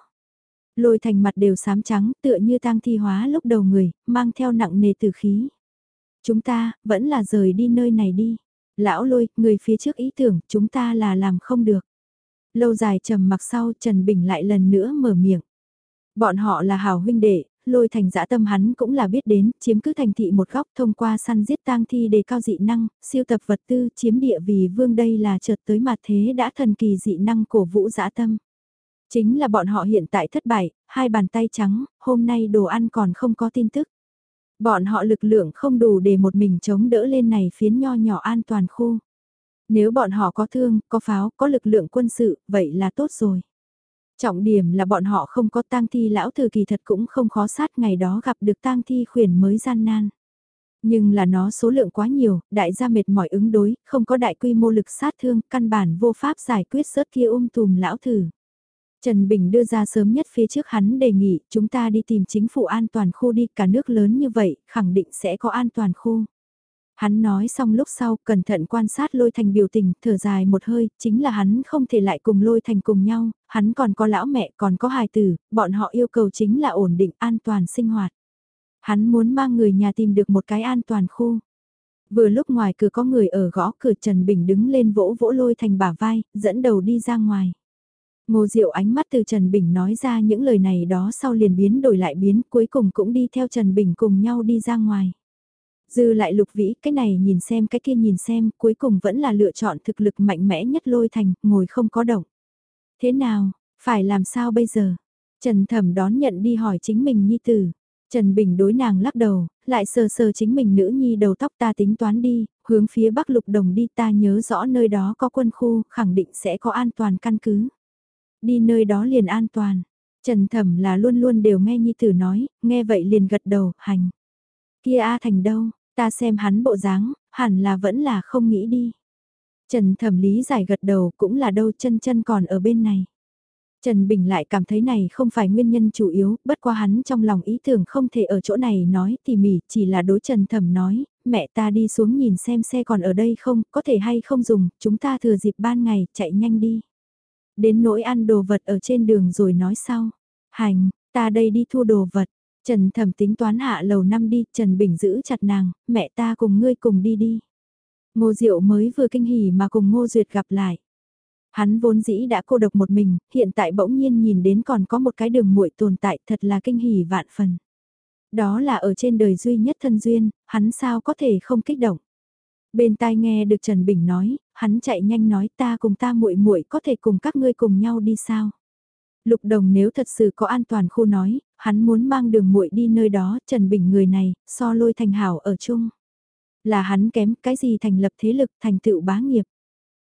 Lôi thành mặt đều sám trắng tựa như tang thi hóa lúc đầu người, mang theo nặng nề tử khí. Chúng ta, vẫn là rời đi nơi này đi. Lão lôi, người phía trước ý tưởng, chúng ta là làm không được. Lâu dài trầm mặc sau Trần Bình lại lần nữa mở miệng. Bọn họ là hào huynh đệ, lôi thành dã tâm hắn cũng là biết đến, chiếm cứ thành thị một góc thông qua săn giết tang thi đề cao dị năng, siêu tập vật tư, chiếm địa vì vương đây là chợt tới mặt thế đã thần kỳ dị năng của vũ dã tâm. Chính là bọn họ hiện tại thất bại, hai bàn tay trắng, hôm nay đồ ăn còn không có tin tức. Bọn họ lực lượng không đủ để một mình chống đỡ lên này phiến nho nhỏ an toàn khu. Nếu bọn họ có thương, có pháo, có lực lượng quân sự, vậy là tốt rồi. Trọng điểm là bọn họ không có tang thi lão thừa kỳ thật cũng không khó sát ngày đó gặp được tang thi khuyển mới gian nan. Nhưng là nó số lượng quá nhiều, đại gia mệt mỏi ứng đối, không có đại quy mô lực sát thương, căn bản vô pháp giải quyết sớt kia um tùm lão thử. Trần Bình đưa ra sớm nhất phía trước hắn đề nghị chúng ta đi tìm chính phủ an toàn khu đi cả nước lớn như vậy, khẳng định sẽ có an toàn khu. Hắn nói xong lúc sau, cẩn thận quan sát lôi thành biểu tình, thở dài một hơi, chính là hắn không thể lại cùng lôi thành cùng nhau, hắn còn có lão mẹ, còn có hài tử, bọn họ yêu cầu chính là ổn định an toàn sinh hoạt. Hắn muốn mang người nhà tìm được một cái an toàn khu. Vừa lúc ngoài cửa có người ở gõ cửa Trần Bình đứng lên vỗ vỗ lôi thành bả vai, dẫn đầu đi ra ngoài. Ngô Diệu ánh mắt từ Trần Bình nói ra những lời này đó sau liền biến đổi lại biến cuối cùng cũng đi theo Trần Bình cùng nhau đi ra ngoài. Dư lại lục vĩ, cái này nhìn xem cái kia nhìn xem, cuối cùng vẫn là lựa chọn thực lực mạnh mẽ nhất lôi thành, ngồi không có động. Thế nào, phải làm sao bây giờ? Trần Thẩm đón nhận đi hỏi chính mình nhi tử. Trần Bình đối nàng lắc đầu, lại sờ sờ chính mình nữ nhi đầu tóc ta tính toán đi, hướng phía bắc lục đồng đi ta nhớ rõ nơi đó có quân khu, khẳng định sẽ có an toàn căn cứ. Đi nơi đó liền an toàn. Trần Thẩm là luôn luôn đều nghe nhi tử nói, nghe vậy liền gật đầu, hành. Kia A Thành đâu, Ta xem hắn bộ dáng, hẳn là vẫn là không nghĩ đi. Trần thẩm lý giải gật đầu cũng là đâu chân chân còn ở bên này. Trần Bình lại cảm thấy này không phải nguyên nhân chủ yếu, bất qua hắn trong lòng ý tưởng không thể ở chỗ này nói tỉ mỉ, chỉ là đối Trần Thẩm nói, mẹ ta đi xuống nhìn xem xe còn ở đây không, có thể hay không dùng, chúng ta thừa dịp ban ngày, chạy nhanh đi. Đến nỗi ăn đồ vật ở trên đường rồi nói sau. Hành, ta đây đi thu đồ vật, Trần thẩm tính toán hạ lầu năm đi, Trần Bình giữ chặt nàng, mẹ ta cùng ngươi cùng đi đi. Ngô Diệu mới vừa kinh hỉ mà cùng Ngô Duyệt gặp lại. Hắn vốn dĩ đã cô độc một mình, hiện tại bỗng nhiên nhìn đến còn có một cái đường muội tồn tại thật là kinh hỉ vạn phần. Đó là ở trên đời duy nhất thân duyên, hắn sao có thể không kích động. Bên tai nghe được Trần Bình nói, hắn chạy nhanh nói ta cùng ta muội muội có thể cùng các ngươi cùng nhau đi sao. Lục đồng nếu thật sự có an toàn khu nói, hắn muốn mang đường muội đi nơi đó, Trần Bình người này, so lôi thành hảo ở chung. Là hắn kém cái gì thành lập thế lực thành tựu bá nghiệp.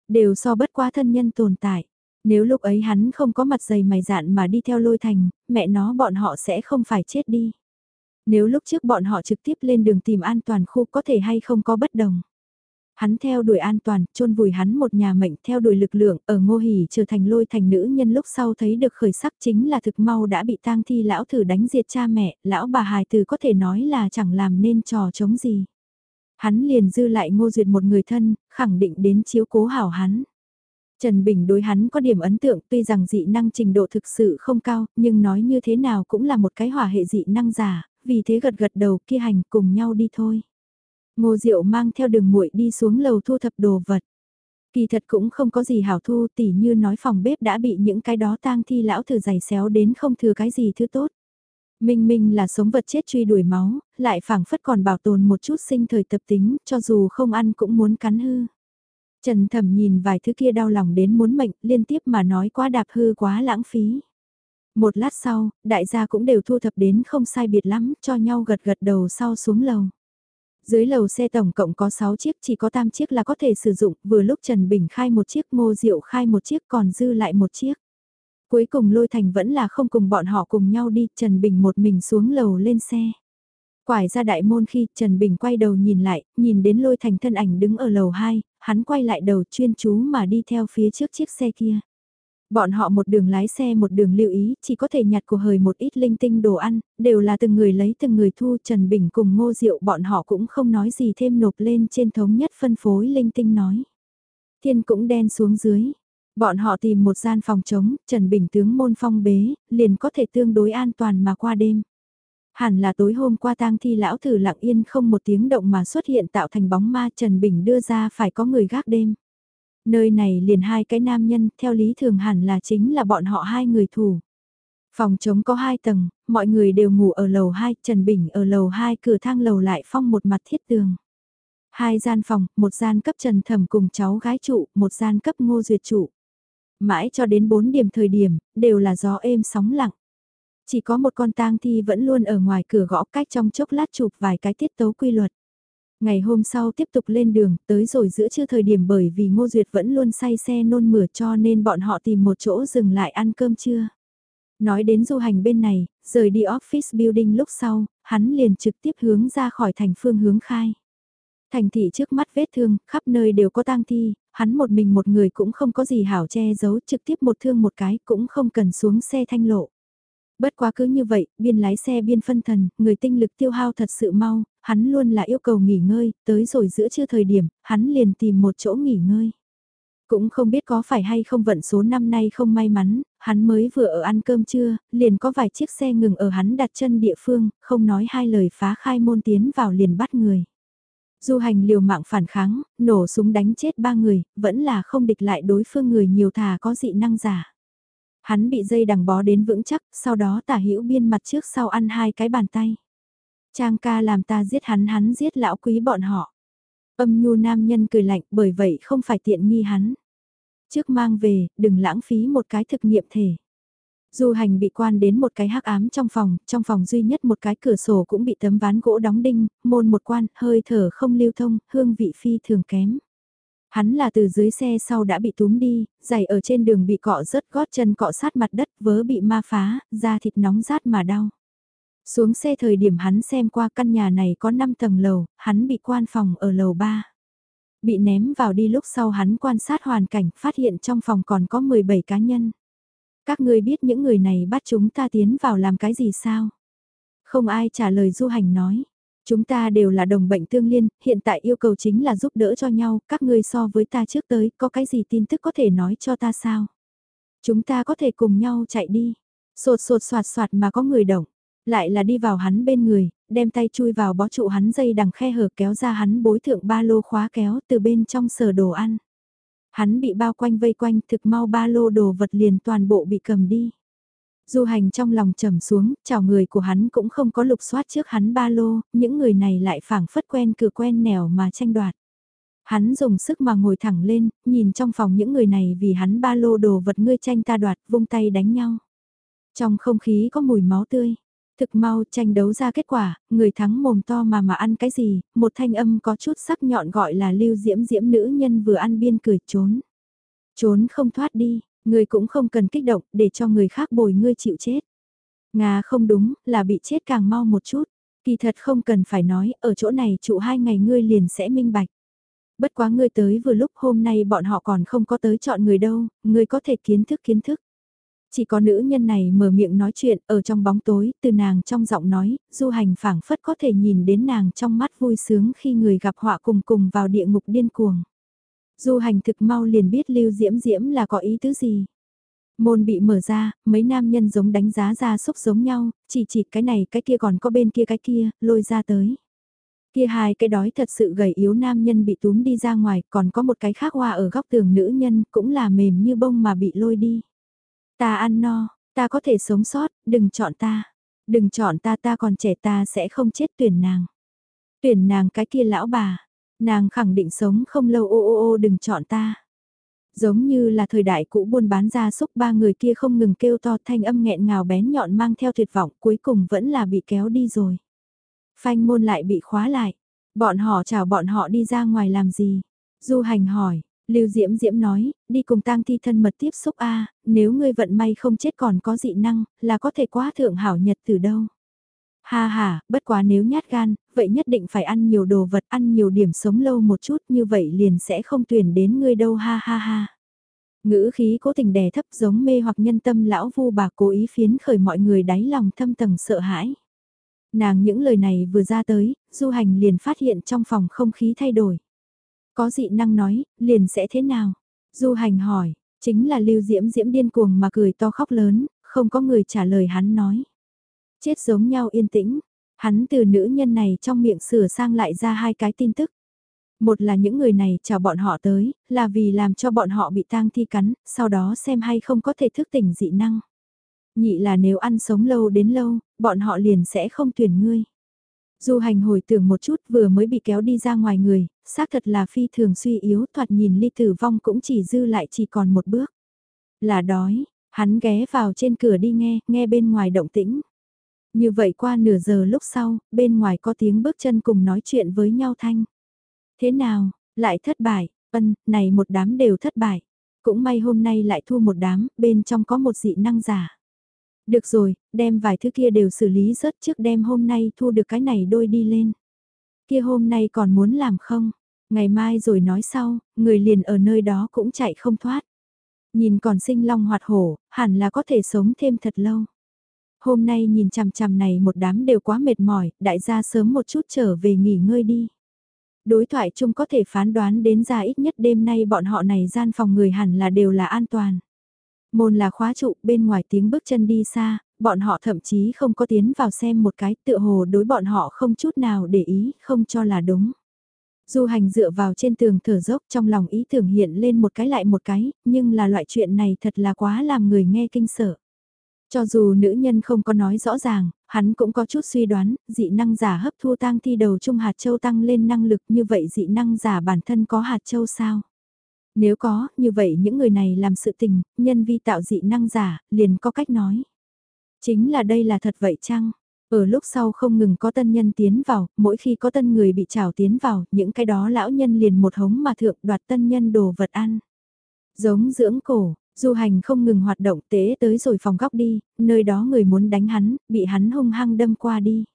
Đều so bất quá thân nhân tồn tại. Nếu lúc ấy hắn không có mặt dày mày dạn mà đi theo lôi thành, mẹ nó bọn họ sẽ không phải chết đi. Nếu lúc trước bọn họ trực tiếp lên đường tìm an toàn khu có thể hay không có bất đồng. Hắn theo đuổi an toàn, chôn vùi hắn một nhà mệnh theo đuổi lực lượng, ở ngô hỉ trở thành lôi thành nữ nhân lúc sau thấy được khởi sắc chính là thực mau đã bị tang thi lão thử đánh diệt cha mẹ, lão bà hài từ có thể nói là chẳng làm nên trò chống gì. Hắn liền dư lại ngô duyệt một người thân, khẳng định đến chiếu cố hảo hắn. Trần Bình đối hắn có điểm ấn tượng tuy rằng dị năng trình độ thực sự không cao, nhưng nói như thế nào cũng là một cái hỏa hệ dị năng giả, vì thế gật gật đầu kia hành cùng nhau đi thôi. Ngô Diệu mang theo đường muội đi xuống lầu thu thập đồ vật. Kỳ thật cũng không có gì hảo thu tỉ như nói phòng bếp đã bị những cái đó tang thi lão thử giày xéo đến không thừa cái gì thứ tốt. Minh Minh là sống vật chết truy đuổi máu, lại phảng phất còn bảo tồn một chút sinh thời tập tính, cho dù không ăn cũng muốn cắn hư. Trần Thẩm nhìn vài thứ kia đau lòng đến muốn mệnh, liên tiếp mà nói quá đạp hư quá lãng phí. Một lát sau, đại gia cũng đều thu thập đến không sai biệt lắm, cho nhau gật gật đầu sau xuống lầu. Dưới lầu xe tổng cộng có 6 chiếc, chỉ có tam chiếc là có thể sử dụng, vừa lúc Trần Bình khai một chiếc, Ngô Diệu khai một chiếc, còn dư lại một chiếc. Cuối cùng Lôi Thành vẫn là không cùng bọn họ cùng nhau đi, Trần Bình một mình xuống lầu lên xe. Quải ra đại môn khi Trần Bình quay đầu nhìn lại, nhìn đến Lôi Thành thân ảnh đứng ở lầu 2, hắn quay lại đầu chuyên chú mà đi theo phía trước chiếc xe kia. Bọn họ một đường lái xe một đường lưu ý, chỉ có thể nhặt của hời một ít linh tinh đồ ăn, đều là từng người lấy từng người thu Trần Bình cùng ngô rượu bọn họ cũng không nói gì thêm nộp lên trên thống nhất phân phối linh tinh nói. Thiên cũng đen xuống dưới. Bọn họ tìm một gian phòng trống, Trần Bình tướng môn phong bế, liền có thể tương đối an toàn mà qua đêm. Hẳn là tối hôm qua tang thi lão thử lặng yên không một tiếng động mà xuất hiện tạo thành bóng ma Trần Bình đưa ra phải có người gác đêm. Nơi này liền hai cái nam nhân, theo lý thường hẳn là chính là bọn họ hai người thủ. Phòng trống có hai tầng, mọi người đều ngủ ở lầu 2, Trần Bình ở lầu 2 cửa thang lầu lại phong một mặt thiết tường. Hai gian phòng, một gian cấp Trần Thẩm cùng cháu gái trụ, một gian cấp Ngô Duyệt trụ. Mãi cho đến 4 điểm thời điểm, đều là gió êm sóng lặng. Chỉ có một con tang thi vẫn luôn ở ngoài cửa gõ cách trong chốc lát chụp vài cái tiết tấu quy luật. Ngày hôm sau tiếp tục lên đường, tới rồi giữa trưa thời điểm bởi vì Ngô Duyệt vẫn luôn say xe nôn mửa cho nên bọn họ tìm một chỗ dừng lại ăn cơm trưa. Nói đến du hành bên này, rời đi office building lúc sau, hắn liền trực tiếp hướng ra khỏi thành phương hướng khai. Thành thị trước mắt vết thương, khắp nơi đều có tang thi, hắn một mình một người cũng không có gì hảo che giấu trực tiếp một thương một cái cũng không cần xuống xe thanh lộ. Bất quá cứ như vậy, biên lái xe biên phân thần, người tinh lực tiêu hao thật sự mau, hắn luôn là yêu cầu nghỉ ngơi, tới rồi giữa trưa thời điểm, hắn liền tìm một chỗ nghỉ ngơi. Cũng không biết có phải hay không vận số năm nay không may mắn, hắn mới vừa ở ăn cơm trưa, liền có vài chiếc xe ngừng ở hắn đặt chân địa phương, không nói hai lời phá khai môn tiến vào liền bắt người. Du hành liều mạng phản kháng, nổ súng đánh chết ba người, vẫn là không địch lại đối phương người nhiều thà có dị năng giả. Hắn bị dây đằng bó đến vững chắc, sau đó tả hữu biên mặt trước sau ăn hai cái bàn tay. Trang ca làm ta giết hắn hắn giết lão quý bọn họ. Âm nhu nam nhân cười lạnh bởi vậy không phải tiện nghi hắn. Trước mang về, đừng lãng phí một cái thực nghiệm thể. Du hành bị quan đến một cái hắc ám trong phòng, trong phòng duy nhất một cái cửa sổ cũng bị tấm ván gỗ đóng đinh, môn một quan, hơi thở không lưu thông, hương vị phi thường kém. Hắn là từ dưới xe sau đã bị túm đi, giày ở trên đường bị cọ rớt gót chân cọ sát mặt đất vớ bị ma phá, da thịt nóng rát mà đau. Xuống xe thời điểm hắn xem qua căn nhà này có 5 tầng lầu, hắn bị quan phòng ở lầu 3. Bị ném vào đi lúc sau hắn quan sát hoàn cảnh phát hiện trong phòng còn có 17 cá nhân. Các ngươi biết những người này bắt chúng ta tiến vào làm cái gì sao? Không ai trả lời du hành nói. Chúng ta đều là đồng bệnh tương liên, hiện tại yêu cầu chính là giúp đỡ cho nhau, các ngươi so với ta trước tới, có cái gì tin tức có thể nói cho ta sao? Chúng ta có thể cùng nhau chạy đi. Sột sột soạt soạt mà có người động, lại là đi vào hắn bên người, đem tay chui vào bó trụ hắn dây đằng khe hở kéo ra hắn bối thượng ba lô khóa kéo từ bên trong sở đồ ăn. Hắn bị bao quanh vây quanh thực mau ba lô đồ vật liền toàn bộ bị cầm đi. Du hành trong lòng trầm xuống, chào người của hắn cũng không có lục soát trước hắn ba lô, những người này lại phảng phất quen cửa quen nẻo mà tranh đoạt. Hắn dùng sức mà ngồi thẳng lên, nhìn trong phòng những người này vì hắn ba lô đồ vật ngươi tranh ta đoạt, vung tay đánh nhau. Trong không khí có mùi máu tươi, Thực mau tranh đấu ra kết quả, người thắng mồm to mà mà ăn cái gì, một thanh âm có chút sắc nhọn gọi là lưu diễm diễm nữ nhân vừa ăn biên cười trốn. Trốn không thoát đi, ngươi cũng không cần kích động để cho người khác bồi ngươi chịu chết. Nga không đúng, là bị chết càng mau một chút. Kỳ thật không cần phải nói, ở chỗ này trụ hai ngày ngươi liền sẽ minh bạch. Bất quá ngươi tới vừa lúc hôm nay bọn họ còn không có tới chọn người đâu, ngươi có thể kiến thức kiến thức. Chỉ có nữ nhân này mở miệng nói chuyện ở trong bóng tối, từ nàng trong giọng nói, du hành phảng phất có thể nhìn đến nàng trong mắt vui sướng khi người gặp họa cùng cùng vào địa ngục điên cuồng. Du hành thực mau liền biết lưu diễm diễm là có ý tứ gì. Môn bị mở ra, mấy nam nhân giống đánh giá ra xúc giống nhau, chỉ chỉ cái này cái kia còn có bên kia cái kia, lôi ra tới. Kia hai cái đói thật sự gầy yếu nam nhân bị túm đi ra ngoài, còn có một cái khác hoa ở góc tường nữ nhân cũng là mềm như bông mà bị lôi đi. Ta ăn no, ta có thể sống sót, đừng chọn ta. Đừng chọn ta ta còn trẻ ta sẽ không chết tuyển nàng. Tuyển nàng cái kia lão bà, nàng khẳng định sống không lâu ô ô ô đừng chọn ta. Giống như là thời đại cũ buôn bán ra xúc ba người kia không ngừng kêu to thanh âm nghẹn ngào bén nhọn mang theo tuyệt vọng cuối cùng vẫn là bị kéo đi rồi. Phanh môn lại bị khóa lại. Bọn họ chào bọn họ đi ra ngoài làm gì? Du hành hỏi, Lưu Diễm Diễm nói, đi cùng tang thi thân mật tiếp xúc a nếu ngươi vận may không chết còn có dị năng, là có thể quá thượng hảo nhật từ đâu. Ha ha, bất quá nếu nhát gan, vậy nhất định phải ăn nhiều đồ vật, ăn nhiều điểm sống lâu một chút như vậy liền sẽ không tuyển đến ngươi đâu ha ha ha. Ngữ khí cố tình đè thấp giống mê hoặc nhân tâm lão vu bà cố ý phiến khởi mọi người đáy lòng thâm tầng sợ hãi. Nàng những lời này vừa ra tới, du hành liền phát hiện trong phòng không khí thay đổi. Có dị năng nói, liền sẽ thế nào? Du hành hỏi, chính là lưu diễm diễm điên cuồng mà cười to khóc lớn, không có người trả lời hắn nói. Chết giống nhau yên tĩnh, hắn từ nữ nhân này trong miệng sửa sang lại ra hai cái tin tức. Một là những người này chào bọn họ tới, là vì làm cho bọn họ bị tang thi cắn, sau đó xem hay không có thể thức tỉnh dị năng. Nhị là nếu ăn sống lâu đến lâu, bọn họ liền sẽ không tuyển ngươi. Du hành hồi tưởng một chút vừa mới bị kéo đi ra ngoài người, xác thật là phi thường suy yếu thoạt nhìn ly tử vong cũng chỉ dư lại chỉ còn một bước. Là đói, hắn ghé vào trên cửa đi nghe, nghe bên ngoài động tĩnh. Như vậy qua nửa giờ lúc sau, bên ngoài có tiếng bước chân cùng nói chuyện với nhau thanh. Thế nào, lại thất bại, ân, này một đám đều thất bại. Cũng may hôm nay lại thu một đám, bên trong có một dị năng giả. Được rồi, đem vài thứ kia đều xử lý rớt trước đem hôm nay thu được cái này đôi đi lên. Kia hôm nay còn muốn làm không? Ngày mai rồi nói sau, người liền ở nơi đó cũng chạy không thoát. Nhìn còn sinh long hoạt hổ, hẳn là có thể sống thêm thật lâu. Hôm nay nhìn chằm chằm này một đám đều quá mệt mỏi, đại gia sớm một chút trở về nghỉ ngơi đi. Đối thoại chung có thể phán đoán đến ra ít nhất đêm nay bọn họ này gian phòng người hẳn là đều là an toàn. Môn là khóa trụ, bên ngoài tiếng bước chân đi xa, bọn họ thậm chí không có tiến vào xem một cái tựa hồ đối bọn họ không chút nào để ý, không cho là đúng. Du hành dựa vào trên tường thở dốc trong lòng ý tưởng hiện lên một cái lại một cái, nhưng là loại chuyện này thật là quá làm người nghe kinh sợ. Cho dù nữ nhân không có nói rõ ràng, hắn cũng có chút suy đoán, dị năng giả hấp thu tang thi đầu trung hạt châu tăng lên năng lực như vậy dị năng giả bản thân có hạt châu sao? Nếu có, như vậy những người này làm sự tình, nhân vi tạo dị năng giả, liền có cách nói. Chính là đây là thật vậy chăng? Ở lúc sau không ngừng có tân nhân tiến vào, mỗi khi có tân người bị trào tiến vào, những cái đó lão nhân liền một hống mà thượng đoạt tân nhân đồ vật ăn. Giống dưỡng cổ, du hành không ngừng hoạt động tế tới rồi phòng góc đi, nơi đó người muốn đánh hắn, bị hắn hung hăng đâm qua đi.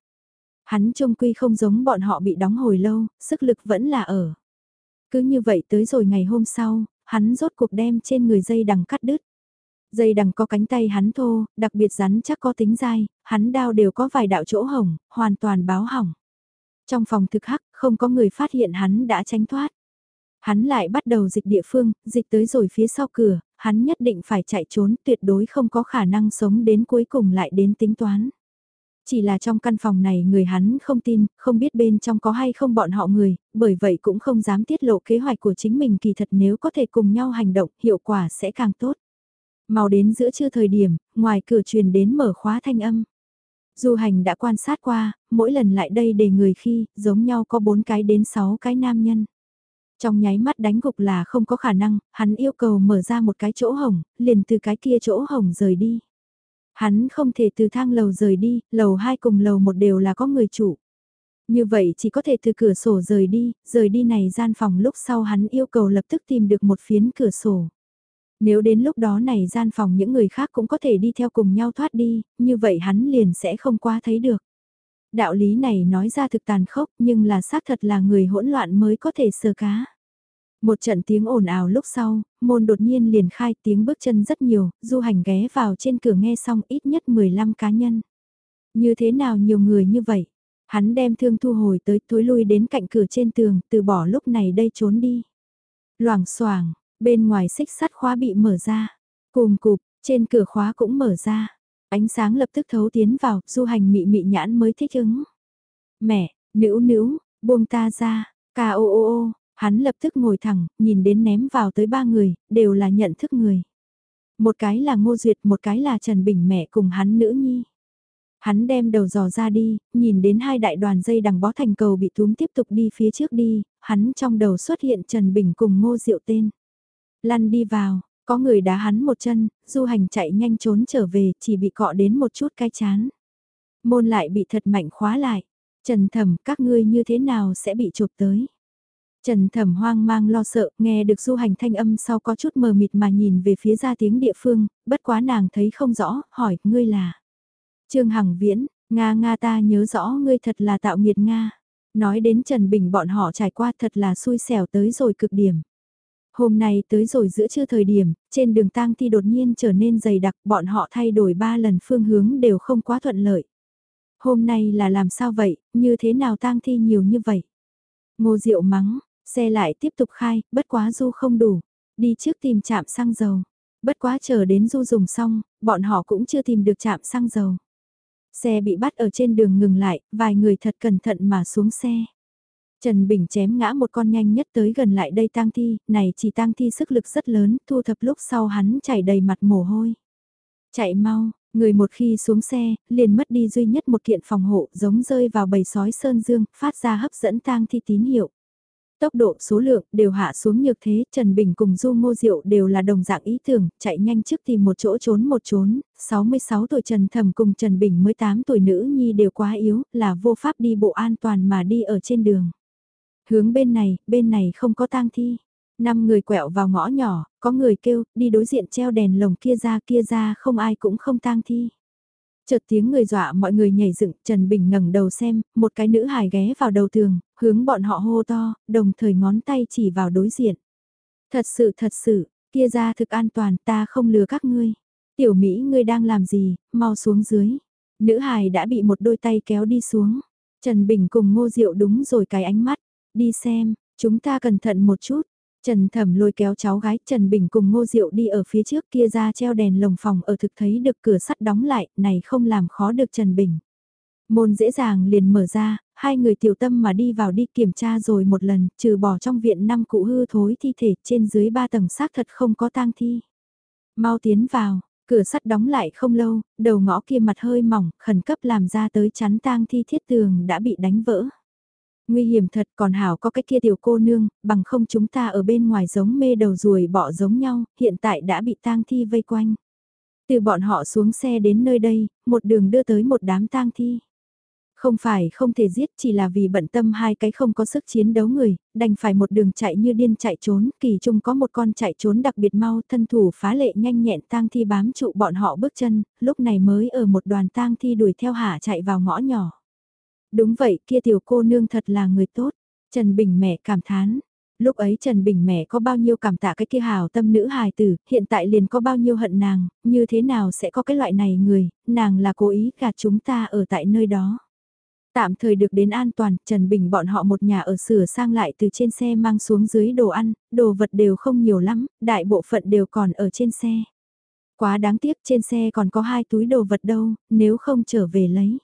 Hắn trông quy không giống bọn họ bị đóng hồi lâu, sức lực vẫn là ở. Cứ như vậy tới rồi ngày hôm sau, hắn rốt cuộc đem trên người dây đằng cắt đứt. Dây đằng có cánh tay hắn thô, đặc biệt rắn chắc có tính dai, hắn đao đều có vài đạo chỗ hỏng, hoàn toàn báo hỏng. Trong phòng thực hắc, không có người phát hiện hắn đã tránh thoát. Hắn lại bắt đầu dịch địa phương, dịch tới rồi phía sau cửa, hắn nhất định phải chạy trốn, tuyệt đối không có khả năng sống đến cuối cùng lại đến tính toán. Chỉ là trong căn phòng này người hắn không tin, không biết bên trong có hay không bọn họ người, bởi vậy cũng không dám tiết lộ kế hoạch của chính mình kỳ thật nếu có thể cùng nhau hành động, hiệu quả sẽ càng tốt. Mau đến giữa trưa thời điểm, ngoài cửa truyền đến mở khóa thanh âm. Du hành đã quan sát qua, mỗi lần lại đây để người khi, giống nhau có 4 cái đến 6 cái nam nhân. Trong nháy mắt đánh gục là không có khả năng, hắn yêu cầu mở ra một cái chỗ hồng, liền từ cái kia chỗ hồng rời đi. Hắn không thể từ thang lầu rời đi, lầu 2 cùng lầu 1 đều là có người chủ. Như vậy chỉ có thể từ cửa sổ rời đi, rời đi này gian phòng lúc sau hắn yêu cầu lập tức tìm được một phiến cửa sổ. Nếu đến lúc đó này gian phòng những người khác cũng có thể đi theo cùng nhau thoát đi, như vậy hắn liền sẽ không qua thấy được. Đạo lý này nói ra thực tàn khốc nhưng là xác thật là người hỗn loạn mới có thể sơ cá. Một trận tiếng ồn ào lúc sau, môn đột nhiên liền khai tiếng bước chân rất nhiều, du hành ghé vào trên cửa nghe xong ít nhất 15 cá nhân. Như thế nào nhiều người như vậy? Hắn đem thương thu hồi tới thối lui đến cạnh cửa trên tường, từ bỏ lúc này đây trốn đi. Loảng xoảng bên ngoài xích sắt khóa bị mở ra. Cùng cục, trên cửa khóa cũng mở ra. Ánh sáng lập tức thấu tiến vào, du hành mị mị nhãn mới thích ứng. Mẹ, nữ nữ, buông ta ra, ca ô ô ô, hắn lập tức ngồi thẳng, nhìn đến ném vào tới ba người, đều là nhận thức người. Một cái là Ngô Duyệt, một cái là Trần Bình mẹ cùng hắn nữ nhi. Hắn đem đầu dò ra đi, nhìn đến hai đại đoàn dây đằng bó thành cầu bị túm tiếp tục đi phía trước đi, hắn trong đầu xuất hiện Trần Bình cùng Ngô Diệu tên. Lăn đi vào, có người đá hắn một chân, du hành chạy nhanh trốn trở về, chỉ bị cọ đến một chút cái chán. Môn lại bị thật mạnh khóa lại. Trần thẩm các ngươi như thế nào sẽ bị chụp tới. Trần thẩm hoang mang lo sợ, nghe được du hành thanh âm sau có chút mờ mịt mà nhìn về phía ra tiếng địa phương, bất quá nàng thấy không rõ, hỏi, ngươi là. Trương Hằng Viễn, Nga Nga ta nhớ rõ ngươi thật là tạo nghiệt Nga. Nói đến Trần Bình bọn họ trải qua thật là xui xẻo tới rồi cực điểm. Hôm nay tới rồi giữa trưa thời điểm, trên đường tang thi đột nhiên trở nên dày đặc, bọn họ thay đổi ba lần phương hướng đều không quá thuận lợi. Hôm nay là làm sao vậy, như thế nào tang thi nhiều như vậy? Ngô Diệu mắng, xe lại tiếp tục khai, bất quá du không đủ, đi trước tìm chạm xăng dầu. Bất quá chờ đến du dùng xong, bọn họ cũng chưa tìm được chạm xăng dầu. Xe bị bắt ở trên đường ngừng lại, vài người thật cẩn thận mà xuống xe. Trần Bình chém ngã một con nhanh nhất tới gần lại đây tang thi, này chỉ tang thi sức lực rất lớn, thu thập lúc sau hắn chảy đầy mặt mồ hôi. Chạy mau, người một khi xuống xe, liền mất đi duy nhất một kiện phòng hộ giống rơi vào bầy sói sơn dương, phát ra hấp dẫn tang thi tín hiệu. Tốc độ số lượng đều hạ xuống như thế, Trần Bình cùng Du Ngô Diệu đều là đồng dạng ý tưởng, chạy nhanh trước tìm một chỗ trốn một trốn, 66 tuổi Trần Thầm cùng Trần Bình 18 tuổi nữ nhi đều quá yếu, là vô pháp đi bộ an toàn mà đi ở trên đường. Hướng bên này, bên này không có tang thi. Năm người quẹo vào ngõ nhỏ, có người kêu, đi đối diện treo đèn lồng kia ra kia ra không ai cũng không tang thi. Chợt tiếng người dọa mọi người nhảy dựng, Trần Bình ngẩng đầu xem, một cái nữ hài ghé vào đầu tường, hướng bọn họ hô to, đồng thời ngón tay chỉ vào đối diện. Thật sự thật sự, kia ra thực an toàn ta không lừa các ngươi. Tiểu Mỹ ngươi đang làm gì, mau xuống dưới. Nữ hài đã bị một đôi tay kéo đi xuống. Trần Bình cùng ngô diệu đúng rồi cái ánh mắt. Đi xem, chúng ta cẩn thận một chút. Trần Thẩm lôi kéo cháu gái Trần Bình cùng Ngô Diệu đi ở phía trước kia ra treo đèn lồng phòng ở thực thấy được cửa sắt đóng lại, này không làm khó được Trần Bình. Môn dễ dàng liền mở ra, hai người tiểu tâm mà đi vào đi kiểm tra rồi một lần, trừ bỏ trong viện năm cụ hư thối thi thể trên dưới ba tầng xác thật không có tang thi. Mau tiến vào, cửa sắt đóng lại không lâu, đầu ngõ kia mặt hơi mỏng, khẩn cấp làm ra tới chắn tang thi thiết tường đã bị đánh vỡ. Nguy hiểm thật còn hảo có cái kia tiểu cô nương, bằng không chúng ta ở bên ngoài giống mê đầu ruồi bỏ giống nhau, hiện tại đã bị tang thi vây quanh. Từ bọn họ xuống xe đến nơi đây, một đường đưa tới một đám tang thi. Không phải không thể giết chỉ là vì bận tâm hai cái không có sức chiến đấu người, đành phải một đường chạy như điên chạy trốn, kỳ trung có một con chạy trốn đặc biệt mau thân thủ phá lệ nhanh nhẹn tang thi bám trụ bọn họ bước chân, lúc này mới ở một đoàn tang thi đuổi theo hả chạy vào ngõ nhỏ. Đúng vậy kia tiểu cô nương thật là người tốt. Trần Bình mẹ cảm thán. Lúc ấy Trần Bình mẹ có bao nhiêu cảm tạ cái kia hào tâm nữ hài tử, hiện tại liền có bao nhiêu hận nàng, như thế nào sẽ có cái loại này người, nàng là cố ý gạt chúng ta ở tại nơi đó. Tạm thời được đến an toàn, Trần Bình bọn họ một nhà ở sửa sang lại từ trên xe mang xuống dưới đồ ăn, đồ vật đều không nhiều lắm, đại bộ phận đều còn ở trên xe. Quá đáng tiếc trên xe còn có hai túi đồ vật đâu, nếu không trở về lấy.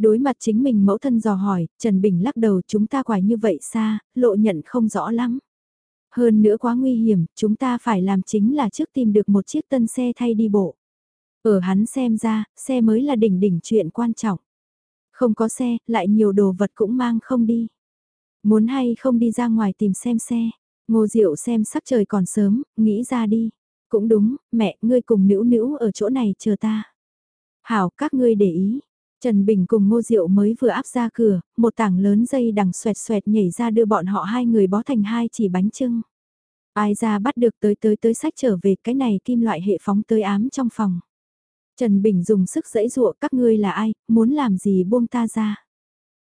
Đối mặt chính mình mẫu thân dò hỏi, Trần Bình lắc đầu chúng ta quài như vậy xa, lộ nhận không rõ lắm. Hơn nữa quá nguy hiểm, chúng ta phải làm chính là trước tìm được một chiếc tân xe thay đi bộ. Ở hắn xem ra, xe mới là đỉnh đỉnh chuyện quan trọng. Không có xe, lại nhiều đồ vật cũng mang không đi. Muốn hay không đi ra ngoài tìm xem xe. Ngô Diệu xem sắc trời còn sớm, nghĩ ra đi. Cũng đúng, mẹ, ngươi cùng nữ nữ ở chỗ này chờ ta. Hảo các ngươi để ý. Trần Bình cùng Ngô Diệu mới vừa áp ra cửa, một tảng lớn dây đằng xoẹt xoẹt nhảy ra đưa bọn họ hai người bó thành hai chỉ bánh trưng. Ai ra bắt được tới tới tới sách trở về cái này kim loại hệ phóng tới ám trong phòng. Trần Bình dùng sức dẫy dụa các ngươi là ai, muốn làm gì buông ta ra.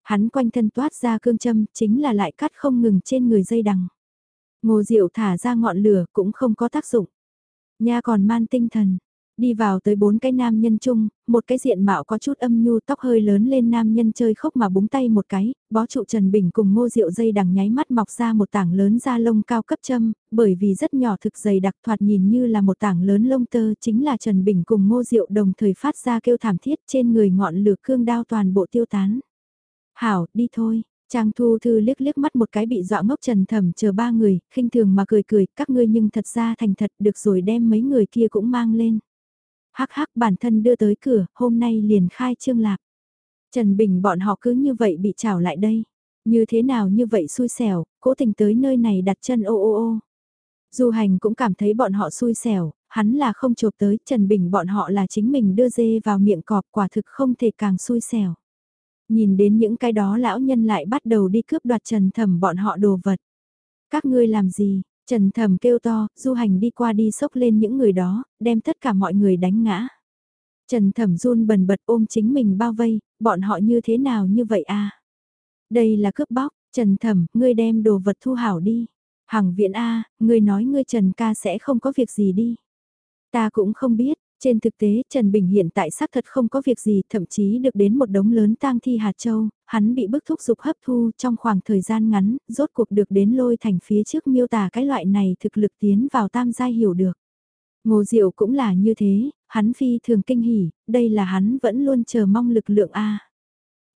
Hắn quanh thân toát ra cương châm, chính là lại cắt không ngừng trên người dây đằng. Ngô Diệu thả ra ngọn lửa cũng không có tác dụng. Nha còn man tinh thần, đi vào tới bốn cái nam nhân chung, một cái diện mạo có chút âm nhu tóc hơi lớn lên nam nhân chơi khóc mà búng tay một cái, bó trụ Trần Bình cùng ngô rượu dây đằng nháy mắt mọc ra một tảng lớn da lông cao cấp châm, bởi vì rất nhỏ thực dày đặc thoạt nhìn như là một tảng lớn lông tơ chính là Trần Bình cùng ngô rượu đồng thời phát ra kêu thảm thiết trên người ngọn lửa cương đao toàn bộ tiêu tán. Hảo, đi thôi. Trang Thu Thư liếc liếc mắt một cái bị dọa ngốc trần thầm chờ ba người, khinh thường mà cười cười, các ngươi nhưng thật ra thành thật được rồi đem mấy người kia cũng mang lên. Hắc hắc bản thân đưa tới cửa, hôm nay liền khai trương lạc. Trần Bình bọn họ cứ như vậy bị trảo lại đây. Như thế nào như vậy xui xẻo, cố tình tới nơi này đặt chân ô ô ô. Du hành cũng cảm thấy bọn họ xui xẻo, hắn là không chộp tới, Trần Bình bọn họ là chính mình đưa dê vào miệng cọp quả thực không thể càng xui xẻo. Nhìn đến những cái đó lão nhân lại bắt đầu đi cướp đoạt Trần Thẩm bọn họ đồ vật. Các ngươi làm gì? Trần Thẩm kêu to, du hành đi qua đi sốc lên những người đó, đem tất cả mọi người đánh ngã. Trần Thẩm run bần bật ôm chính mình bao vây, bọn họ như thế nào như vậy à? Đây là cướp bóc, Trần Thẩm, ngươi đem đồ vật thu hảo đi. Hằng viện A, ngươi nói ngươi Trần ca sẽ không có việc gì đi. Ta cũng không biết, trên thực tế, Trần Bình hiện tại xác thật không có việc gì, thậm chí được đến một đống lớn tang thi hạt châu, hắn bị bức thúc dục hấp thu trong khoảng thời gian ngắn, rốt cuộc được đến lôi thành phía trước miêu tả cái loại này thực lực tiến vào tam giai hiểu được. Ngô Diệu cũng là như thế, hắn phi thường kinh hỉ, đây là hắn vẫn luôn chờ mong lực lượng A.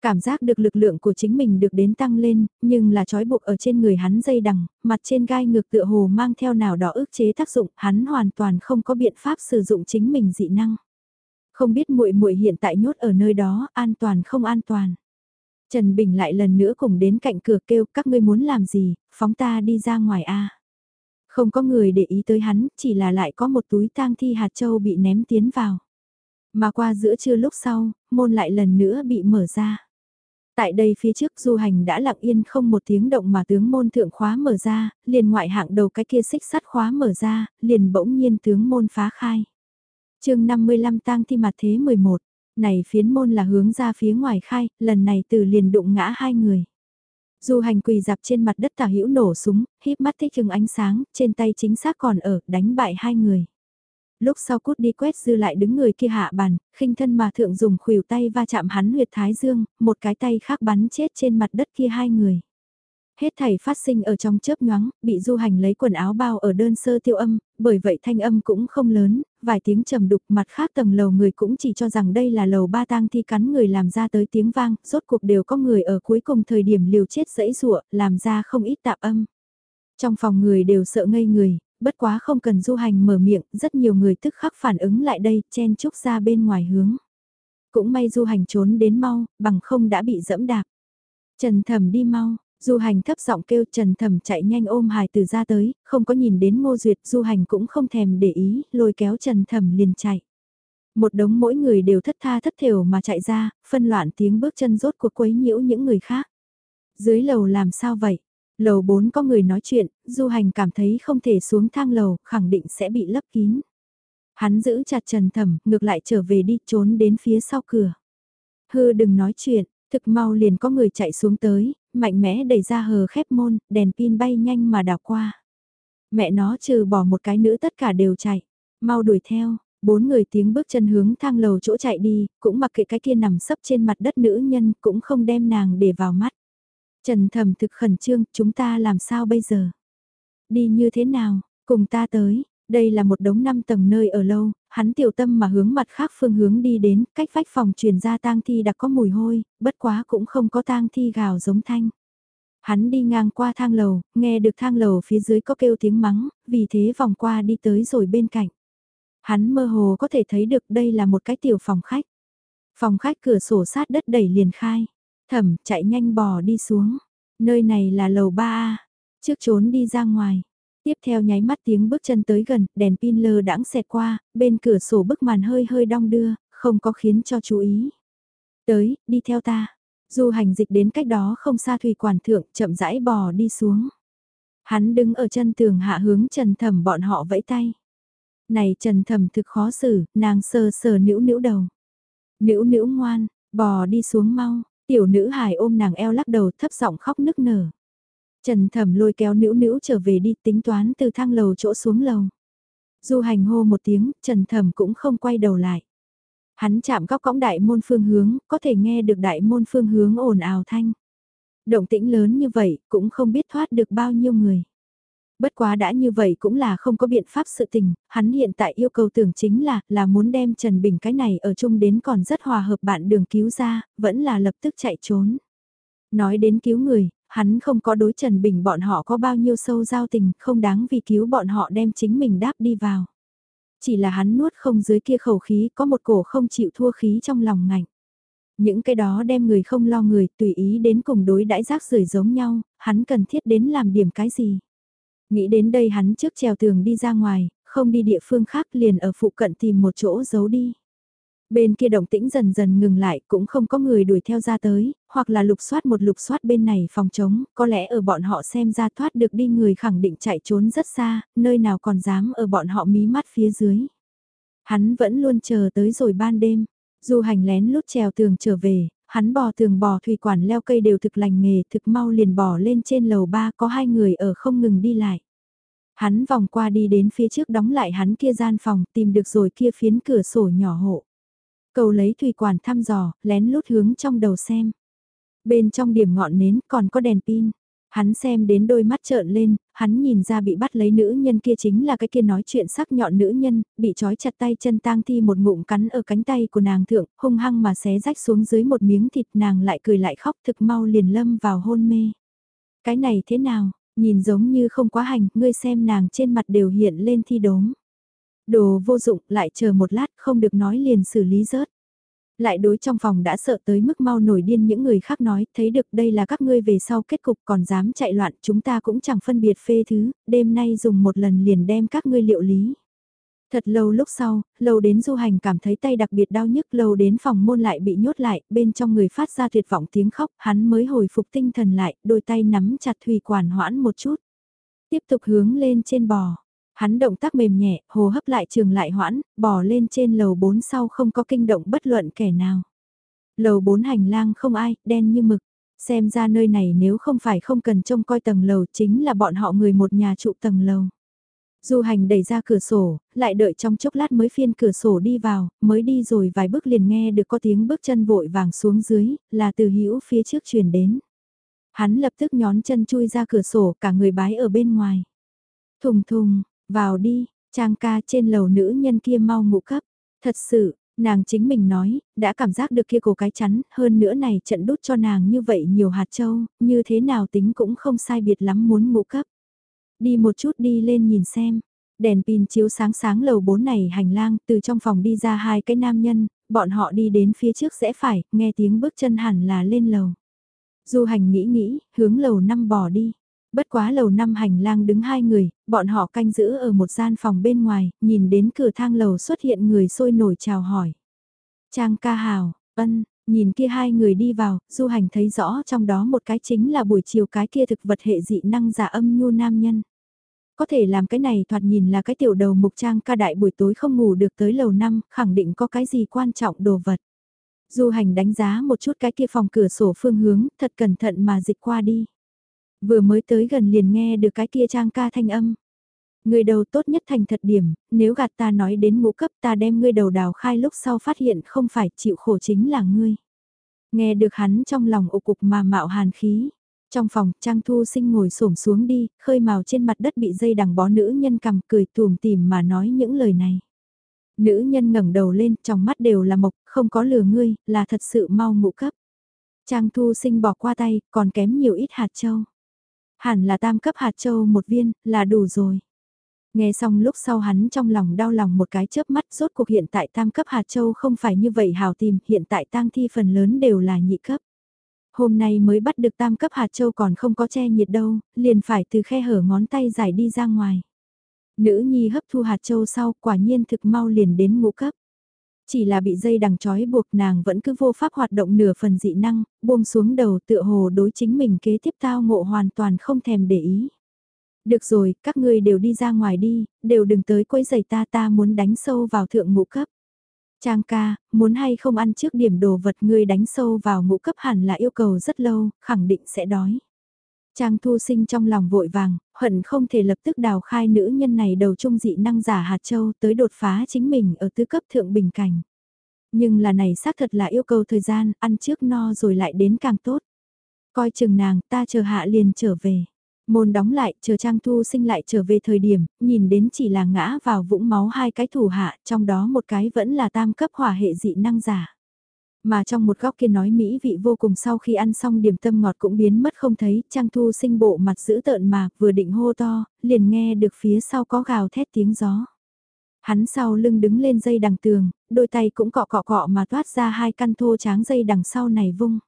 Cảm giác được lực lượng của chính mình được đến tăng lên, nhưng là trói buộc ở trên người hắn dây đằng, mặt trên gai ngược tựa hồ mang theo nào đó ức chế tác dụng, hắn hoàn toàn không có biện pháp sử dụng chính mình dị năng. Không biết muội muội hiện tại nhốt ở nơi đó, an toàn không an toàn. Trần Bình lại lần nữa cùng đến cạnh cửa kêu các ngươi muốn làm gì, phóng ta đi ra ngoài a. Không có người để ý tới hắn, chỉ là lại có một túi tang thi hạt châu bị ném tiến vào. Mà qua giữa trưa lúc sau, môn lại lần nữa bị mở ra. Tại đây phía trước du hành đã lặng yên không một tiếng động mà tướng môn thượng khóa mở ra, liền ngoại hạng đầu cái kia xích sắt khóa mở ra, liền bỗng nhiên tướng môn phá khai. chương 55 tang thi mặt thế 11, này phiến môn là hướng ra phía ngoài khai, lần này từ liền đụng ngã hai người. Du hành quỳ dạp trên mặt đất tả hữu nổ súng, híp mắt thích chừng ánh sáng, trên tay chính xác còn ở, đánh bại hai người lúc sau cút đi quét dư lại đứng người kia hạ bàn, khinh thân mà thượng dùng khuỷu tay va chạm hắn huyệt thái dương, một cái tay khác bắn chết trên mặt đất kia hai người. Hết thảy phát sinh ở trong chớp nhoáng, bị du hành lấy quần áo bao ở đơn sơ tiêu âm, bởi vậy thanh âm cũng không lớn, vài tiếng trầm đục mặt khác tầng lầu người cũng chỉ cho rằng đây là lầu ba tang thi cắn người làm ra tới tiếng vang, rốt cuộc đều có người ở cuối cùng thời điểm liều chết dẫy rụa, làm ra không ít tạp âm. Trong phòng người đều sợ ngây người, bất quá không cần du hành mở miệng, rất nhiều người tức khắc phản ứng lại đây, chen chúc ra bên ngoài hướng. Cũng may du hành trốn đến mau, bằng không đã bị dẫm đạp. Trần thầm đi mau, Du hành thấp giọng kêu Trần Thẩm chạy nhanh ôm hài từ ra tới, không có nhìn đến ngô duyệt, Du hành cũng không thèm để ý, lôi kéo Trần Thẩm liền chạy. Một đống mỗi người đều thất tha thất thểu mà chạy ra, phân loạn tiếng bước chân rốt cuộc quấy nhiễu những người khác. Dưới lầu làm sao vậy? Lầu 4 có người nói chuyện, du hành cảm thấy không thể xuống thang lầu, khẳng định sẽ bị lấp kín. Hắn giữ chặt trần thẩm, ngược lại trở về đi, trốn đến phía sau cửa. Hư đừng nói chuyện, thực mau liền có người chạy xuống tới, mạnh mẽ đẩy ra hờ khép môn, đèn pin bay nhanh mà đảo qua. Mẹ nó trừ bỏ một cái nữ tất cả đều chạy, mau đuổi theo, bốn người tiếng bước chân hướng thang lầu chỗ chạy đi, cũng mặc kệ cái kia nằm sấp trên mặt đất nữ nhân, cũng không đem nàng để vào mắt. Trần thẩm thực khẩn trương, chúng ta làm sao bây giờ? Đi như thế nào, cùng ta tới, đây là một đống năm tầng nơi ở lâu, hắn tiểu tâm mà hướng mặt khác phương hướng đi đến, cách vách phòng truyền ra tang thi đã có mùi hôi, bất quá cũng không có tang thi gào giống thanh. Hắn đi ngang qua thang lầu, nghe được thang lầu phía dưới có kêu tiếng mắng, vì thế vòng qua đi tới rồi bên cạnh. Hắn mơ hồ có thể thấy được đây là một cái tiểu phòng khách. Phòng khách cửa sổ sát đất đẩy liền khai. Thẩm chạy nhanh bò đi xuống. Nơi này là lầu 3A. Trước trốn đi ra ngoài. Tiếp theo nháy mắt tiếng bước chân tới gần, đèn pin lơ đãng xẹt qua, bên cửa sổ bức màn hơi hơi đong đưa, không có khiến cho chú ý. Tới, đi theo ta. Du hành dịch đến cách đó không xa thủy quản thượng chậm rãi bò đi xuống. Hắn đứng ở chân tường hạ hướng Trần Thẩm bọn họ vẫy tay. Này Trần Thẩm thực khó xử, nàng sờ sờ nữu nữu đầu. nữu nữu ngoan, bò đi xuống mau, tiểu nữ hài ôm nàng eo lắc đầu thấp giọng khóc nức nở. Trần Thẩm lôi kéo nữ nữ trở về đi tính toán từ thang lầu chỗ xuống lầu. Du hành hô một tiếng, Trần Thẩm cũng không quay đầu lại. Hắn chạm góc cõng đại môn phương hướng, có thể nghe được đại môn phương hướng ồn ào thanh. Động tĩnh lớn như vậy, cũng không biết thoát được bao nhiêu người. Bất quá đã như vậy cũng là không có biện pháp sự tình, hắn hiện tại yêu cầu tưởng chính là, là muốn đem Trần Bình cái này ở chung đến còn rất hòa hợp bạn đường cứu ra, vẫn là lập tức chạy trốn. Nói đến cứu người, hắn không có đối Trần Bình bọn họ có bao nhiêu sâu giao tình, không đáng vì cứu bọn họ đem chính mình đáp đi vào. Chỉ là hắn nuốt không dưới kia khẩu khí có một cổ không chịu thua khí trong lòng ngạnh. Những cái đó đem người không lo người tùy ý đến cùng đối đãi rác rưởi giống nhau, hắn cần thiết đến làm điểm cái gì. Nghĩ đến đây hắn trước trèo tường đi ra ngoài, không đi địa phương khác liền ở phụ cận tìm một chỗ giấu đi. Bên kia động tĩnh dần dần ngừng lại cũng không có người đuổi theo ra tới, hoặc là lục soát một lục soát bên này phòng trống, có lẽ ở bọn họ xem ra thoát được đi người khẳng định chạy trốn rất xa, nơi nào còn dám ở bọn họ mí mắt phía dưới. Hắn vẫn luôn chờ tới rồi ban đêm, du hành lén lút trèo tường trở về, hắn bò tường bò thủy quản leo cây đều thực lành nghề thực mau liền bò lên trên lầu ba có hai người ở không ngừng đi lại. Hắn vòng qua đi đến phía trước đóng lại hắn kia gian phòng tìm được rồi kia phiến cửa sổ nhỏ hộ. Cầu lấy thủy quản thăm dò, lén lút hướng trong đầu xem. Bên trong điểm ngọn nến còn có đèn pin. Hắn xem đến đôi mắt trợn lên, hắn nhìn ra bị bắt lấy nữ nhân kia chính là cái kia nói chuyện sắc nhọn nữ nhân, bị trói chặt tay chân tang thi một ngụm cắn ở cánh tay của nàng thượng, hung hăng mà xé rách xuống dưới một miếng thịt nàng lại cười lại khóc thực mau liền lâm vào hôn mê. Cái này thế nào, nhìn giống như không quá hành, ngươi xem nàng trên mặt đều hiện lên thi đốm. Đồ vô dụng, lại chờ một lát, không được nói liền xử lý rớt. Lại đối trong phòng đã sợ tới mức mau nổi điên những người khác nói, thấy được đây là các ngươi về sau kết cục còn dám chạy loạn, chúng ta cũng chẳng phân biệt phê thứ, đêm nay dùng một lần liền đem các ngươi liệu lý. Thật lâu lúc sau, lâu đến du hành cảm thấy tay đặc biệt đau nhức lâu đến phòng môn lại bị nhốt lại, bên trong người phát ra tuyệt vọng tiếng khóc, hắn mới hồi phục tinh thần lại, đôi tay nắm chặt thủy quản hoãn một chút. Tiếp tục hướng lên trên bò. Hắn động tác mềm nhẹ, hồ hấp lại trường lại hoãn, bò lên trên lầu 4 sau không có kinh động bất luận kẻ nào. Lầu 4 hành lang không ai, đen như mực. Xem ra nơi này nếu không phải không cần trông coi tầng lầu chính là bọn họ người một nhà trụ tầng lầu. Du hành đẩy ra cửa sổ, lại đợi trong chốc lát mới phiên cửa sổ đi vào, mới đi rồi vài bước liền nghe được có tiếng bước chân vội vàng xuống dưới, là từ hữu phía trước truyền đến. Hắn lập tức nhón chân chui ra cửa sổ cả người bái ở bên ngoài. Thùng thùng, vào đi, trang ca trên lầu nữ nhân kia mau ngủ cấp. Thật sự, nàng chính mình nói, đã cảm giác được kia cổ cái chắn, hơn nữa này trận đút cho nàng như vậy nhiều hạt châu, như thế nào tính cũng không sai biệt lắm muốn ngủ cấp. Đi một chút đi lên nhìn xem, đèn pin chiếu sáng sáng lầu bốn này hành lang, từ trong phòng đi ra hai cái nam nhân, bọn họ đi đến phía trước sẽ phải, nghe tiếng bước chân hẳn là lên lầu. Du hành nghĩ nghĩ, hướng lầu năm bò đi. Bất quá lầu năm hành lang đứng hai người, bọn họ canh giữ ở một gian phòng bên ngoài, nhìn đến cửa thang lầu xuất hiện người sôi nổi chào hỏi. Trang ca hào, ân, nhìn kia hai người đi vào, du hành thấy rõ trong đó một cái chính là buổi chiều cái kia thực vật hệ dị năng giả âm nhu nam nhân. Có thể làm cái này thoạt nhìn là cái tiểu đầu mục trang ca đại buổi tối không ngủ được tới lầu năm, khẳng định có cái gì quan trọng đồ vật. Du hành đánh giá một chút cái kia phòng cửa sổ phương hướng, thật cẩn thận mà dịch qua đi. Vừa mới tới gần liền nghe được cái kia trang ca thanh âm. Người đầu tốt nhất thành thật điểm, nếu gạt ta nói đến ngũ cấp ta đem ngươi đầu đào khai lúc sau phát hiện không phải chịu khổ chính là ngươi. Nghe được hắn trong lòng ổ cục mà mạo hàn khí. Trong phòng, Trang Thu Sinh ngồi xổm xuống đi, khơi màu trên mặt đất bị dây đằng bó nữ nhân cầm cười tùm tìm mà nói những lời này. Nữ nhân ngẩng đầu lên, trong mắt đều là mộc, không có lừa ngươi, là thật sự mau ngũ cấp. Trang Thu Sinh bỏ qua tay, còn kém nhiều ít hạt châu. Hẳn là tam cấp hạt châu một viên, là đủ rồi. Nghe xong lúc sau hắn trong lòng đau lòng một cái chớp mắt rốt cuộc hiện tại tam cấp hạt châu không phải như vậy hào tìm, hiện tại tang thi phần lớn đều là nhị cấp. Hôm nay mới bắt được tam cấp hạt châu còn không có che nhiệt đâu, liền phải từ khe hở ngón tay giải đi ra ngoài. Nữ nhi hấp thu hạt châu sau quả nhiên thực mau liền đến ngũ cấp. Chỉ là bị dây đằng trói buộc nàng vẫn cứ vô pháp hoạt động nửa phần dị năng, buông xuống đầu tựa hồ đối chính mình kế tiếp tao ngộ hoàn toàn không thèm để ý. Được rồi, các ngươi đều đi ra ngoài đi, đều đừng tới quấy giày ta ta muốn đánh sâu vào thượng ngũ cấp. Trang ca, muốn hay không ăn trước điểm đồ vật ngươi đánh sâu vào ngũ cấp hẳn là yêu cầu rất lâu, khẳng định sẽ đói. Trang thu sinh trong lòng vội vàng, hận không thể lập tức đào khai nữ nhân này đầu trung dị năng giả hạt châu tới đột phá chính mình ở tứ cấp thượng bình cảnh. Nhưng là này xác thật là yêu cầu thời gian, ăn trước no rồi lại đến càng tốt. Coi chừng nàng, ta chờ hạ liền trở về. Môn đóng lại, chờ Trang Thu sinh lại trở về thời điểm, nhìn đến chỉ là ngã vào vũng máu hai cái thủ hạ, trong đó một cái vẫn là tam cấp hỏa hệ dị năng giả. Mà trong một góc kia nói mỹ vị vô cùng sau khi ăn xong điểm tâm ngọt cũng biến mất không thấy, Trang Thu sinh bộ mặt giữ tợn mà, vừa định hô to, liền nghe được phía sau có gào thét tiếng gió. Hắn sau lưng đứng lên dây đằng tường, đôi tay cũng cọ cọ cọ mà toát ra hai căn thô tráng dây đằng sau này vung.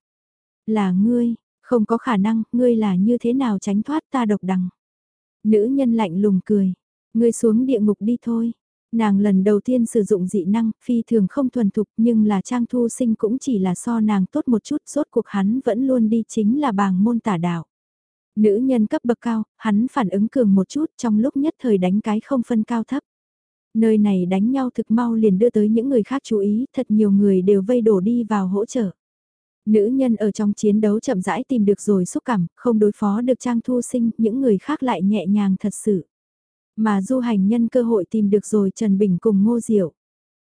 Là ngươi, không có khả năng, ngươi là như thế nào tránh thoát ta độc đằng. Nữ nhân lạnh lùng cười, ngươi xuống địa ngục đi thôi. Nàng lần đầu tiên sử dụng dị năng, phi thường không thuần thục nhưng là trang thu sinh cũng chỉ là so nàng tốt một chút, rốt cuộc hắn vẫn luôn đi chính là bàng môn tả đạo. Nữ nhân cấp bậc cao, hắn phản ứng cường một chút trong lúc nhất thời đánh cái không phân cao thấp. Nơi này đánh nhau thực mau liền đưa tới những người khác chú ý, thật nhiều người đều vây đổ đi vào hỗ trợ. Nữ nhân ở trong chiến đấu chậm rãi tìm được rồi xúc cảm, không đối phó được Trang Thu Sinh, những người khác lại nhẹ nhàng thật sự. Mà du hành nhân cơ hội tìm được rồi Trần Bình cùng Ngô Diệu.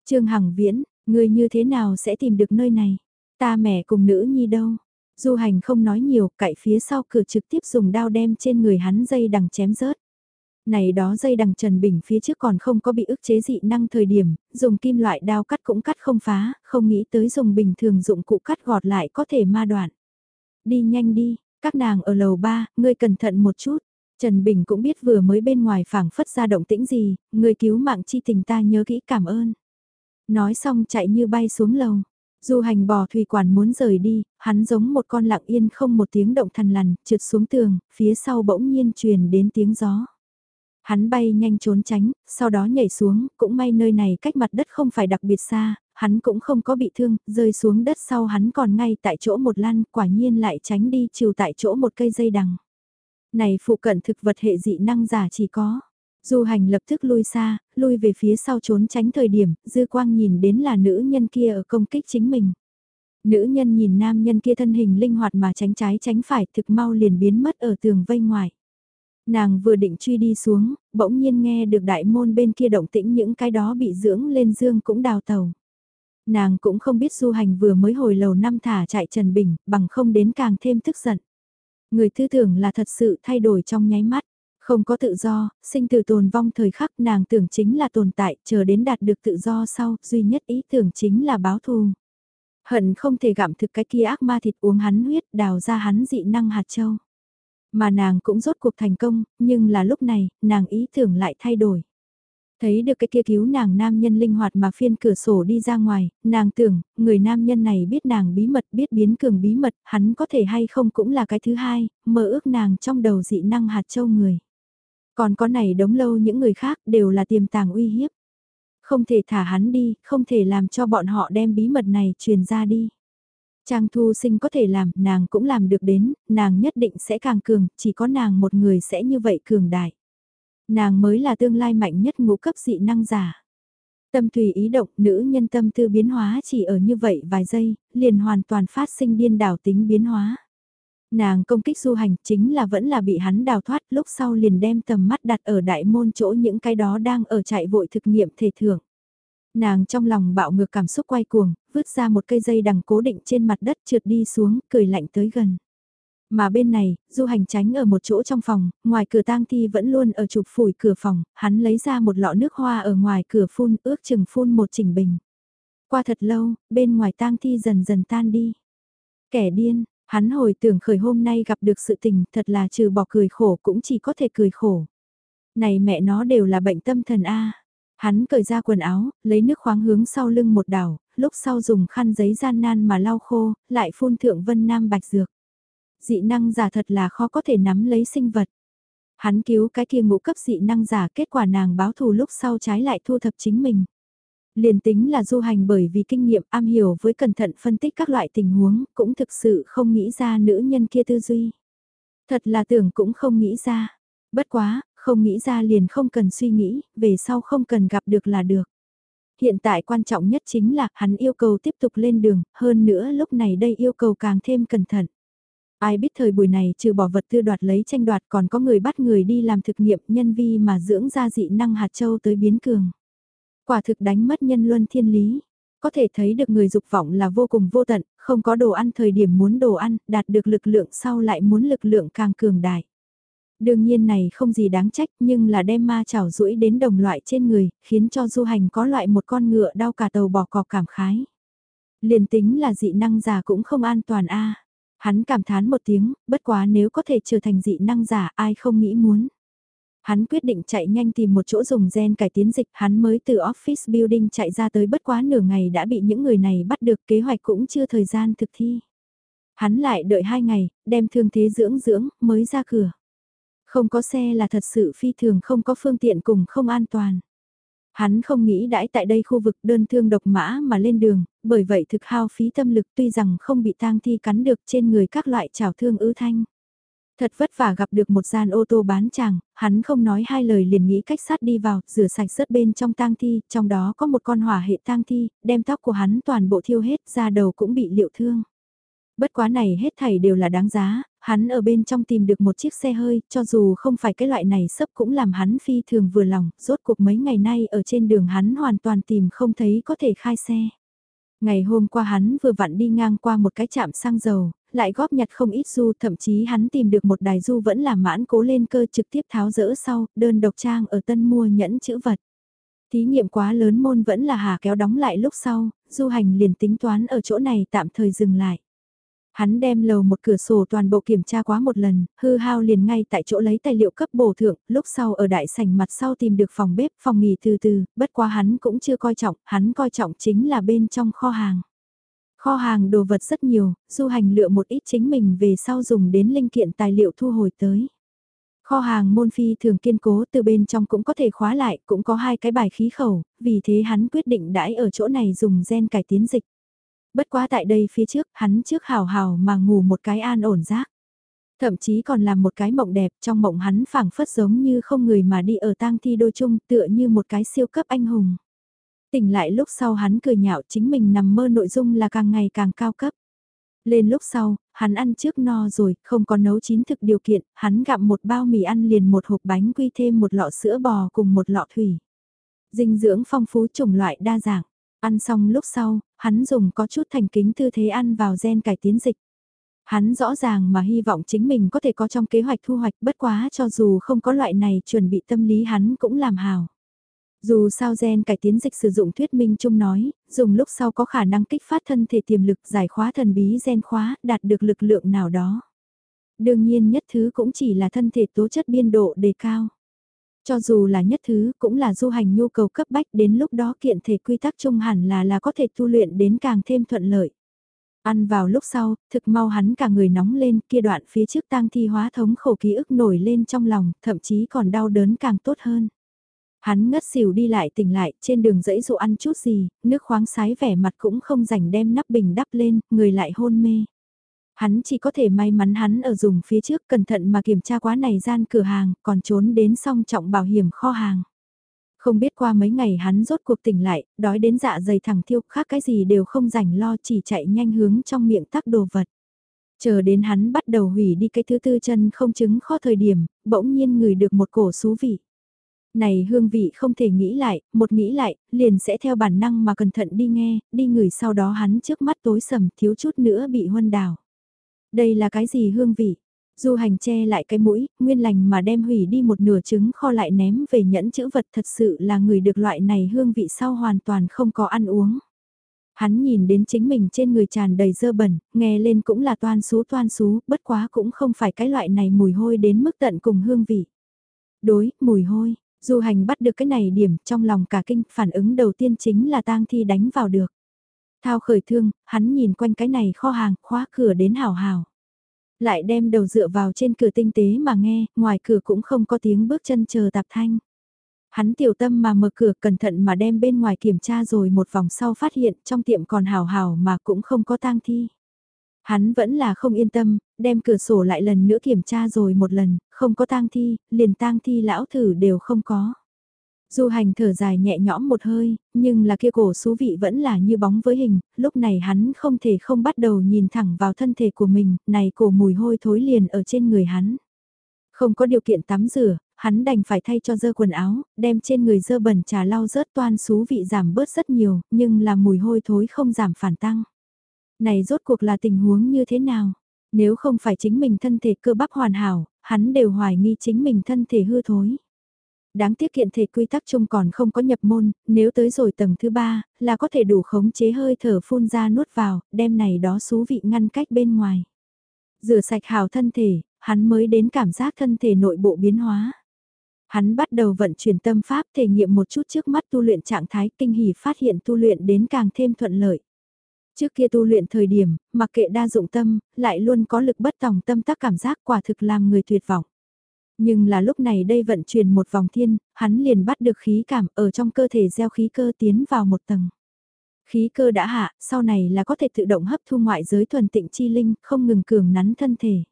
Trương Hằng Viễn, người như thế nào sẽ tìm được nơi này? Ta mẹ cùng nữ nhi đâu? Du hành không nói nhiều, cậy phía sau cửa trực tiếp dùng đao đem trên người hắn dây đằng chém rớt này đó dây đằng Trần Bình phía trước còn không có bị ức chế dị năng thời điểm, dùng kim loại đao cắt cũng cắt không phá, không nghĩ tới dùng bình thường dụng cụ cắt gọt lại có thể ma đoạn. Đi nhanh đi, các nàng ở lầu ba, ngươi cẩn thận một chút. Trần Bình cũng biết vừa mới bên ngoài phảng phất ra động tĩnh gì, người cứu mạng chi tình ta nhớ kỹ cảm ơn. Nói xong chạy như bay xuống lầu. Du hành bò thủy quản muốn rời đi, hắn giống một con lặng yên không một tiếng động thằn lằn, trượt xuống tường, phía sau bỗng nhiên truyền đến tiếng gió. Hắn bay nhanh trốn tránh, sau đó nhảy xuống, cũng may nơi này cách mặt đất không phải đặc biệt xa, hắn cũng không có bị thương, rơi xuống đất sau hắn còn ngay tại chỗ một lăn, quả nhiên lại tránh đi chiều tại chỗ một cây dây đằng. Này phụ cận thực vật hệ dị năng giả chỉ có. Du hành lập tức lui xa, lui về phía sau trốn tránh thời điểm, dư quang nhìn đến là nữ nhân kia ở công kích chính mình. Nữ nhân nhìn nam nhân kia thân hình linh hoạt mà tránh trái tránh phải thực mau liền biến mất ở tường vây ngoài. Nàng vừa định truy đi xuống, bỗng nhiên nghe được đại môn bên kia động tĩnh những cái đó bị dưỡng lên dương cũng đào tàu. Nàng cũng không biết du hành vừa mới hồi lầu năm thả chạy Trần Bình, bằng không đến càng thêm tức giận. Người tư tưởng là thật sự thay đổi trong nháy mắt. Không có tự do, sinh tử tồn vong thời khắc nàng tưởng chính là tồn tại, chờ đến đạt được tự do sau, duy nhất ý tưởng chính là báo thù. Hận không thể gặm thực cái kia ác ma thịt uống hắn huyết đào ra hắn dị năng hạt châu. Mà nàng cũng rốt cuộc thành công, nhưng là lúc này, nàng ý tưởng lại thay đổi. Thấy được cái kia cứu nàng nam nhân linh hoạt mà phiên cửa sổ đi ra ngoài, nàng tưởng, người nam nhân này biết nàng bí mật biết biến cường bí mật, hắn có thể hay không cũng là cái thứ hai, mơ ước nàng trong đầu dị năng hạt châu người. Còn có này đống lâu những người khác đều là tiềm tàng uy hiếp. Không thể thả hắn đi, không thể làm cho bọn họ đem bí mật này truyền ra đi. Trang Thu Sinh có thể làm, nàng cũng làm được đến, nàng nhất định sẽ càng cường, chỉ có nàng một người sẽ như vậy cường đại. Nàng mới là tương lai mạnh nhất ngũ cấp dị năng giả. Tâm tùy ý động, nữ nhân tâm tư biến hóa chỉ ở như vậy vài giây, liền hoàn toàn phát sinh điên đảo tính biến hóa. Nàng công kích du hành chính là vẫn là bị hắn đào thoát lúc sau liền đem tầm mắt đặt ở đại môn chỗ những cái đó đang ở chạy vội thực nghiệm thể thưởng. Nàng trong lòng bạo ngược cảm xúc quay cuồng, vứt ra một cây dây đằng cố định trên mặt đất trượt đi xuống, cười lạnh tới gần. Mà bên này, du hành tránh ở một chỗ trong phòng, ngoài cửa tang thi vẫn luôn ở chụp phủi cửa phòng, hắn lấy ra một lọ nước hoa ở ngoài cửa phun, ước chừng phun một chỉnh bình. Qua thật lâu, bên ngoài tang thi dần dần tan đi. Kẻ điên, hắn hồi tưởng khởi hôm nay gặp được sự tình, thật là trừ bỏ cười khổ cũng chỉ có thể cười khổ. Này mẹ nó đều là bệnh tâm thần A. Hắn cởi ra quần áo, lấy nước khoáng hướng sau lưng một đảo, lúc sau dùng khăn giấy gian nan mà lau khô, lại phun thượng vân nam bạch dược. Dị năng giả thật là khó có thể nắm lấy sinh vật. Hắn cứu cái kia ngũ cấp dị năng giả kết quả nàng báo thù lúc sau trái lại thu thập chính mình. Liền tính là du hành bởi vì kinh nghiệm am hiểu với cẩn thận phân tích các loại tình huống, cũng thực sự không nghĩ ra nữ nhân kia tư duy. Thật là tưởng cũng không nghĩ ra. Bất quá, không nghĩ ra liền không cần suy nghĩ, về sau không cần gặp được là được. Hiện tại quan trọng nhất chính là hắn yêu cầu tiếp tục lên đường, hơn nữa lúc này đây yêu cầu càng thêm cẩn thận. Ai biết thời buổi này trừ bỏ vật tư đoạt lấy tranh đoạt còn có người bắt người đi làm thực nghiệm nhân vi mà dưỡng ra dị năng hạt châu tới biến cường. Quả thực đánh mất nhân luân thiên lý. Có thể thấy được người dục vọng là vô cùng vô tận, không có đồ ăn thời điểm muốn đồ ăn, đạt được lực lượng sau lại muốn lực lượng càng cường đại. Đương nhiên này không gì đáng trách nhưng là đem ma chảo rũi đến đồng loại trên người, khiến cho du hành có loại một con ngựa đau cả tàu bỏ cọc cảm khái. Liền tính là dị năng già cũng không an toàn a Hắn cảm thán một tiếng, bất quá nếu có thể trở thành dị năng giả ai không nghĩ muốn. Hắn quyết định chạy nhanh tìm một chỗ dùng gen cải tiến dịch, hắn mới từ office building chạy ra tới bất quá nửa ngày đã bị những người này bắt được kế hoạch cũng chưa thời gian thực thi. Hắn lại đợi hai ngày, đem thương thế dưỡng dưỡng, mới ra cửa. Không có xe là thật sự phi thường không có phương tiện cùng không an toàn. Hắn không nghĩ đãi tại đây khu vực đơn thương độc mã mà lên đường, bởi vậy thực hao phí tâm lực tuy rằng không bị tang thi cắn được trên người các loại trào thương ứ thanh. Thật vất vả gặp được một gian ô tô bán chàng, hắn không nói hai lời liền nghĩ cách sát đi vào, rửa sạch rớt bên trong tang thi, trong đó có một con hỏa hệ tang thi, đem tóc của hắn toàn bộ thiêu hết, da đầu cũng bị liệu thương. Bất quá này hết thảy đều là đáng giá, hắn ở bên trong tìm được một chiếc xe hơi, cho dù không phải cái loại này sấp cũng làm hắn phi thường vừa lòng, rốt cuộc mấy ngày nay ở trên đường hắn hoàn toàn tìm không thấy có thể khai xe. Ngày hôm qua hắn vừa vặn đi ngang qua một cái trạm xăng dầu, lại góp nhặt không ít du, thậm chí hắn tìm được một đài du vẫn là mãn cố lên cơ trực tiếp tháo rỡ sau, đơn độc trang ở tân mua nhẫn chữ vật. Thí nghiệm quá lớn môn vẫn là hà kéo đóng lại lúc sau, du hành liền tính toán ở chỗ này tạm thời dừng lại. Hắn đem lầu một cửa sổ toàn bộ kiểm tra quá một lần, hư hao liền ngay tại chỗ lấy tài liệu cấp bổ thượng, lúc sau ở đại sảnh mặt sau tìm được phòng bếp, phòng nghỉ từ từ, bất quá hắn cũng chưa coi trọng, hắn coi trọng chính là bên trong kho hàng. Kho hàng đồ vật rất nhiều, du hành lựa một ít chính mình về sau dùng đến linh kiện tài liệu thu hồi tới. Kho hàng môn phi thường kiên cố từ bên trong cũng có thể khóa lại, cũng có hai cái bài khí khẩu, vì thế hắn quyết định đãi ở chỗ này dùng gen cải tiến dịch. Bất quá tại đây phía trước, hắn trước hào hào mà ngủ một cái an ổn giác. Thậm chí còn làm một cái mộng đẹp trong mộng hắn phảng phất giống như không người mà đi ở tang thi đôi chung tựa như một cái siêu cấp anh hùng. Tỉnh lại lúc sau hắn cười nhạo chính mình nằm mơ nội dung là càng ngày càng cao cấp. Lên lúc sau, hắn ăn trước no rồi, không có nấu chín thực điều kiện, hắn gặm một bao mì ăn liền một hộp bánh quy thêm một lọ sữa bò cùng một lọ thủy. Dinh dưỡng phong phú chủng loại đa dạng. Ăn xong lúc sau, hắn dùng có chút thành kính tư thế ăn vào gen cải tiến dịch. Hắn rõ ràng mà hy vọng chính mình có thể có trong kế hoạch thu hoạch bất quá cho dù không có loại này chuẩn bị tâm lý hắn cũng làm hào. Dù sao gen cải tiến dịch sử dụng thuyết minh chung nói, dùng lúc sau có khả năng kích phát thân thể tiềm lực giải khóa thần bí gen khóa, đạt được lực lượng nào đó. Đương nhiên nhất thứ cũng chỉ là thân thể tố chất biên độ đề cao. Cho dù là nhất thứ cũng là du hành nhu cầu cấp bách đến lúc đó kiện thể quy tắc chung hẳn là là có thể tu luyện đến càng thêm thuận lợi. Ăn vào lúc sau, thực mau hắn cả người nóng lên kia đoạn phía trước tang thi hóa thống khổ ký ức nổi lên trong lòng, thậm chí còn đau đớn càng tốt hơn. Hắn ngất xỉu đi lại tỉnh lại, trên đường dãy dụ ăn chút gì, nước khoáng sái vẻ mặt cũng không rảnh đem nắp bình đắp lên, người lại hôn mê. Hắn chỉ có thể may mắn hắn ở dùng phía trước cẩn thận mà kiểm tra quá này gian cửa hàng, còn trốn đến song trọng bảo hiểm kho hàng. Không biết qua mấy ngày hắn rốt cuộc tỉnh lại, đói đến dạ dày thẳng thiêu, khác cái gì đều không rảnh lo chỉ chạy nhanh hướng trong miệng tắc đồ vật. Chờ đến hắn bắt đầu hủy đi cái thứ tư chân không chứng kho thời điểm, bỗng nhiên người được một cổ xú vị. Này hương vị không thể nghĩ lại, một nghĩ lại, liền sẽ theo bản năng mà cẩn thận đi nghe, đi ngửi sau đó hắn trước mắt tối sầm thiếu chút nữa bị huân đào. Đây là cái gì hương vị? Du hành che lại cái mũi, nguyên lành mà đem hủy đi một nửa trứng kho lại ném về nhẫn chữ vật thật sự là người được loại này hương vị sau hoàn toàn không có ăn uống. Hắn nhìn đến chính mình trên người tràn đầy dơ bẩn, nghe lên cũng là toan xú toan xú, bất quá cũng không phải cái loại này mùi hôi đến mức tận cùng hương vị. Đối, mùi hôi, du hành bắt được cái này điểm trong lòng cả kinh, phản ứng đầu tiên chính là tang thi đánh vào được. Thao khởi thương, hắn nhìn quanh cái này kho hàng, khóa cửa đến hào hào. Lại đem đầu dựa vào trên cửa tinh tế mà nghe, ngoài cửa cũng không có tiếng bước chân chờ tạp thanh. Hắn tiểu tâm mà mở cửa cẩn thận mà đem bên ngoài kiểm tra rồi một vòng sau phát hiện trong tiệm còn hào hào mà cũng không có tang thi. Hắn vẫn là không yên tâm, đem cửa sổ lại lần nữa kiểm tra rồi một lần, không có tang thi, liền tang thi lão thử đều không có. Du hành thở dài nhẹ nhõm một hơi, nhưng là kia cổ xú vị vẫn là như bóng với hình, lúc này hắn không thể không bắt đầu nhìn thẳng vào thân thể của mình, này cổ mùi hôi thối liền ở trên người hắn. Không có điều kiện tắm rửa, hắn đành phải thay cho dơ quần áo, đem trên người dơ bẩn trà lau rớt toan xú vị giảm bớt rất nhiều, nhưng là mùi hôi thối không giảm phản tăng. Này rốt cuộc là tình huống như thế nào? Nếu không phải chính mình thân thể cơ bắp hoàn hảo, hắn đều hoài nghi chính mình thân thể hư thối. Đáng tiếc kiện thể quy tắc chung còn không có nhập môn, nếu tới rồi tầng thứ ba, là có thể đủ khống chế hơi thở phun ra nuốt vào, đem này đó xú vị ngăn cách bên ngoài. Rửa sạch hào thân thể, hắn mới đến cảm giác thân thể nội bộ biến hóa. Hắn bắt đầu vận chuyển tâm pháp thể nghiệm một chút trước mắt tu luyện trạng thái kinh hỉ phát hiện tu luyện đến càng thêm thuận lợi. Trước kia tu luyện thời điểm, mặc kệ đa dụng tâm, lại luôn có lực bất tòng tâm tác cảm giác quả thực làm người tuyệt vọng. Nhưng là lúc này đây vận chuyển một vòng thiên, hắn liền bắt được khí cảm ở trong cơ thể gieo khí cơ tiến vào một tầng. Khí cơ đã hạ, sau này là có thể tự động hấp thu ngoại giới thuần tịnh chi linh, không ngừng cường nắn thân thể.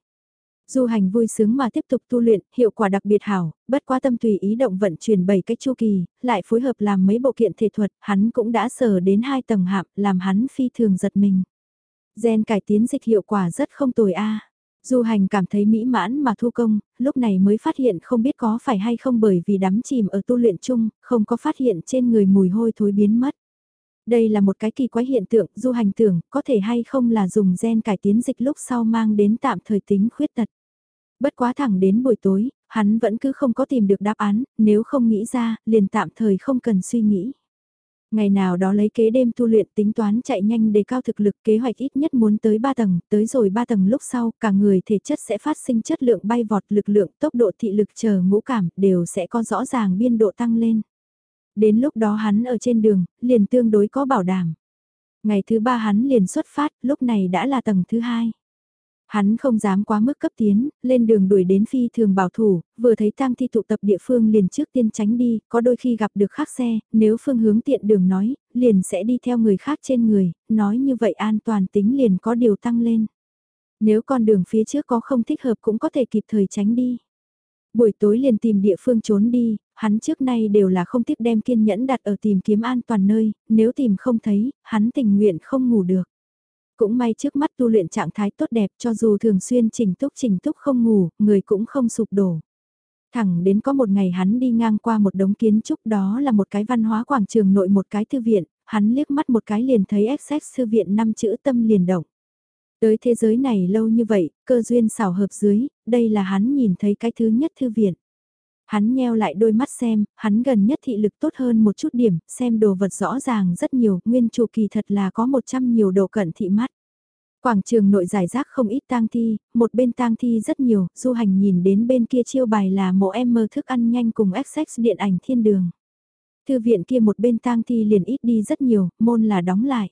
Du hành vui sướng mà tiếp tục tu luyện, hiệu quả đặc biệt hảo, bất quá tâm tùy ý động vận chuyển 7 cái chu kỳ, lại phối hợp làm mấy bộ kiện thể thuật, hắn cũng đã sở đến hai tầng hạm, làm hắn phi thường giật mình. Gen cải tiến dịch hiệu quả rất không tồi a. Du hành cảm thấy mỹ mãn mà thu công, lúc này mới phát hiện không biết có phải hay không bởi vì đắm chìm ở tu luyện chung, không có phát hiện trên người mùi hôi thối biến mất. Đây là một cái kỳ quái hiện tượng, du hành tưởng, có thể hay không là dùng gen cải tiến dịch lúc sau mang đến tạm thời tính khuyết tật. Bất quá thẳng đến buổi tối, hắn vẫn cứ không có tìm được đáp án, nếu không nghĩ ra, liền tạm thời không cần suy nghĩ. Ngày nào đó lấy kế đêm tu luyện tính toán chạy nhanh để cao thực lực kế hoạch ít nhất muốn tới 3 tầng, tới rồi 3 tầng lúc sau, cả người thể chất sẽ phát sinh chất lượng bay vọt lực lượng, tốc độ thị lực chờ ngũ cảm, đều sẽ có rõ ràng biên độ tăng lên. Đến lúc đó hắn ở trên đường, liền tương đối có bảo đảm. Ngày thứ ba hắn liền xuất phát, lúc này đã là tầng thứ hai. Hắn không dám quá mức cấp tiến, lên đường đuổi đến phi thường bảo thủ, vừa thấy tang thi tụ tập địa phương liền trước tiên tránh đi, có đôi khi gặp được khác xe, nếu phương hướng tiện đường nói, liền sẽ đi theo người khác trên người, nói như vậy an toàn tính liền có điều tăng lên. Nếu con đường phía trước có không thích hợp cũng có thể kịp thời tránh đi. Buổi tối liền tìm địa phương trốn đi, hắn trước nay đều là không thích đem kiên nhẫn đặt ở tìm kiếm an toàn nơi, nếu tìm không thấy, hắn tình nguyện không ngủ được. Cũng may trước mắt tu luyện trạng thái tốt đẹp cho dù thường xuyên chỉnh túc chỉnh túc không ngủ, người cũng không sụp đổ. Thẳng đến có một ngày hắn đi ngang qua một đống kiến trúc đó là một cái văn hóa quảng trường nội một cái thư viện, hắn liếc mắt một cái liền thấy XX thư viện năm chữ tâm liền động. Tới thế giới này lâu như vậy, cơ duyên xảo hợp dưới, đây là hắn nhìn thấy cái thứ nhất thư viện. Hắn nheo lại đôi mắt xem, hắn gần nhất thị lực tốt hơn một chút điểm, xem đồ vật rõ ràng rất nhiều, nguyên chủ kỳ thật là có 100 nhiều đồ cận thị mắt. Quảng trường nội giải rác không ít tang thi, một bên tang thi rất nhiều, du hành nhìn đến bên kia chiêu bài là mộ em mơ thức ăn nhanh cùng XX điện ảnh thiên đường. Thư viện kia một bên tang thi liền ít đi rất nhiều, môn là đóng lại.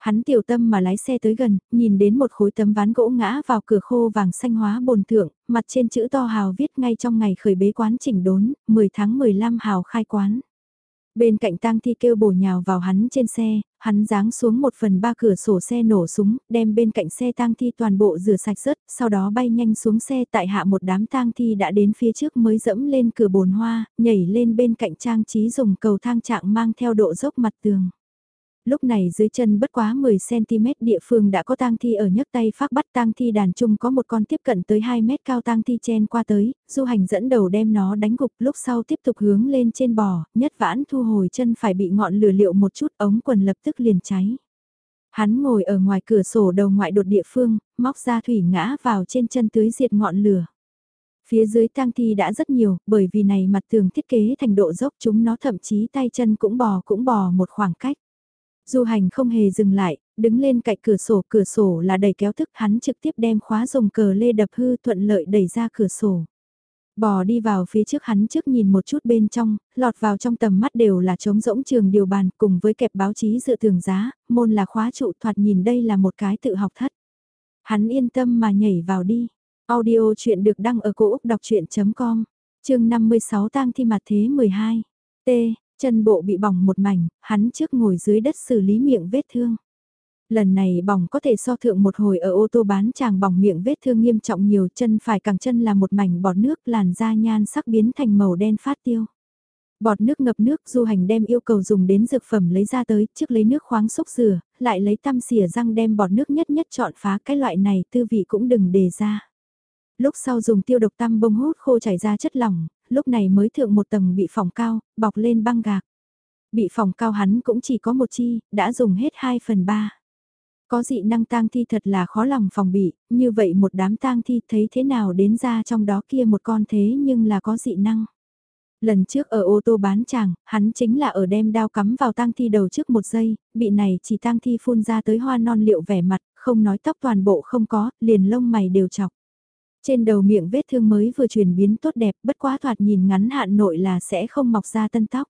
Hắn tiểu tâm mà lái xe tới gần, nhìn đến một khối tấm ván gỗ ngã vào cửa khô vàng xanh hóa bồn thượng, mặt trên chữ to hào viết ngay trong ngày khởi bế quán chỉnh đốn, 10 tháng 15 hào khai quán. Bên cạnh tang thi kêu bổ nhào vào hắn trên xe, hắn giáng xuống một phần ba cửa sổ xe nổ súng, đem bên cạnh xe tang thi toàn bộ rửa sạch rớt, sau đó bay nhanh xuống xe tại hạ một đám tang thi đã đến phía trước mới dẫm lên cửa bồn hoa, nhảy lên bên cạnh trang trí dùng cầu thang trạng mang theo độ dốc mặt tường. Lúc này dưới chân bất quá 10cm địa phương đã có tang thi ở nhấc tay phát bắt tang thi đàn chung có một con tiếp cận tới 2 mét cao tang thi chen qua tới, du hành dẫn đầu đem nó đánh gục lúc sau tiếp tục hướng lên trên bò, nhất vãn thu hồi chân phải bị ngọn lửa liệu một chút ống quần lập tức liền cháy. Hắn ngồi ở ngoài cửa sổ đầu ngoại đột địa phương, móc ra thủy ngã vào trên chân tưới diệt ngọn lửa. Phía dưới tang thi đã rất nhiều, bởi vì này mặt tường thiết kế thành độ dốc chúng nó thậm chí tay chân cũng bò cũng bò một khoảng cách. Du hành không hề dừng lại, đứng lên cạnh cửa sổ, cửa sổ là đẩy kéo thức hắn trực tiếp đem khóa dùng cờ lê đập hư thuận lợi đẩy ra cửa sổ. Bò đi vào phía trước hắn trước nhìn một chút bên trong, lọt vào trong tầm mắt đều là trống rỗng trường điều bàn cùng với kẹp báo chí dự tường giá, môn là khóa trụ thoạt nhìn đây là một cái tự học thất. Hắn yên tâm mà nhảy vào đi. Audio chuyện được đăng ở cổ Úc đọc chuyện.com chương 56 tang thi mặt thế 12. T, chân bộ bị bỏng một mảnh, hắn trước ngồi dưới đất xử lý miệng vết thương. Lần này bỏng có thể so thượng một hồi ở ô tô bán chàng bỏng miệng vết thương nghiêm trọng nhiều chân phải càng chân là một mảnh bọt nước làn da nhan sắc biến thành màu đen phát tiêu. Bọt nước ngập nước du hành đem yêu cầu dùng đến dược phẩm lấy ra tới trước lấy nước khoáng xúc rửa, lại lấy tăm xỉa răng đem bọt nước nhất nhất chọn phá cái loại này tư vị cũng đừng đề ra. Lúc sau dùng tiêu độc tăm bông hút khô chảy ra chất lỏng, lúc này mới thượng một tầng bị phòng cao, bọc lên băng gạc. Bị phòng cao hắn cũng chỉ có một chi, đã dùng hết 2 phần 3. Có dị năng tang thi thật là khó lòng phòng bị, như vậy một đám tang thi thấy thế nào đến ra trong đó kia một con thế nhưng là có dị năng. Lần trước ở ô tô bán chàng, hắn chính là ở đem đao cắm vào tang thi đầu trước một giây, bị này chỉ tang thi phun ra tới hoa non liệu vẻ mặt, không nói tóc toàn bộ không có, liền lông mày đều chọc. Trên đầu miệng vết thương mới vừa chuyển biến tốt đẹp, bất quá thoạt nhìn ngắn hạn nội là sẽ không mọc ra tân tóc.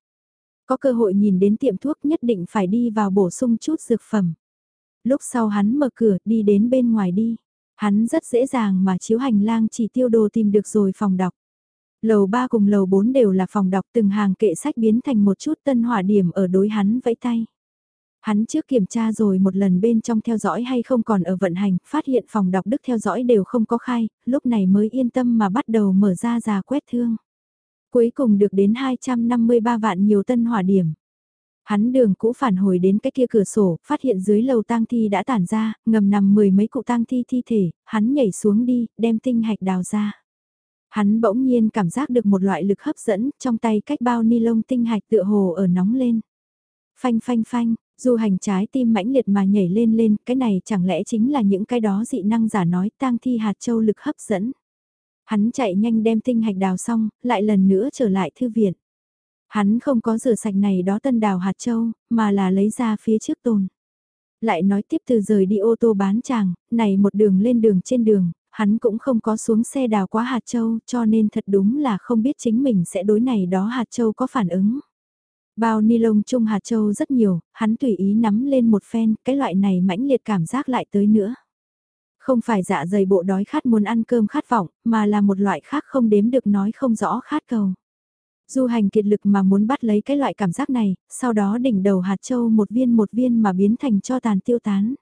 Có cơ hội nhìn đến tiệm thuốc nhất định phải đi vào bổ sung chút dược phẩm. Lúc sau hắn mở cửa đi đến bên ngoài đi. Hắn rất dễ dàng mà chiếu hành lang chỉ tiêu đồ tìm được rồi phòng đọc. Lầu 3 cùng lầu 4 đều là phòng đọc từng hàng kệ sách biến thành một chút tân hỏa điểm ở đối hắn vẫy tay. Hắn trước kiểm tra rồi một lần bên trong theo dõi hay không còn ở vận hành, phát hiện phòng đọc đức theo dõi đều không có khai, lúc này mới yên tâm mà bắt đầu mở ra giả quét thương. Cuối cùng được đến 253 vạn nhiều tân hỏa điểm. Hắn đường cũ phản hồi đến cái kia cửa sổ, phát hiện dưới lầu tang thi đã tản ra, ngầm nằm mười mấy cụ tang thi thi thể, hắn nhảy xuống đi, đem tinh hạch đào ra. Hắn bỗng nhiên cảm giác được một loại lực hấp dẫn, trong tay cách bao ni lông tinh hạch tựa hồ ở nóng lên. Phanh phanh phanh, du hành trái tim mãnh liệt mà nhảy lên lên, cái này chẳng lẽ chính là những cái đó dị năng giả nói tang thi hạt châu lực hấp dẫn. Hắn chạy nhanh đem tinh hạch đào xong, lại lần nữa trở lại thư viện. Hắn không có rửa sạch này đó tân đào hạt châu, mà là lấy ra phía trước tồn. Lại nói tiếp từ rời đi ô tô bán chàng, này một đường lên đường trên đường, hắn cũng không có xuống xe đào quá hạt châu cho nên thật đúng là không biết chính mình sẽ đối này đó hạt châu có phản ứng. Bao ni lông chung hạt châu rất nhiều, hắn tùy ý nắm lên một phen, cái loại này mãnh liệt cảm giác lại tới nữa. Không phải dạ dày bộ đói khát muốn ăn cơm khát vọng, mà là một loại khác không đếm được nói không rõ khát cầu. Du hành kiệt lực mà muốn bắt lấy cái loại cảm giác này, sau đó đỉnh đầu hạt châu một viên một viên mà biến thành cho tàn tiêu tán.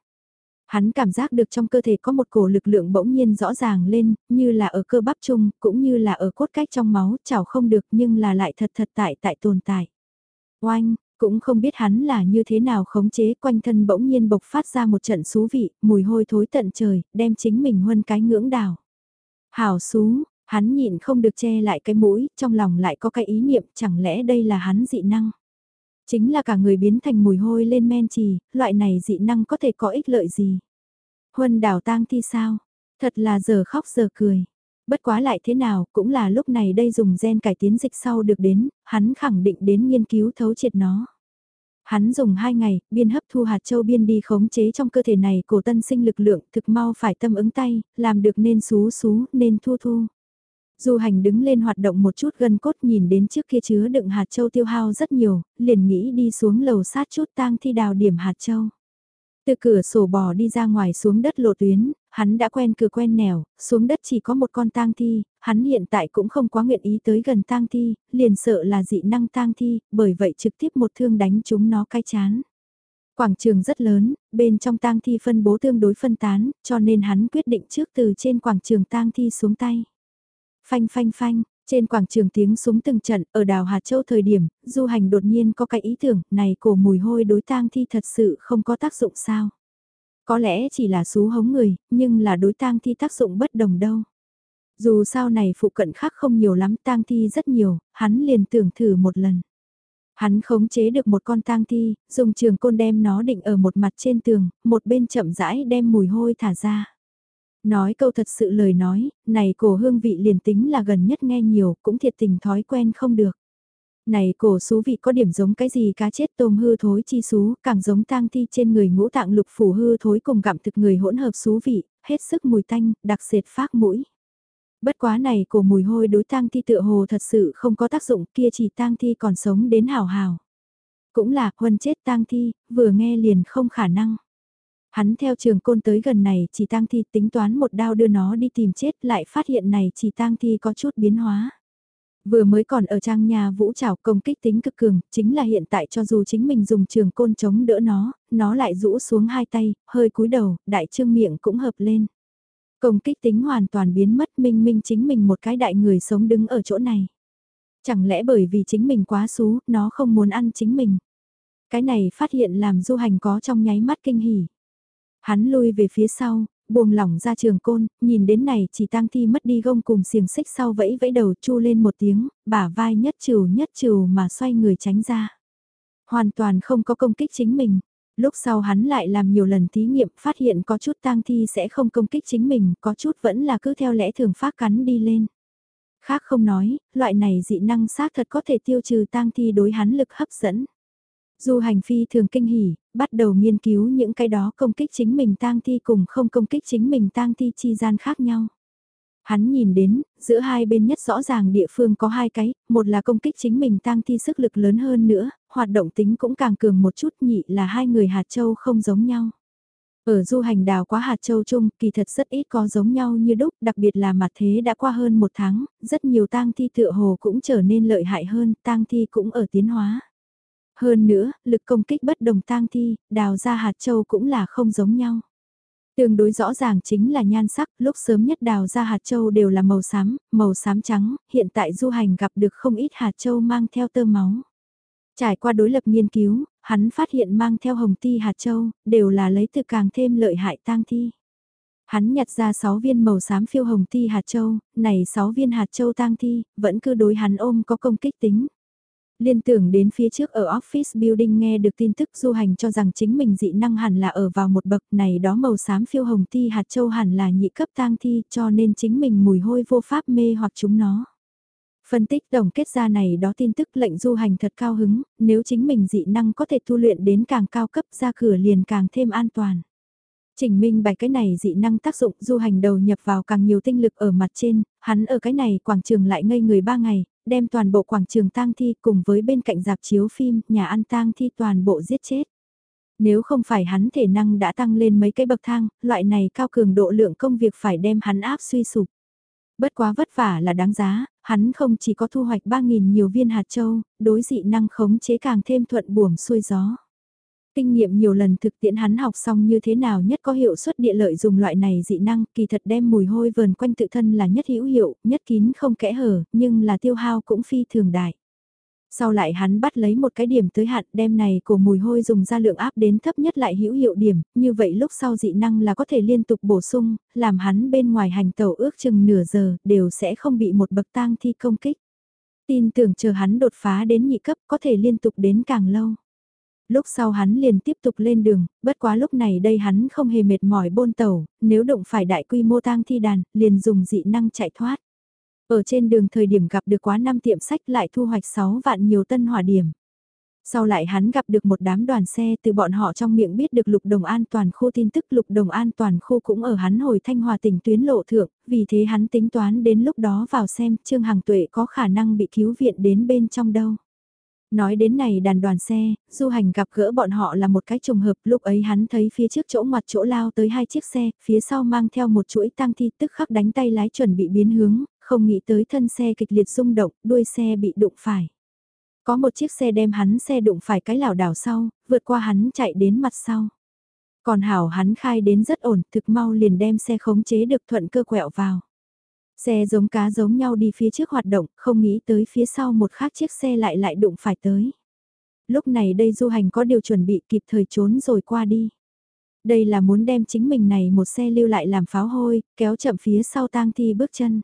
Hắn cảm giác được trong cơ thể có một cổ lực lượng bỗng nhiên rõ ràng lên, như là ở cơ bắp chung, cũng như là ở cốt cách trong máu, chảo không được nhưng là lại thật thật tại tại tồn tại. Oanh, cũng không biết hắn là như thế nào khống chế quanh thân bỗng nhiên bộc phát ra một trận xú vị, mùi hôi thối tận trời, đem chính mình huân cái ngưỡng đào. Hảo xú, hắn nhịn không được che lại cái mũi, trong lòng lại có cái ý niệm chẳng lẽ đây là hắn dị năng. Chính là cả người biến thành mùi hôi lên men trì, loại này dị năng có thể có ích lợi gì. Huân đào tang thi sao? Thật là giờ khóc giờ cười. Bất quá lại thế nào, cũng là lúc này đây dùng gen cải tiến dịch sau được đến, hắn khẳng định đến nghiên cứu thấu triệt nó. Hắn dùng 2 ngày, biên hấp thu hạt châu biên đi khống chế trong cơ thể này cổ tân sinh lực lượng thực mau phải tâm ứng tay, làm được nên xú xú, nên thu thu. Du hành đứng lên hoạt động một chút gần cốt nhìn đến trước kia chứa đựng hạt châu tiêu hao rất nhiều, liền nghĩ đi xuống lầu sát chút tang thi đào điểm hạt châu. Từ cửa sổ bò đi ra ngoài xuống đất lộ tuyến, hắn đã quen cửa quen nẻo, xuống đất chỉ có một con tang thi, hắn hiện tại cũng không quá nguyện ý tới gần tang thi, liền sợ là dị năng tang thi, bởi vậy trực tiếp một thương đánh chúng nó cay chán. Quảng trường rất lớn, bên trong tang thi phân bố tương đối phân tán, cho nên hắn quyết định trước từ trên quảng trường tang thi xuống tay. Phanh phanh phanh, trên quảng trường tiếng súng từng trận, ở đào Hà Châu thời điểm, du hành đột nhiên có cái ý tưởng, này cổ mùi hôi đối tang thi thật sự không có tác dụng sao. Có lẽ chỉ là xú hống người, nhưng là đối tang thi tác dụng bất đồng đâu. Dù sao này phụ cận khác không nhiều lắm tang thi rất nhiều, hắn liền tưởng thử một lần. Hắn khống chế được một con tang thi, dùng trường côn đem nó định ở một mặt trên tường, một bên chậm rãi đem mùi hôi thả ra. Nói câu thật sự lời nói, này cổ hương vị liền tính là gần nhất nghe nhiều, cũng thiệt tình thói quen không được. Này cổ xú vị có điểm giống cái gì cá chết tôm hư thối chi xú, càng giống tang thi trên người ngũ tạng lục phủ hư thối cùng gặm thực người hỗn hợp xú vị, hết sức mùi tanh, đặc sệt phát mũi. Bất quá này cổ mùi hôi đối tang thi tựa hồ thật sự không có tác dụng kia chỉ tang thi còn sống đến hào hào. Cũng là huân chết tang thi, vừa nghe liền không khả năng. Hắn theo trường côn tới gần này chỉ tang thi tính toán một đao đưa nó đi tìm chết lại phát hiện này chỉ tang thi có chút biến hóa. Vừa mới còn ở trang nhà vũ trảo công kích tính cực cường, chính là hiện tại cho dù chính mình dùng trường côn chống đỡ nó, nó lại rũ xuống hai tay, hơi cúi đầu, đại trương miệng cũng hợp lên. Công kích tính hoàn toàn biến mất minh minh chính mình một cái đại người sống đứng ở chỗ này. Chẳng lẽ bởi vì chính mình quá xú, nó không muốn ăn chính mình. Cái này phát hiện làm du hành có trong nháy mắt kinh hỉ. Hắn lui về phía sau, buông lỏng ra trường côn, nhìn đến này chỉ tang thi mất đi gông cùng xiềng xích sau vẫy vẫy đầu chu lên một tiếng, bả vai nhất trừ nhất trừ mà xoay người tránh ra. Hoàn toàn không có công kích chính mình. Lúc sau hắn lại làm nhiều lần thí nghiệm phát hiện có chút tang thi sẽ không công kích chính mình, có chút vẫn là cứ theo lẽ thường phát cắn đi lên. Khác không nói, loại này dị năng xác thật có thể tiêu trừ tang thi đối hắn lực hấp dẫn. Du hành phi thường kinh hỉ, bắt đầu nghiên cứu những cái đó công kích chính mình tang thi cùng không công kích chính mình tang thi chi gian khác nhau. Hắn nhìn đến, giữa hai bên nhất rõ ràng địa phương có hai cái, một là công kích chính mình tang thi sức lực lớn hơn nữa, hoạt động tính cũng càng cường một chút nhị là hai người hạt châu không giống nhau. Ở du hành đào quá hạt châu chung, kỳ thật rất ít có giống nhau như đúc, đặc biệt là mặt thế đã qua hơn một tháng, rất nhiều tang thi tựa hồ cũng trở nên lợi hại hơn, tang thi cũng ở tiến hóa. Hơn nữa, lực công kích bất đồng tang thi, đào ra hạt châu cũng là không giống nhau. Tương đối rõ ràng chính là nhan sắc, lúc sớm nhất đào ra hạt châu đều là màu xám, màu xám trắng, hiện tại du hành gặp được không ít hạt châu mang theo tơ máu. Trải qua đối lập nghiên cứu, hắn phát hiện mang theo hồng ti hạt châu, đều là lấy từ càng thêm lợi hại tang thi. Hắn nhặt ra 6 viên màu xám phiêu hồng ti hạt châu, này 6 viên hạt châu tang thi, vẫn cứ đối hắn ôm có công kích tính. Liên tưởng đến phía trước ở office building nghe được tin tức du hành cho rằng chính mình dị năng hẳn là ở vào một bậc này đó màu xám phiêu hồng ti hạt châu hẳn là nhị cấp tang thi cho nên chính mình mùi hôi vô pháp mê hoặc chúng nó. Phân tích tổng kết ra này đó tin tức lệnh du hành thật cao hứng, nếu chính mình dị năng có thể tu luyện đến càng cao cấp ra cửa liền càng thêm an toàn. Trình minh bài cái này dị năng tác dụng du hành đầu nhập vào càng nhiều tinh lực ở mặt trên, hắn ở cái này quảng trường lại ngây người ba ngày, đem toàn bộ quảng trường tang thi cùng với bên cạnh dạp chiếu phim, nhà ăn tang thi toàn bộ giết chết. Nếu không phải hắn thể năng đã tăng lên mấy cái bậc thang, loại này cao cường độ lượng công việc phải đem hắn áp suy sụp. Bất quá vất vả là đáng giá, hắn không chỉ có thu hoạch 3.000 nhiều viên hạt châu, đối dị năng khống chế càng thêm thuận buồm xuôi gió. Kinh nghiệm nhiều lần thực tiễn hắn học xong như thế nào nhất có hiệu suất địa lợi dùng loại này dị năng, kỳ thật đem mùi hôi vờn quanh tự thân là nhất hữu hiệu, nhất kín không kẽ hở, nhưng là tiêu hao cũng phi thường đại. Sau lại hắn bắt lấy một cái điểm tới hạn đem này của mùi hôi dùng ra lượng áp đến thấp nhất lại hữu hiệu điểm, như vậy lúc sau dị năng là có thể liên tục bổ sung, làm hắn bên ngoài hành tàu ước chừng nửa giờ đều sẽ không bị một bậc tang thi công kích. Tin tưởng chờ hắn đột phá đến nhị cấp có thể liên tục đến càng lâu lúc sau hắn liền tiếp tục lên đường, bất quá lúc này đây hắn không hề mệt mỏi bôn tàu, nếu động phải đại quy mô tang thi đàn, liền dùng dị năng chạy thoát. Ở trên đường thời điểm gặp được quá năm tiệm sách lại thu hoạch 6 vạn nhiều tân hỏa điểm. Sau lại hắn gặp được một đám đoàn xe từ bọn họ trong miệng biết được lục đồng an toàn khu tin tức lục đồng an toàn khu cũng ở hắn hồi thanh hòa tỉnh tuyến lộ thượng, vì thế hắn tính toán đến lúc đó vào xem Trương Hằng Tuệ có khả năng bị cứu viện đến bên trong đâu. Nói đến này đàn đoàn xe, du hành gặp gỡ bọn họ là một cái trùng hợp, lúc ấy hắn thấy phía trước chỗ ngoặt chỗ lao tới hai chiếc xe, phía sau mang theo một chuỗi tăng thi tức khắc đánh tay lái chuẩn bị biến hướng, không nghĩ tới thân xe kịch liệt rung động, đuôi xe bị đụng phải. Có một chiếc xe đem hắn xe đụng phải cái lảo đảo sau, vượt qua hắn chạy đến mặt sau. Còn hảo hắn khai đến rất ổn, thực mau liền đem xe khống chế được thuận cơ quẹo vào. Xe giống cá giống nhau đi phía trước hoạt động, không nghĩ tới phía sau một khác chiếc xe lại lại đụng phải tới. Lúc này đây du hành có điều chuẩn bị kịp thời trốn rồi qua đi. Đây là muốn đem chính mình này một xe lưu lại làm pháo hôi, kéo chậm phía sau tang thi bước chân.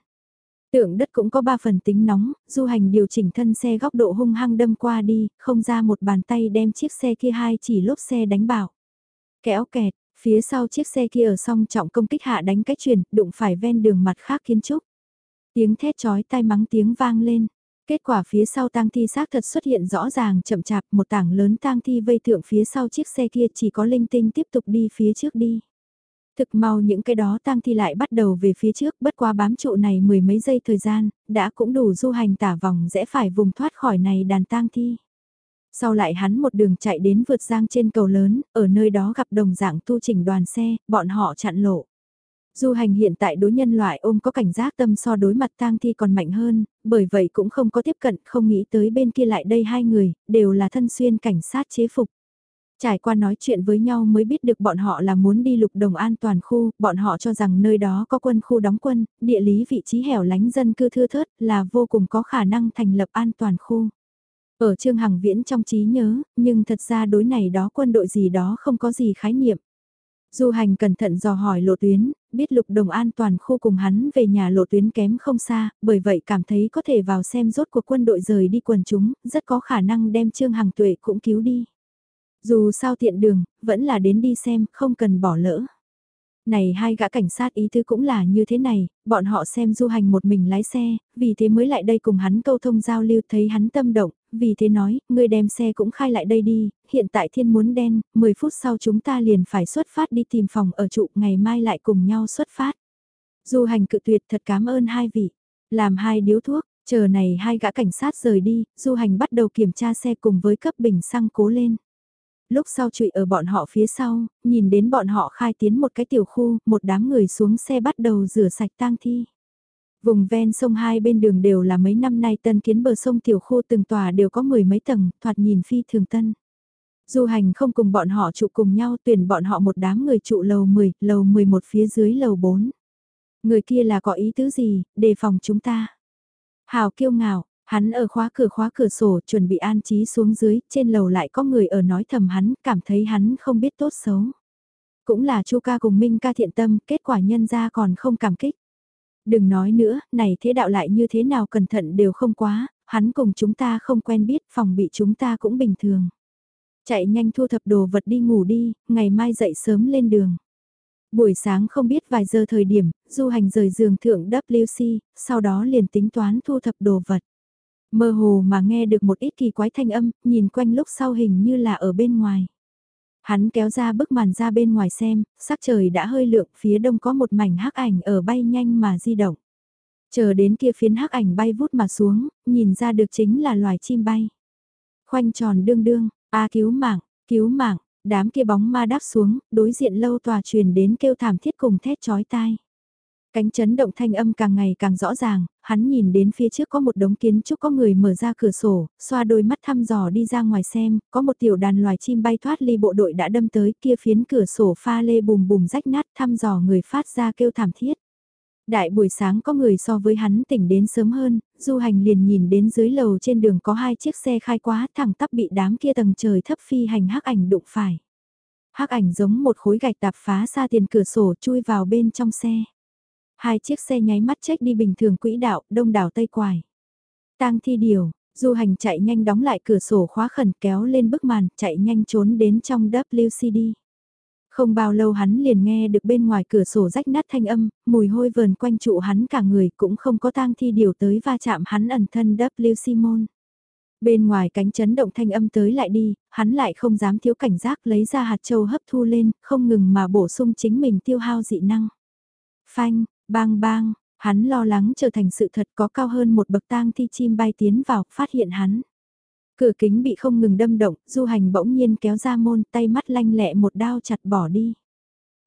Tượng đất cũng có ba phần tính nóng, du hành điều chỉnh thân xe góc độ hung hăng đâm qua đi, không ra một bàn tay đem chiếc xe kia hai chỉ lốp xe đánh bảo. Kéo kẹt, Phía sau chiếc xe kia ở song trọng công kích hạ đánh cách chuyển, đụng phải ven đường mặt khác kiến trúc. Tiếng thét chói tai mắng tiếng vang lên. Kết quả phía sau tang thi xác thật xuất hiện rõ ràng chậm chạp một tảng lớn tang thi vây thượng phía sau chiếc xe kia chỉ có linh tinh tiếp tục đi phía trước đi. Thực mau những cái đó tang thi lại bắt đầu về phía trước bất qua bám trụ này mười mấy giây thời gian, đã cũng đủ du hành tả vòng rẽ phải vùng thoát khỏi này đàn tang thi. Sau lại hắn một đường chạy đến vượt giang trên cầu lớn, ở nơi đó gặp đồng dạng tu chỉnh đoàn xe, bọn họ chặn lộ. Du hành hiện tại đối nhân loại ôm có cảnh giác tâm so đối mặt tang thi còn mạnh hơn, bởi vậy cũng không có tiếp cận, không nghĩ tới bên kia lại đây hai người, đều là thân xuyên cảnh sát chế phục. Trải qua nói chuyện với nhau mới biết được bọn họ là muốn đi lục đồng an toàn khu, bọn họ cho rằng nơi đó có quân khu đóng quân, địa lý vị trí hẻo lánh dân cư thưa thớt là vô cùng có khả năng thành lập an toàn khu. Ở Trương Hằng Viễn trong trí nhớ, nhưng thật ra đối này đó quân đội gì đó không có gì khái niệm. Du hành cẩn thận dò hỏi lộ tuyến, biết lục đồng an toàn khu cùng hắn về nhà lộ tuyến kém không xa, bởi vậy cảm thấy có thể vào xem rốt cuộc quân đội rời đi quần chúng, rất có khả năng đem Trương Hằng Tuệ cũng cứu đi. Dù sao tiện đường, vẫn là đến đi xem, không cần bỏ lỡ. Này hai gã cảnh sát ý tứ cũng là như thế này, bọn họ xem du hành một mình lái xe, vì thế mới lại đây cùng hắn câu thông giao lưu thấy hắn tâm động, vì thế nói, ngươi đem xe cũng khai lại đây đi, hiện tại thiên muốn đen, 10 phút sau chúng ta liền phải xuất phát đi tìm phòng ở trụ, ngày mai lại cùng nhau xuất phát. Du hành cự tuyệt thật cảm ơn hai vị, làm hai điếu thuốc, chờ này hai gã cảnh sát rời đi, du hành bắt đầu kiểm tra xe cùng với cấp bình xăng cố lên. Lúc sau trụy ở bọn họ phía sau, nhìn đến bọn họ khai tiến một cái tiểu khu, một đám người xuống xe bắt đầu rửa sạch tang thi. Vùng ven sông hai bên đường đều là mấy năm nay tân kiến bờ sông tiểu khu từng tòa đều có mười mấy tầng, thoạt nhìn phi thường tân. Du hành không cùng bọn họ trụ cùng nhau tuyển bọn họ một đám người trụ lầu 10, lầu 11 phía dưới lầu 4. Người kia là có ý tứ gì, đề phòng chúng ta. Hào kiêu ngạo, hắn ở khóa cửa khóa cửa sổ chuẩn bị an trí xuống dưới, trên lầu lại có người ở nói thầm hắn, cảm thấy hắn không biết tốt xấu. Cũng là chu ca cùng Minh ca thiện tâm, kết quả nhân ra còn không cảm kích. Đừng nói nữa, này thế đạo lại như thế nào cẩn thận đều không quá, hắn cùng chúng ta không quen biết, phòng bị chúng ta cũng bình thường. Chạy nhanh thu thập đồ vật đi ngủ đi, ngày mai dậy sớm lên đường. Buổi sáng không biết vài giờ thời điểm, du hành rời giường thượng WC, sau đó liền tính toán thu thập đồ vật. Mơ hồ mà nghe được một ít kỳ quái thanh âm, nhìn quanh lúc sau hình như là ở bên ngoài. Hắn kéo ra bức màn ra bên ngoài xem, sắc trời đã hơi lượng, phía đông có một mảnh hắc ảnh ở bay nhanh mà di động. Chờ đến kia phiến hắc ảnh bay vút mà xuống, nhìn ra được chính là loài chim bay. Khoanh tròn đương đương, a cứu mạng, cứu mạng, đám kia bóng ma đáp xuống, đối diện lâu tòa truyền đến kêu thảm thiết cùng thét chói tai. Cánh chấn động thanh âm càng ngày càng rõ ràng, hắn nhìn đến phía trước có một đống kiến trúc có người mở ra cửa sổ, xoa đôi mắt thăm dò đi ra ngoài xem, có một tiểu đàn loài chim bay thoát ly bộ đội đã đâm tới kia phiến cửa sổ pha lê bùm bùm rách nát thăm dò người phát ra kêu thảm thiết. Đại buổi sáng có người so với hắn tỉnh đến sớm hơn, du hành liền nhìn đến dưới lầu trên đường có hai chiếc xe khai quá thẳng tắp bị đám kia tầng trời thấp phi hành hắc ảnh đụng phải. Hắc ảnh giống một khối gạch đạp phá xa tiền cửa sổ chui vào bên trong xe. Hai chiếc xe nháy mắt chết đi bình thường quỹ đạo, đông đảo Tây Quài. tang thi điều, du hành chạy nhanh đóng lại cửa sổ khóa khẩn kéo lên bức màn, chạy nhanh trốn đến trong WCD. Không bao lâu hắn liền nghe được bên ngoài cửa sổ rách nát thanh âm, mùi hôi vờn quanh trụ hắn cả người cũng không có tang thi điều tới va chạm hắn ẩn thân WC môn. Bên ngoài cánh chấn động thanh âm tới lại đi, hắn lại không dám thiếu cảnh giác lấy ra hạt châu hấp thu lên, không ngừng mà bổ sung chính mình tiêu hao dị năng. Phanh, Bang bang, hắn lo lắng trở thành sự thật có cao hơn một bậc tang thi chim bay tiến vào, phát hiện hắn. Cửa kính bị không ngừng đâm động, du hành bỗng nhiên kéo ra môn tay mắt lanh lẹ một đao chặt bỏ đi.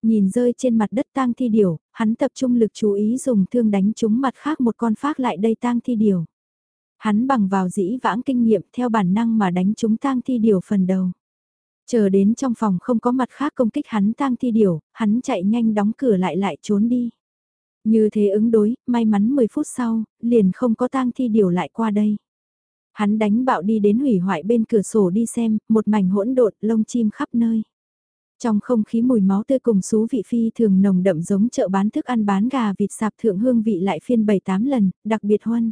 Nhìn rơi trên mặt đất tang thi điểu, hắn tập trung lực chú ý dùng thương đánh trúng mặt khác một con phát lại đây tang thi điểu. Hắn bằng vào dĩ vãng kinh nghiệm theo bản năng mà đánh trúng tang thi điểu phần đầu. Chờ đến trong phòng không có mặt khác công kích hắn tang thi điểu, hắn chạy nhanh đóng cửa lại lại trốn đi. Như thế ứng đối, may mắn 10 phút sau, liền không có tang thi điều lại qua đây. Hắn đánh bạo đi đến hủy hoại bên cửa sổ đi xem, một mảnh hỗn độn lông chim khắp nơi. Trong không khí mùi máu tươi cùng xú vị phi thường nồng đậm giống chợ bán thức ăn bán gà vịt sạp thượng hương vị lại phiên 7-8 lần, đặc biệt huân.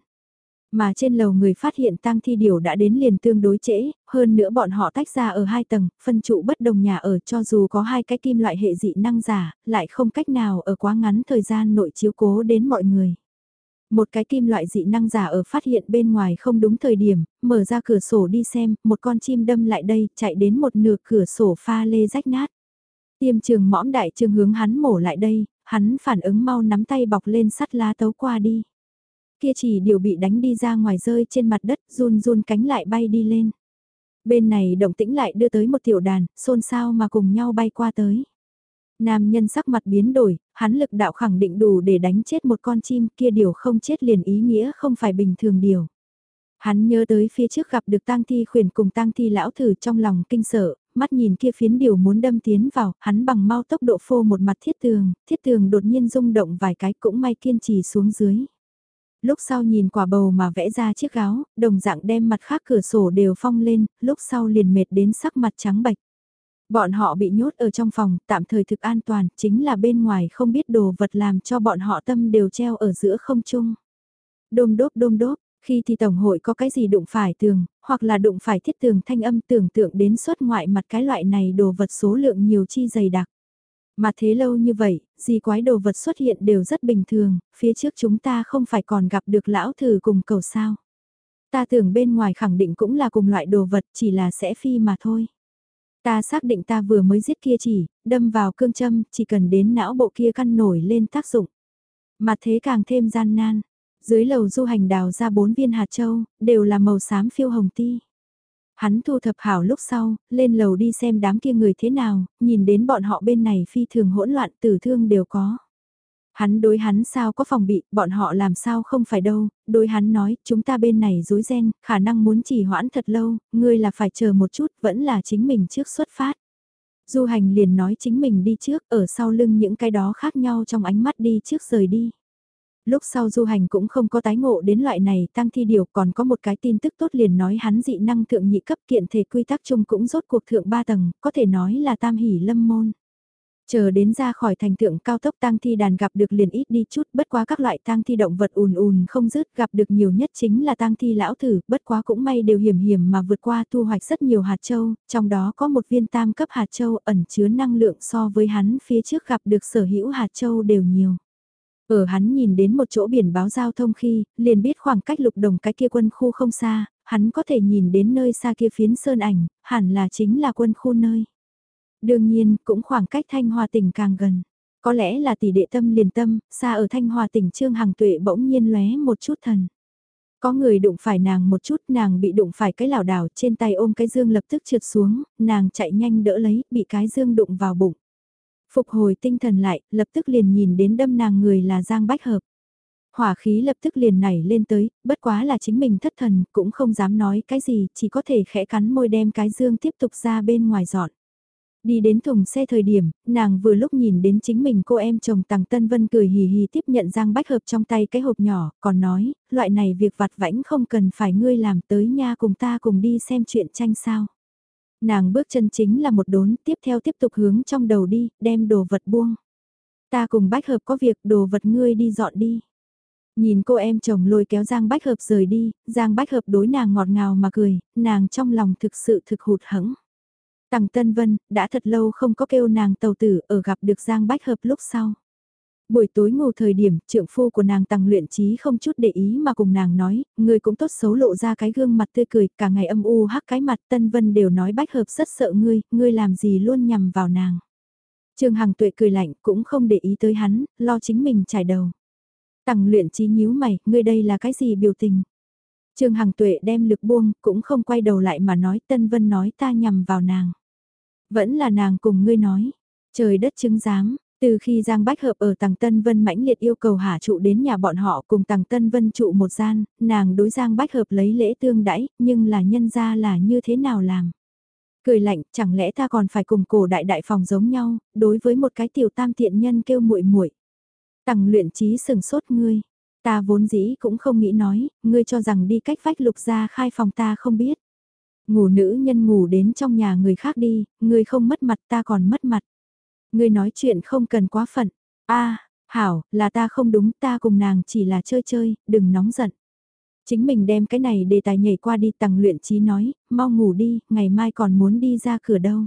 Mà trên lầu người phát hiện tang thi điều đã đến liền tương đối trễ, hơn nữa bọn họ tách ra ở hai tầng, phân trụ bất đồng nhà ở cho dù có hai cái kim loại hệ dị năng giả, lại không cách nào ở quá ngắn thời gian nội chiếu cố đến mọi người. Một cái kim loại dị năng giả ở phát hiện bên ngoài không đúng thời điểm, mở ra cửa sổ đi xem, một con chim đâm lại đây, chạy đến một nửa cửa sổ pha lê rách nát. Tiêm trường mõm đại trường hướng hắn mổ lại đây, hắn phản ứng mau nắm tay bọc lên sắt lá tấu qua đi. Kia chỉ điều bị đánh đi ra ngoài rơi trên mặt đất run run cánh lại bay đi lên. Bên này động tĩnh lại đưa tới một tiểu đàn, xôn xao mà cùng nhau bay qua tới. Nam nhân sắc mặt biến đổi, hắn lực đạo khẳng định đủ để đánh chết một con chim kia điều không chết liền ý nghĩa không phải bình thường điều. Hắn nhớ tới phía trước gặp được tang thi khuyển cùng tang thi lão thử trong lòng kinh sợ, mắt nhìn kia phiến điều muốn đâm tiến vào, hắn bằng mau tốc độ phô một mặt thiết tường, thiết tường đột nhiên rung động vài cái cũng may kiên trì xuống dưới. Lúc sau nhìn quả bầu mà vẽ ra chiếc gáo, đồng dạng đem mặt khác cửa sổ đều phong lên, lúc sau liền mệt đến sắc mặt trắng bạch. Bọn họ bị nhốt ở trong phòng, tạm thời thực an toàn, chính là bên ngoài không biết đồ vật làm cho bọn họ tâm đều treo ở giữa không trung. Đôm đốp đôm đốp, khi thì Tổng hội có cái gì đụng phải tường, hoặc là đụng phải thiết tường thanh âm tưởng tượng đến xuất ngoại mặt cái loại này đồ vật số lượng nhiều chi dày đặc. Mà thế lâu như vậy, gì quái đồ vật xuất hiện đều rất bình thường, phía trước chúng ta không phải còn gặp được lão thử cùng cầu sao. Ta tưởng bên ngoài khẳng định cũng là cùng loại đồ vật chỉ là sẽ phi mà thôi. Ta xác định ta vừa mới giết kia chỉ, đâm vào cương châm, chỉ cần đến não bộ kia căn nổi lên tác dụng. Mà thế càng thêm gian nan, dưới lầu du hành đào ra bốn viên hạt châu, đều là màu xám phiêu hồng ti. Hắn thu thập hảo lúc sau, lên lầu đi xem đám kia người thế nào, nhìn đến bọn họ bên này phi thường hỗn loạn tử thương đều có. Hắn đối hắn sao có phòng bị, bọn họ làm sao không phải đâu, đối hắn nói, chúng ta bên này dối ren, khả năng muốn trì hoãn thật lâu, ngươi là phải chờ một chút, vẫn là chính mình trước xuất phát. Du hành liền nói chính mình đi trước, ở sau lưng những cái đó khác nhau trong ánh mắt đi trước rời đi lúc sau du hành cũng không có tái ngộ đến loại này tăng thi điều còn có một cái tin tức tốt liền nói hắn dị năng thượng nhị cấp kiện thể quy tắc chung cũng rốt cuộc thượng ba tầng, có thể nói là tam hỷ lâm môn. Chờ đến ra khỏi thành thượng cao tốc tang thi đàn gặp được liền ít đi chút, bất quá các loại tang thi động vật ùn ùn không dứt gặp được nhiều nhất chính là tang thi lão thử, bất quá cũng may đều hiểm hiểm mà vượt qua thu hoạch rất nhiều hạt châu, trong đó có một viên tam cấp hạt châu ẩn chứa năng lượng so với hắn phía trước gặp được sở hữu hạt châu đều nhiều. Ở hắn nhìn đến một chỗ biển báo giao thông khi, liền biết khoảng cách lục đồng cái kia quân khu không xa, hắn có thể nhìn đến nơi xa kia phiến sơn ảnh, hẳn là chính là quân khu nơi. Đương nhiên, cũng khoảng cách Thanh hòa tỉnh càng gần. Có lẽ là tỷ đệ tâm liền tâm, xa ở Thanh hòa tỉnh Trương Hằng Tuệ bỗng nhiên lóe một chút thần. Có người đụng phải nàng một chút, nàng bị đụng phải cái lảo đảo trên tay ôm cái dương lập tức trượt xuống, nàng chạy nhanh đỡ lấy, bị cái dương đụng vào bụng. Phục hồi tinh thần lại, lập tức liền nhìn đến đâm nàng người là Giang Bách Hợp. Hỏa khí lập tức liền nảy lên tới, bất quá là chính mình thất thần, cũng không dám nói cái gì, chỉ có thể khẽ cắn môi đem cái dương tiếp tục ra bên ngoài dọn. Đi đến thùng xe thời điểm, nàng vừa lúc nhìn đến chính mình cô em chồng Tằng Tân Vân cười hì hì tiếp nhận Giang Bách Hợp trong tay cái hộp nhỏ, còn nói, loại này việc vặt vãnh không cần phải ngươi làm tới nha cùng ta cùng đi xem chuyện tranh sao. Nàng bước chân chính là một đốn, tiếp theo tiếp tục hướng trong đầu đi, đem đồ vật buông. Ta cùng bách hợp có việc, đồ vật ngươi đi dọn đi. Nhìn cô em chồng lôi kéo Giang Bách Hợp rời đi, Giang Bách Hợp đối nàng ngọt ngào mà cười, nàng trong lòng thực sự thực hụt hẫng. Tằng Tân Vân, đã thật lâu không có kêu nàng tàu tử ở gặp được Giang Bách Hợp lúc sau. Buổi tối ngủ thời điểm, trượng phu của nàng tăng luyện trí không chút để ý mà cùng nàng nói, người cũng tốt xấu lộ ra cái gương mặt tươi cười, cả ngày âm u hắc cái mặt Tân Vân đều nói bách hợp rất sợ ngươi, ngươi làm gì luôn nhằm vào nàng. Trương Hằng tuệ cười lạnh cũng không để ý tới hắn, lo chính mình trải đầu. Tăng luyện trí nhíu mày, ngươi đây là cái gì biểu tình? Trương Hằng tuệ đem lực buông, cũng không quay đầu lại mà nói Tân Vân nói ta nhằm vào nàng. Vẫn là nàng cùng ngươi nói, trời đất chứng giám, từ khi Giang Bách Hợp ở Tàng Tân Vân mãnh liệt yêu cầu hạ trụ đến nhà bọn họ cùng Tàng Tân Vân trụ một gian, nàng đối Giang Bách Hợp lấy lễ tương đãi, nhưng là nhân ra là như thế nào làm. Cười lạnh, chẳng lẽ ta còn phải cùng cổ đại đại phòng giống nhau, đối với một cái tiểu tam tiện nhân kêu muội muội. Tằng luyện trí sừng sốt ngươi, ta vốn dĩ cũng không nghĩ nói, ngươi cho rằng đi cách vách lục ra khai phòng ta không biết. Ngủ nữ nhân ngủ đến trong nhà người khác đi, ngươi không mất mặt ta còn mất mặt. Ngươi nói chuyện không cần quá phận. a Hảo, là ta không đúng, ta cùng nàng chỉ là chơi chơi, đừng nóng giận. Chính mình đem cái này đề tài nhảy qua đi tầng luyện trí nói, mau ngủ đi, ngày mai còn muốn đi ra cửa đâu.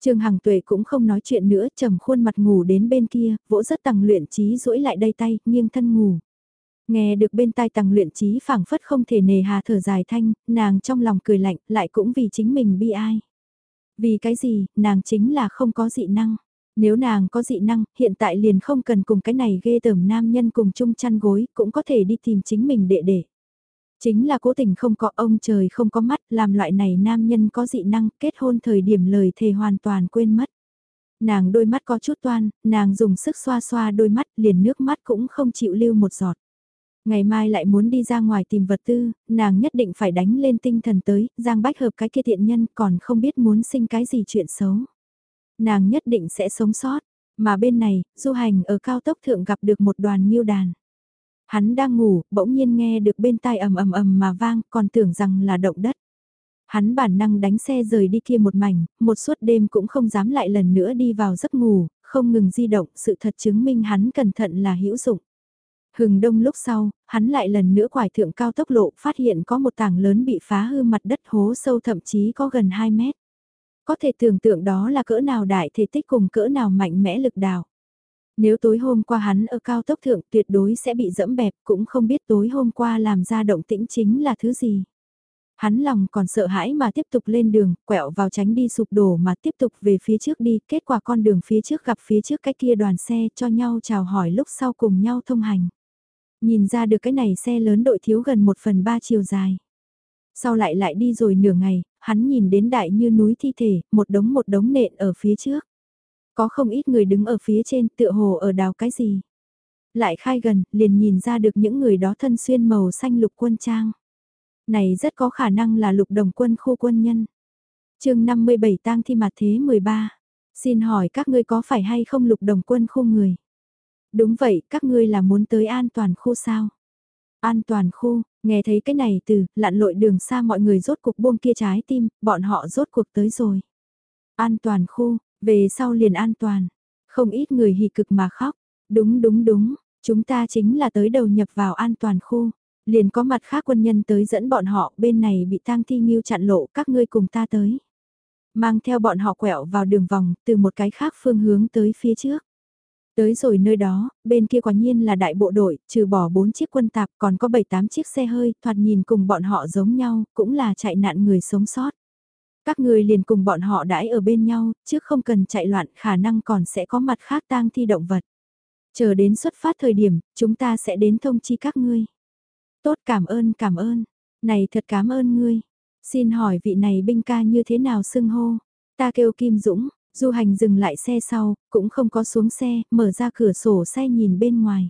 Trương Hằng Tuệ cũng không nói chuyện nữa, trầm khuôn mặt ngủ đến bên kia, vỗ rất tầng luyện trí duỗi lại đây tay, nghiêng thân ngủ. Nghe được bên tai tầng luyện trí phảng phất không thể nề hà thở dài thanh, nàng trong lòng cười lạnh, lại cũng vì chính mình bi ai. Vì cái gì, nàng chính là không có dị năng. Nếu nàng có dị năng, hiện tại liền không cần cùng cái này ghê tởm nam nhân cùng chung chăn gối, cũng có thể đi tìm chính mình đệ đệ. Chính là cố tình không có ông trời không có mắt, làm loại này nam nhân có dị năng, kết hôn thời điểm lời thề hoàn toàn quên mất. Nàng đôi mắt có chút toan, nàng dùng sức xoa xoa đôi mắt liền nước mắt cũng không chịu lưu một giọt. Ngày mai lại muốn đi ra ngoài tìm vật tư, nàng nhất định phải đánh lên tinh thần tới, Giang Bách Hợp cái kia thiện nhân còn không biết muốn sinh cái gì chuyện xấu. Nàng nhất định sẽ sống sót, mà bên này, du hành ở cao tốc thượng gặp được một đoàn miêu đàn. Hắn đang ngủ, bỗng nhiên nghe được bên tai ầm ầm ầm mà vang, còn tưởng rằng là động đất. Hắn bản năng đánh xe rời đi kia một mảnh, một suốt đêm cũng không dám lại lần nữa đi vào giấc ngủ, không ngừng di động, sự thật chứng minh hắn cẩn thận là hữu dụng. Hừng đông lúc sau, hắn lại lần nữa quải thượng cao tốc lộ phát hiện có một tảng lớn bị phá hư mặt đất hố sâu thậm chí có gần 2 mét. Có thể tưởng tượng đó là cỡ nào đại thể tích cùng cỡ nào mạnh mẽ lực đào. Nếu tối hôm qua hắn ở cao tốc thượng tuyệt đối sẽ bị dẫm bẹp cũng không biết tối hôm qua làm ra động tĩnh chính là thứ gì. Hắn lòng còn sợ hãi mà tiếp tục lên đường, quẹo vào tránh đi sụp đổ mà tiếp tục về phía trước đi, kết quả con đường phía trước gặp phía trước cái kia đoàn xe cho nhau chào hỏi lúc sau cùng nhau thông hành. Nhìn ra được cái này xe lớn đội thiếu gần một phần ba chiều dài. Sau lại lại đi rồi nửa ngày, hắn nhìn đến đại như núi thi thể, một đống một đống nện ở phía trước. Có không ít người đứng ở phía trên tựa hồ ở đào cái gì. Lại khai gần, liền nhìn ra được những người đó thân xuyên màu xanh lục quân trang. Này rất có khả năng là lục đồng quân khu quân nhân. chương 57 tang thi mặt thế 13. Xin hỏi các ngươi có phải hay không lục đồng quân khu người? Đúng vậy, các ngươi là muốn tới an toàn khu sao? An toàn khu, nghe thấy cái này từ, lặn lội đường xa mọi người rốt cuộc buông kia trái tim, bọn họ rốt cuộc tới rồi. An toàn khu, về sau liền an toàn. Không ít người hì cực mà khóc. Đúng đúng đúng, chúng ta chính là tới đầu nhập vào an toàn khu. Liền có mặt khác quân nhân tới dẫn bọn họ bên này bị tang thi nghiêu chặn lộ các ngươi cùng ta tới. Mang theo bọn họ quẹo vào đường vòng từ một cái khác phương hướng tới phía trước. Tới rồi nơi đó, bên kia quả nhiên là đại bộ đội, trừ bỏ 4 chiếc quân tạp còn có 7-8 chiếc xe hơi, thoạt nhìn cùng bọn họ giống nhau, cũng là chạy nạn người sống sót. Các người liền cùng bọn họ đãi ở bên nhau, chứ không cần chạy loạn khả năng còn sẽ có mặt khác tang thi động vật. Chờ đến xuất phát thời điểm, chúng ta sẽ đến thông chi các ngươi. Tốt cảm ơn cảm ơn, này thật cảm ơn ngươi. Xin hỏi vị này binh ca như thế nào xưng hô? Ta kêu Kim Dũng, Du hành dừng lại xe sau, cũng không có xuống xe, mở ra cửa sổ xe nhìn bên ngoài.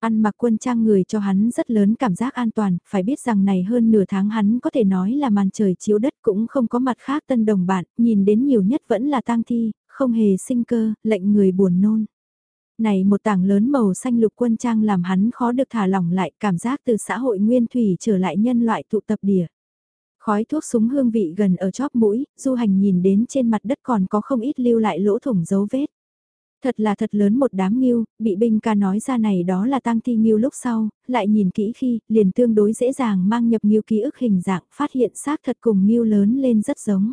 Ăn mặc quân trang người cho hắn rất lớn cảm giác an toàn, phải biết rằng này hơn nửa tháng hắn có thể nói là màn trời chiếu đất cũng không có mặt khác tân đồng bạn, nhìn đến nhiều nhất vẫn là tang thi, không hề sinh cơ, lệnh người buồn nôn. Này một tảng lớn màu xanh lục quân trang làm hắn khó được thả lỏng lại cảm giác từ xã hội nguyên thủy trở lại nhân loại tụ tập địa. Khói thuốc súng hương vị gần ở chóp mũi, du hành nhìn đến trên mặt đất còn có không ít lưu lại lỗ thủng dấu vết. Thật là thật lớn một đám nghiêu, bị binh ca nói ra này đó là tang thi nghiêu lúc sau, lại nhìn kỹ khi, liền tương đối dễ dàng mang nhập nghiêu ký ức hình dạng, phát hiện xác thật cùng nghiêu lớn lên rất giống.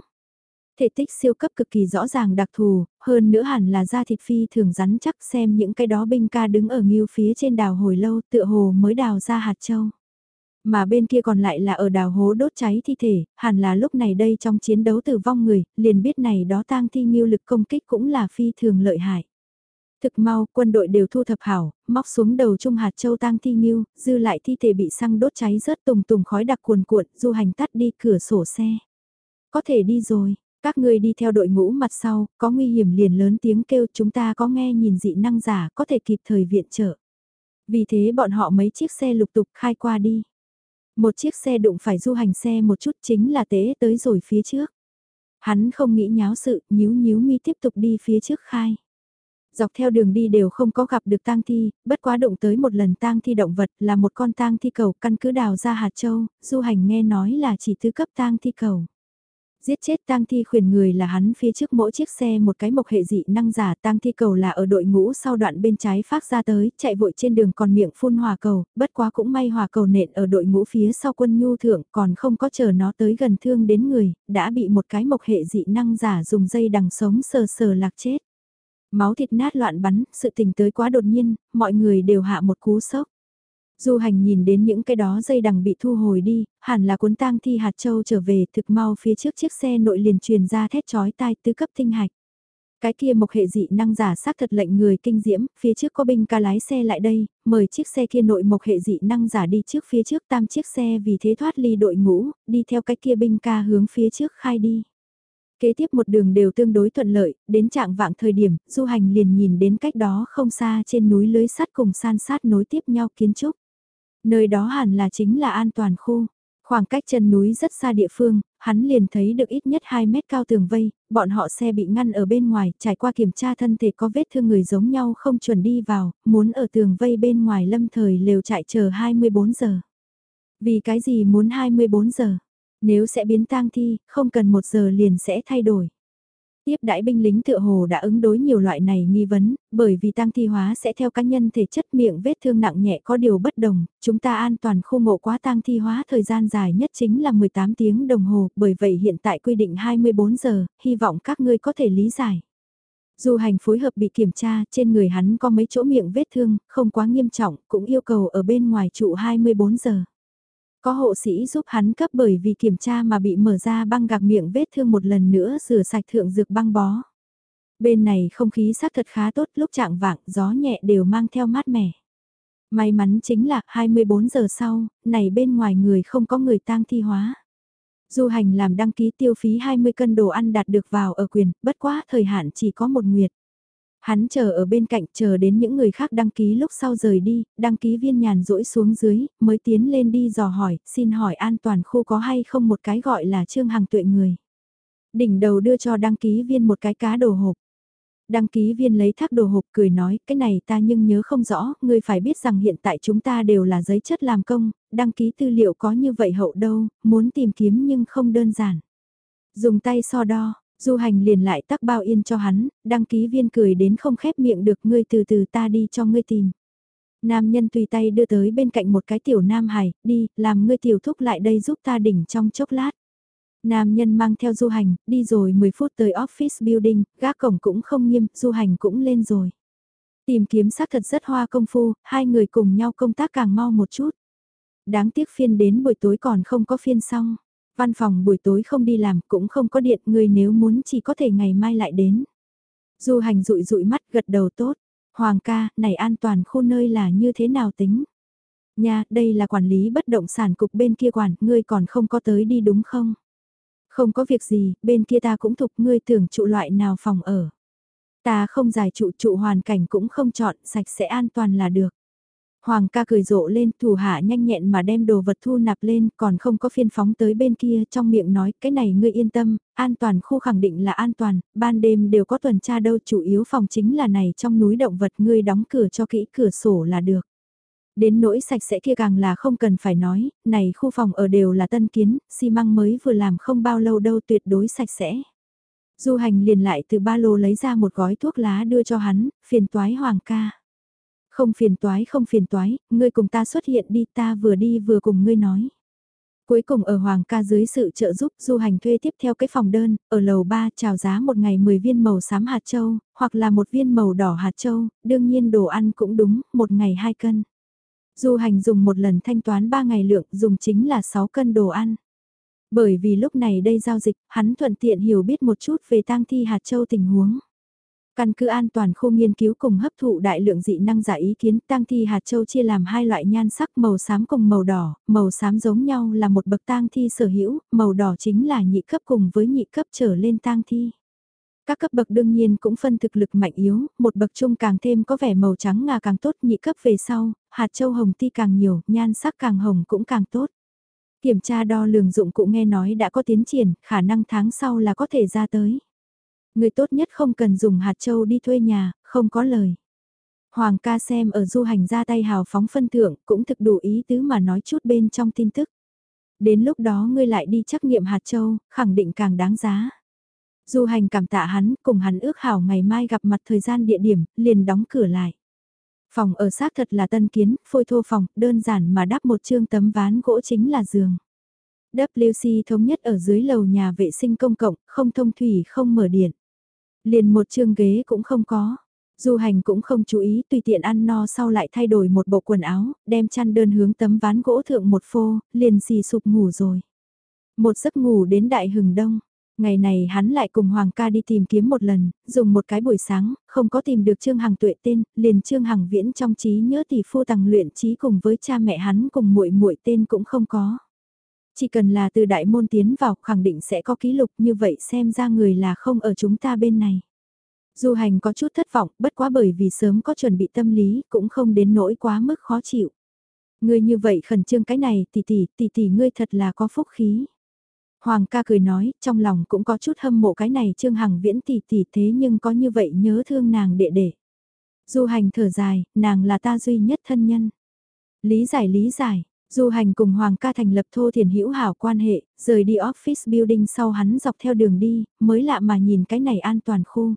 Thể tích siêu cấp cực kỳ rõ ràng đặc thù, hơn nữa hẳn là da thịt phi thường rắn chắc xem những cái đó binh ca đứng ở nghiêu phía trên đào hồi lâu tựa hồ mới đào ra hạt châu. Mà bên kia còn lại là ở đào hố đốt cháy thi thể, hẳn là lúc này đây trong chiến đấu tử vong người, liền biết này đó tang thi nghiêu lực công kích cũng là phi thường lợi hại. Thực mau, quân đội đều thu thập hảo, móc xuống đầu trung hạt châu tang thi nghiêu, dư lại thi thể bị xăng đốt cháy rớt tùng tùng khói đặc cuồn cuộn, du hành tắt đi cửa sổ xe. Có thể đi rồi, các người đi theo đội ngũ mặt sau, có nguy hiểm liền lớn tiếng kêu chúng ta có nghe nhìn dị năng giả có thể kịp thời viện trợ. Vì thế bọn họ mấy chiếc xe lục tục khai qua đi. Một chiếc xe đụng phải du hành xe một chút chính là tế tới rồi phía trước. Hắn không nghĩ nháo sự, nhíu nhíu mi tiếp tục đi phía trước khai. Dọc theo đường đi đều không có gặp được tang thi, bất quá đụng tới một lần tang thi động vật là một con tang thi cầu căn cứ đào ra hạt châu, du hành nghe nói là chỉ thứ cấp tang thi cầu. Giết chết tang thi khuyển người là hắn phía trước mỗi chiếc xe một cái mộc hệ dị năng giả tang thi cầu là ở đội ngũ sau đoạn bên trái phát ra tới, chạy vội trên đường còn miệng phun hòa cầu, bất quá cũng may hòa cầu nện ở đội ngũ phía sau quân nhu thượng còn không có chờ nó tới gần thương đến người, đã bị một cái mộc hệ dị năng giả dùng dây đằng sống sờ sờ lạc chết. Máu thịt nát loạn bắn, sự tình tới quá đột nhiên, mọi người đều hạ một cú sốc. Du hành nhìn đến những cái đó dây đằng bị thu hồi đi, hẳn là cuốn tang thi hạt châu trở về thực mau phía trước chiếc xe nội liền truyền ra thét chói tai tứ cấp tinh hạch. Cái kia mộc hệ dị năng giả xác thật lệnh người kinh diễm, phía trước có binh ca lái xe lại đây, mời chiếc xe kia nội mộc hệ dị năng giả đi trước phía trước tam chiếc xe vì thế thoát ly đội ngũ, đi theo cái kia binh ca hướng phía trước khai đi. Kế tiếp một đường đều tương đối thuận lợi, đến trạng vạng thời điểm, du hành liền nhìn đến cách đó không xa trên núi lưới sắt cùng san sát nối tiếp nhau kiến trúc. Nơi đó hẳn là chính là an toàn khu. Khoảng cách chân núi rất xa địa phương, hắn liền thấy được ít nhất 2 mét cao tường vây, bọn họ xe bị ngăn ở bên ngoài, trải qua kiểm tra thân thể có vết thương người giống nhau không chuẩn đi vào, muốn ở tường vây bên ngoài lâm thời lều chạy chờ 24 giờ. Vì cái gì muốn 24 giờ? Nếu sẽ biến tang thi, không cần một giờ liền sẽ thay đổi. Tiếp đãi binh lính tựa hồ đã ứng đối nhiều loại này nghi vấn, bởi vì tang thi hóa sẽ theo cá nhân thể chất miệng vết thương nặng nhẹ có điều bất đồng, chúng ta an toàn khu mộ quá tang thi hóa thời gian dài nhất chính là 18 tiếng đồng hồ, bởi vậy hiện tại quy định 24 giờ, hy vọng các ngươi có thể lý giải. Dù hành phối hợp bị kiểm tra, trên người hắn có mấy chỗ miệng vết thương, không quá nghiêm trọng, cũng yêu cầu ở bên ngoài trụ 24 giờ. Có hộ sĩ giúp hắn cấp bởi vì kiểm tra mà bị mở ra băng gạc miệng vết thương một lần nữa rửa sạch thượng dược băng bó. Bên này không khí xác thật khá tốt lúc trạng vạng gió nhẹ đều mang theo mát mẻ. May mắn chính là 24 giờ sau, này bên ngoài người không có người tang thi hóa. Du hành làm đăng ký tiêu phí 20 cân đồ ăn đạt được vào ở quyền, bất quá thời hạn chỉ có một nguyệt. Hắn chờ ở bên cạnh chờ đến những người khác đăng ký lúc sau rời đi, đăng ký viên nhàn rỗi xuống dưới, mới tiến lên đi dò hỏi, xin hỏi an toàn khu có hay không một cái gọi là trương hàng tuệ người. Đỉnh đầu đưa cho đăng ký viên một cái cá đồ hộp. Đăng ký viên lấy thác đồ hộp cười nói, cái này ta nhưng nhớ không rõ, ngươi phải biết rằng hiện tại chúng ta đều là giấy chất làm công, đăng ký tư liệu có như vậy hậu đâu, muốn tìm kiếm nhưng không đơn giản. Dùng tay so đo, Du hành liền lại tắc bao yên cho hắn, đăng ký viên cười đến không khép miệng được ngươi từ từ ta đi cho ngươi tìm. Nam nhân tùy tay đưa tới bên cạnh một cái tiểu nam hải, đi, làm ngươi tiểu thúc lại đây giúp ta đỉnh trong chốc lát. Nam nhân mang theo du hành, đi rồi 10 phút tới office building, gác cổng cũng không nghiêm, du hành cũng lên rồi. Tìm kiếm xác thật rất hoa công phu, hai người cùng nhau công tác càng mau một chút. Đáng tiếc phiên đến buổi tối còn không có phiên xong. Văn phòng buổi tối không đi làm cũng không có điện người nếu muốn chỉ có thể ngày mai lại đến. Du hành rụi rụi mắt gật đầu tốt. Hoàng ca, này an toàn khu nơi là như thế nào tính? Nha, đây là quản lý bất động sản cục bên kia quản, ngươi còn không có tới đi đúng không? Không có việc gì, bên kia ta cũng thục ngươi tưởng trụ loại nào phòng ở. Ta không giải trụ trụ hoàn cảnh cũng không chọn, sạch sẽ an toàn là được. Hoàng ca cười rộ lên, thủ hạ nhanh nhẹn mà đem đồ vật thu nạp lên, còn không có phiên phóng tới bên kia, trong miệng nói, cái này ngươi yên tâm, an toàn khu khẳng định là an toàn, ban đêm đều có tuần tra đâu, chủ yếu phòng chính là này trong núi động vật ngươi đóng cửa cho kỹ cửa sổ là được. Đến nỗi sạch sẽ kia càng là không cần phải nói, này khu phòng ở đều là tân kiến, xi măng mới vừa làm không bao lâu đâu tuyệt đối sạch sẽ. Du hành liền lại từ ba lô lấy ra một gói thuốc lá đưa cho hắn, phiền toái hoàng ca. Không phiền toái không phiền toái, ngươi cùng ta xuất hiện đi ta vừa đi vừa cùng ngươi nói. Cuối cùng ở Hoàng ca dưới sự trợ giúp du hành thuê tiếp theo cái phòng đơn, ở lầu 3 chào giá một ngày 10 viên màu xám hạt châu, hoặc là một viên màu đỏ hạt châu, đương nhiên đồ ăn cũng đúng, một ngày 2 cân. Du hành dùng một lần thanh toán 3 ngày lượng dùng chính là 6 cân đồ ăn. Bởi vì lúc này đây giao dịch, hắn thuận tiện hiểu biết một chút về tang thi hạt châu tình huống. Căn cứ an toàn khu nghiên cứu cùng hấp thụ đại lượng dị năng giả ý kiến tang thi hạt châu chia làm hai loại nhan sắc màu xám cùng màu đỏ, màu xám giống nhau là một bậc tang thi sở hữu, màu đỏ chính là nhị cấp cùng với nhị cấp trở lên tang thi. Các cấp bậc đương nhiên cũng phân thực lực mạnh yếu, một bậc trung càng thêm có vẻ màu trắng ngà càng tốt nhị cấp về sau, hạt châu hồng ti càng nhiều, nhan sắc càng hồng cũng càng tốt. Kiểm tra đo lường dụng cụ nghe nói đã có tiến triển, khả năng tháng sau là có thể ra tới. Người tốt nhất không cần dùng hạt châu đi thuê nhà, không có lời. Hoàng ca xem ở du hành ra tay hào phóng phân thưởng cũng thực đủ ý tứ mà nói chút bên trong tin tức. Đến lúc đó ngươi lại đi trắc nghiệm hạt châu, khẳng định càng đáng giá. Du hành cảm tạ hắn, cùng hắn ước hảo ngày mai gặp mặt thời gian địa điểm, liền đóng cửa lại. Phòng ở xác thật là tân kiến, phôi thô phòng, đơn giản mà đắp một chương tấm ván gỗ chính là giường. WC thống nhất ở dưới lầu nhà vệ sinh công cộng, không thông thủy không mở điện. Liền một chương ghế cũng không có. Du hành cũng không chú ý tùy tiện ăn no sau lại thay đổi một bộ quần áo, đem chăn đơn hướng tấm ván gỗ thượng một phô, liền xì sụp ngủ rồi. Một giấc ngủ đến đại hừng đông. Ngày này hắn lại cùng Hoàng ca đi tìm kiếm một lần, dùng một cái buổi sáng, không có tìm được Trương Hằng tuệ tên, liền Trương Hằng viễn trong trí nhớ tỷ phu tàng luyện trí cùng với cha mẹ hắn cùng muội muội tên cũng không có. Chỉ cần là từ đại môn tiến vào khẳng định sẽ có ký lục như vậy xem ra người là không ở chúng ta bên này. Du hành có chút thất vọng, bất quá bởi vì sớm có chuẩn bị tâm lý, cũng không đến nỗi quá mức khó chịu. Ngươi như vậy khẩn trương cái này, tỷ tỷ, tỷ tỷ ngươi thật là có phúc khí. Hoàng ca cười nói, trong lòng cũng có chút hâm mộ cái này Trương Hằng viễn tỷ tỷ thế nhưng có như vậy nhớ thương nàng đệ đệ. Du hành thở dài, nàng là ta duy nhất thân nhân. Lý giải lý giải, Du hành cùng Hoàng ca thành lập thô thiền hữu hảo quan hệ, rời đi office building sau hắn dọc theo đường đi, mới lạ mà nhìn cái này an toàn khu.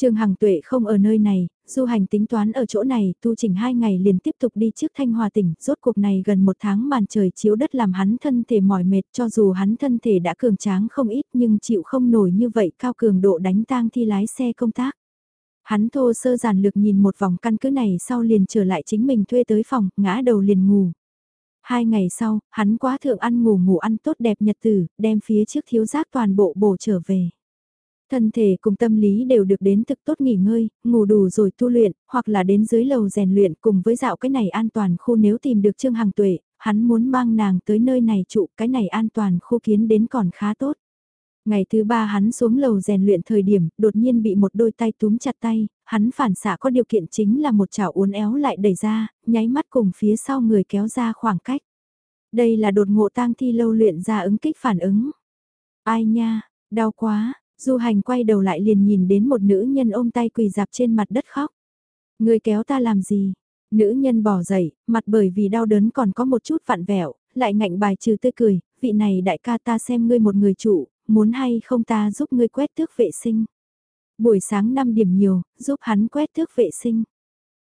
Trường Hằng Tuệ không ở nơi này, du hành tính toán ở chỗ này, tu chỉnh hai ngày liền tiếp tục đi trước Thanh Hòa tỉnh, rốt cuộc này gần một tháng màn trời chiếu đất làm hắn thân thể mỏi mệt cho dù hắn thân thể đã cường tráng không ít nhưng chịu không nổi như vậy cao cường độ đánh tang thi lái xe công tác. Hắn thô sơ giản lược nhìn một vòng căn cứ này sau liền trở lại chính mình thuê tới phòng, ngã đầu liền ngủ. Hai ngày sau, hắn quá thượng ăn ngủ ngủ ăn tốt đẹp nhật tử, đem phía trước thiếu giác toàn bộ bổ trở về. Thân thể cùng tâm lý đều được đến thực tốt nghỉ ngơi, ngủ đủ rồi tu luyện, hoặc là đến dưới lầu rèn luyện cùng với dạo cái này an toàn khu nếu tìm được Trương Hằng Tuệ, hắn muốn mang nàng tới nơi này trụ cái này an toàn khu kiến đến còn khá tốt. Ngày thứ ba hắn xuống lầu rèn luyện thời điểm, đột nhiên bị một đôi tay túm chặt tay, hắn phản xạ có điều kiện chính là một chảo uốn éo lại đẩy ra, nháy mắt cùng phía sau người kéo ra khoảng cách. Đây là đột ngộ tang thi lâu luyện ra ứng kích phản ứng. Ai nha, đau quá, Du hành quay đầu lại liền nhìn đến một nữ nhân ôm tay quỳ dạp trên mặt đất khóc. Người kéo ta làm gì? Nữ nhân bỏ dậy, mặt bởi vì đau đớn còn có một chút vặn vẹo, lại ngạnh bài trừ tươi cười, vị này đại ca ta xem ngươi một người chủ, muốn hay không ta giúp ngươi quét thước vệ sinh. Buổi sáng 5 điểm nhiều, giúp hắn quét thước vệ sinh.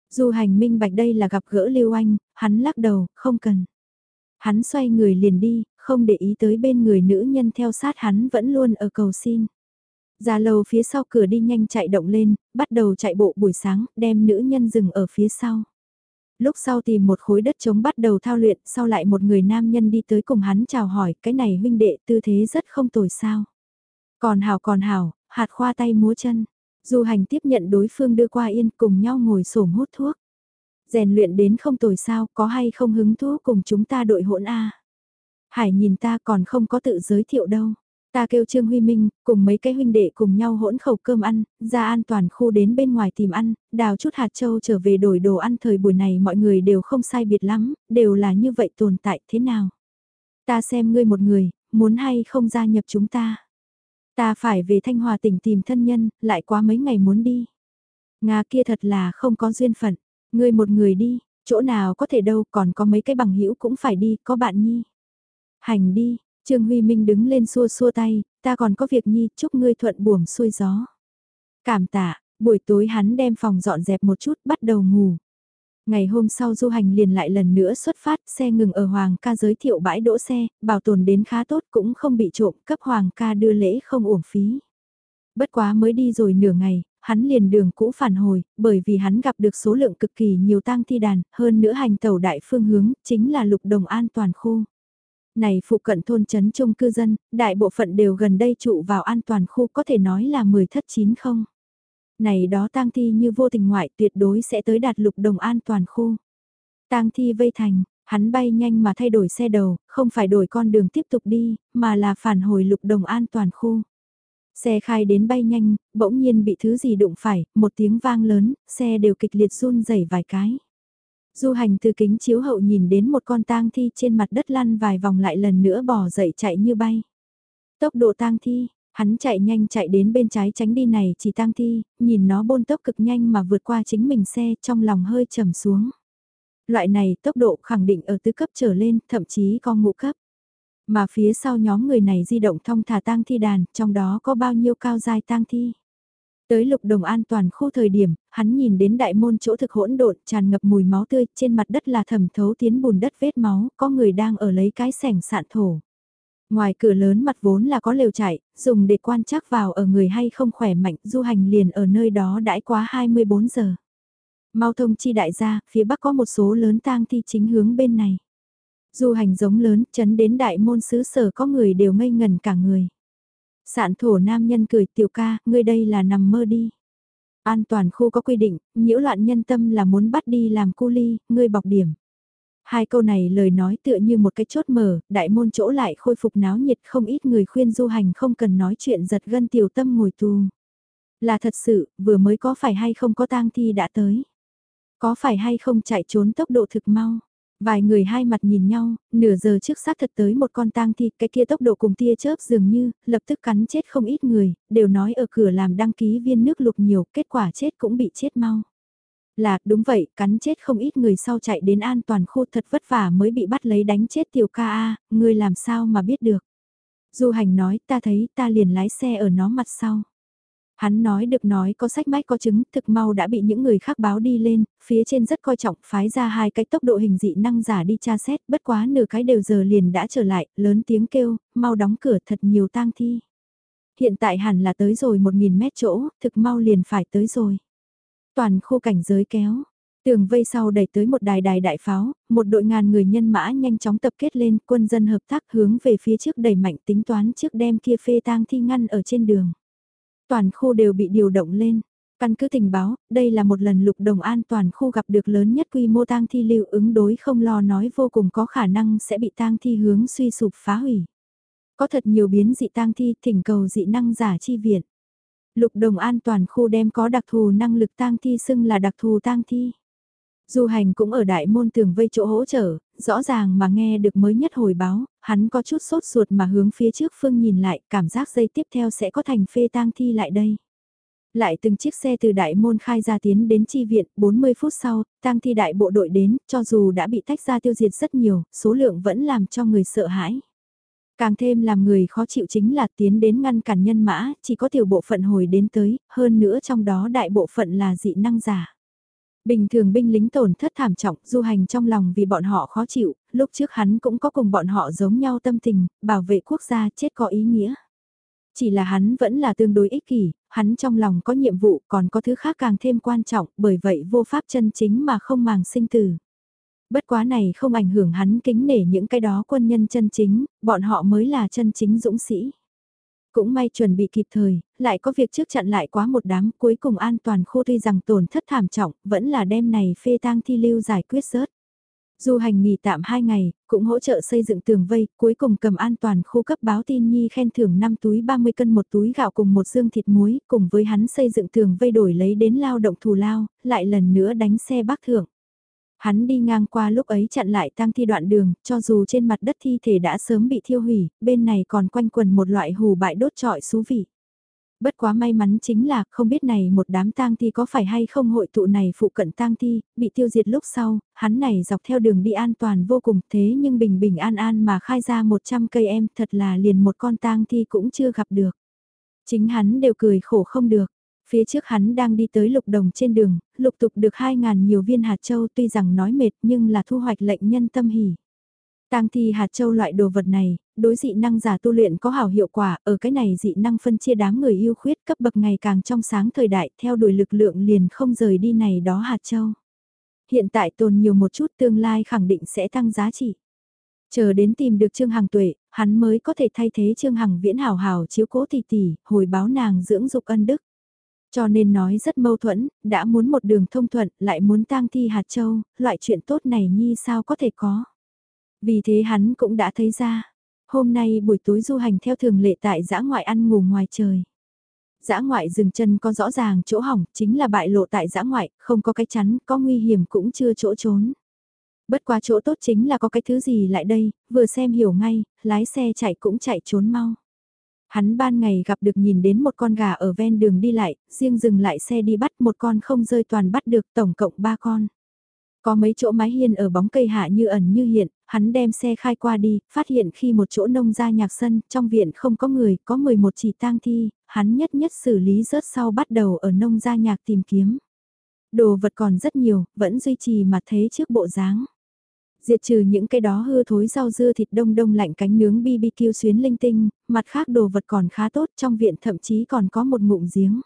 Du hành minh bạch đây là gặp gỡ Lưu Anh, hắn lắc đầu, không cần. Hắn xoay người liền đi, không để ý tới bên người nữ nhân theo sát hắn vẫn luôn ở cầu xin. Ra lầu phía sau cửa đi nhanh chạy động lên, bắt đầu chạy bộ buổi sáng, đem nữ nhân dừng ở phía sau. Lúc sau tìm một khối đất trống bắt đầu thao luyện, sau lại một người nam nhân đi tới cùng hắn chào hỏi, cái này huynh đệ tư thế rất không tồi sao. Còn hào còn hào, hạt khoa tay múa chân. Du hành tiếp nhận đối phương đưa qua yên cùng nhau ngồi sổm hút thuốc. rèn luyện đến không tồi sao, có hay không hứng thú cùng chúng ta đội hỗn A. Hải nhìn ta còn không có tự giới thiệu đâu. Ta kêu Trương Huy Minh, cùng mấy cái huynh đệ cùng nhau hỗn khẩu cơm ăn, ra an toàn khu đến bên ngoài tìm ăn, đào chút hạt châu trở về đổi đồ ăn thời buổi này mọi người đều không sai biệt lắm, đều là như vậy tồn tại thế nào. Ta xem ngươi một người, muốn hay không gia nhập chúng ta. Ta phải về Thanh Hòa tỉnh tìm thân nhân, lại quá mấy ngày muốn đi. Nga kia thật là không có duyên phận, ngươi một người đi, chỗ nào có thể đâu còn có mấy cái bằng hữu cũng phải đi, có bạn nhi. Hành đi, Trương Huy Minh đứng lên xua xua tay, ta còn có việc nhi, chúc ngươi thuận buồm xuôi gió. Cảm tạ, buổi tối hắn đem phòng dọn dẹp một chút, bắt đầu ngủ. Ngày hôm sau du hành liền lại lần nữa xuất phát, xe ngừng ở Hoàng ca giới thiệu bãi đỗ xe, bảo tồn đến khá tốt cũng không bị trộm, cấp Hoàng ca đưa lễ không uổng phí. Bất quá mới đi rồi nửa ngày, hắn liền đường cũ phản hồi, bởi vì hắn gặp được số lượng cực kỳ nhiều tang thi đàn, hơn nữa hành tàu đại phương hướng, chính là lục đồng an toàn khu. Này phụ cận thôn trấn trung cư dân, đại bộ phận đều gần đây trụ vào an toàn khu có thể nói là 10 thất chín không. Này đó tang thi như vô tình ngoại tuyệt đối sẽ tới đạt lục đồng an toàn khu. tang thi vây thành, hắn bay nhanh mà thay đổi xe đầu, không phải đổi con đường tiếp tục đi, mà là phản hồi lục đồng an toàn khu. Xe khai đến bay nhanh, bỗng nhiên bị thứ gì đụng phải, một tiếng vang lớn, xe đều kịch liệt run rẩy vài cái. Du hành từ kính chiếu hậu nhìn đến một con tang thi trên mặt đất lăn vài vòng lại lần nữa bỏ dậy chạy như bay. Tốc độ tang thi, hắn chạy nhanh chạy đến bên trái tránh đi này chỉ tang thi, nhìn nó bôn tốc cực nhanh mà vượt qua chính mình xe trong lòng hơi trầm xuống. Loại này tốc độ khẳng định ở tứ cấp trở lên, thậm chí có ngũ cấp. Mà phía sau nhóm người này di động thong thả tang thi đàn, trong đó có bao nhiêu cao dài tang thi. Tới lục đồng an toàn khu thời điểm, hắn nhìn đến đại môn chỗ thực hỗn độn tràn ngập mùi máu tươi, trên mặt đất là thẩm thấu tiến bùn đất vết máu, có người đang ở lấy cái sẻng sạn thổ. Ngoài cửa lớn mặt vốn là có lều chạy, dùng để quan trắc vào ở người hay không khỏe mạnh, du hành liền ở nơi đó đãi quá 24 giờ. Mau thông chi đại gia, phía bắc có một số lớn tang thi chính hướng bên này. Du hành giống lớn, chấn đến đại môn xứ sở có người đều ngây ngần cả người. Sạn thổ nam nhân cười tiểu ca, ngươi đây là nằm mơ đi. An toàn khu có quy định, nhiễu loạn nhân tâm là muốn bắt đi làm cu ly, ngươi bọc điểm. Hai câu này lời nói tựa như một cái chốt mở, đại môn chỗ lại khôi phục náo nhiệt không ít người khuyên du hành không cần nói chuyện giật gân tiểu tâm ngồi tù. Là thật sự, vừa mới có phải hay không có tang thi đã tới. Có phải hay không chạy trốn tốc độ thực mau. Vài người hai mặt nhìn nhau, nửa giờ trước xác thật tới một con tang thi, cái kia tốc độ cùng tia chớp dường như, lập tức cắn chết không ít người, đều nói ở cửa làm đăng ký viên nước lục nhiều, kết quả chết cũng bị chết mau. Là, đúng vậy, cắn chết không ít người sau chạy đến an toàn khu thật vất vả mới bị bắt lấy đánh chết tiểu ca A, người làm sao mà biết được. Du hành nói, ta thấy ta liền lái xe ở nó mặt sau. Hắn nói được nói có sách mách có chứng, thực mau đã bị những người khác báo đi lên, phía trên rất coi trọng, phái ra hai cái tốc độ hình dị năng giả đi tra xét, bất quá nửa cái đều giờ liền đã trở lại, lớn tiếng kêu, mau đóng cửa thật nhiều tang thi. Hiện tại hẳn là tới rồi 1.000 mét chỗ, thực mau liền phải tới rồi. Toàn khu cảnh giới kéo, Tường vây sau đẩy tới một đài đài đại pháo, một đội ngàn người nhân mã nhanh chóng tập kết lên, quân dân hợp tác hướng về phía trước đẩy mạnh tính toán trước đem kia phê tang thi ngăn ở trên đường. Toàn khu đều bị điều động lên. Căn cứ tình báo, đây là một lần lục đồng an toàn khu gặp được lớn nhất quy mô tang thi lưu ứng đối không lo nói vô cùng có khả năng sẽ bị tang thi hướng suy sụp phá hủy. Có thật nhiều biến dị tang thi thỉnh cầu dị năng giả chi viện. Lục đồng an toàn khu đem có đặc thù năng lực tang thi xưng là đặc thù tang thi. Du hành cũng ở đại môn tường vây chỗ hỗ trợ, rõ ràng mà nghe được mới nhất hồi báo, hắn có chút sốt ruột mà hướng phía trước phương nhìn lại, cảm giác dây tiếp theo sẽ có thành phê tang thi lại đây. Lại từng chiếc xe từ đại môn khai ra tiến đến chi viện, 40 phút sau, tang thi đại bộ đội đến, cho dù đã bị tách ra tiêu diệt rất nhiều, số lượng vẫn làm cho người sợ hãi. Càng thêm làm người khó chịu chính là tiến đến ngăn cản nhân mã, chỉ có tiểu bộ phận hồi đến tới, hơn nữa trong đó đại bộ phận là dị năng giả. Bình thường binh lính tổn thất thảm trọng, du hành trong lòng vì bọn họ khó chịu, lúc trước hắn cũng có cùng bọn họ giống nhau tâm tình, bảo vệ quốc gia chết có ý nghĩa. Chỉ là hắn vẫn là tương đối ích kỷ, hắn trong lòng có nhiệm vụ còn có thứ khác càng thêm quan trọng, bởi vậy vô pháp chân chính mà không màng sinh tử. Bất quá này không ảnh hưởng hắn kính nể những cái đó quân nhân chân chính, bọn họ mới là chân chính dũng sĩ. Cũng may chuẩn bị kịp thời, lại có việc trước chặn lại quá một đám cuối cùng an toàn khu tuy rằng tổn thất thảm trọng, vẫn là đêm này phê tang thi lưu giải quyết rớt. Du hành nghỉ tạm 2 ngày, cũng hỗ trợ xây dựng tường vây, cuối cùng cầm an toàn khu cấp báo tin nhi khen thưởng 5 túi 30 cân một túi gạo cùng một dương thịt muối, cùng với hắn xây dựng tường vây đổi lấy đến lao động thù lao, lại lần nữa đánh xe bác thưởng. Hắn đi ngang qua lúc ấy chặn lại tang thi đoạn đường, cho dù trên mặt đất thi thể đã sớm bị thiêu hủy, bên này còn quanh quần một loại hù bại đốt trọi xú vị. Bất quá may mắn chính là không biết này một đám tang thi có phải hay không hội tụ này phụ cận tang thi, bị tiêu diệt lúc sau, hắn này dọc theo đường đi an toàn vô cùng thế nhưng bình bình an an mà khai ra 100 cây em thật là liền một con tang thi cũng chưa gặp được. Chính hắn đều cười khổ không được. Phía trước hắn đang đi tới lục đồng trên đường, lục tục được 2.000 nhiều viên hạt châu tuy rằng nói mệt nhưng là thu hoạch lệnh nhân tâm hỉ. Tang thi hạt châu loại đồ vật này, đối dị năng giả tu luyện có hảo hiệu quả, ở cái này dị năng phân chia đám người yêu khuyết cấp bậc ngày càng trong sáng thời đại, theo đuổi lực lượng liền không rời đi này đó hạt châu. Hiện tại tồn nhiều một chút tương lai khẳng định sẽ tăng giá trị. Chờ đến tìm được Trương Hằng Tuệ, hắn mới có thể thay thế Trương Hằng Viễn hảo hảo chiếu cố tỷ tỷ, hồi báo nàng dưỡng dục ân đức. Cho nên nói rất mâu thuẫn, đã muốn một đường thông thuận, lại muốn tang thi hạt châu, loại chuyện tốt này nhi sao có thể có. Vì thế hắn cũng đã thấy ra, hôm nay buổi tối du hành theo thường lệ tại giã ngoại ăn ngủ ngoài trời. Giã ngoại dừng chân có rõ ràng chỗ hỏng, chính là bại lộ tại giã ngoại, không có cái chắn, có nguy hiểm cũng chưa chỗ trốn. Bất quá chỗ tốt chính là có cái thứ gì lại đây, vừa xem hiểu ngay, lái xe chạy cũng chạy trốn mau. Hắn ban ngày gặp được nhìn đến một con gà ở ven đường đi lại, riêng dừng lại xe đi bắt một con không rơi toàn bắt được tổng cộng ba con. Có mấy chỗ mái hiên ở bóng cây hạ như ẩn như hiện, hắn đem xe khai qua đi, phát hiện khi một chỗ nông ra nhạc sân, trong viện không có người, có 11 chỉ tang thi, hắn nhất nhất xử lý rớt sau bắt đầu ở nông gia nhạc tìm kiếm. Đồ vật còn rất nhiều, vẫn duy trì mà thế trước bộ dáng. Diệt trừ những cái đó hư thối rau dưa thịt đông đông lạnh cánh nướng BBQ xuyến linh tinh, mặt khác đồ vật còn khá tốt trong viện thậm chí còn có một ngụm giếng.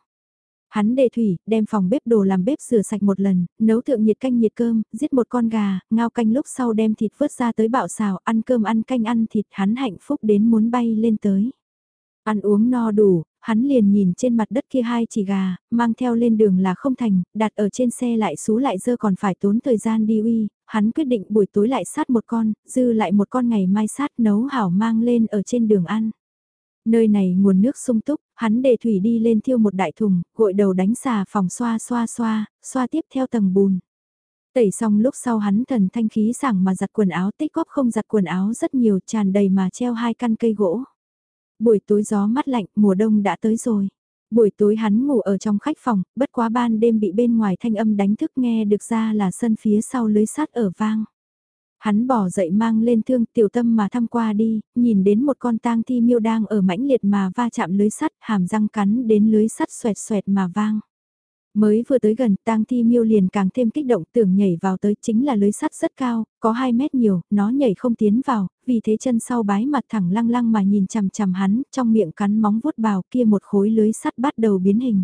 Hắn đề thủy, đem phòng bếp đồ làm bếp rửa sạch một lần, nấu thượng nhiệt canh nhiệt cơm, giết một con gà, ngao canh lúc sau đem thịt vớt ra tới bạo xào, ăn cơm ăn canh ăn thịt hắn hạnh phúc đến muốn bay lên tới. Ăn uống no đủ, hắn liền nhìn trên mặt đất kia hai chỉ gà, mang theo lên đường là không thành, đặt ở trên xe lại xú lại dơ còn phải tốn thời gian đi uy, hắn quyết định buổi tối lại sát một con, dư lại một con ngày mai sát nấu hảo mang lên ở trên đường ăn. Nơi này nguồn nước sung túc, hắn để thủy đi lên thiêu một đại thùng, gội đầu đánh xà phòng xoa xoa xoa, xoa tiếp theo tầng bùn. Tẩy xong lúc sau hắn thần thanh khí sảng mà giặt quần áo tích góp không giặt quần áo rất nhiều tràn đầy mà treo hai căn cây gỗ. Buổi tối gió mát lạnh, mùa đông đã tới rồi. Buổi tối hắn ngủ ở trong khách phòng, bất quá ban đêm bị bên ngoài thanh âm đánh thức nghe được ra là sân phía sau lưới sắt ở vang. Hắn bỏ dậy mang lên thương tiểu tâm mà thăm qua đi, nhìn đến một con tang thi miêu đang ở mãnh liệt mà va chạm lưới sắt, hàm răng cắn đến lưới sắt xoẹt xoẹt mà vang. Mới vừa tới gần, tang thi miêu liền càng thêm kích động tưởng nhảy vào tới chính là lưới sắt rất cao, có 2 mét nhiều, nó nhảy không tiến vào, vì thế chân sau bái mặt thẳng lăng lăng mà nhìn chằm chằm hắn, trong miệng cắn móng vuốt bào kia một khối lưới sắt bắt đầu biến hình.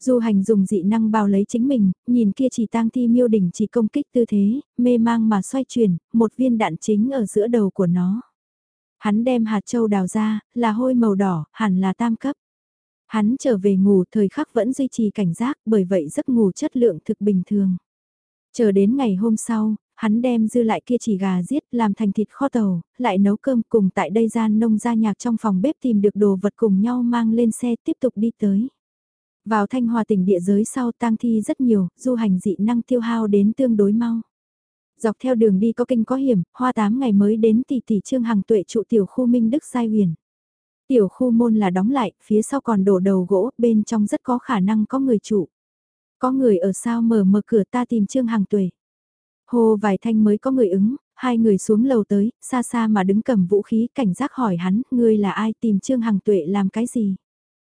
Du hành dùng dị năng bao lấy chính mình, nhìn kia chỉ tang thi miêu đỉnh chỉ công kích tư thế, mê mang mà xoay chuyển, một viên đạn chính ở giữa đầu của nó. Hắn đem hạt châu đào ra, là hôi màu đỏ, hẳn là tam cấp. Hắn trở về ngủ thời khắc vẫn duy trì cảnh giác bởi vậy giấc ngủ chất lượng thực bình thường. Chờ đến ngày hôm sau, hắn đem dư lại kia chỉ gà giết làm thành thịt kho tàu, lại nấu cơm cùng tại đây gian nông gia nhạc trong phòng bếp tìm được đồ vật cùng nhau mang lên xe tiếp tục đi tới. Vào thanh hòa tỉnh địa giới sau tang thi rất nhiều, du hành dị năng tiêu hao đến tương đối mau. Dọc theo đường đi có kinh có hiểm, hoa tám ngày mới đến tỷ tỷ trương hàng tuệ trụ tiểu khu Minh Đức sai huyền. Tiểu khu môn là đóng lại, phía sau còn đổ đầu gỗ, bên trong rất có khả năng có người chủ Có người ở sao mở mở cửa ta tìm Trương Hằng Tuệ. Hồ vài thanh mới có người ứng, hai người xuống lầu tới, xa xa mà đứng cầm vũ khí cảnh giác hỏi hắn, ngươi là ai tìm Trương Hằng Tuệ làm cái gì?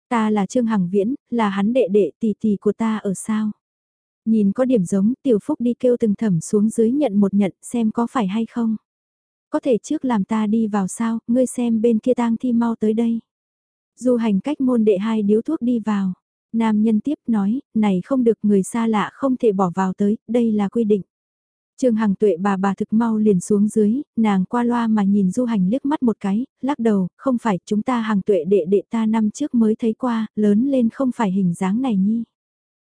Ta là Trương Hằng Viễn, là hắn đệ đệ tỷ tỷ của ta ở sao? Nhìn có điểm giống, tiểu phúc đi kêu từng thẩm xuống dưới nhận một nhận xem có phải hay không? Có thể trước làm ta đi vào sao, ngươi xem bên kia tang thi mau tới đây. Du hành cách môn đệ hai điếu thuốc đi vào. Nam nhân tiếp nói, này không được người xa lạ không thể bỏ vào tới, đây là quy định. Trương Hằng tuệ bà bà thực mau liền xuống dưới, nàng qua loa mà nhìn du hành liếc mắt một cái, lắc đầu, không phải chúng ta Hằng tuệ đệ đệ ta năm trước mới thấy qua, lớn lên không phải hình dáng này nhi.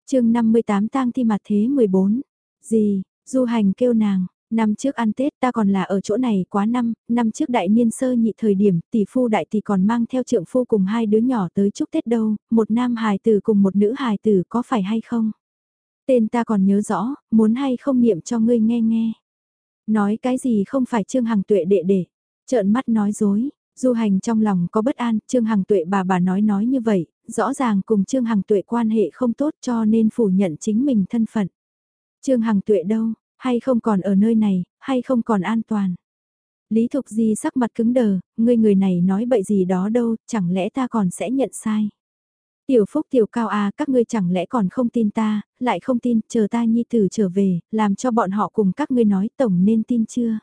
chương 58 tang thi mặt thế 14, gì, du hành kêu nàng, Năm trước ăn Tết ta còn là ở chỗ này quá năm, năm trước đại niên sơ nhị thời điểm tỷ phu đại tỷ còn mang theo trượng phu cùng hai đứa nhỏ tới chúc Tết đâu, một nam hài tử cùng một nữ hài tử có phải hay không? Tên ta còn nhớ rõ, muốn hay không niệm cho ngươi nghe nghe. Nói cái gì không phải Trương Hằng Tuệ đệ đệ, trợn mắt nói dối, Du hành trong lòng có bất an, Trương Hằng Tuệ bà bà nói nói như vậy, rõ ràng cùng Trương Hằng Tuệ quan hệ không tốt cho nên phủ nhận chính mình thân phận. Trương Hằng Tuệ đâu, hay không còn ở nơi này, hay không còn an toàn. Lý Thục Di sắc mặt cứng đờ, ngươi người này nói bậy gì đó đâu, chẳng lẽ ta còn sẽ nhận sai. Tiểu Phúc Tiểu Cao à, các ngươi chẳng lẽ còn không tin ta, lại không tin, chờ ta nhi tử trở về, làm cho bọn họ cùng các ngươi nói tổng nên tin chưa.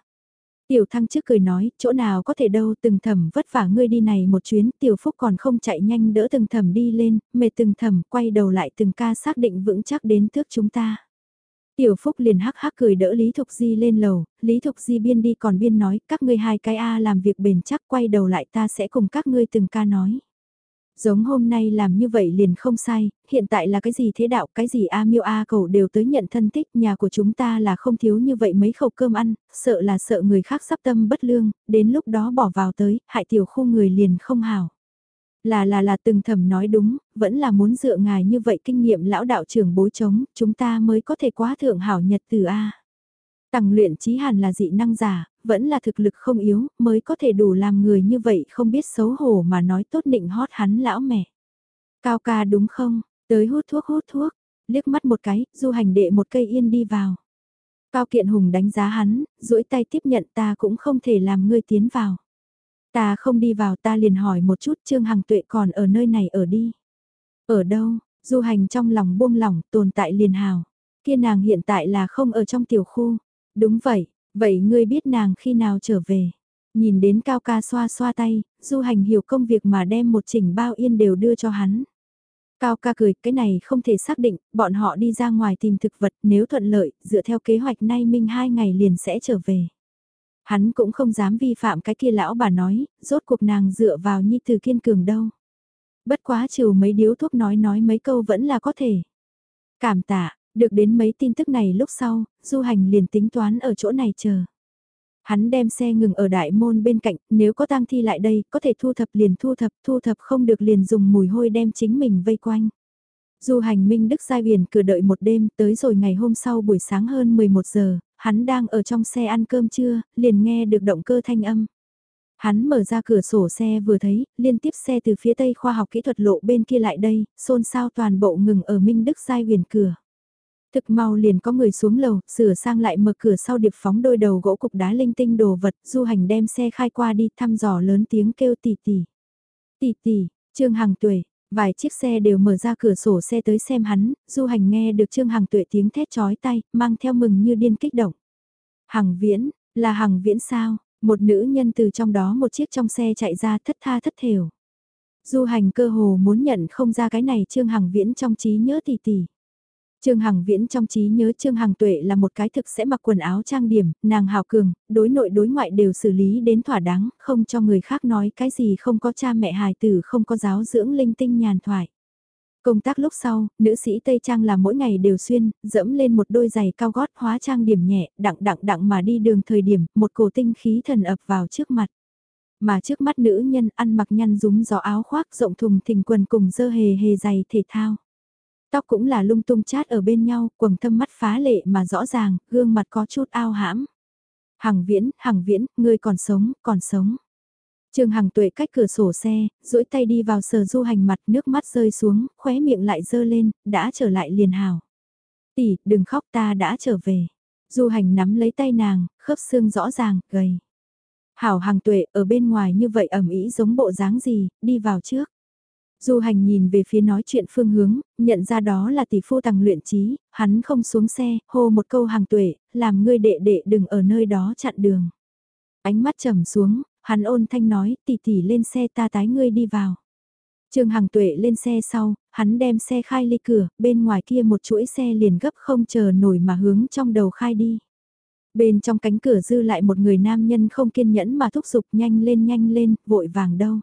Tiểu Thăng trước cười nói, chỗ nào có thể đâu, từng thầm vất vả ngươi đi này một chuyến, Tiểu Phúc còn không chạy nhanh đỡ từng thầm đi lên, mệt từng thầm quay đầu lại từng ca xác định vững chắc đến thước chúng ta. Tiểu Phúc liền hắc hắc cười đỡ Lý Thục Di lên lầu, Lý Thục Di biên đi còn biên nói, các ngươi hai cái A làm việc bền chắc quay đầu lại ta sẽ cùng các ngươi từng ca nói. Giống hôm nay làm như vậy liền không sai, hiện tại là cái gì thế đạo, cái gì A miêu A cầu đều tới nhận thân tích. nhà của chúng ta là không thiếu như vậy mấy khẩu cơm ăn, sợ là sợ người khác sắp tâm bất lương, đến lúc đó bỏ vào tới, hại tiểu khu người liền không hào. Là là là từng thầm nói đúng, vẫn là muốn dựa ngài như vậy kinh nghiệm lão đạo trưởng bối chống, chúng ta mới có thể quá thượng hảo nhật từ A. Tằng luyện trí hàn là dị năng giả, vẫn là thực lực không yếu, mới có thể đủ làm người như vậy không biết xấu hổ mà nói tốt định hót hắn lão mẹ. Cao ca đúng không, tới hút thuốc hút thuốc, liếc mắt một cái, du hành đệ một cây yên đi vào. Cao kiện hùng đánh giá hắn, duỗi tay tiếp nhận ta cũng không thể làm ngươi tiến vào. Ta không đi vào ta liền hỏi một chút Trương Hằng Tuệ còn ở nơi này ở đi. Ở đâu, du hành trong lòng buông lỏng tồn tại liền hào. Kia nàng hiện tại là không ở trong tiểu khu. Đúng vậy, vậy ngươi biết nàng khi nào trở về. Nhìn đến cao ca xoa xoa tay, du hành hiểu công việc mà đem một chỉnh bao yên đều đưa cho hắn. Cao ca cười, cái này không thể xác định, bọn họ đi ra ngoài tìm thực vật nếu thuận lợi, dựa theo kế hoạch nay minh hai ngày liền sẽ trở về. Hắn cũng không dám vi phạm cái kia lão bà nói, rốt cuộc nàng dựa vào nhi từ kiên cường đâu. Bất quá trừ mấy điếu thuốc nói nói mấy câu vẫn là có thể. Cảm tạ, được đến mấy tin tức này lúc sau, du hành liền tính toán ở chỗ này chờ. Hắn đem xe ngừng ở đại môn bên cạnh, nếu có tang thi lại đây, có thể thu thập liền thu thập, thu thập không được liền dùng mùi hôi đem chính mình vây quanh. Du hành Minh Đức Giai Huyền cửa đợi một đêm, tới rồi ngày hôm sau buổi sáng hơn 11 giờ, hắn đang ở trong xe ăn cơm trưa, liền nghe được động cơ thanh âm. Hắn mở ra cửa sổ xe vừa thấy, liên tiếp xe từ phía tây khoa học kỹ thuật lộ bên kia lại đây, xôn xao toàn bộ ngừng ở Minh Đức Giai Huyền cửa. Thực mau liền có người xuống lầu, sửa sang lại mở cửa sau điệp phóng đôi đầu gỗ cục đá linh tinh đồ vật, du hành đem xe khai qua đi thăm dò lớn tiếng kêu tỉ tỉ. Tỉ tỉ, Trương Hằng Tuệ, vài chiếc xe đều mở ra cửa sổ xe tới xem hắn, du hành nghe được Trương Hằng Tuệ tiếng thét chói tay, mang theo mừng như điên kích động. Hằng Viễn, là Hằng Viễn sao? Một nữ nhân từ trong đó một chiếc trong xe chạy ra thất tha thất thều. Du hành cơ hồ muốn nhận không ra cái này Trương Hằng Viễn trong trí nhớ tỷ tỷ. Trương Hằng Viễn trong trí nhớ Trương Hằng Tuệ là một cái thực sẽ mặc quần áo trang điểm, nàng hào cường, đối nội đối ngoại đều xử lý đến thỏa đáng, không cho người khác nói cái gì không có cha mẹ hài tử không có giáo dưỡng linh tinh nhàn thoại. Công tác lúc sau, nữ sĩ Tây Trang là mỗi ngày đều xuyên, dẫm lên một đôi giày cao gót hóa trang điểm nhẹ, đặng đặng đặng mà đi đường thời điểm, một cổ tinh khí thần ập vào trước mặt. Mà trước mắt nữ nhân ăn mặc nhăn rúng gió áo khoác rộng thùng thình quần cùng dơ hề hề giày thể thao. Tóc cũng là lung tung chát ở bên nhau, quầng thâm mắt phá lệ mà rõ ràng, gương mặt có chút ao hãm. Hằng viễn, hằng viễn, ngươi còn sống, còn sống. Trương Hằng tuệ cách cửa sổ xe, duỗi tay đi vào sờ du hành mặt nước mắt rơi xuống, khóe miệng lại dơ lên, đã trở lại liền hào. Tỷ, đừng khóc ta đã trở về. Du hành nắm lấy tay nàng, khớp xương rõ ràng, gầy. Hảo Hằng tuệ ở bên ngoài như vậy ẩm ý giống bộ dáng gì, đi vào trước. Du hành nhìn về phía nói chuyện phương hướng, nhận ra đó là tỷ phu tăng luyện trí, hắn không xuống xe, hô một câu hàng tuệ, làm ngươi đệ đệ đừng ở nơi đó chặn đường. Ánh mắt trầm xuống, hắn ôn thanh nói, tỷ tỷ lên xe ta tái ngươi đi vào. Trương Hằng Tuệ lên xe sau, hắn đem xe khai ly cửa, bên ngoài kia một chuỗi xe liền gấp không chờ nổi mà hướng trong đầu khai đi. Bên trong cánh cửa dư lại một người nam nhân không kiên nhẫn mà thúc giục nhanh lên nhanh lên, vội vàng đâu.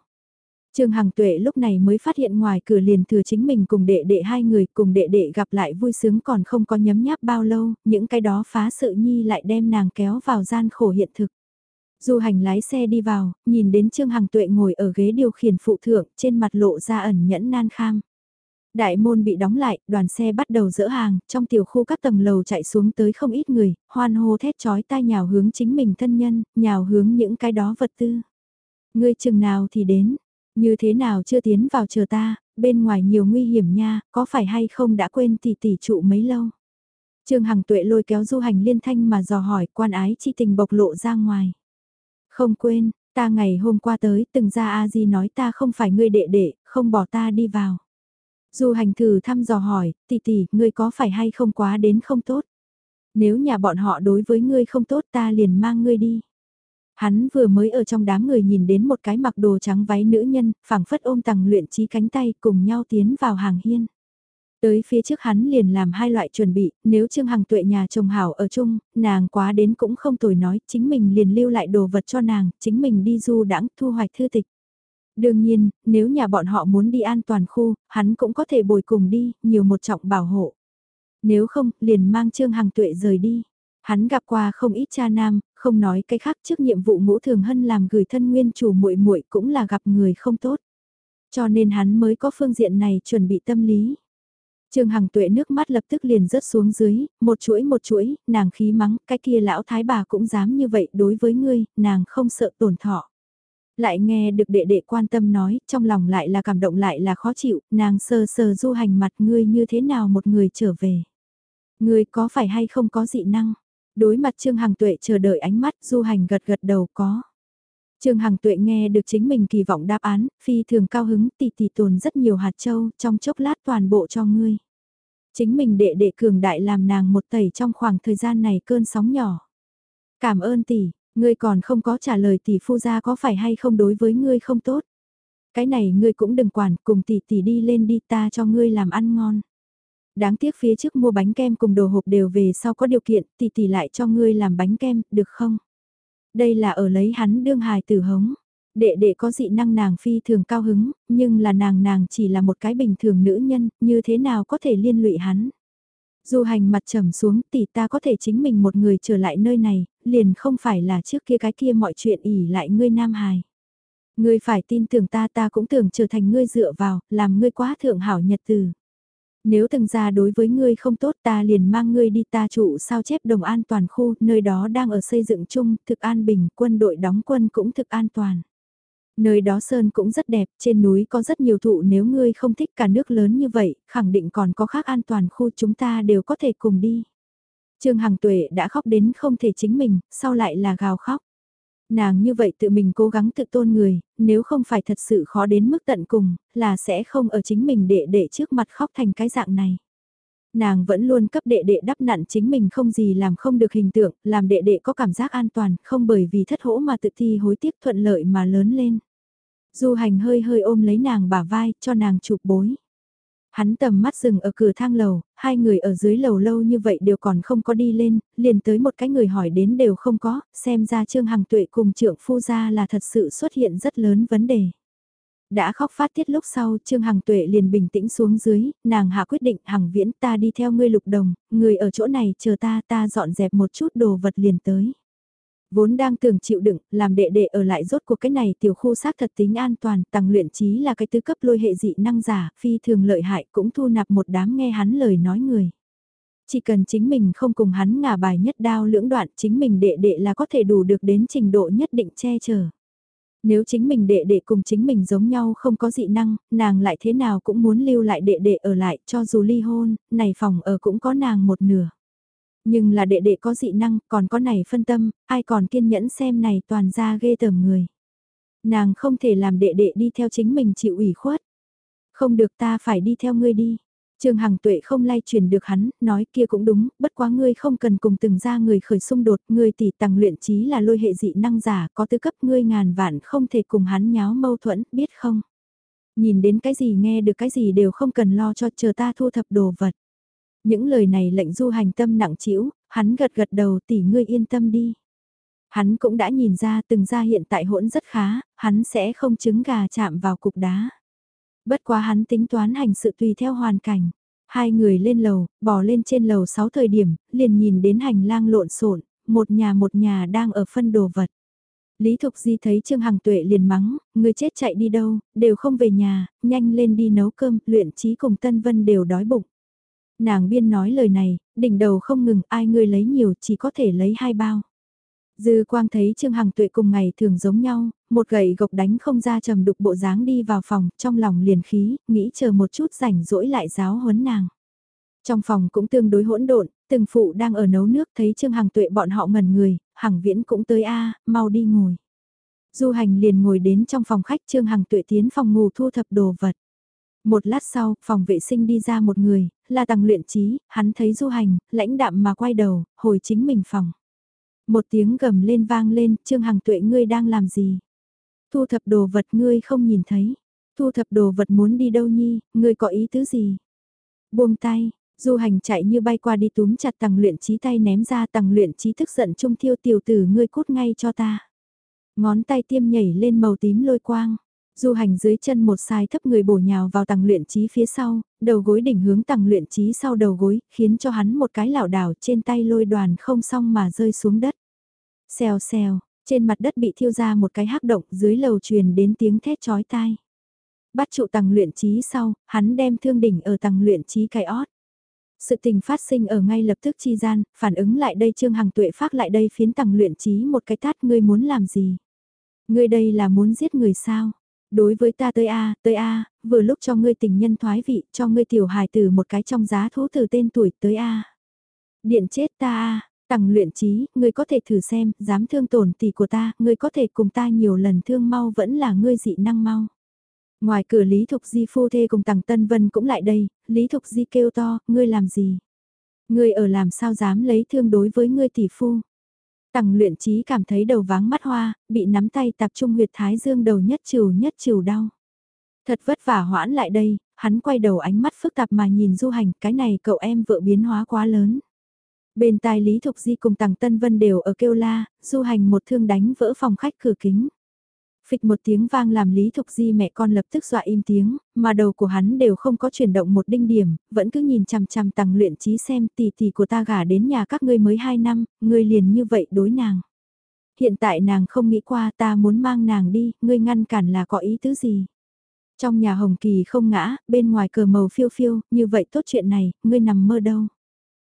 Trương Hằng Tuệ lúc này mới phát hiện ngoài cửa liền thừa chính mình cùng đệ đệ hai người cùng đệ đệ gặp lại vui sướng còn không có nhấm nháp bao lâu, những cái đó phá sự nhi lại đem nàng kéo vào gian khổ hiện thực. Du hành lái xe đi vào, nhìn đến Trương Hằng Tuệ ngồi ở ghế điều khiển phụ thượng trên mặt lộ ra ẩn nhẫn nan kham. Đại môn bị đóng lại, đoàn xe bắt đầu dỡ hàng, trong tiểu khu các tầng lầu chạy xuống tới không ít người, hoan hô thét chói tai nhào hướng chính mình thân nhân, nhào hướng những cái đó vật tư. Ngươi chừng nào thì đến, như thế nào chưa tiến vào chờ ta, bên ngoài nhiều nguy hiểm nha, có phải hay không đã quên tỷ tỷ trụ mấy lâu. Trương Hằng Tuệ lôi kéo du hành liên thanh mà dò hỏi quan ái chi tình bộc lộ ra ngoài. Không quên, ta ngày hôm qua tới từng ra A Di nói ta không phải ngươi đệ đệ, không bỏ ta đi vào. Du hành thử thăm dò hỏi, tỷ tỷ, ngươi có phải hay không quá đến không tốt? Nếu nhà bọn họ đối với ngươi không tốt ta liền mang ngươi đi. Hắn vừa mới ở trong đám người nhìn đến một cái mặc đồ trắng váy nữ nhân, phảng phất ôm tầng luyện trí cánh tay cùng nhau tiến vào hàng hiên. Tới phía trước hắn liền làm hai loại chuẩn bị, nếu Trương Hằng tuệ nhà chồng hảo ở chung, nàng quá đến cũng không tồi nói, chính mình liền lưu lại đồ vật cho nàng, chính mình đi du đãng thu hoạch thư tịch. Đương nhiên, nếu nhà bọn họ muốn đi an toàn khu, hắn cũng có thể bồi cùng đi, nhiều một trọng bảo hộ. Nếu không, liền mang Trương Hằng tuệ rời đi. Hắn gặp qua không ít cha nam, không nói cái khác trước nhiệm vụ ngũ thường hân làm gửi thân nguyên chủ muội muội cũng là gặp người không tốt. Cho nên hắn mới có phương diện này chuẩn bị tâm lý. Trương Hằng Tuệ nước mắt lập tức liền rớt xuống dưới, một chuỗi một chuỗi, nàng khí mắng, cái kia lão thái bà cũng dám như vậy đối với ngươi, nàng không sợ tổn thọ. Lại nghe được đệ đệ quan tâm nói, trong lòng lại là cảm động lại là khó chịu, nàng sờ sờ du hành mặt ngươi như thế nào một người trở về. Ngươi có phải hay không có dị năng? Đối mặt Trương Hằng Tuệ chờ đợi ánh mắt du hành gật gật đầu có. Trương Hằng Tuệ nghe được chính mình kỳ vọng đáp án, phi thường cao hứng tỷ tỷ tồn rất nhiều hạt châu trong chốc lát toàn bộ cho ngươi. Chính mình đệ đệ cường đại làm nàng một tẩy trong khoảng thời gian này cơn sóng nhỏ. Cảm ơn tỷ, ngươi còn không có trả lời tỷ phu gia có phải hay không đối với ngươi không tốt. Cái này ngươi cũng đừng quản, cùng tỷ tỷ đi lên đi ta cho ngươi làm ăn ngon. Đáng tiếc phía trước mua bánh kem cùng đồ hộp đều về sau có điều kiện, tỷ tỷ lại cho ngươi làm bánh kem, được không? Đây là ở lấy hắn đương hài tử hống. Đệ đệ có dị năng nàng phi thường cao hứng, nhưng là nàng nàng chỉ là một cái bình thường nữ nhân, như thế nào có thể liên lụy hắn. Du hành mặt trầm xuống tỷ ta có thể chính mình một người trở lại nơi này, liền không phải là trước kia cái kia mọi chuyện ỉ lại ngươi nam hài. Ngươi phải tin tưởng ta ta cũng tưởng trở thành ngươi dựa vào, làm ngươi quá thượng hảo nhật từ. Nếu từng ra đối với ngươi không tốt ta liền mang ngươi đi ta trụ sao chép đồng an toàn khu, nơi đó đang ở xây dựng chung, thực an bình, quân đội đóng quân cũng thực an toàn. Nơi đó sơn cũng rất đẹp, trên núi có rất nhiều thụ nếu ngươi không thích cả nước lớn như vậy, khẳng định còn có khác an toàn khu chúng ta đều có thể cùng đi. Trương Hằng Tuệ đã khóc đến không thể chính mình, sau lại là gào khóc. Nàng như vậy tự mình cố gắng tự tôn người, nếu không phải thật sự khó đến mức tận cùng, là sẽ không ở chính mình đệ đệ trước mặt khóc thành cái dạng này. Nàng vẫn luôn cấp đệ đệ đắp nặn chính mình không gì làm không được hình tượng, làm đệ đệ có cảm giác an toàn, không bởi vì thất hỗ mà tự thi hối tiếc thuận lợi mà lớn lên. Du hành hơi hơi ôm lấy nàng bả vai, cho nàng chụp bối. Hắn tầm mắt dừng ở cửa thang lầu, hai người ở dưới lầu lâu như vậy đều còn không có đi lên, liền tới một cái người hỏi đến đều không có, xem ra Trương Hằng Tuệ cùng trưởng phu gia là thật sự xuất hiện rất lớn vấn đề. Đã khóc phát tiết lúc sau Trương Hằng Tuệ liền bình tĩnh xuống dưới, nàng hạ quyết định Hằng Viễn ta đi theo ngươi lục đồng, người ở chỗ này chờ ta ta dọn dẹp một chút đồ vật liền tới. Vốn đang tưởng chịu đựng, làm đệ đệ ở lại rốt cuộc cái này tiểu khu xác thật tính an toàn, tăng luyện trí là cái tư cấp lôi hệ dị năng giả, phi thường lợi hại cũng thu nạp một đám nghe hắn lời nói người. Chỉ cần chính mình không cùng hắn ngả bài nhất đao lưỡng đoạn chính mình đệ đệ là có thể đủ được đến trình độ nhất định che chở. Nếu chính mình đệ đệ cùng chính mình giống nhau không có dị năng, nàng lại thế nào cũng muốn lưu lại đệ đệ ở lại cho dù ly hôn, này phòng ở cũng có nàng một nửa. Nhưng là đệ đệ có dị năng, còn có này phân tâm, ai còn kiên nhẫn xem này toàn ra ghê tởm người. Nàng không thể làm đệ đệ đi theo chính mình chịu ủy khuất. Không được ta phải đi theo ngươi đi. Trương Hằng Tuệ không lay truyền được hắn, nói kia cũng đúng, bất quá ngươi không cần cùng từng ra người khởi xung đột, ngươi tỷ tăng luyện trí là lôi hệ dị năng giả, có tư cấp ngươi ngàn vạn không thể cùng hắn nháo mâu thuẫn, biết không? Nhìn đến cái gì nghe được cái gì đều không cần lo cho chờ ta thu thập đồ vật. Những lời này lệnh du hành tâm nặng trĩu, hắn gật gật đầu tỷ ngươi yên tâm đi. Hắn cũng đã nhìn ra từng ra hiện tại hỗn rất khá, hắn sẽ không trứng gà chạm vào cục đá. Bất quá hắn tính toán hành sự tùy theo hoàn cảnh. Hai người lên lầu, bỏ lên trên lầu 6 thời điểm, liền nhìn đến hành lang lộn xộn, một nhà một nhà đang ở phân đồ vật. Lý Thục Di thấy Trương Hằng Tuệ liền mắng, người chết chạy đi đâu, đều không về nhà, nhanh lên đi nấu cơm, luyện trí cùng Tân Vân đều đói bụng. Nàng biên nói lời này, đỉnh đầu không ngừng, ai ngươi lấy nhiều chỉ có thể lấy hai bao. Dư quang thấy Trương Hằng Tuệ cùng ngày thường giống nhau, một gậy gộc đánh không ra trầm đục bộ dáng đi vào phòng, trong lòng liền khí, nghĩ chờ một chút rảnh rỗi lại giáo huấn nàng. Trong phòng cũng tương đối hỗn độn, từng phụ đang ở nấu nước thấy Trương Hằng Tuệ bọn họ ngẩn người, Hằng Viễn cũng tới a, mau đi ngồi. Du hành liền ngồi đến trong phòng khách Trương Hằng Tuệ tiến phòng ngủ thu thập đồ vật. Một lát sau, phòng vệ sinh đi ra một người, là tăng luyện trí, hắn thấy du hành, lãnh đạm mà quay đầu, hồi chính mình phòng. Một tiếng gầm lên vang lên, Trương Hằng Tuệ ngươi đang làm gì? Thu thập đồ vật ngươi không nhìn thấy. Thu thập đồ vật muốn đi đâu nhi, ngươi có ý tứ gì? Buông tay, du hành chạy như bay qua đi túm chặt tầng luyện trí tay ném ra tầng luyện trí tức giận trung thiêu tiểu tử ngươi cút ngay cho ta. Ngón tay tiêm nhảy lên màu tím lôi quang. Du hành dưới chân một sai thấp người bổ nhào vào tầng luyện trí phía sau, đầu gối đỉnh hướng tầng luyện trí sau đầu gối, khiến cho hắn một cái lảo đảo trên tay lôi đoàn không xong mà rơi xuống đất. Xèo xèo, trên mặt đất bị thiêu ra một cái hắc động dưới lầu truyền đến tiếng thét chói tai. Bắt trụ tầng luyện trí sau, hắn đem thương đỉnh ở tầng luyện trí cái ót. Sự tình phát sinh ở ngay lập tức chi gian, phản ứng lại đây Trương Hằng Tuệ phát lại đây phiến tầng luyện trí một cái tát ngươi muốn làm gì? Ngươi đây là muốn giết người sao? Đối với ta tới A, tới A, vừa lúc cho ngươi tình nhân thoái vị, cho ngươi tiểu hài tử một cái trong giá thú từ tên tuổi tới A. Điện chết ta A, tặng luyện trí, ngươi có thể thử xem, dám thương tổn tỷ của ta, ngươi có thể cùng ta nhiều lần thương mau vẫn là ngươi dị năng mau. Ngoài cửa Lý Thục Di phu thê cùng Tằng Tân Vân cũng lại đây, Lý Thục Di kêu to, ngươi làm gì? Ngươi ở làm sao dám lấy thương đối với ngươi tỷ phu? Tằng luyện trí cảm thấy đầu váng mắt hoa, bị nắm tay tập trung huyệt thái dương đầu nhất trừ nhất trừ đau. Thật vất vả hoãn lại đây, hắn quay đầu ánh mắt phức tạp mà nhìn du hành, cái này cậu em vợ biến hóa quá lớn. Bên tai Lý Thục Di cùng Tằng Tân Vân đều ở kêu la, du hành một thương đánh vỡ phòng khách cửa kính. Phịch một tiếng vang làm Lý Thục Di mẹ con lập tức dọa im tiếng, mà đầu của hắn đều không có chuyển động một đinh điểm, vẫn cứ nhìn chằm chằm tàng luyện trí xem tỷ tỷ của ta gả đến nhà các ngươi mới hai năm, ngươi liền như vậy đối nàng. Hiện tại nàng không nghĩ qua ta muốn mang nàng đi, ngươi ngăn cản là có ý tứ gì. Trong nhà Hồng Kỳ không ngã, bên ngoài cờ màu phiêu phiêu, như vậy tốt chuyện này, ngươi nằm mơ đâu.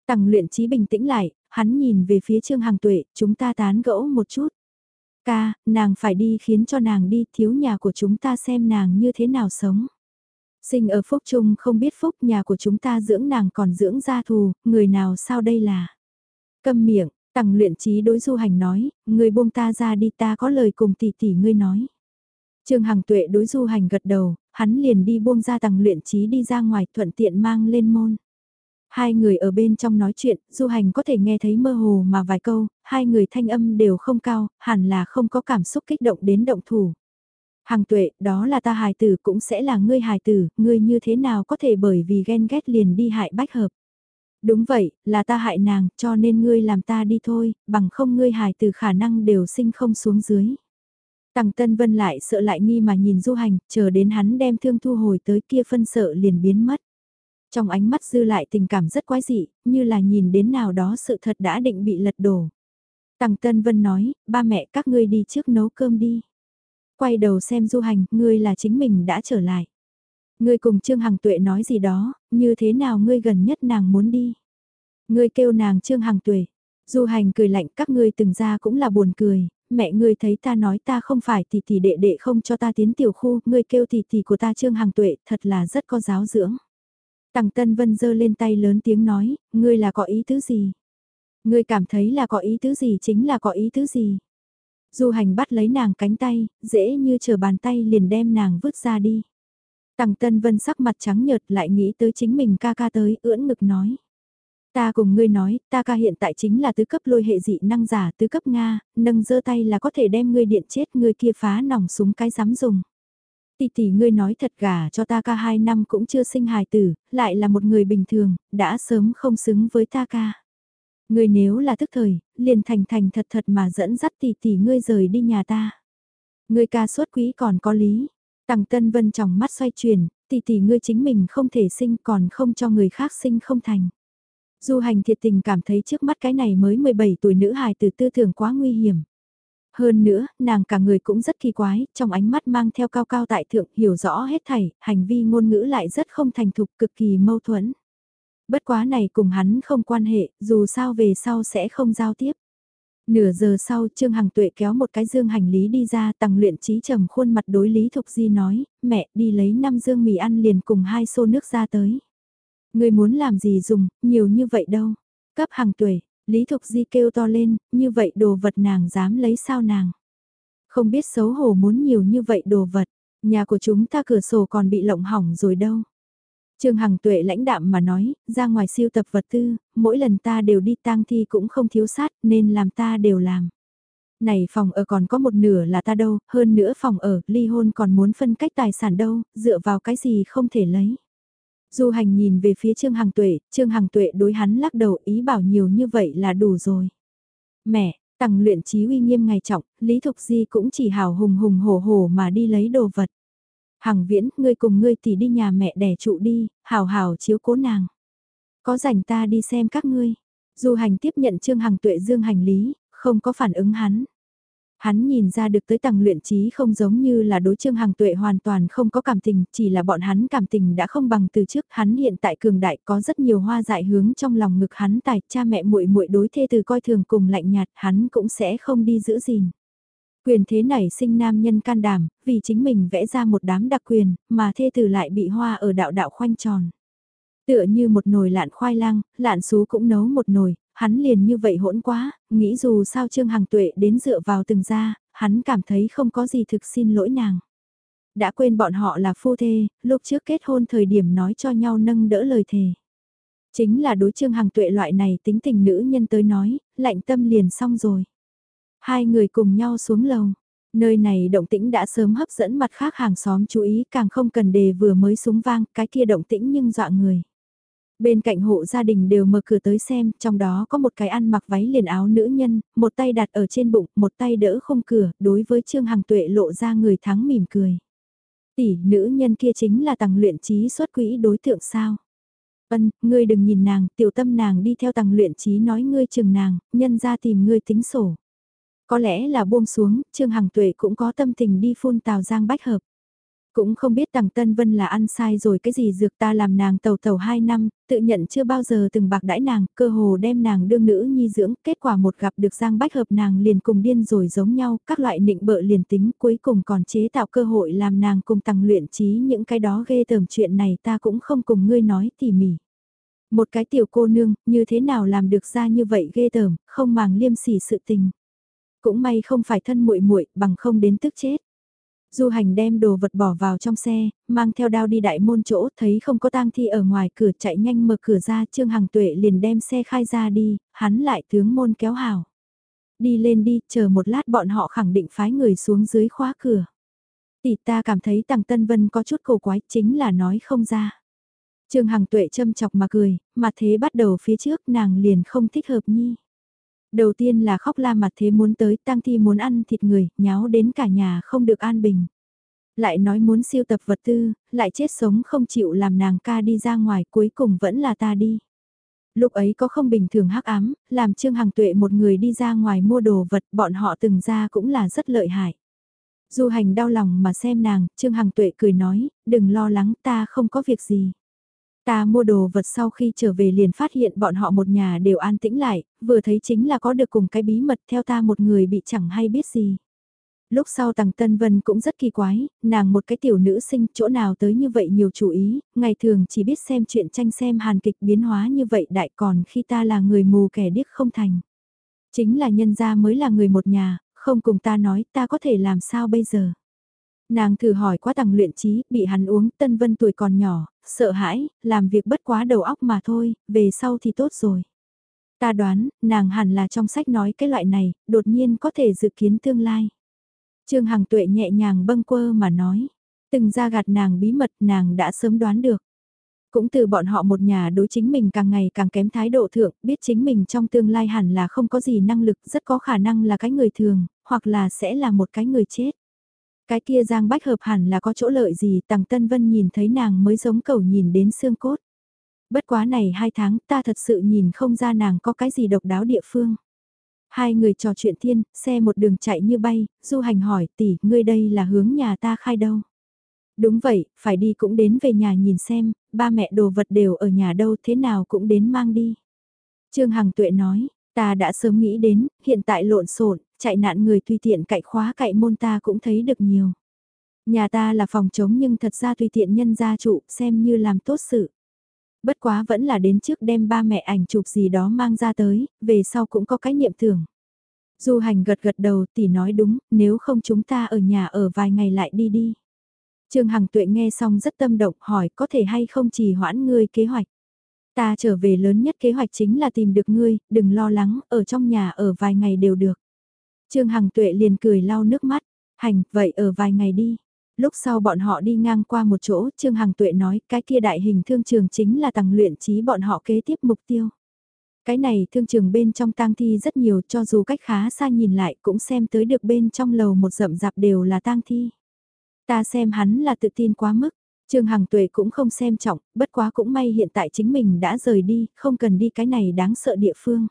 Tằng luyện trí bình tĩnh lại, hắn nhìn về phía Trương Hằng Tuệ, chúng ta tán gẫu một chút. Ca, nàng phải đi khiến cho nàng đi, thiếu nhà của chúng ta xem nàng như thế nào sống. Sinh ở phúc trung không biết phúc nhà của chúng ta dưỡng nàng còn dưỡng gia thù, người nào sao đây là. Câm miệng, tằng luyện trí đối du hành nói, người buông ta ra đi ta có lời cùng tỷ tỷ ngươi nói. Trương Hằng Tuệ đối du hành gật đầu, hắn liền đi buông ra tặng luyện trí đi ra ngoài thuận tiện mang lên môn. Hai người ở bên trong nói chuyện, du hành có thể nghe thấy mơ hồ mà vài câu, hai người thanh âm đều không cao, hẳn là không có cảm xúc kích động đến động thủ. Hằng tuệ, đó là ta hài tử cũng sẽ là ngươi hài tử, ngươi như thế nào có thể bởi vì ghen ghét liền đi hại bách hợp. Đúng vậy, là ta hại nàng, cho nên ngươi làm ta đi thôi, bằng không ngươi hài tử khả năng đều sinh không xuống dưới. Tằng Tân Vân lại sợ lại nghi mà nhìn du hành, chờ đến hắn đem thương thu hồi tới kia phân sợ liền biến mất. Trong ánh mắt dư lại tình cảm rất quái dị, như là nhìn đến nào đó sự thật đã định bị lật đổ. Tằng Tân Vân nói, ba mẹ các ngươi đi trước nấu cơm đi. Quay đầu xem du hành, ngươi là chính mình đã trở lại. Ngươi cùng Trương Hằng Tuệ nói gì đó, như thế nào ngươi gần nhất nàng muốn đi. Ngươi kêu nàng Trương Hằng Tuệ. Du hành cười lạnh các ngươi từng ra cũng là buồn cười, mẹ ngươi thấy ta nói ta không phải tỷ tỷ đệ đệ không cho ta tiến tiểu khu, ngươi kêu tỷ tỷ của ta Trương Hằng Tuệ, thật là rất có giáo dưỡng. Tằng Tân Vân giơ lên tay lớn tiếng nói, ngươi là có ý tứ gì? Ngươi cảm thấy là có ý tứ gì chính là có ý tứ gì? Du hành bắt lấy nàng cánh tay, dễ như chờ bàn tay liền đem nàng vứt ra đi. Tằng Tân Vân sắc mặt trắng nhợt lại nghĩ tới chính mình ca ca tới, ưỡn ngực nói. Ta cùng ngươi nói, ta ca hiện tại chính là tứ cấp lôi hệ dị năng giả tứ cấp Nga, nâng giơ tay là có thể đem ngươi điện chết ngươi kia phá nòng súng cái dám dùng. Tỷ tỷ ngươi nói thật gà cho ta ca hai năm cũng chưa sinh hài tử, lại là một người bình thường, đã sớm không xứng với ta ca. Ngươi nếu là thức thời, liền thành thành thật thật mà dẫn dắt tỷ tỷ ngươi rời đi nhà ta. Ngươi ca suốt quý còn có lý. Tằng Tân Vân trong mắt xoay chuyển, tỷ tỷ ngươi chính mình không thể sinh còn không cho người khác sinh không thành. Du hành thiệt tình cảm thấy trước mắt cái này mới 17 tuổi nữ hài từ tư tưởng quá nguy hiểm. Hơn nữa, nàng cả người cũng rất kỳ quái, trong ánh mắt mang theo cao cao tại thượng, hiểu rõ hết thảy, hành vi ngôn ngữ lại rất không thành thục, cực kỳ mâu thuẫn. Bất quá này cùng hắn không quan hệ, dù sao về sau sẽ không giao tiếp. Nửa giờ sau, Trương Hằng Tuệ kéo một cái dương hành lý đi ra, tăng luyện trí trầm khuôn mặt đối Lý Thục Di nói, mẹ đi lấy năm dương mì ăn liền cùng hai xô nước ra tới. Người muốn làm gì dùng, nhiều như vậy đâu. Cấp Hằng Tuệ, Lý Thục Di kêu to lên, như vậy đồ vật nàng dám lấy sao nàng. Không biết xấu hổ muốn nhiều như vậy đồ vật, nhà của chúng ta cửa sổ còn bị lộng hỏng rồi đâu. Trương Hằng Tuệ lãnh đạm mà nói, ra ngoài siêu tập vật tư, mỗi lần ta đều đi tang thi cũng không thiếu sát nên làm ta đều làm. Này phòng ở còn có một nửa là ta đâu, hơn nữa phòng ở, ly hôn còn muốn phân cách tài sản đâu, dựa vào cái gì không thể lấy. Du hành nhìn về phía Trương Hằng Tuệ, Trương Hằng Tuệ đối hắn lắc đầu ý bảo nhiều như vậy là đủ rồi. Mẹ, tặng luyện trí uy nghiêm ngày trọng, Lý Thục Di cũng chỉ hào hùng hùng hổ hổ mà đi lấy đồ vật. Hằng viễn, ngươi cùng ngươi tỷ đi nhà mẹ đẻ trụ đi, hào hào chiếu cố nàng. Có rảnh ta đi xem các ngươi. Du hành tiếp nhận Trương Hằng Tuệ dương hành lý, không có phản ứng hắn. Hắn nhìn ra được tới tầng luyện trí không giống như là đối trương hàng tuệ hoàn toàn không có cảm tình, chỉ là bọn hắn cảm tình đã không bằng từ trước, hắn hiện tại cường đại có rất nhiều hoa dại hướng trong lòng ngực hắn tài, cha mẹ muội muội đối thê từ coi thường cùng lạnh nhạt, hắn cũng sẽ không đi giữ gìn. Quyền thế này sinh nam nhân can đảm, vì chính mình vẽ ra một đám đặc quyền, mà thê từ lại bị hoa ở đạo đạo khoanh tròn. Tựa như một nồi lạn khoai lang, lạn xú cũng nấu một nồi, hắn liền như vậy hỗn quá, nghĩ dù sao Trương Hằng Tuệ đến dựa vào từng gia hắn cảm thấy không có gì thực xin lỗi nàng. Đã quên bọn họ là phu thê, lúc trước kết hôn thời điểm nói cho nhau nâng đỡ lời thề. Chính là đối Trương Hằng Tuệ loại này tính tình nữ nhân tới nói, lạnh tâm liền xong rồi. Hai người cùng nhau xuống lầu. Nơi này động tĩnh đã sớm hấp dẫn mặt khác hàng xóm chú ý càng không cần đề vừa mới súng vang, cái kia động tĩnh nhưng dọa người. Bên cạnh hộ gia đình đều mở cửa tới xem, trong đó có một cái ăn mặc váy liền áo nữ nhân, một tay đặt ở trên bụng, một tay đỡ không cửa, đối với Trương Hằng Tuệ lộ ra người thắng mỉm cười. Tỷ, nữ nhân kia chính là tăng luyện trí xuất quỹ đối tượng sao? Ân, ngươi đừng nhìn nàng, tiểu tâm nàng đi theo tăng luyện trí nói ngươi chừng nàng, nhân ra tìm ngươi tính sổ. Có lẽ là buông xuống, Trương Hằng Tuệ cũng có tâm tình đi phun tào giang bách hợp. Cũng không biết tàng Tân Vân là ăn sai rồi cái gì dược ta làm nàng tàu tàu 2 năm, tự nhận chưa bao giờ từng bạc đãi nàng, cơ hồ đem nàng đương nữ nhi dưỡng, kết quả một gặp được Giang Bách Hợp nàng liền cùng điên rồi giống nhau, các loại nịnh bợ liền tính cuối cùng còn chế tạo cơ hội làm nàng cùng tăng luyện trí những cái đó ghê tởm chuyện này ta cũng không cùng ngươi nói tỉ mỉ. Một cái tiểu cô nương, như thế nào làm được ra như vậy ghê tởm, không màng liêm sỉ sự tình. Cũng may không phải thân muội muội bằng không đến tức chết. Du hành đem đồ vật bỏ vào trong xe, mang theo đao đi đại môn chỗ, thấy không có tang thi ở ngoài cửa chạy nhanh mở cửa ra, Trương Hằng Tuệ liền đem xe khai ra đi, hắn lại tướng môn kéo hào. Đi lên đi, chờ một lát bọn họ khẳng định phái người xuống dưới khóa cửa. Tỷ ta cảm thấy tàng Tân Vân có chút cổ quái, chính là nói không ra. Trương Hằng Tuệ châm chọc mà cười, mà thế bắt đầu phía trước nàng liền không thích hợp nhi. Đầu tiên là khóc la mặt thế muốn tới tang thi muốn ăn thịt người, nháo đến cả nhà không được an bình. Lại nói muốn siêu tập vật tư, lại chết sống không chịu làm nàng ca đi ra ngoài cuối cùng vẫn là ta đi. Lúc ấy có không bình thường hắc ám, làm Trương Hằng Tuệ một người đi ra ngoài mua đồ vật bọn họ từng ra cũng là rất lợi hại. Du hành đau lòng mà xem nàng, Trương Hằng Tuệ cười nói, đừng lo lắng ta không có việc gì. Ta mua đồ vật sau khi trở về liền phát hiện bọn họ một nhà đều an tĩnh lại, vừa thấy chính là có được cùng cái bí mật theo ta một người bị chẳng hay biết gì. Lúc sau Tằng Tân Vân cũng rất kỳ quái, nàng một cái tiểu nữ sinh chỗ nào tới như vậy nhiều chủ ý, ngày thường chỉ biết xem chuyện tranh xem hàn kịch biến hóa như vậy đại còn khi ta là người mù kẻ điếc không thành. Chính là nhân gia mới là người một nhà, không cùng ta nói ta có thể làm sao bây giờ. Nàng thử hỏi quá tằng luyện trí, bị hắn uống, Tân Vân tuổi còn nhỏ, sợ hãi, làm việc bất quá đầu óc mà thôi, về sau thì tốt rồi. Ta đoán, nàng hẳn là trong sách nói cái loại này, đột nhiên có thể dự kiến tương lai. Trương Hằng Tuệ nhẹ nhàng bâng quơ mà nói, từng ra gạt nàng bí mật nàng đã sớm đoán được. Cũng từ bọn họ một nhà đối chính mình càng ngày càng kém thái độ thượng, biết chính mình trong tương lai hẳn là không có gì năng lực, rất có khả năng là cái người thường, hoặc là sẽ là một cái người chết. Cái kia Giang Bách Hợp hẳn là có chỗ lợi gì, Tằng Tân Vân nhìn thấy nàng mới giống cầu nhìn đến xương cốt. Bất quá này hai tháng ta thật sự nhìn không ra nàng có cái gì độc đáo địa phương. Hai người trò chuyện thiên, xe một đường chạy như bay, du hành hỏi tỷ, ngươi đây là hướng nhà ta khai đâu? Đúng vậy, phải đi cũng đến về nhà nhìn xem, ba mẹ đồ vật đều ở nhà đâu thế nào cũng đến mang đi. Trương Hằng Tuệ nói, ta đã sớm nghĩ đến, hiện tại lộn xộn chạy nạn người tùy tiện cậy khóa cậy môn ta cũng thấy được nhiều. Nhà ta là phòng chống nhưng thật ra tùy tiện nhân gia trụ, xem như làm tốt sự. Bất quá vẫn là đến trước đem ba mẹ ảnh chụp gì đó mang ra tới, về sau cũng có cái niệm tưởng. Du hành gật gật đầu tỷ nói đúng, nếu không chúng ta ở nhà ở vài ngày lại đi đi. Trương Hằng Tuệ nghe xong rất tâm động hỏi có thể hay không chỉ hoãn ngươi kế hoạch. Ta trở về lớn nhất kế hoạch chính là tìm được ngươi, đừng lo lắng, ở trong nhà ở vài ngày đều được. Trương Hằng Tuệ liền cười lau nước mắt, hành, vậy ở vài ngày đi. Lúc sau bọn họ đi ngang qua một chỗ, Trương Hằng Tuệ nói cái kia đại hình thương trường chính là tầng luyện trí bọn họ kế tiếp mục tiêu. Cái này thương trường bên trong tang thi rất nhiều cho dù cách khá xa nhìn lại cũng xem tới được bên trong lầu một rậm rạp đều là tang thi. Ta xem hắn là tự tin quá mức, Trương Hằng Tuệ cũng không xem trọng, bất quá cũng may hiện tại chính mình đã rời đi, không cần đi cái này đáng sợ địa phương.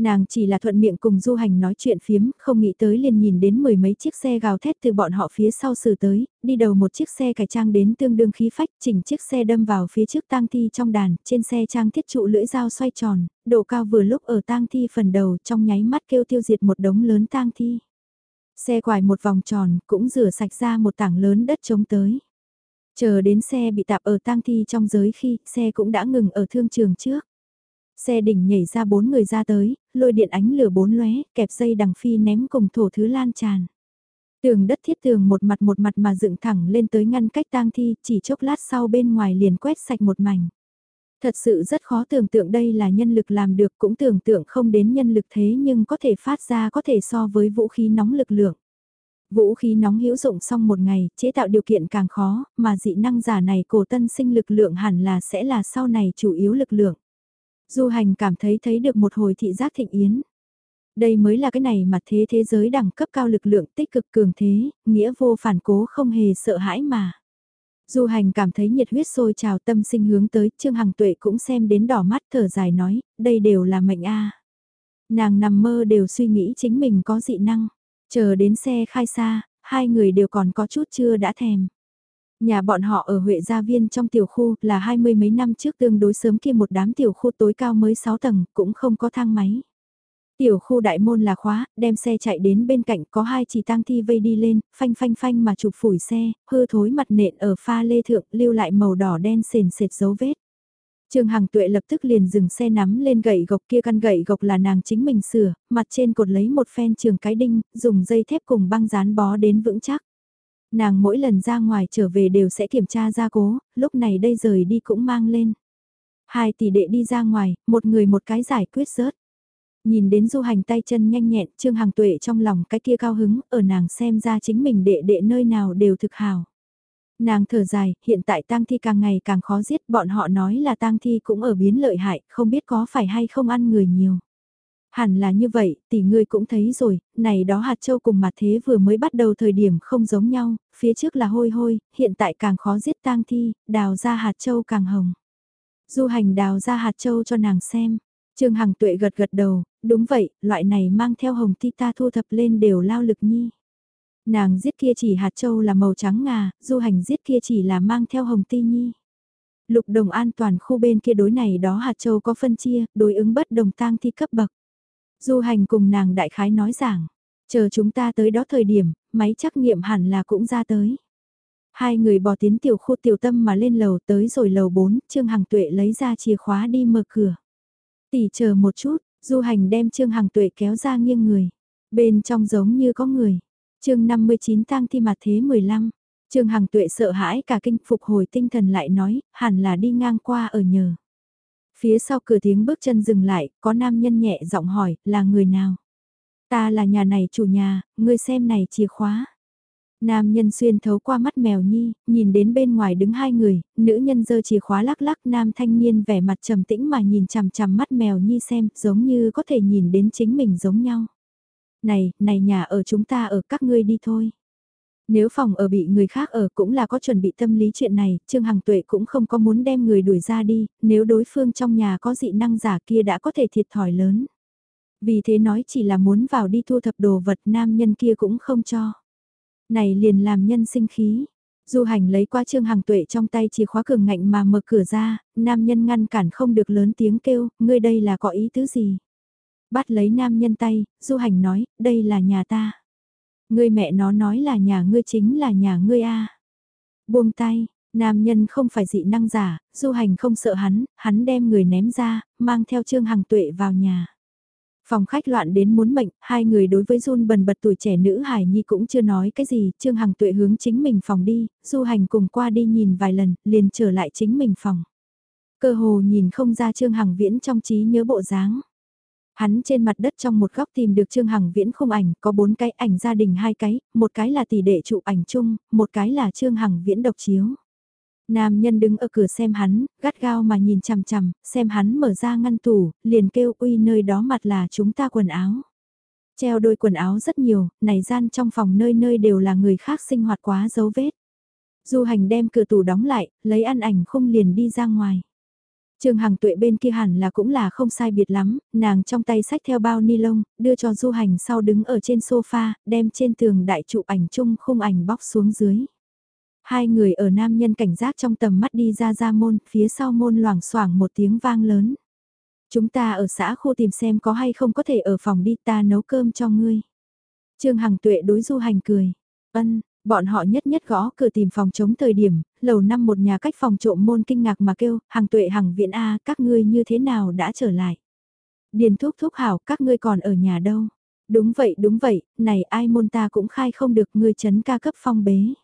Nàng chỉ là thuận miệng cùng du hành nói chuyện phiếm, không nghĩ tới liền nhìn đến mười mấy chiếc xe gào thét từ bọn họ phía sau xử tới, đi đầu một chiếc xe cải trang đến tương đương khí phách, chỉnh chiếc xe đâm vào phía trước tang thi trong đàn, trên xe trang thiết trụ lưỡi dao xoay tròn, độ cao vừa lúc ở tang thi phần đầu trong nháy mắt kêu tiêu diệt một đống lớn tang thi. Xe quải một vòng tròn, cũng rửa sạch ra một tảng lớn đất trống tới. Chờ đến xe bị tạp ở tang thi trong giới khi xe cũng đã ngừng ở thương trường trước. Xe đỉnh nhảy ra bốn người ra tới, lôi điện ánh lửa bốn lóe, kẹp dây đằng phi ném cùng thổ thứ lan tràn. Tường đất thiết tường một mặt một mặt mà dựng thẳng lên tới ngăn cách tang thi, chỉ chốc lát sau bên ngoài liền quét sạch một mảnh. Thật sự rất khó tưởng tượng đây là nhân lực làm được cũng tưởng tượng không đến nhân lực thế nhưng có thể phát ra có thể so với vũ khí nóng lực lượng. Vũ khí nóng hữu dụng xong một ngày, chế tạo điều kiện càng khó, mà dị năng giả này cổ tân sinh lực lượng hẳn là sẽ là sau này chủ yếu lực lượng. Du hành cảm thấy thấy được một hồi thị giác thịnh yến. Đây mới là cái này mà thế thế giới đẳng cấp cao lực lượng tích cực cường thế, nghĩa vô phản cố không hề sợ hãi mà. Du hành cảm thấy nhiệt huyết sôi trào tâm sinh hướng tới, Trương Hằng Tuệ cũng xem đến đỏ mắt thở dài nói, đây đều là mệnh a. Nàng nằm mơ đều suy nghĩ chính mình có dị năng, chờ đến xe khai xa, hai người đều còn có chút chưa đã thèm. Nhà bọn họ ở Huệ Gia Viên trong tiểu khu là hai mươi mấy năm trước tương đối sớm kia một đám tiểu khu tối cao mới 6 tầng, cũng không có thang máy. Tiểu khu đại môn là khóa, đem xe chạy đến bên cạnh có hai chỉ tang thi vây đi lên, phanh phanh phanh mà chụp phủi xe, hư thối mặt nện ở pha lê thượng lưu lại màu đỏ đen sền sệt dấu vết. Trương Hằng Tuệ lập tức liền dừng xe nắm lên gậy gộc kia căn gậy gộc là nàng chính mình sửa, mặt trên cột lấy một phen trường cái đinh, dùng dây thép cùng băng dán bó đến vững chắc. Nàng mỗi lần ra ngoài trở về đều sẽ kiểm tra gia cố, lúc này đây rời đi cũng mang lên. Hai tỷ đệ đi ra ngoài, một người một cái giải quyết rớt. Nhìn đến du hành tay chân nhanh nhẹn, Trương Hằng Tuệ trong lòng cái kia cao hứng, ở nàng xem ra chính mình đệ đệ nơi nào đều thực hào. Nàng thở dài, hiện tại tang thi càng ngày càng khó giết, bọn họ nói là tang thi cũng ở biến lợi hại, không biết có phải hay không ăn người nhiều. Hẳn là như vậy, tỷ ngươi cũng thấy rồi, này đó hạt châu cùng mặt thế vừa mới bắt đầu thời điểm không giống nhau, phía trước là hôi hôi, hiện tại càng khó giết tang thi, đào ra hạt châu càng hồng. Du hành đào ra hạt châu cho nàng xem. Trương Hằng Tuệ gật gật đầu, đúng vậy, loại này mang theo hồng ti ta thu thập lên đều lao lực nhi. Nàng giết kia chỉ hạt châu là màu trắng ngà, du hành giết kia chỉ là mang theo hồng ti nhi. Lục đồng an toàn khu bên kia đối này đó hạt châu có phân chia, đối ứng bất đồng tang thi cấp bậc. Du hành cùng nàng đại khái nói rằng, chờ chúng ta tới đó thời điểm, máy trắc nghiệm hẳn là cũng ra tới. Hai người bỏ tiến tiểu khu tiểu tâm mà lên lầu tới rồi lầu 4, Trương Hằng Tuệ lấy ra chìa khóa đi mở cửa. Tỷ chờ một chút, du hành đem Trương Hằng Tuệ kéo ra nghiêng người. Bên trong giống như có người. chương 59 tang thi mặt thế 15. Trương Hằng Tuệ sợ hãi cả kinh phục hồi tinh thần lại nói, hẳn là đi ngang qua ở nhờ. Phía sau cửa tiếng bước chân dừng lại, có nam nhân nhẹ giọng hỏi, là người nào? Ta là nhà này chủ nhà, ngươi xem này chìa khóa. Nam nhân xuyên thấu qua mắt mèo nhi, nhìn đến bên ngoài đứng hai người, nữ nhân giơ chìa khóa lắc lắc nam thanh niên vẻ mặt trầm tĩnh mà nhìn chằm chằm mắt mèo nhi xem, giống như có thể nhìn đến chính mình giống nhau. Này, này nhà ở chúng ta ở các ngươi đi thôi. Nếu phòng ở bị người khác ở cũng là có chuẩn bị tâm lý chuyện này, Trương Hằng Tuệ cũng không có muốn đem người đuổi ra đi, nếu đối phương trong nhà có dị năng giả kia đã có thể thiệt thòi lớn. Vì thế nói chỉ là muốn vào đi thu thập đồ vật nam nhân kia cũng không cho. Này liền làm nhân sinh khí. Du hành lấy qua Trương Hằng Tuệ trong tay chìa khóa cường ngạnh mà mở cửa ra, nam nhân ngăn cản không được lớn tiếng kêu, ngươi đây là có ý tứ gì? Bắt lấy nam nhân tay, du hành nói, đây là nhà ta. Ngươi mẹ nó nói là nhà ngươi chính là nhà ngươi a. Buông tay, nam nhân không phải dị năng giả, du hành không sợ hắn, hắn đem người ném ra, mang theo Trương Hằng Tuệ vào nhà. Phòng khách loạn đến muốn mệnh, hai người đối với run bần bật tuổi trẻ nữ Hải Nhi cũng chưa nói cái gì, Trương Hằng Tuệ hướng chính mình phòng đi, du hành cùng qua đi nhìn vài lần, liền trở lại chính mình phòng. Cơ hồ nhìn không ra Trương Hằng Viễn trong trí nhớ bộ dáng. Hắn trên mặt đất trong một góc tìm được Trương Hằng Viễn khung ảnh, có bốn cái ảnh gia đình hai cái, một cái là tỷ đệ chụp ảnh chung, một cái là Trương Hằng Viễn độc chiếu. Nam nhân đứng ở cửa xem hắn, gắt gao mà nhìn chằm chằm, xem hắn mở ra ngăn tủ, liền kêu uy nơi đó mặt là chúng ta quần áo. Treo đôi quần áo rất nhiều, này gian trong phòng nơi nơi đều là người khác sinh hoạt quá dấu vết. Du hành đem cửa tủ đóng lại, lấy ăn ảnh không liền đi ra ngoài. Trương Hằng Tuệ bên kia hẳn là cũng là không sai biệt lắm, nàng trong tay sách theo bao ni lông, đưa cho du hành sau đứng ở trên sofa, đem trên tường đại trụ ảnh chung khung ảnh bóc xuống dưới. Hai người ở nam nhân cảnh giác trong tầm mắt đi ra ra môn, phía sau môn loảng xoảng một tiếng vang lớn. Chúng ta ở xã khu tìm xem có hay không có thể ở phòng đi ta nấu cơm cho ngươi. Trương Hằng Tuệ đối du hành cười. Ân, bọn họ nhất nhất gõ cửa tìm phòng chống thời điểm, lầu năm một nhà cách phòng trộm môn kinh ngạc mà kêu, hàng Tuệ hàng Viện A các ngươi như thế nào đã trở lại. Điền thúc thúc hảo các ngươi còn ở nhà đâu. Đúng vậy đúng vậy, này ai môn ta cũng khai không được ngươi chấn ca cấp phong bế.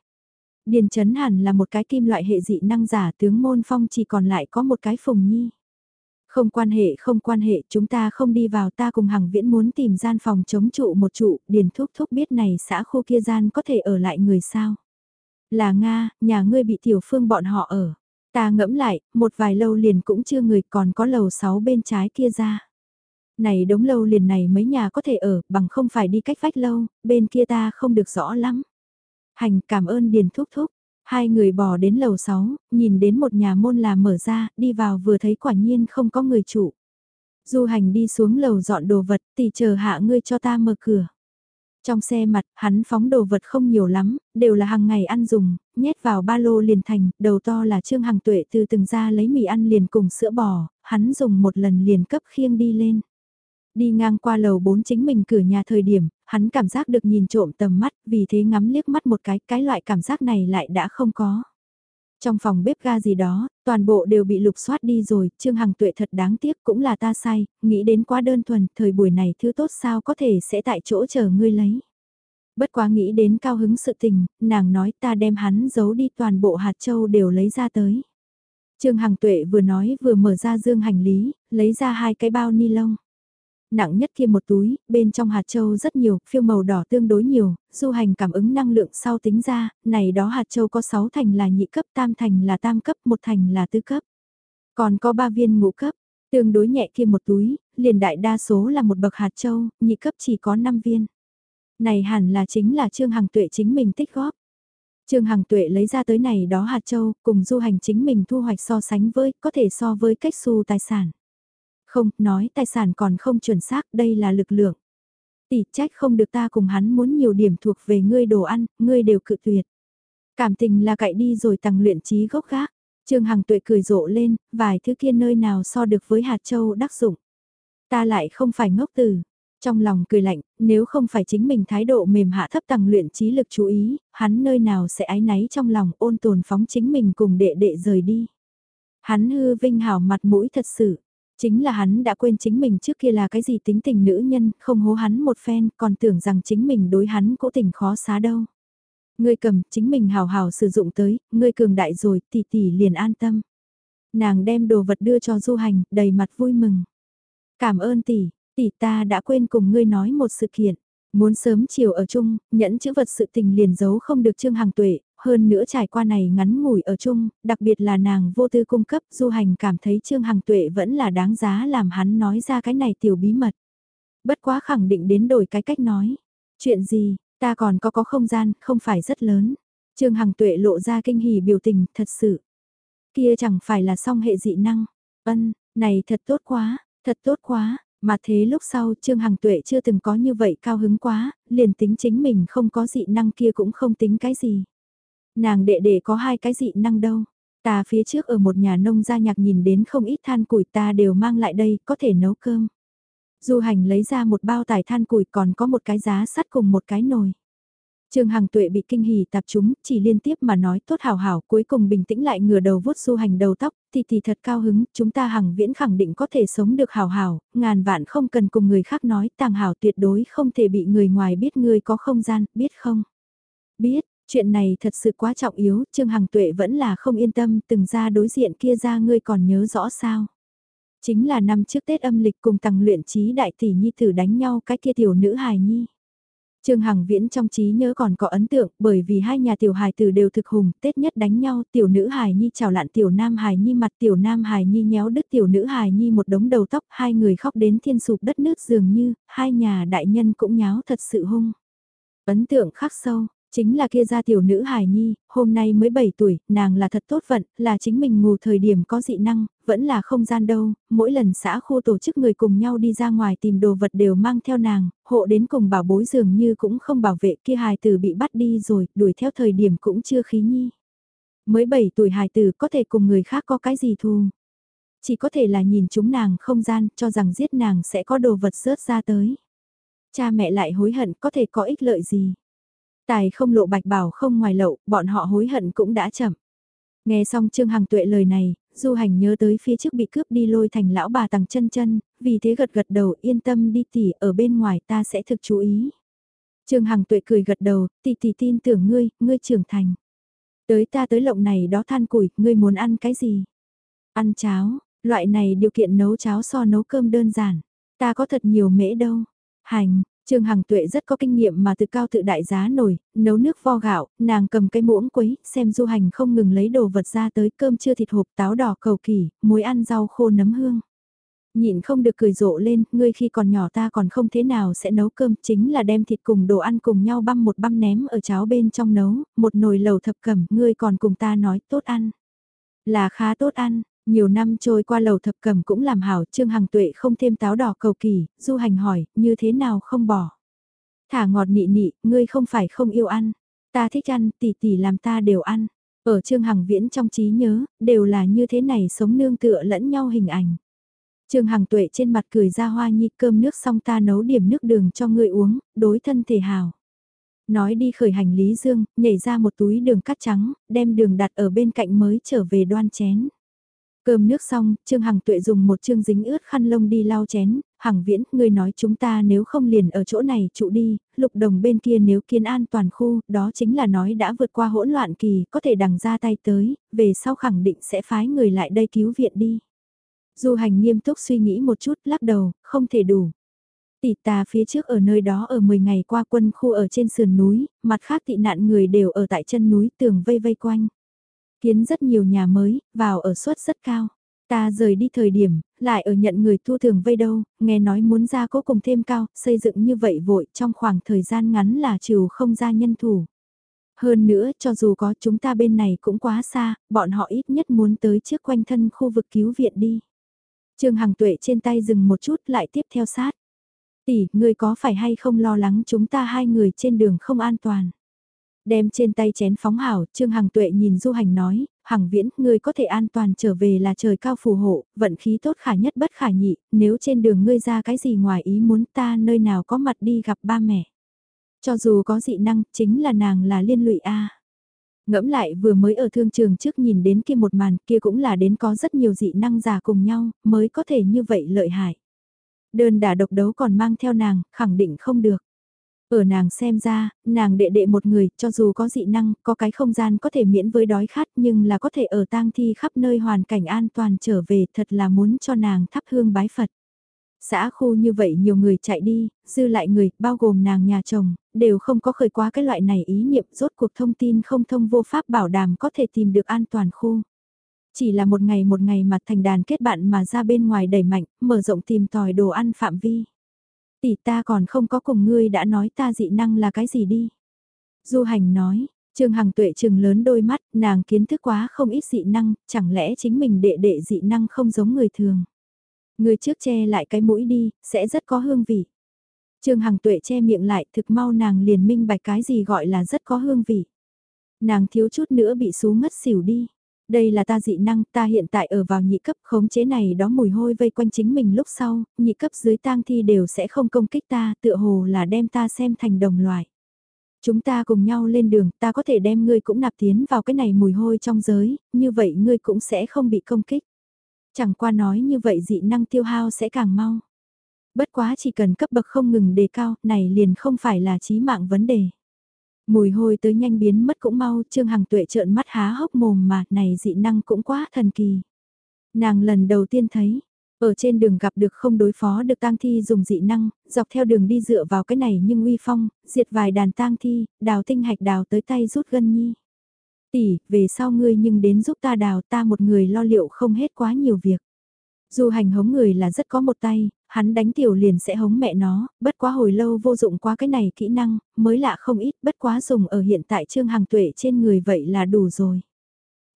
Điền chấn hẳn là một cái kim loại hệ dị năng giả tướng môn phong chỉ còn lại có một cái phùng nhi. Không quan hệ không quan hệ chúng ta không đi vào ta cùng hàng viễn muốn tìm gian phòng chống trụ một trụ, điền thúc thúc biết này xã khu kia gian có thể ở lại người sao. Là Nga, nhà ngươi bị tiểu phương bọn họ ở. Ta ngẫm lại, một vài lâu liền cũng chưa người còn có lầu sáu bên trái kia ra. Này đống lâu liền này mấy nhà có thể ở, bằng không phải đi cách vách lâu, bên kia ta không được rõ lắm. Hành cảm ơn Điền Thúc Thúc. Hai người bỏ đến lầu 6, nhìn đến một nhà môn là mở ra, đi vào vừa thấy quả nhiên không có người chủ. Du hành đi xuống lầu dọn đồ vật, tỷ chờ hạ ngươi cho ta mở cửa. Trong xe mặt, hắn phóng đồ vật không nhiều lắm, đều là hàng ngày ăn dùng, nhét vào ba lô liền thành, đầu to là trương hàng tuệ từ từng ra lấy mì ăn liền cùng sữa bò, hắn dùng một lần liền cấp khiêng đi lên. Đi ngang qua lầu 4 chính mình cửa nhà thời điểm, hắn cảm giác được nhìn trộm tầm mắt, vì thế ngắm liếc mắt một cái, cái loại cảm giác này lại đã không có. Trong phòng bếp ga gì đó, toàn bộ đều bị lục soát đi rồi, Trương Hằng Tuệ thật đáng tiếc cũng là ta sai, nghĩ đến quá đơn thuần, thời buổi này thứ tốt sao có thể sẽ tại chỗ chờ ngươi lấy. Bất quá nghĩ đến cao hứng sự tình, nàng nói ta đem hắn giấu đi toàn bộ hạt châu đều lấy ra tới. Trương Hằng Tuệ vừa nói vừa mở ra dương hành lý, lấy ra hai cái bao ni lông nặng nhất kia một túi, bên trong hạt châu rất nhiều, phiêu màu đỏ tương đối nhiều, du hành cảm ứng năng lượng sau tính ra, này đó hạt châu có 6 thành là nhị cấp, tam thành là tam cấp, một thành là tứ cấp. Còn có 3 viên ngũ cấp, tương đối nhẹ kia một túi, liền đại đa số là một bậc hạt châu, nhị cấp chỉ có 5 viên. Này hẳn là chính là Trương Hằng Tuệ chính mình tích góp. Trương Hằng Tuệ lấy ra tới này đó hạt châu, cùng du hành chính mình thu hoạch so sánh với, có thể so với cách xu tài sản. Không, nói tài sản còn không chuẩn xác, đây là lực lượng. Tỷ trách không được ta cùng hắn muốn nhiều điểm thuộc về ngươi đồ ăn, ngươi đều cự tuyệt. Cảm tình là cậy đi rồi tăng luyện trí gốc gác. Trương Hằng tuệ cười rộ lên, vài thứ kia nơi nào so được với hạt châu đắc dụng. Ta lại không phải ngốc từ. Trong lòng cười lạnh, nếu không phải chính mình thái độ mềm hạ thấp tăng luyện trí lực chú ý, hắn nơi nào sẽ ái náy trong lòng ôn tồn phóng chính mình cùng đệ đệ rời đi. Hắn hư vinh hảo mặt mũi thật sự. Chính là hắn đã quên chính mình trước kia là cái gì tính tình nữ nhân, không hố hắn một phen, còn tưởng rằng chính mình đối hắn cố tình khó xá đâu. Ngươi cầm, chính mình hào hào sử dụng tới, ngươi cường đại rồi, tỷ tỷ liền an tâm. Nàng đem đồ vật đưa cho du hành, đầy mặt vui mừng. Cảm ơn tỷ, tỷ ta đã quên cùng ngươi nói một sự kiện. Muốn sớm chiều ở chung, nhẫn chữ vật sự tình liền giấu không được Trương Hằng Tuệ, hơn nữa trải qua này ngắn ngủi ở chung, đặc biệt là nàng vô tư cung cấp, du hành cảm thấy Trương Hằng Tuệ vẫn là đáng giá làm hắn nói ra cái này tiểu bí mật. Bất quá khẳng định đến đổi cái cách nói. Chuyện gì, ta còn có có không gian, không phải rất lớn. Trương Hằng Tuệ lộ ra kinh hỉ biểu tình, thật sự. Kia chẳng phải là song hệ dị năng. Ân, này thật tốt quá, thật tốt quá, mà thế lúc sau Trương Hằng Tuệ chưa từng có như vậy cao hứng quá, liền tính chính mình không có dị năng kia cũng không tính cái gì. Nàng đệ đệ có hai cái dị năng đâu. Ta phía trước ở một nhà nông gia nhạc nhìn đến không ít than củi ta đều mang lại đây, có thể nấu cơm. Du hành lấy ra một bao tải than củi còn có một cái giá sắt cùng một cái nồi. Trương Hằng Tuệ bị kinh hỉ tạp chúng, chỉ liên tiếp mà nói tốt hảo hảo, cuối cùng bình tĩnh lại ngửa đầu vuốt du hành đầu tóc, thì thì thật cao hứng, chúng ta hằng viễn khẳng định có thể sống được hảo hảo, ngàn vạn không cần cùng người khác nói, tàng hảo tuyệt đối không thể bị người ngoài biết ngươi có không gian, biết không? Biết, chuyện này thật sự quá trọng yếu, Trương Hằng Tuệ vẫn là không yên tâm, từng ra đối diện kia ra ngươi còn nhớ rõ sao? Chính là năm trước Tết âm lịch cùng tăng luyện trí đại tỷ nhi tử đánh nhau cái kia tiểu nữ hài nhi. Trương Hằng Viễn trong trí nhớ còn có ấn tượng bởi vì hai nhà tiểu hài tử đều thực hùng, Tết nhất đánh nhau, tiểu nữ hài nhi chào lạn tiểu nam hài nhi mặt tiểu nam hài nhi nhéo đứt tiểu nữ hài nhi một đống đầu tóc, hai người khóc đến thiên sụp đất nước dường như, hai nhà đại nhân cũng nháo thật sự hung. Ấn tượng khắc sâu, Chính là kia gia tiểu nữ hải nhi, hôm nay mới 7 tuổi, nàng là thật tốt vận, là chính mình ngủ thời điểm có dị năng, vẫn là không gian đâu, mỗi lần xã khu tổ chức người cùng nhau đi ra ngoài tìm đồ vật đều mang theo nàng, hộ đến cùng bảo bối dường như cũng không bảo vệ kia hài tử bị bắt đi rồi, đuổi theo thời điểm cũng chưa khí nhi. Mới 7 tuổi hài tử có thể cùng người khác có cái gì thù. Chỉ có thể là nhìn chúng nàng không gian cho rằng giết nàng sẽ có đồ vật rớt ra tới. Cha mẹ lại hối hận có thể có ích lợi gì. Tài không lộ bạch bảo không ngoài lậu, bọn họ hối hận cũng đã chậm. Nghe xong Trương Hằng Tuệ lời này, Du Hành nhớ tới phía trước bị cướp đi lôi thành lão bà tằng chân chân, vì thế gật gật đầu yên tâm đi tỉ ở bên ngoài ta sẽ thực chú ý. Trương Hằng Tuệ cười gật đầu, tỉ tỉ tin tưởng ngươi, ngươi trưởng thành. Tới ta tới lộng này đó than củi, ngươi muốn ăn cái gì? Ăn cháo, Loại này điều kiện nấu cháo so nấu cơm đơn giản. Ta có thật nhiều mễ đâu. Hành, Trương Hằng Tuệ rất có kinh nghiệm mà tự cao tự đại giá nổi, nấu nước vo gạo, nàng cầm cái muỗng quấy, xem du hành không ngừng lấy đồ vật ra tới cơm chưa thịt hộp táo đỏ cầu kỳ, muối ăn rau khô nấm hương. Nhịn không được cười rộ lên, ngươi khi còn nhỏ ta còn không thế nào sẽ nấu cơm, chính là đem thịt cùng đồ ăn cùng nhau băm một băm ném ở cháo bên trong nấu, một nồi lầu thập cẩm, ngươi còn cùng ta nói tốt ăn. Là khá tốt ăn, nhiều năm trôi qua lầu thập cẩm cũng làm hảo, Trương Hằng Tuệ không thêm táo đỏ cầu kỳ, du hành hỏi, như thế nào không bỏ. Thả ngọt nị nị, ngươi không phải không yêu ăn, ta thích ăn, tỷ tỷ làm ta đều ăn. Ở Trương Hằng Viễn trong trí nhớ, đều là như thế này sống nương tựa lẫn nhau hình ảnh. Trương Hằng Tuệ trên mặt cười ra hoa nhi cơm nước xong ta nấu điểm nước đường cho ngươi uống, đối thân thể hào. Nói đi khởi hành Lý Dương, nhảy ra một túi đường cắt trắng, đem đường đặt ở bên cạnh mới trở về đoan chén. Cơm nước xong, Trương Hằng Tuệ dùng một chương dính ướt khăn lông đi lau chén, Hằng Viễn, ngươi nói chúng ta nếu không liền ở chỗ này trụ đi, lục đồng bên kia nếu kiên an toàn khu, đó chính là nói đã vượt qua hỗn loạn kỳ, có thể đằng ra tay tới, về sau khẳng định sẽ phái người lại đây cứu viện đi. Du hành nghiêm túc suy nghĩ một chút, lắc đầu, không thể đủ. Tỷ ta phía trước ở nơi đó ở 10 ngày qua quân khu ở trên sườn núi, mặt khác tị nạn người đều ở tại chân núi tường vây vây quanh. Kiến rất nhiều nhà mới, vào ở suất rất cao. Ta rời đi thời điểm, lại ở nhận người thu thường vây đâu, nghe nói muốn ra cố cùng thêm cao, xây dựng như vậy vội trong khoảng thời gian ngắn là trừ không ra nhân thủ. Hơn nữa, cho dù có chúng ta bên này cũng quá xa, bọn họ ít nhất muốn tới trước quanh thân khu vực cứu viện đi. Trương Hằng Tuệ trên tay dừng một chút lại tiếp theo sát. Tỷ, ngươi có phải hay không lo lắng chúng ta hai người trên đường không an toàn? Đem trên tay chén phóng hảo, Trương Hằng Tuệ nhìn Du Hành nói, Hằng Viễn, ngươi có thể an toàn trở về là trời cao phù hộ, vận khí tốt khả nhất bất khả nhị, nếu trên đường ngươi ra cái gì ngoài ý muốn ta nơi nào có mặt đi gặp ba mẹ. Cho dù có dị năng, chính là nàng là liên lụy A. Ngẫm lại vừa mới ở thương trường trước nhìn đến kia một màn kia cũng là đến có rất nhiều dị năng giả cùng nhau mới có thể như vậy lợi hại. Đơn đả độc đấu còn mang theo nàng, khẳng định không được. Ở nàng xem ra, nàng đệ đệ một người, cho dù có dị năng, có cái không gian có thể miễn với đói khát nhưng là có thể ở tang thi khắp nơi hoàn cảnh an toàn trở về thật là muốn cho nàng thắp hương bái Phật. Xã khu như vậy nhiều người chạy đi, dư lại người, bao gồm nàng nhà chồng, đều không có khởi quá cái loại này ý niệm rốt cuộc thông tin không thông vô pháp bảo đảm có thể tìm được an toàn khu. Chỉ là một ngày một ngày mặt thành đàn kết bạn mà ra bên ngoài đẩy mạnh, mở rộng tìm tòi đồ ăn phạm vi. Tỷ ta còn không có cùng ngươi đã nói ta dị năng là cái gì đi. Du hành nói, Trương Hằng tuệ trừng lớn đôi mắt, nàng kiến thức quá không ít dị năng, chẳng lẽ chính mình đệ đệ dị năng không giống người thường. Người trước che lại cái mũi đi, sẽ rất có hương vị. Trương Hằng tuệ che miệng lại thực mau nàng liền minh bạch cái gì gọi là rất có hương vị. Nàng thiếu chút nữa bị xú ngất xỉu đi. Đây là ta dị năng, ta hiện tại ở vào nhị cấp khống chế này đó mùi hôi vây quanh chính mình lúc sau, nhị cấp dưới tang thi đều sẽ không công kích ta, tựa hồ là đem ta xem thành đồng loại. Chúng ta cùng nhau lên đường, ta có thể đem ngươi cũng nạp tiến vào cái này mùi hôi trong giới, như vậy ngươi cũng sẽ không bị công kích. Chẳng qua nói như vậy dị năng tiêu hao sẽ càng mau. Bất quá chỉ cần cấp bậc không ngừng đề cao, này liền không phải là chí mạng vấn đề. Mùi hôi tới nhanh biến mất cũng mau, Trương Hằng Tuệ trợn mắt há hốc mồm mà, này dị năng cũng quá thần kỳ. Nàng lần đầu tiên thấy, ở trên đường gặp được không đối phó được tang thi dùng dị năng, dọc theo đường đi dựa vào cái này nhưng uy phong, diệt vài đàn tang thi, đào tinh hạch đào tới tay rút gân nhi. Tỷ, về sau ngươi nhưng đến giúp ta đào ta một người lo liệu không hết quá nhiều việc. Dù hành hống người là rất có một tay, hắn đánh tiểu liền sẽ hống mẹ nó, bất quá hồi lâu vô dụng quá cái này kỹ năng, mới lạ không ít, bất quá dùng ở hiện tại Trương Hằng Tuệ trên người vậy là đủ rồi.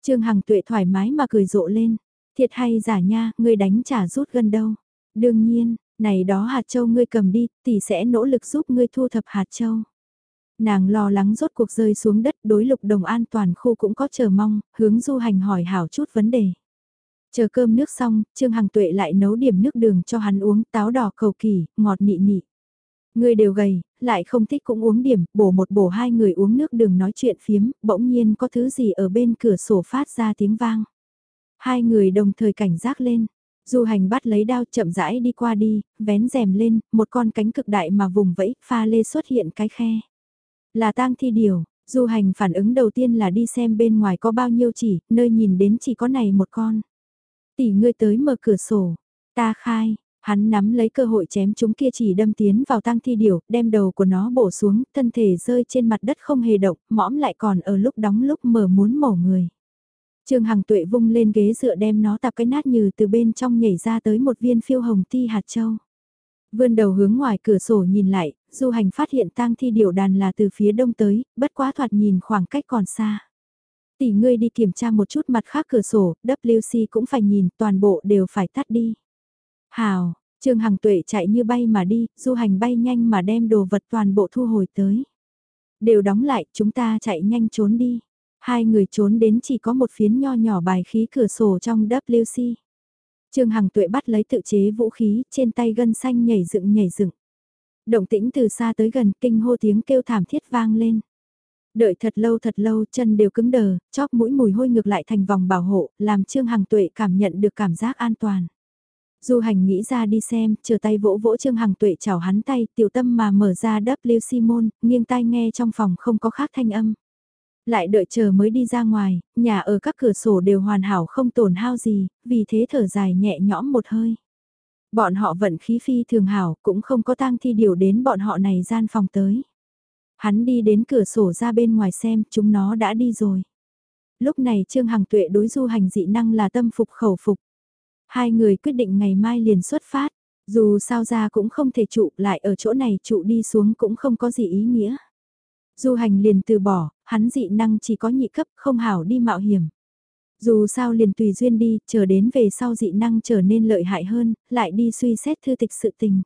Trương Hằng Tuệ thoải mái mà cười rộ lên, thiệt hay giả nha, ngươi đánh trả rút gần đâu. Đương nhiên, này đó hạt châu ngươi cầm đi, tỷ sẽ nỗ lực giúp ngươi thu thập hạt châu. Nàng lo lắng rốt cuộc rơi xuống đất đối lục đồng an toàn khu cũng có chờ mong, hướng du hành hỏi hảo chút vấn đề. Chờ cơm nước xong, Trương Hằng Tuệ lại nấu điểm nước đường cho hắn uống táo đỏ cầu kỳ, ngọt nị nị. Người đều gầy, lại không thích cũng uống điểm, bổ một bổ hai người uống nước đường nói chuyện phiếm, bỗng nhiên có thứ gì ở bên cửa sổ phát ra tiếng vang. Hai người đồng thời cảnh giác lên, Du hành bắt lấy đao chậm rãi đi qua đi, vén rèm lên, một con cánh cực đại mà vùng vẫy, pha lê xuất hiện cái khe. Là tang thi điều, du hành phản ứng đầu tiên là đi xem bên ngoài có bao nhiêu chỉ, nơi nhìn đến chỉ có này một con tỷ ngươi tới mở cửa sổ, ta khai, hắn nắm lấy cơ hội chém chúng kia chỉ đâm tiến vào tang thi điểu, đem đầu của nó bổ xuống, thân thể rơi trên mặt đất không hề động, mõm lại còn ở lúc đóng lúc mở muốn mổ người. Trương Hằng Tuệ vung lên ghế dựa đem nó tạp cái nát như từ bên trong nhảy ra tới một viên phiêu hồng ti hạt châu. Vươn đầu hướng ngoài cửa sổ nhìn lại, du hành phát hiện tang thi điểu đàn là từ phía đông tới, bất quá thoạt nhìn khoảng cách còn xa. Tỷ ngươi đi kiểm tra một chút mặt khác cửa sổ, WC cũng phải nhìn, toàn bộ đều phải tắt đi. Hào, Trương Hằng Tuệ chạy như bay mà đi, du hành bay nhanh mà đem đồ vật toàn bộ thu hồi tới. Đều đóng lại, chúng ta chạy nhanh trốn đi. Hai người trốn đến chỉ có một phiến nho nhỏ bài khí cửa sổ trong WC. Trương Hằng Tuệ bắt lấy tự chế vũ khí, trên tay gân xanh nhảy dựng nhảy dựng. Động tĩnh từ xa tới gần, kinh hô tiếng kêu thảm thiết vang lên. Đợi thật lâu thật lâu, chân đều cứng đờ, chóp mũi mùi hôi ngược lại thành vòng bảo hộ, làm Trương Hằng Tuệ cảm nhận được cảm giác an toàn. Du hành nghĩ ra đi xem, chờ tay vỗ vỗ Trương Hằng Tuệ chào hắn tay, tiểu tâm mà mở ra W môn, nghiêng tai nghe trong phòng không có khác thanh âm. Lại đợi chờ mới đi ra ngoài, nhà ở các cửa sổ đều hoàn hảo không tổn hao gì, vì thế thở dài nhẹ nhõm một hơi. Bọn họ vận khí phi thường hảo, cũng không có tang thi điều đến bọn họ này gian phòng tới. Hắn đi đến cửa sổ ra bên ngoài xem, chúng nó đã đi rồi. Lúc này Trương Hằng Tuệ đối du hành dị năng là tâm phục khẩu phục. Hai người quyết định ngày mai liền xuất phát, dù sao ra cũng không thể trụ lại ở chỗ này trụ đi xuống cũng không có gì ý nghĩa. Du hành liền từ bỏ, hắn dị năng chỉ có nhị cấp không hảo đi mạo hiểm. Dù sao liền tùy duyên đi, chờ đến về sau dị năng trở nên lợi hại hơn, lại đi suy xét thư tịch sự tình.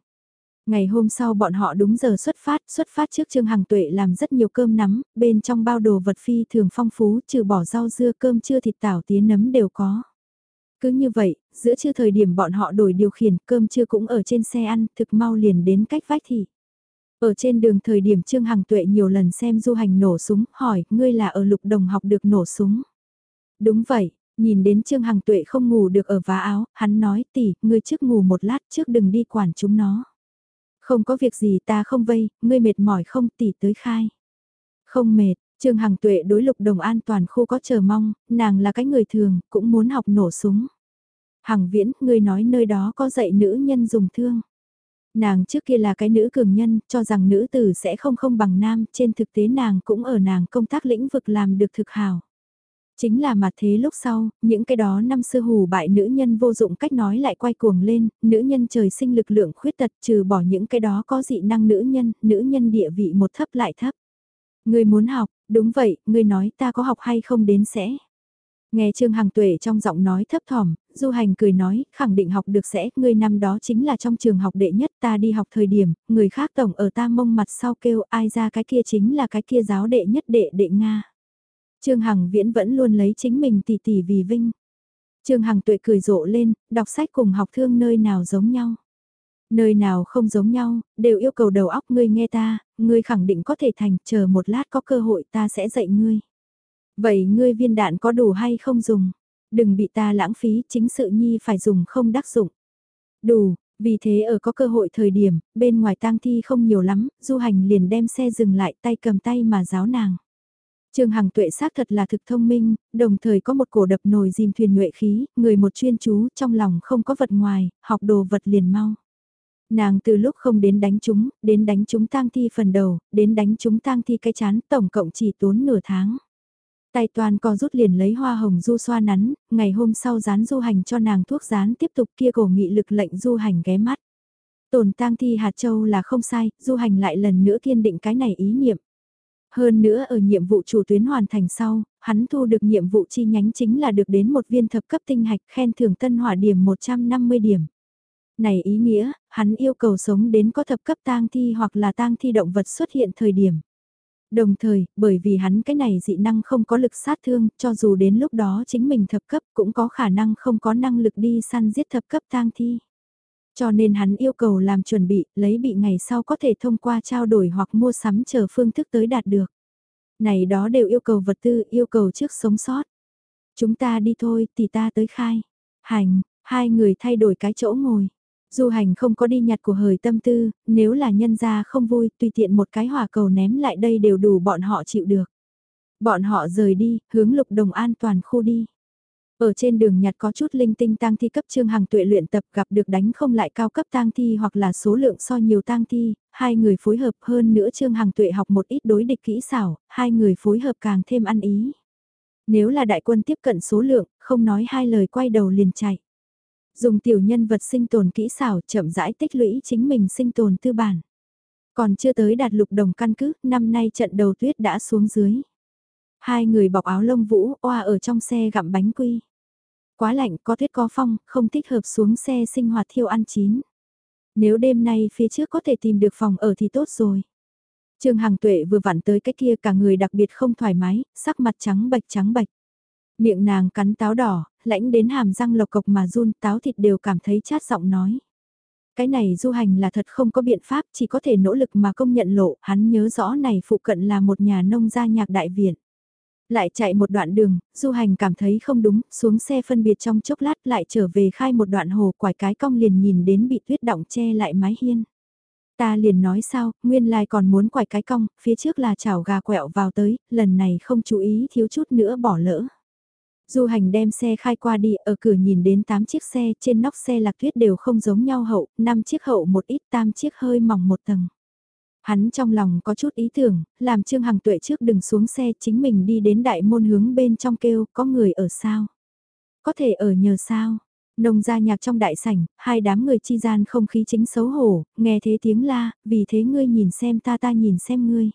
Ngày hôm sau bọn họ đúng giờ xuất phát, xuất phát trước Trương Hằng Tuệ làm rất nhiều cơm nắm, bên trong bao đồ vật phi thường phong phú, trừ bỏ rau dưa cơm trưa thịt tảo tía nấm đều có. Cứ như vậy, giữa trưa thời điểm bọn họ đổi điều khiển, cơm trưa cũng ở trên xe ăn, thực mau liền đến cách vách thị. Ở trên đường thời điểm Trương Hằng Tuệ nhiều lần xem du hành nổ súng, hỏi, ngươi là ở lục đồng học được nổ súng. Đúng vậy, nhìn đến Trương Hằng Tuệ không ngủ được ở vá áo, hắn nói, tỷ, ngươi trước ngủ một lát trước đừng đi quản chúng nó. Không có việc gì ta không vây, ngươi mệt mỏi không tỷ tới khai. Không mệt, Trương Hằng Tuệ đối lục đồng an toàn khu có chờ mong, nàng là cái người thường, cũng muốn học nổ súng. Hằng Viễn, ngươi nói nơi đó có dạy nữ nhân dùng thương. Nàng trước kia là cái nữ cường nhân, cho rằng nữ tử sẽ không không bằng nam, trên thực tế nàng cũng ở nàng công tác lĩnh vực làm được thực hào. Chính là mặt thế lúc sau, những cái đó năm xưa hù bại nữ nhân vô dụng cách nói lại quay cuồng lên, nữ nhân trời sinh lực lượng khuyết tật trừ bỏ những cái đó có dị năng nữ nhân, nữ nhân địa vị một thấp lại thấp. Người muốn học, đúng vậy, người nói ta có học hay không đến sẽ. Nghe Trương Hằng Tuệ trong giọng nói thấp thỏm, Du Hành cười nói, khẳng định học được sẽ, người năm đó chính là trong trường học đệ nhất ta đi học thời điểm, người khác tổng ở ta mông mặt sau kêu ai ra cái kia chính là cái kia giáo đệ nhất đệ đệ Nga. Trương Hằng Viễn vẫn luôn lấy chính mình tỷ tỷ vì vinh. Trương Hằng Tuệ cười rộ lên, đọc sách cùng học thương nơi nào giống nhau. Nơi nào không giống nhau, đều yêu cầu đầu óc ngươi nghe ta, ngươi khẳng định có thể thành, chờ một lát có cơ hội ta sẽ dạy ngươi. Vậy ngươi viên đạn có đủ hay không dùng? Đừng bị ta lãng phí, chính sự nhi phải dùng không đắc dụng. Đủ, vì thế ở có cơ hội thời điểm, bên ngoài tang thi không nhiều lắm, du hành liền đem xe dừng lại tay cầm tay mà giáo nàng. Trương Hằng tuệ xác thật là thực thông minh, đồng thời có một cổ đập nồi dìm thuyền nhuệ khí, người một chuyên chú, trong lòng không có vật ngoài, học đồ vật liền mau. Nàng từ lúc không đến đánh chúng, đến đánh chúng tang thi phần đầu, đến đánh chúng tang thi cái chán, tổng cộng chỉ tốn nửa tháng. Tay toàn co rút liền lấy hoa hồng du xoa nắn, ngày hôm sau dán du hành cho nàng thuốc dán tiếp tục kia cổ nghị lực lệnh du hành ghé mắt. Tồn tang thi hạt châu là không sai, du hành lại lần nữa kiên định cái này ý niệm. Hơn nữa ở nhiệm vụ chủ tuyến hoàn thành sau, hắn thu được nhiệm vụ chi nhánh chính là được đến một viên thập cấp tinh hạch khen thưởng tân hỏa điểm 150 điểm. Này ý nghĩa, hắn yêu cầu sống đến có thập cấp tang thi hoặc là tang thi động vật xuất hiện thời điểm. Đồng thời, bởi vì hắn cái này dị năng không có lực sát thương, cho dù đến lúc đó chính mình thập cấp cũng có khả năng không có năng lực đi săn giết thập cấp tang thi. Cho nên hắn yêu cầu làm chuẩn bị, lấy bị ngày sau có thể thông qua trao đổi hoặc mua sắm chờ phương thức tới đạt được. Này đó đều yêu cầu vật tư, yêu cầu trước sống sót. Chúng ta đi thôi, tỷ ta tới khai. Hành, hai người thay đổi cái chỗ ngồi. Du hành không có đi nhặt của hời tâm tư, nếu là nhân gia không vui, tùy tiện một cái hỏa cầu ném lại đây đều đủ bọn họ chịu được. Bọn họ rời đi, hướng lục đồng an toàn khu đi. Ở trên đường nhặt có chút linh tinh tang thi cấp trương hằng tuệ luyện tập gặp được đánh không lại cao cấp tang thi hoặc là số lượng so nhiều tang thi, hai người phối hợp hơn nữa trương hằng tuệ học một ít đối địch kỹ xảo, hai người phối hợp càng thêm ăn ý. Nếu là đại quân tiếp cận số lượng, không nói hai lời quay đầu liền chạy. Dùng tiểu nhân vật sinh tồn kỹ xảo chậm rãi tích lũy chính mình sinh tồn tư bản. Còn chưa tới đạt lục đồng căn cứ, năm nay trận đầu tuyết đã xuống dưới. Hai người bọc áo lông vũ, oa ở trong xe gặm bánh quy. Quá lạnh, có tuyết có phong, không thích hợp xuống xe sinh hoạt thiêu ăn chín. Nếu đêm nay phía trước có thể tìm được phòng ở thì tốt rồi. Trương Hằng Tuệ vừa vặn tới cái kia cả người đặc biệt không thoải mái, sắc mặt trắng bạch trắng bạch. Miệng nàng cắn táo đỏ, lãnh đến hàm răng lộc cộc mà run táo thịt đều cảm thấy chát giọng nói. Cái này du hành là thật không có biện pháp chỉ có thể nỗ lực mà công nhận lộ, hắn nhớ rõ này phụ cận là một nhà nông gia nhạc đại viện. Lại chạy một đoạn đường, du hành cảm thấy không đúng, xuống xe phân biệt trong chốc lát lại trở về khai một đoạn hồ quải cái cong liền nhìn đến bị tuyết động che lại mái hiên. Ta liền nói sao, nguyên lai còn muốn quải cái cong, phía trước là chảo gà quẹo vào tới, lần này không chú ý thiếu chút nữa bỏ lỡ. Du hành đem xe khai qua đi, ở cửa nhìn đến 8 chiếc xe, trên nóc xe lạc tuyết đều không giống nhau hậu, 5 chiếc hậu một ít, tam chiếc hơi mỏng một tầng. Hắn trong lòng có chút ý tưởng, làm Trương Hằng Tuệ trước đừng xuống xe chính mình đi đến đại môn hướng bên trong kêu, có người ở sao? Có thể ở nhờ sao? Nông gia nhạc trong đại sảnh, hai đám người chi gian không khí chính xấu hổ, nghe thế tiếng la, vì thế ngươi nhìn xem ta ta nhìn xem ngươi.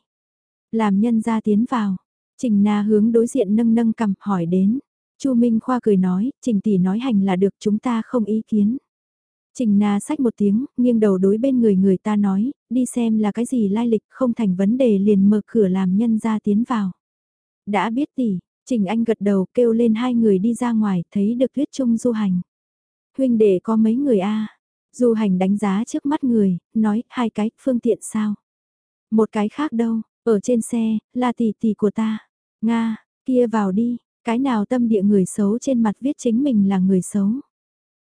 Làm nhân gia tiến vào, Trình Na hướng đối diện nâng nâng cầm hỏi đến. Chu Minh Khoa cười nói, Trình tỷ nói hành là được chúng ta không ý kiến. Trình Na sách một tiếng, nghiêng đầu đối bên người người ta nói, đi xem là cái gì lai lịch không thành vấn đề liền mở cửa làm nhân ra tiến vào. Đã biết tỷ, Trình Anh gật đầu kêu lên hai người đi ra ngoài, thấy được Tuyết Trung du hành. Huynh đệ có mấy người a Du hành đánh giá trước mắt người, nói hai cái, phương tiện sao? Một cái khác đâu, ở trên xe, là tỷ tỷ của ta. Nga, kia vào đi, cái nào tâm địa người xấu trên mặt viết chính mình là người xấu.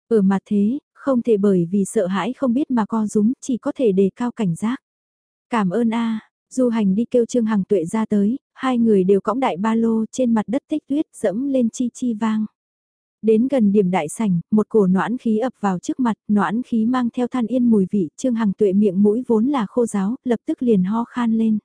Ở mặt thế, không thể bởi vì sợ hãi không biết mà co rúm, chỉ có thể đề cao cảnh giác. Cảm ơn a Du hành đi kêu Trương Hằng Tuệ ra tới, hai người đều cõng đại ba lô trên mặt đất tích tuyết dẫm lên chi chi vang. Đến gần điểm đại sảnh, một cổ noãn khí ập vào trước mặt, noãn khí mang theo than yên mùi vị, Trương Hằng Tuệ miệng mũi vốn là khô giáo, lập tức liền ho khan lên.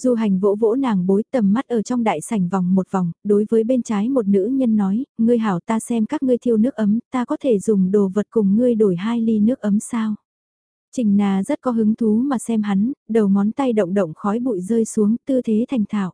Du hành vỗ vỗ nàng bối tầm mắt ở trong đại sảnh vòng một vòng, đối với bên trái một nữ nhân nói, ngươi hảo ta xem các ngươi thiêu nước ấm, ta có thể dùng đồ vật cùng ngươi đổi hai ly nước ấm sao. Trình nà rất có hứng thú mà xem hắn, đầu ngón tay động động khói bụi rơi xuống tư thế thành thạo.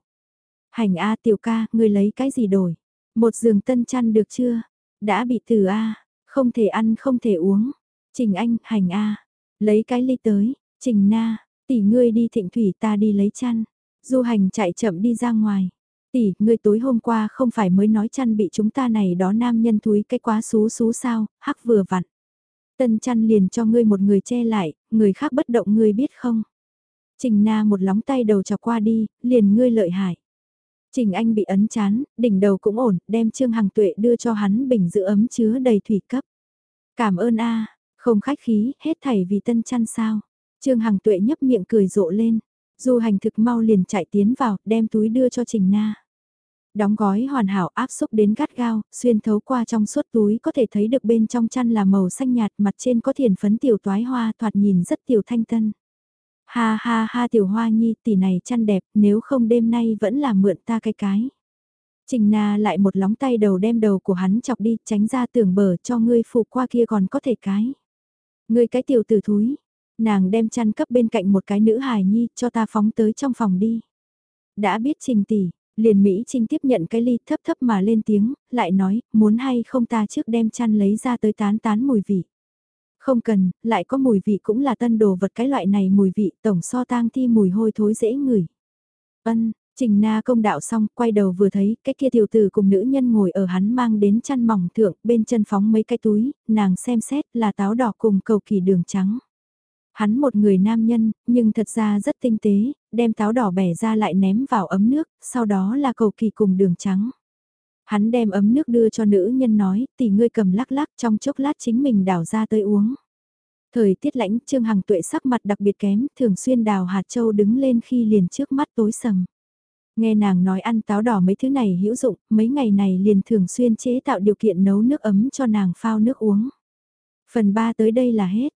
Hành A tiểu ca, ngươi lấy cái gì đổi? Một giường tân chăn được chưa? Đã bị từ A, không thể ăn không thể uống. Trình anh, hành A, lấy cái ly tới, trình na, tỷ ngươi đi thịnh thủy ta đi lấy chăn. Du hành chạy chậm đi ra ngoài. Tỷ, ngươi tối hôm qua không phải mới nói chăn bị chúng ta này đó nam nhân thúi cái quá xú xú sao, hắc vừa vặn. Tân chăn liền cho ngươi một người che lại, người khác bất động ngươi biết không? Trình Na một lóng tay đầu chọc qua đi, liền ngươi lợi hại. Trình Anh bị ấn chán, đỉnh đầu cũng ổn, đem Trương Hằng Tuệ đưa cho hắn bình giữ ấm chứa đầy thủy cấp. Cảm ơn a, không khách khí, hết thảy vì tân chăn sao. Trương Hằng Tuệ nhấp miệng cười rộ lên. Du hành thực mau liền chạy tiến vào, đem túi đưa cho Trình Na. Đóng gói hoàn hảo áp xúc đến gắt gao, xuyên thấu qua trong suốt túi có thể thấy được bên trong chăn là màu xanh nhạt mặt trên có thiền phấn tiểu toái hoa thoạt nhìn rất tiểu thanh tân. Ha ha ha tiểu hoa nhi tỷ này chăn đẹp nếu không đêm nay vẫn là mượn ta cái cái. Trình Na lại một lóng tay đầu đem đầu của hắn chọc đi tránh ra tưởng bờ cho ngươi phụ qua kia còn có thể cái. Ngươi cái tiểu tử thúi, Nàng đem chăn cấp bên cạnh một cái nữ hài nhi cho ta phóng tới trong phòng đi. Đã biết trình tỷ, liền Mỹ Trinh tiếp nhận cái ly thấp thấp mà lên tiếng, lại nói, muốn hay không ta trước đem chăn lấy ra tới tán tán mùi vị. Không cần, lại có mùi vị cũng là tân đồ vật cái loại này mùi vị tổng so tang thi mùi hôi thối dễ ngửi. Ân, Trình Na công đạo xong, quay đầu vừa thấy, cái kia tiểu tử cùng nữ nhân ngồi ở hắn mang đến chăn mỏng thượng, bên chân phóng mấy cái túi, nàng xem xét là táo đỏ cùng cầu kỳ đường trắng. Hắn một người nam nhân, nhưng thật ra rất tinh tế, đem táo đỏ bẻ ra lại ném vào ấm nước, sau đó là cầu kỳ cùng đường trắng. Hắn đem ấm nước đưa cho nữ nhân nói, tỷ ngươi cầm lắc lắc trong chốc lát chính mình đảo ra tới uống. Thời tiết lãnh Trương Hằng tuệ sắc mặt đặc biệt kém, thường xuyên đào hạt châu đứng lên khi liền trước mắt tối sầm. Nghe nàng nói ăn táo đỏ mấy thứ này hữu dụng, mấy ngày này liền thường xuyên chế tạo điều kiện nấu nước ấm cho nàng phao nước uống. Phần 3 tới đây là hết.